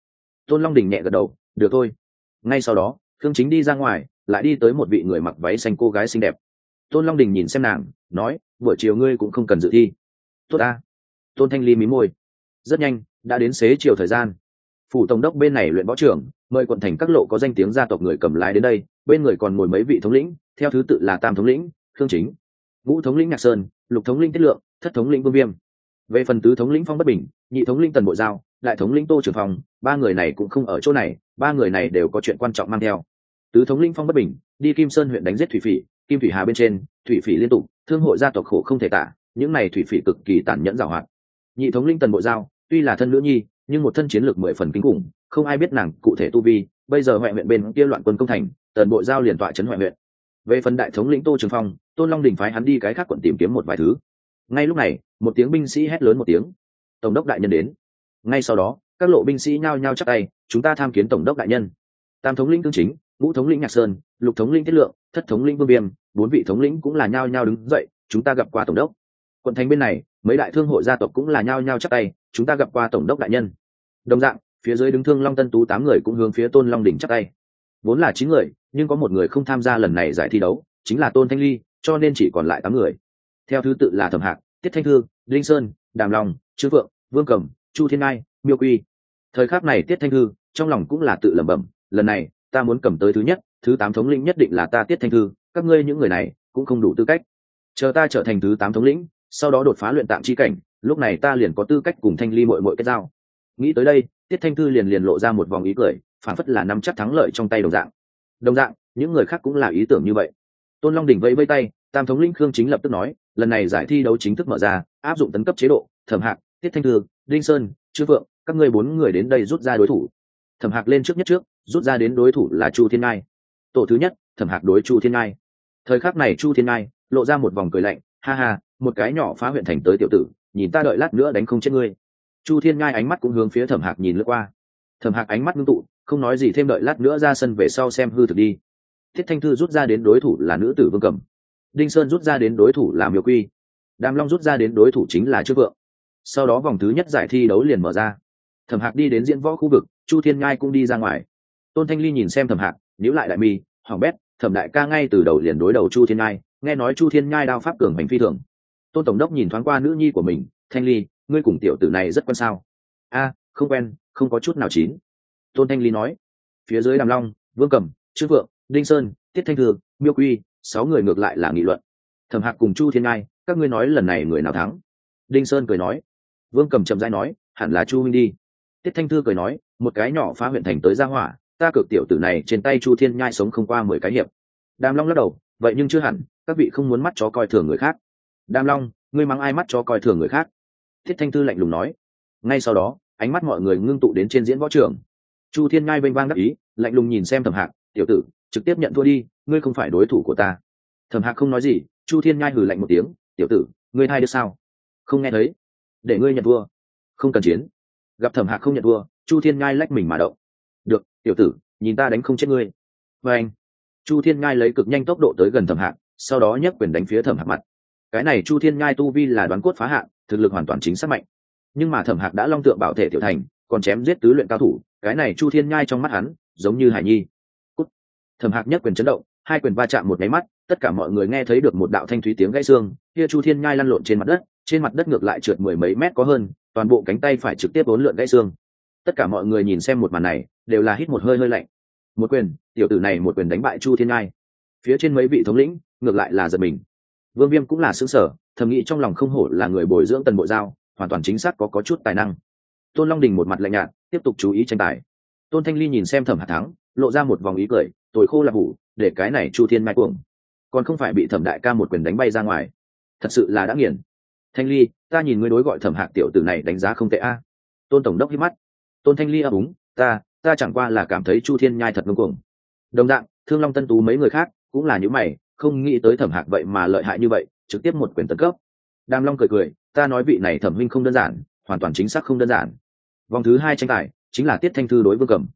Tôn long đình nhẹ gật đầu, được thôi. Ngay sau đó thương chính đi ra ngoài, lại đi tới một vị người mặc váy xanh cô gái xinh đẹp. Tôn long đình nhìn xem nàng, nói, buổi chiều ngươi cũng không cần dự thi. Tốt ta. Tôn thanh ly mí môi. Rất nhanh, đã đến xế chiều thời gian phủ tổng đốc bên này luyện võ trưởng, mời quận thành các lộ có danh tiếng gia tộc người cầm lái đến đây, bên người còn ngồi mấy vị thống lĩnh, theo thứ tự là tam thống lĩnh, khương chính, ngũ thống lĩnh nhạc sơn, lục thống lĩnh tiết lượng, thất thống lĩnh vương viêm. Về phần tứ thống lĩnh phong bất bình, nhị thống lĩnh tần bộ giao, đại thống lĩnh tô trường phòng ba người này cũng không ở chỗ này, ba người này đều có chuyện quan trọng mang theo. Tứ thống lĩnh phong bất bình, đi kim sơn huyện đánh giết thủy phỉ, kim thủy hà bên trên, thủy phỉ liên tục, thương hội gia tộc khổ không thể tả, những này thủy phỉ cực kỳ tàn nhẫn giảo hoạt. Nhị thống lĩnh tần bộ giao, tuy là thân nữ nhi nhưng một thân chiến lược mười phần kinh khủng, không ai biết nàng cụ thể tu vi, bây giờ huệ huyện bên kia loạn quân công thành, tần bộ giao liền tọa trấn huệ huyện về phần đại thống lĩnh tô trường phong, tôn long đình phái hắn đi cái khác quận tìm kiếm một vài thứ. Ngay lúc này, một tiếng binh sĩ hét lớn một tiếng. Tổng đốc đại nhân đến. Ngay sau đó, các lộ binh sĩ nhao nhao chắc tay, chúng ta tham kiến tổng đốc đại nhân. Tam thống lĩnh cương chính, ngũ thống lĩnh nhạc sơn, lục thống lĩnh tiết lượng, thất thống lĩnh vương viêm, bốn vị thống lĩnh cũng là nhao nhao đứng dậy, chúng ta gặp qua tổng đốc. Quận thành bên này, mấy đại thương hội gia tộc cũng là nhao nhao chắc tay chúng ta gặp qua tổng đốc đại nhân. Đồng dạng phía dưới đứng thương long tân tú tám người cũng hướng phía tôn long đỉnh chắc tay. Vốn là chín người nhưng có một người không tham gia lần này giải thi đấu chính là tôn thanh ly cho nên chỉ còn lại tám người. Theo thứ tự là thẩm hạc tiết thanh thư linh sơn đàm long chư phượng, vương cẩm chu thiên ngai miêu quy. Thời khắc này tiết thanh thư trong lòng cũng là tự lẩm bẩm lần này ta muốn cầm tới thứ nhất thứ tám thống lĩnh nhất định là ta tiết thanh thư các ngươi những người này cũng không đủ tư cách. Chờ ta trở thành thứ tám thống lĩnh sau đó đột phá luyện tạm chi cảnh lúc này ta liền có tư cách cùng thanh ly mội mội kết giao. Nghĩ tới đây, tiết thanh thư liền liền lộ ra một vòng ý cười phản phất là nắm chắc thắng lợi trong tay đồng dạng. Đồng dạng, những người khác cũng là ý tưởng như vậy. Tôn long đình vẫy vây tay, tam thống linh khương chính lập tức nói, lần này giải thi đấu chính thức mở ra, áp dụng tấn cấp chế độ, thẩm hạc, tiết thanh thư, đinh sơn trương phượng, các ngươi bốn người đến đây rút ra đối thủ. Thẩm hạc lên trước nhất trước, rút ra đến đối thủ là chu thiên ngai. Tổ thứ nhất, thẩm hạc đối chu thiên ngai. Thời khắc này chu thiên ngai, lộ ra một vòng cười lạnh, ha ha, một cái nhỏ phá huyện thành tới tiểu tử nhìn ta đợi lát nữa đánh không chết ngươi. Chu thiên ngai ánh mắt cũng hướng phía thẩm hạc nhìn lướt qua. Thẩm hạc ánh mắt ngưng tụ, không nói gì thêm đợi lát nữa ra sân về sau xem hư thực đi. Thiết thanh thư rút ra đến đối thủ là nữ tử vương cầm. đinh sơn rút ra đến đối thủ là miêu quy. Đàm long rút ra đến đối thủ chính là trương vượng. Sau đó vòng thứ nhất giải thi đấu liền mở ra. Thẩm hạc đi đến diễn võ khu vực, chu thiên ngai cũng đi ra ngoài. Tôn thanh ly nhìn xem thẩm hạc nhữ lại đại mi hỏng bét, thẩm đại ca ngay từ đầu liền đối đầu chu thiên ngai nghe nói chu thiên ngai đao pháp cường hành phi thường tôn tổng đốc nhìn thoáng qua nữ nhi của mình, thanh ly, ngươi cùng tiểu tử này rất quen sao? A, không quen, không có chút nào chín. Tôn thanh ly nói. Phía dưới đàm long, vương cẩm trương vượng đinh sơn, tiết thanh thư, miêu quy, sáu người ngược lại là nghị luận. Thẩm hạc cùng chu thiên ngai, các ngươi nói lần này người nào thắng? Đinh sơn cười nói. Vương cầm chậm dai nói, hẳn là chu minh đi. Tiết thanh thư cười nói, một cái nhỏ phá huyện thành tới gia hỏa, ta cực tiểu tử này trên tay chu thiên nhai sống không qua mười cái hiệp. Đàm long lắc đầu, vậy nhưng chưa hẳn, các vị không muốn mắt chó coi thường người khác. Đam long, ngươi mắng ai mắt cho coi thường người khác? Thiết thanh thư lạnh lùng nói. Ngay sau đó, ánh mắt mọi người ngưng tụ đến trên diễn võ trường. Chu thiên ngai vênh vang đắc ý, lạnh lùng nhìn xem thẩm hạc. Tiểu tử, trực tiếp nhận thua đi, ngươi không phải đối thủ của ta. Thẩm hạc không nói gì, chu thiên ngai hừ lạnh một tiếng. Tiểu tử, ngươi thay được sao? Không nghe thấy. Để ngươi nhận thua. Không cần chiến. Gặp thẩm hạc không nhận thua, chu thiên ngai lách mình mà động. Được, tiểu tử, nhìn ta đánh không chết ngươi. Và anh chu thiên ngai lấy cực nhanh tốc độ tới gần thẩm hạc, sau đó nhấc quyền đánh phía thẩm hạc mặt cái này chu thiên ngai tu vi là đoán cốt phá hạn thực lực hoàn toàn chính xác mạnh. Nhưng mà thẩm hạc đã long tượng bảo thể tiểu thành, còn chém giết tứ luyện cao thủ, cái này chu thiên nhai trong mắt hắn, giống như hải nhi. Cút. thẩm hạc nhất quyền chấn động, hai quyền va chạm một nháy mắt, tất cả mọi người nghe thấy được một đạo thanh thúy tiếng gãy xương, kia chu thiên nhai lăn lộn trên mặt đất, trên mặt đất ngược lại trượt mười mấy mét có hơn, toàn bộ cánh tay phải trực tiếp bốn lượn gãy xương. Tất cả mọi người nhìn xem một màn này, đều là hít một hơi hơi lạnh. Một quyền, tiểu tử này một quyền đánh bại chu thiên nhai. Phía trên mấy vị thống lĩnh, ngược lại là giật mình vương viêm cũng là xứng sở thầm nghĩ trong lòng không hổ là người bồi dưỡng tần bộ giao, hoàn toàn chính xác có có chút tài năng. Tôn long đình một mặt lạnh nhạt, tiếp tục chú ý tranh tài. Tôn thanh ly nhìn xem thẩm hạt thắng, lộ ra một vòng ý cười tồi khô là hủ để cái này chu thiên mai cuồng. Còn không phải bị thẩm đại ca một quyền đánh bay ra ngoài. Thật sự là đã nghiền. Thanh ly, ta nhìn ngươi đối gọi thẩm hạc tiểu tử này đánh giá không tệ a. Tôn tổng đốc hít mắt. Tôn thanh ly ấp úng, ta ta chẳng qua là cảm thấy chu thiên nhai thật ngưng cuồng. Đồng dạng, thương long tân tú mấy người khác cũng là những mày không nghĩ tới thẩm hạc vậy mà lợi hại như vậy, trực tiếp một quyền tấn cấp. Đàm long cười cười, ta nói vị này thẩm minh không đơn giản, hoàn toàn chính xác không đơn giản. Vòng thứ hai tranh tài, chính là tiết thanh thư đối vương cầm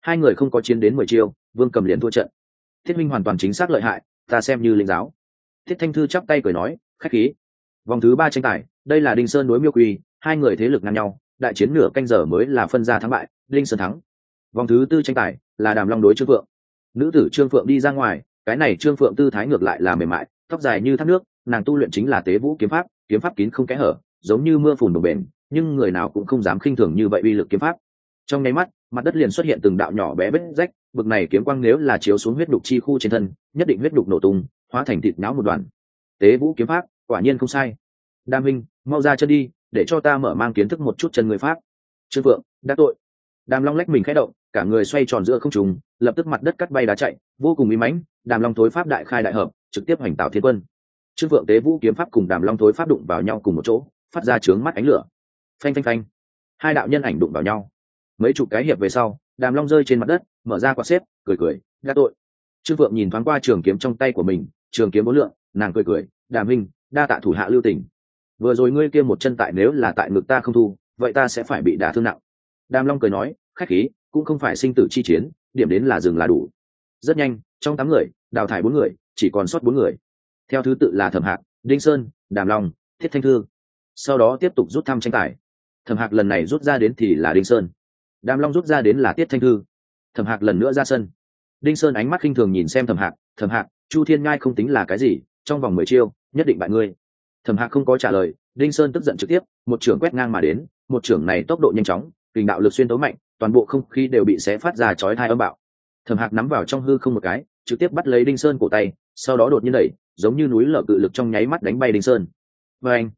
hai người không có chiến đến mười chiêu, vương cầm liền thua trận. Thiết minh hoàn toàn chính xác lợi hại, ta xem như linh giáo. Thiết thanh thư chắp tay cười nói, khách khí. Vòng thứ ba tranh tài, đây là đinh sơn đối miêu quy hai người thế lực ngang nhau, đại chiến nửa canh giờ mới là phân ra thắng bại, đinh sơn thắng. Vòng thứ tư tranh tài, là đàm long đối trương phượng. Nữ tử trương phượng đi ra ngoài cái này trương phượng tư thái ngược lại là mềm mại, tóc dài như thác nước, nàng tu luyện chính là tế vũ kiếm pháp kiếm pháp kín không kẽ hở, giống như mưa phùn đổ bền nhưng người nào cũng không dám khinh thường như vậy uy lực kiếm pháp. Trong nháy mắt, mặt đất liền xuất hiện từng đạo nhỏ bé vết rách, bực này kiếm quang nếu là chiếu xuống huyết đục chi khu trên thân, nhất định huyết đục nổ tung, hóa thành thịt nháo một đoàn tế vũ kiếm pháp, quả nhiên không sai. Đam minh, mau ra chân đi, để cho ta mở mang kiến thức một chút chân người pháp. Trương phượng, đã tội. Đàm long lách mình khẽ động cả người xoay tròn giữa không trùng lập tức mặt đất cắt bay đá chạy, vô cùng uy mãnh, đàm long thối pháp đại khai đại hợp, trực tiếp hành tạo thiên quân. Trương phượng tế vũ kiếm pháp cùng đàm long thối pháp đụng vào nhau cùng một chỗ, phát ra trướng mắt ánh lửa. Phanh phanh phanh. Hai đạo nhân ảnh đụng vào nhau. Mấy chục cái hiệp về sau, đàm long rơi trên mặt đất, mở ra quả xếp, cười cười đã tội. Trương phượng nhìn thoáng qua trường kiếm trong tay của mình, trường kiếm bốn lượng, nàng cười cười, đàm minh đa tạ thủ hạ lưu tình. Vừa rồi ngươi kia một chân tại nếu là tại ngực ta không thu, vậy ta sẽ phải bị đả thương nặng. Đàm long cười nói, khách khí cũng không phải sinh tử chi chiến, điểm đến là dừng là đủ. Rất nhanh, trong tám người, đào thải bốn người, chỉ còn sót bốn người. Theo thứ tự là thẩm hạc, đinh sơn, đàm long, thiết thanh thư. Sau đó tiếp tục rút thăm tranh tài. Thẩm hạc lần này rút ra đến thì là đinh sơn. Đàm long rút ra đến là tiết thanh thư. Thẩm hạc lần nữa ra sân. Đinh sơn ánh mắt khinh thường nhìn xem thẩm hạc thẩm hạc, chu thiên ngai không tính là cái gì, trong vòng mười chiêu, nhất định bại ngươi. Thẩm hạc không có trả lời, đinh sơn tức giận trực tiếp, một trưởng quét ngang mà đến, một trưởng này tốc độ nhanh chóng, kình đạo lực xuyên tấu mạnh toàn bộ không khí đều bị xé phát ra chói thai âm bạo. Thẩm hạc nắm vào trong hư không một cái, trực tiếp bắt lấy đinh sơn cổ tay, sau đó đột nhiên đẩy, giống như núi lở cự lực trong nháy mắt đánh bay đinh sơn. Và anh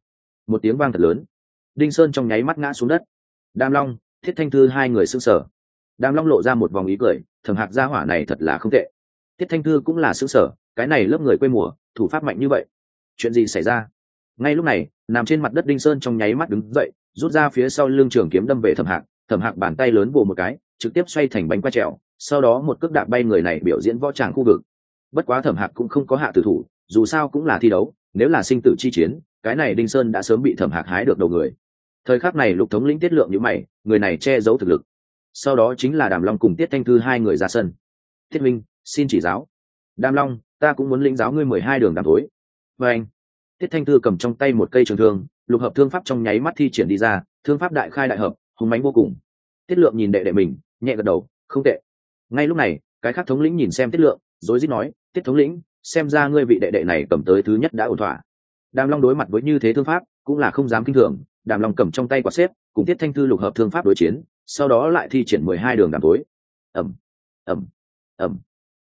một tiếng vang thật lớn. Đinh sơn trong nháy mắt ngã xuống đất. Đam long, thiết thanh thư hai người s ư n g sở đam long lộ ra một vòng ý cười, thẩm hạc gia hỏa này thật là không tệ. Thiết thanh thư cũng là s ư n g sở cái này lớp người quê mùa, thủ pháp mạnh như vậy. Chuyện gì xảy ra? Ngay lúc này, nằm trên mặt đất đinh sơn trong nháy mắt đứng dậy, rút ra phía sau lưng trường kiếm đâm về thẩm hạc thẩm hạc bàn tay lớn vồ một cái, trực tiếp xoay thành bánh qua trèo, sau đó một cước đạp bay người này biểu diễn võ tràng khu vực. Bất quá thẩm hạc cũng không có hạ tử thủ, dù sao cũng là thi đấu, nếu là sinh tử chi chiến, cái này đinh sơn đã sớm bị thẩm hạc hái được đầu người. Thời khắc này lục thống lĩnh tiết lượng như mày, người này che giấu thực lực. Sau đó chính là đàm long cùng tiết thanh thư hai người ra sân. Thiết minh, xin chỉ giáo. Đàm long, ta cũng muốn lĩnh giáo ngươi mười hai đường đàm tối và anh, tiết thanh thư cầm trong tay một cây trường thương, lục hợp thương pháp trong nháy mắt thi triển đi ra, thương pháp đại khai đại hợp hùng mánh vô cùng. Tiết lượng nhìn đệ đệ mình, nhẹ gật đầu, không tệ. Ngay lúc này, cái khác thống lĩnh nhìn xem tiết lượng, rối rít nói, tiết thống lĩnh, xem ra ngươi vị đệ đệ này cầm tới thứ nhất đã ổn thỏa. Đàm long đối mặt với như thế thương pháp, cũng là không dám kinh thường, đàm long cầm trong tay quả xếp, cùng tiết thanh thư lục hợp thương pháp đối chiến, sau đó lại thi triển mười hai đường đàm tối ẩm ẩm ẩm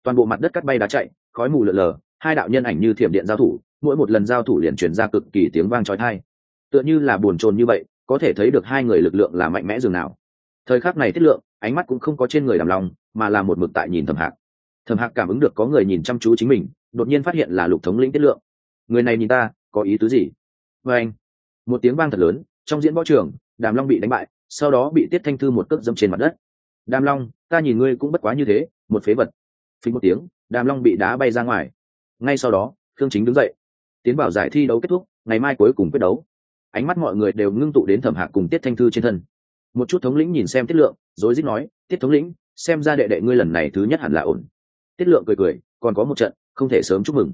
toàn bộ mặt đất cắt bay đá chạy, khói mù lợn lờ, hai đạo nhân ảnh như thiểm điện giao thủ, mỗi một lần giao thủ liền truyền ra cực kỳ tiếng vang trói thai tựa như là buồn chồn như vậy có thể thấy được hai người lực lượng là mạnh mẽ dường nào. Thời khắc này tiết lượng, ánh mắt cũng không có trên người đàm long, mà là một mực tại nhìn thầm hạc. Thầm hạc cảm ứng được có người nhìn chăm chú chính mình, đột nhiên phát hiện là lục thống lĩnh tiết lượng. Người này nhìn ta, có ý tứ gì? Vê anh, một tiếng vang thật lớn, trong diễn võ trường, đàm long bị đánh bại, sau đó bị tiết thanh thư một cước dâm trên mặt đất. Đàm long, ta nhìn ngươi cũng bất quá như thế, một phế vật. Phí một tiếng, đàm long bị đá bay ra ngoài. Ngay sau đó thương chính đứng dậy. Tiến vào giải thi đấu kết thúc, ngày mai cuối cùng quyết đấu ánh mắt mọi người đều ngưng tụ đến thẩm hạc cùng tiết thanh thư trên thân. Một chút thống lĩnh nhìn xem tiết lượng rối rít nói, tiết thống lĩnh, xem ra đệ đệ ngươi lần này thứ nhất hẳn là ổn. Tiết lượng cười cười, còn có một trận, không thể sớm chúc mừng.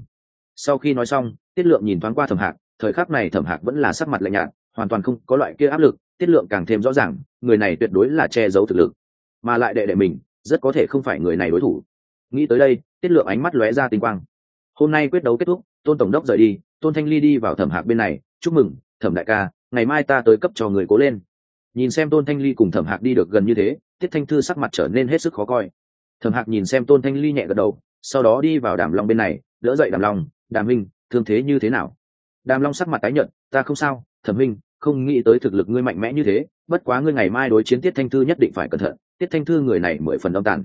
Sau khi nói xong, tiết lượng nhìn thoáng qua thẩm hạc, thời khắc này thẩm hạc vẫn là sắc mặt lạnh nhạt, hoàn toàn không có loại kia áp lực, tiết lượng càng thêm rõ ràng, người này tuyệt đối là che giấu thực lực. Mà lại đệ đệ mình, rất có thể không phải người này đối thủ. Nghĩ tới đây, tiết lượng ánh mắt lóe ra tinh quang. Hôm nay quyết đấu kết thúc, tôn tổng đốc rời đi, tôn thanh ly đi vào thẩm hạc bên này, chúc mừng thẩm đại ca, ngày mai ta tới cấp cho người cố lên. Nhìn xem tôn thanh ly cùng thẩm hạc đi được gần như thế, tiết thanh thư sắc mặt trở nên hết sức khó coi. Thẩm hạc nhìn xem tôn thanh ly nhẹ gật đầu, sau đó đi vào đàm long bên này, đỡ dậy đàm long, đàm minh thương thế như thế nào? Đàm long sắc mặt tái nhận ta không sao, thẩm minh không nghĩ tới thực lực ngươi mạnh mẽ như thế, bất quá ngươi ngày mai đối chiến tiết thanh thư nhất định phải cẩn thận. Tiết thanh thư người này mười phần đông tàn.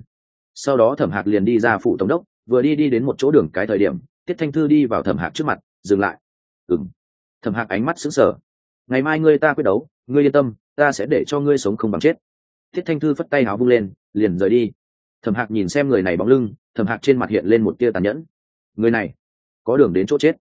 Sau đó thẩm hạc liền đi ra phủ tổng đốc, vừa đi đi đến một chỗ đường cái thời điểm, tiết thanh thư đi vào thẩm hạc trước mặt, dừng lại. Ừng thẩm hạc ánh mắt sững sờ. Ngày mai ngươi ta quyết đấu, ngươi yên tâm, ta sẽ để cho ngươi sống không bằng chết. Thiết thanh thư phất tay áo vung lên, liền rời đi. Thẩm hạc nhìn xem người này bóng lưng thẩm hạc trên mặt hiện lên một tia tàn nhẫn. Người này, có đường đến chỗ chết.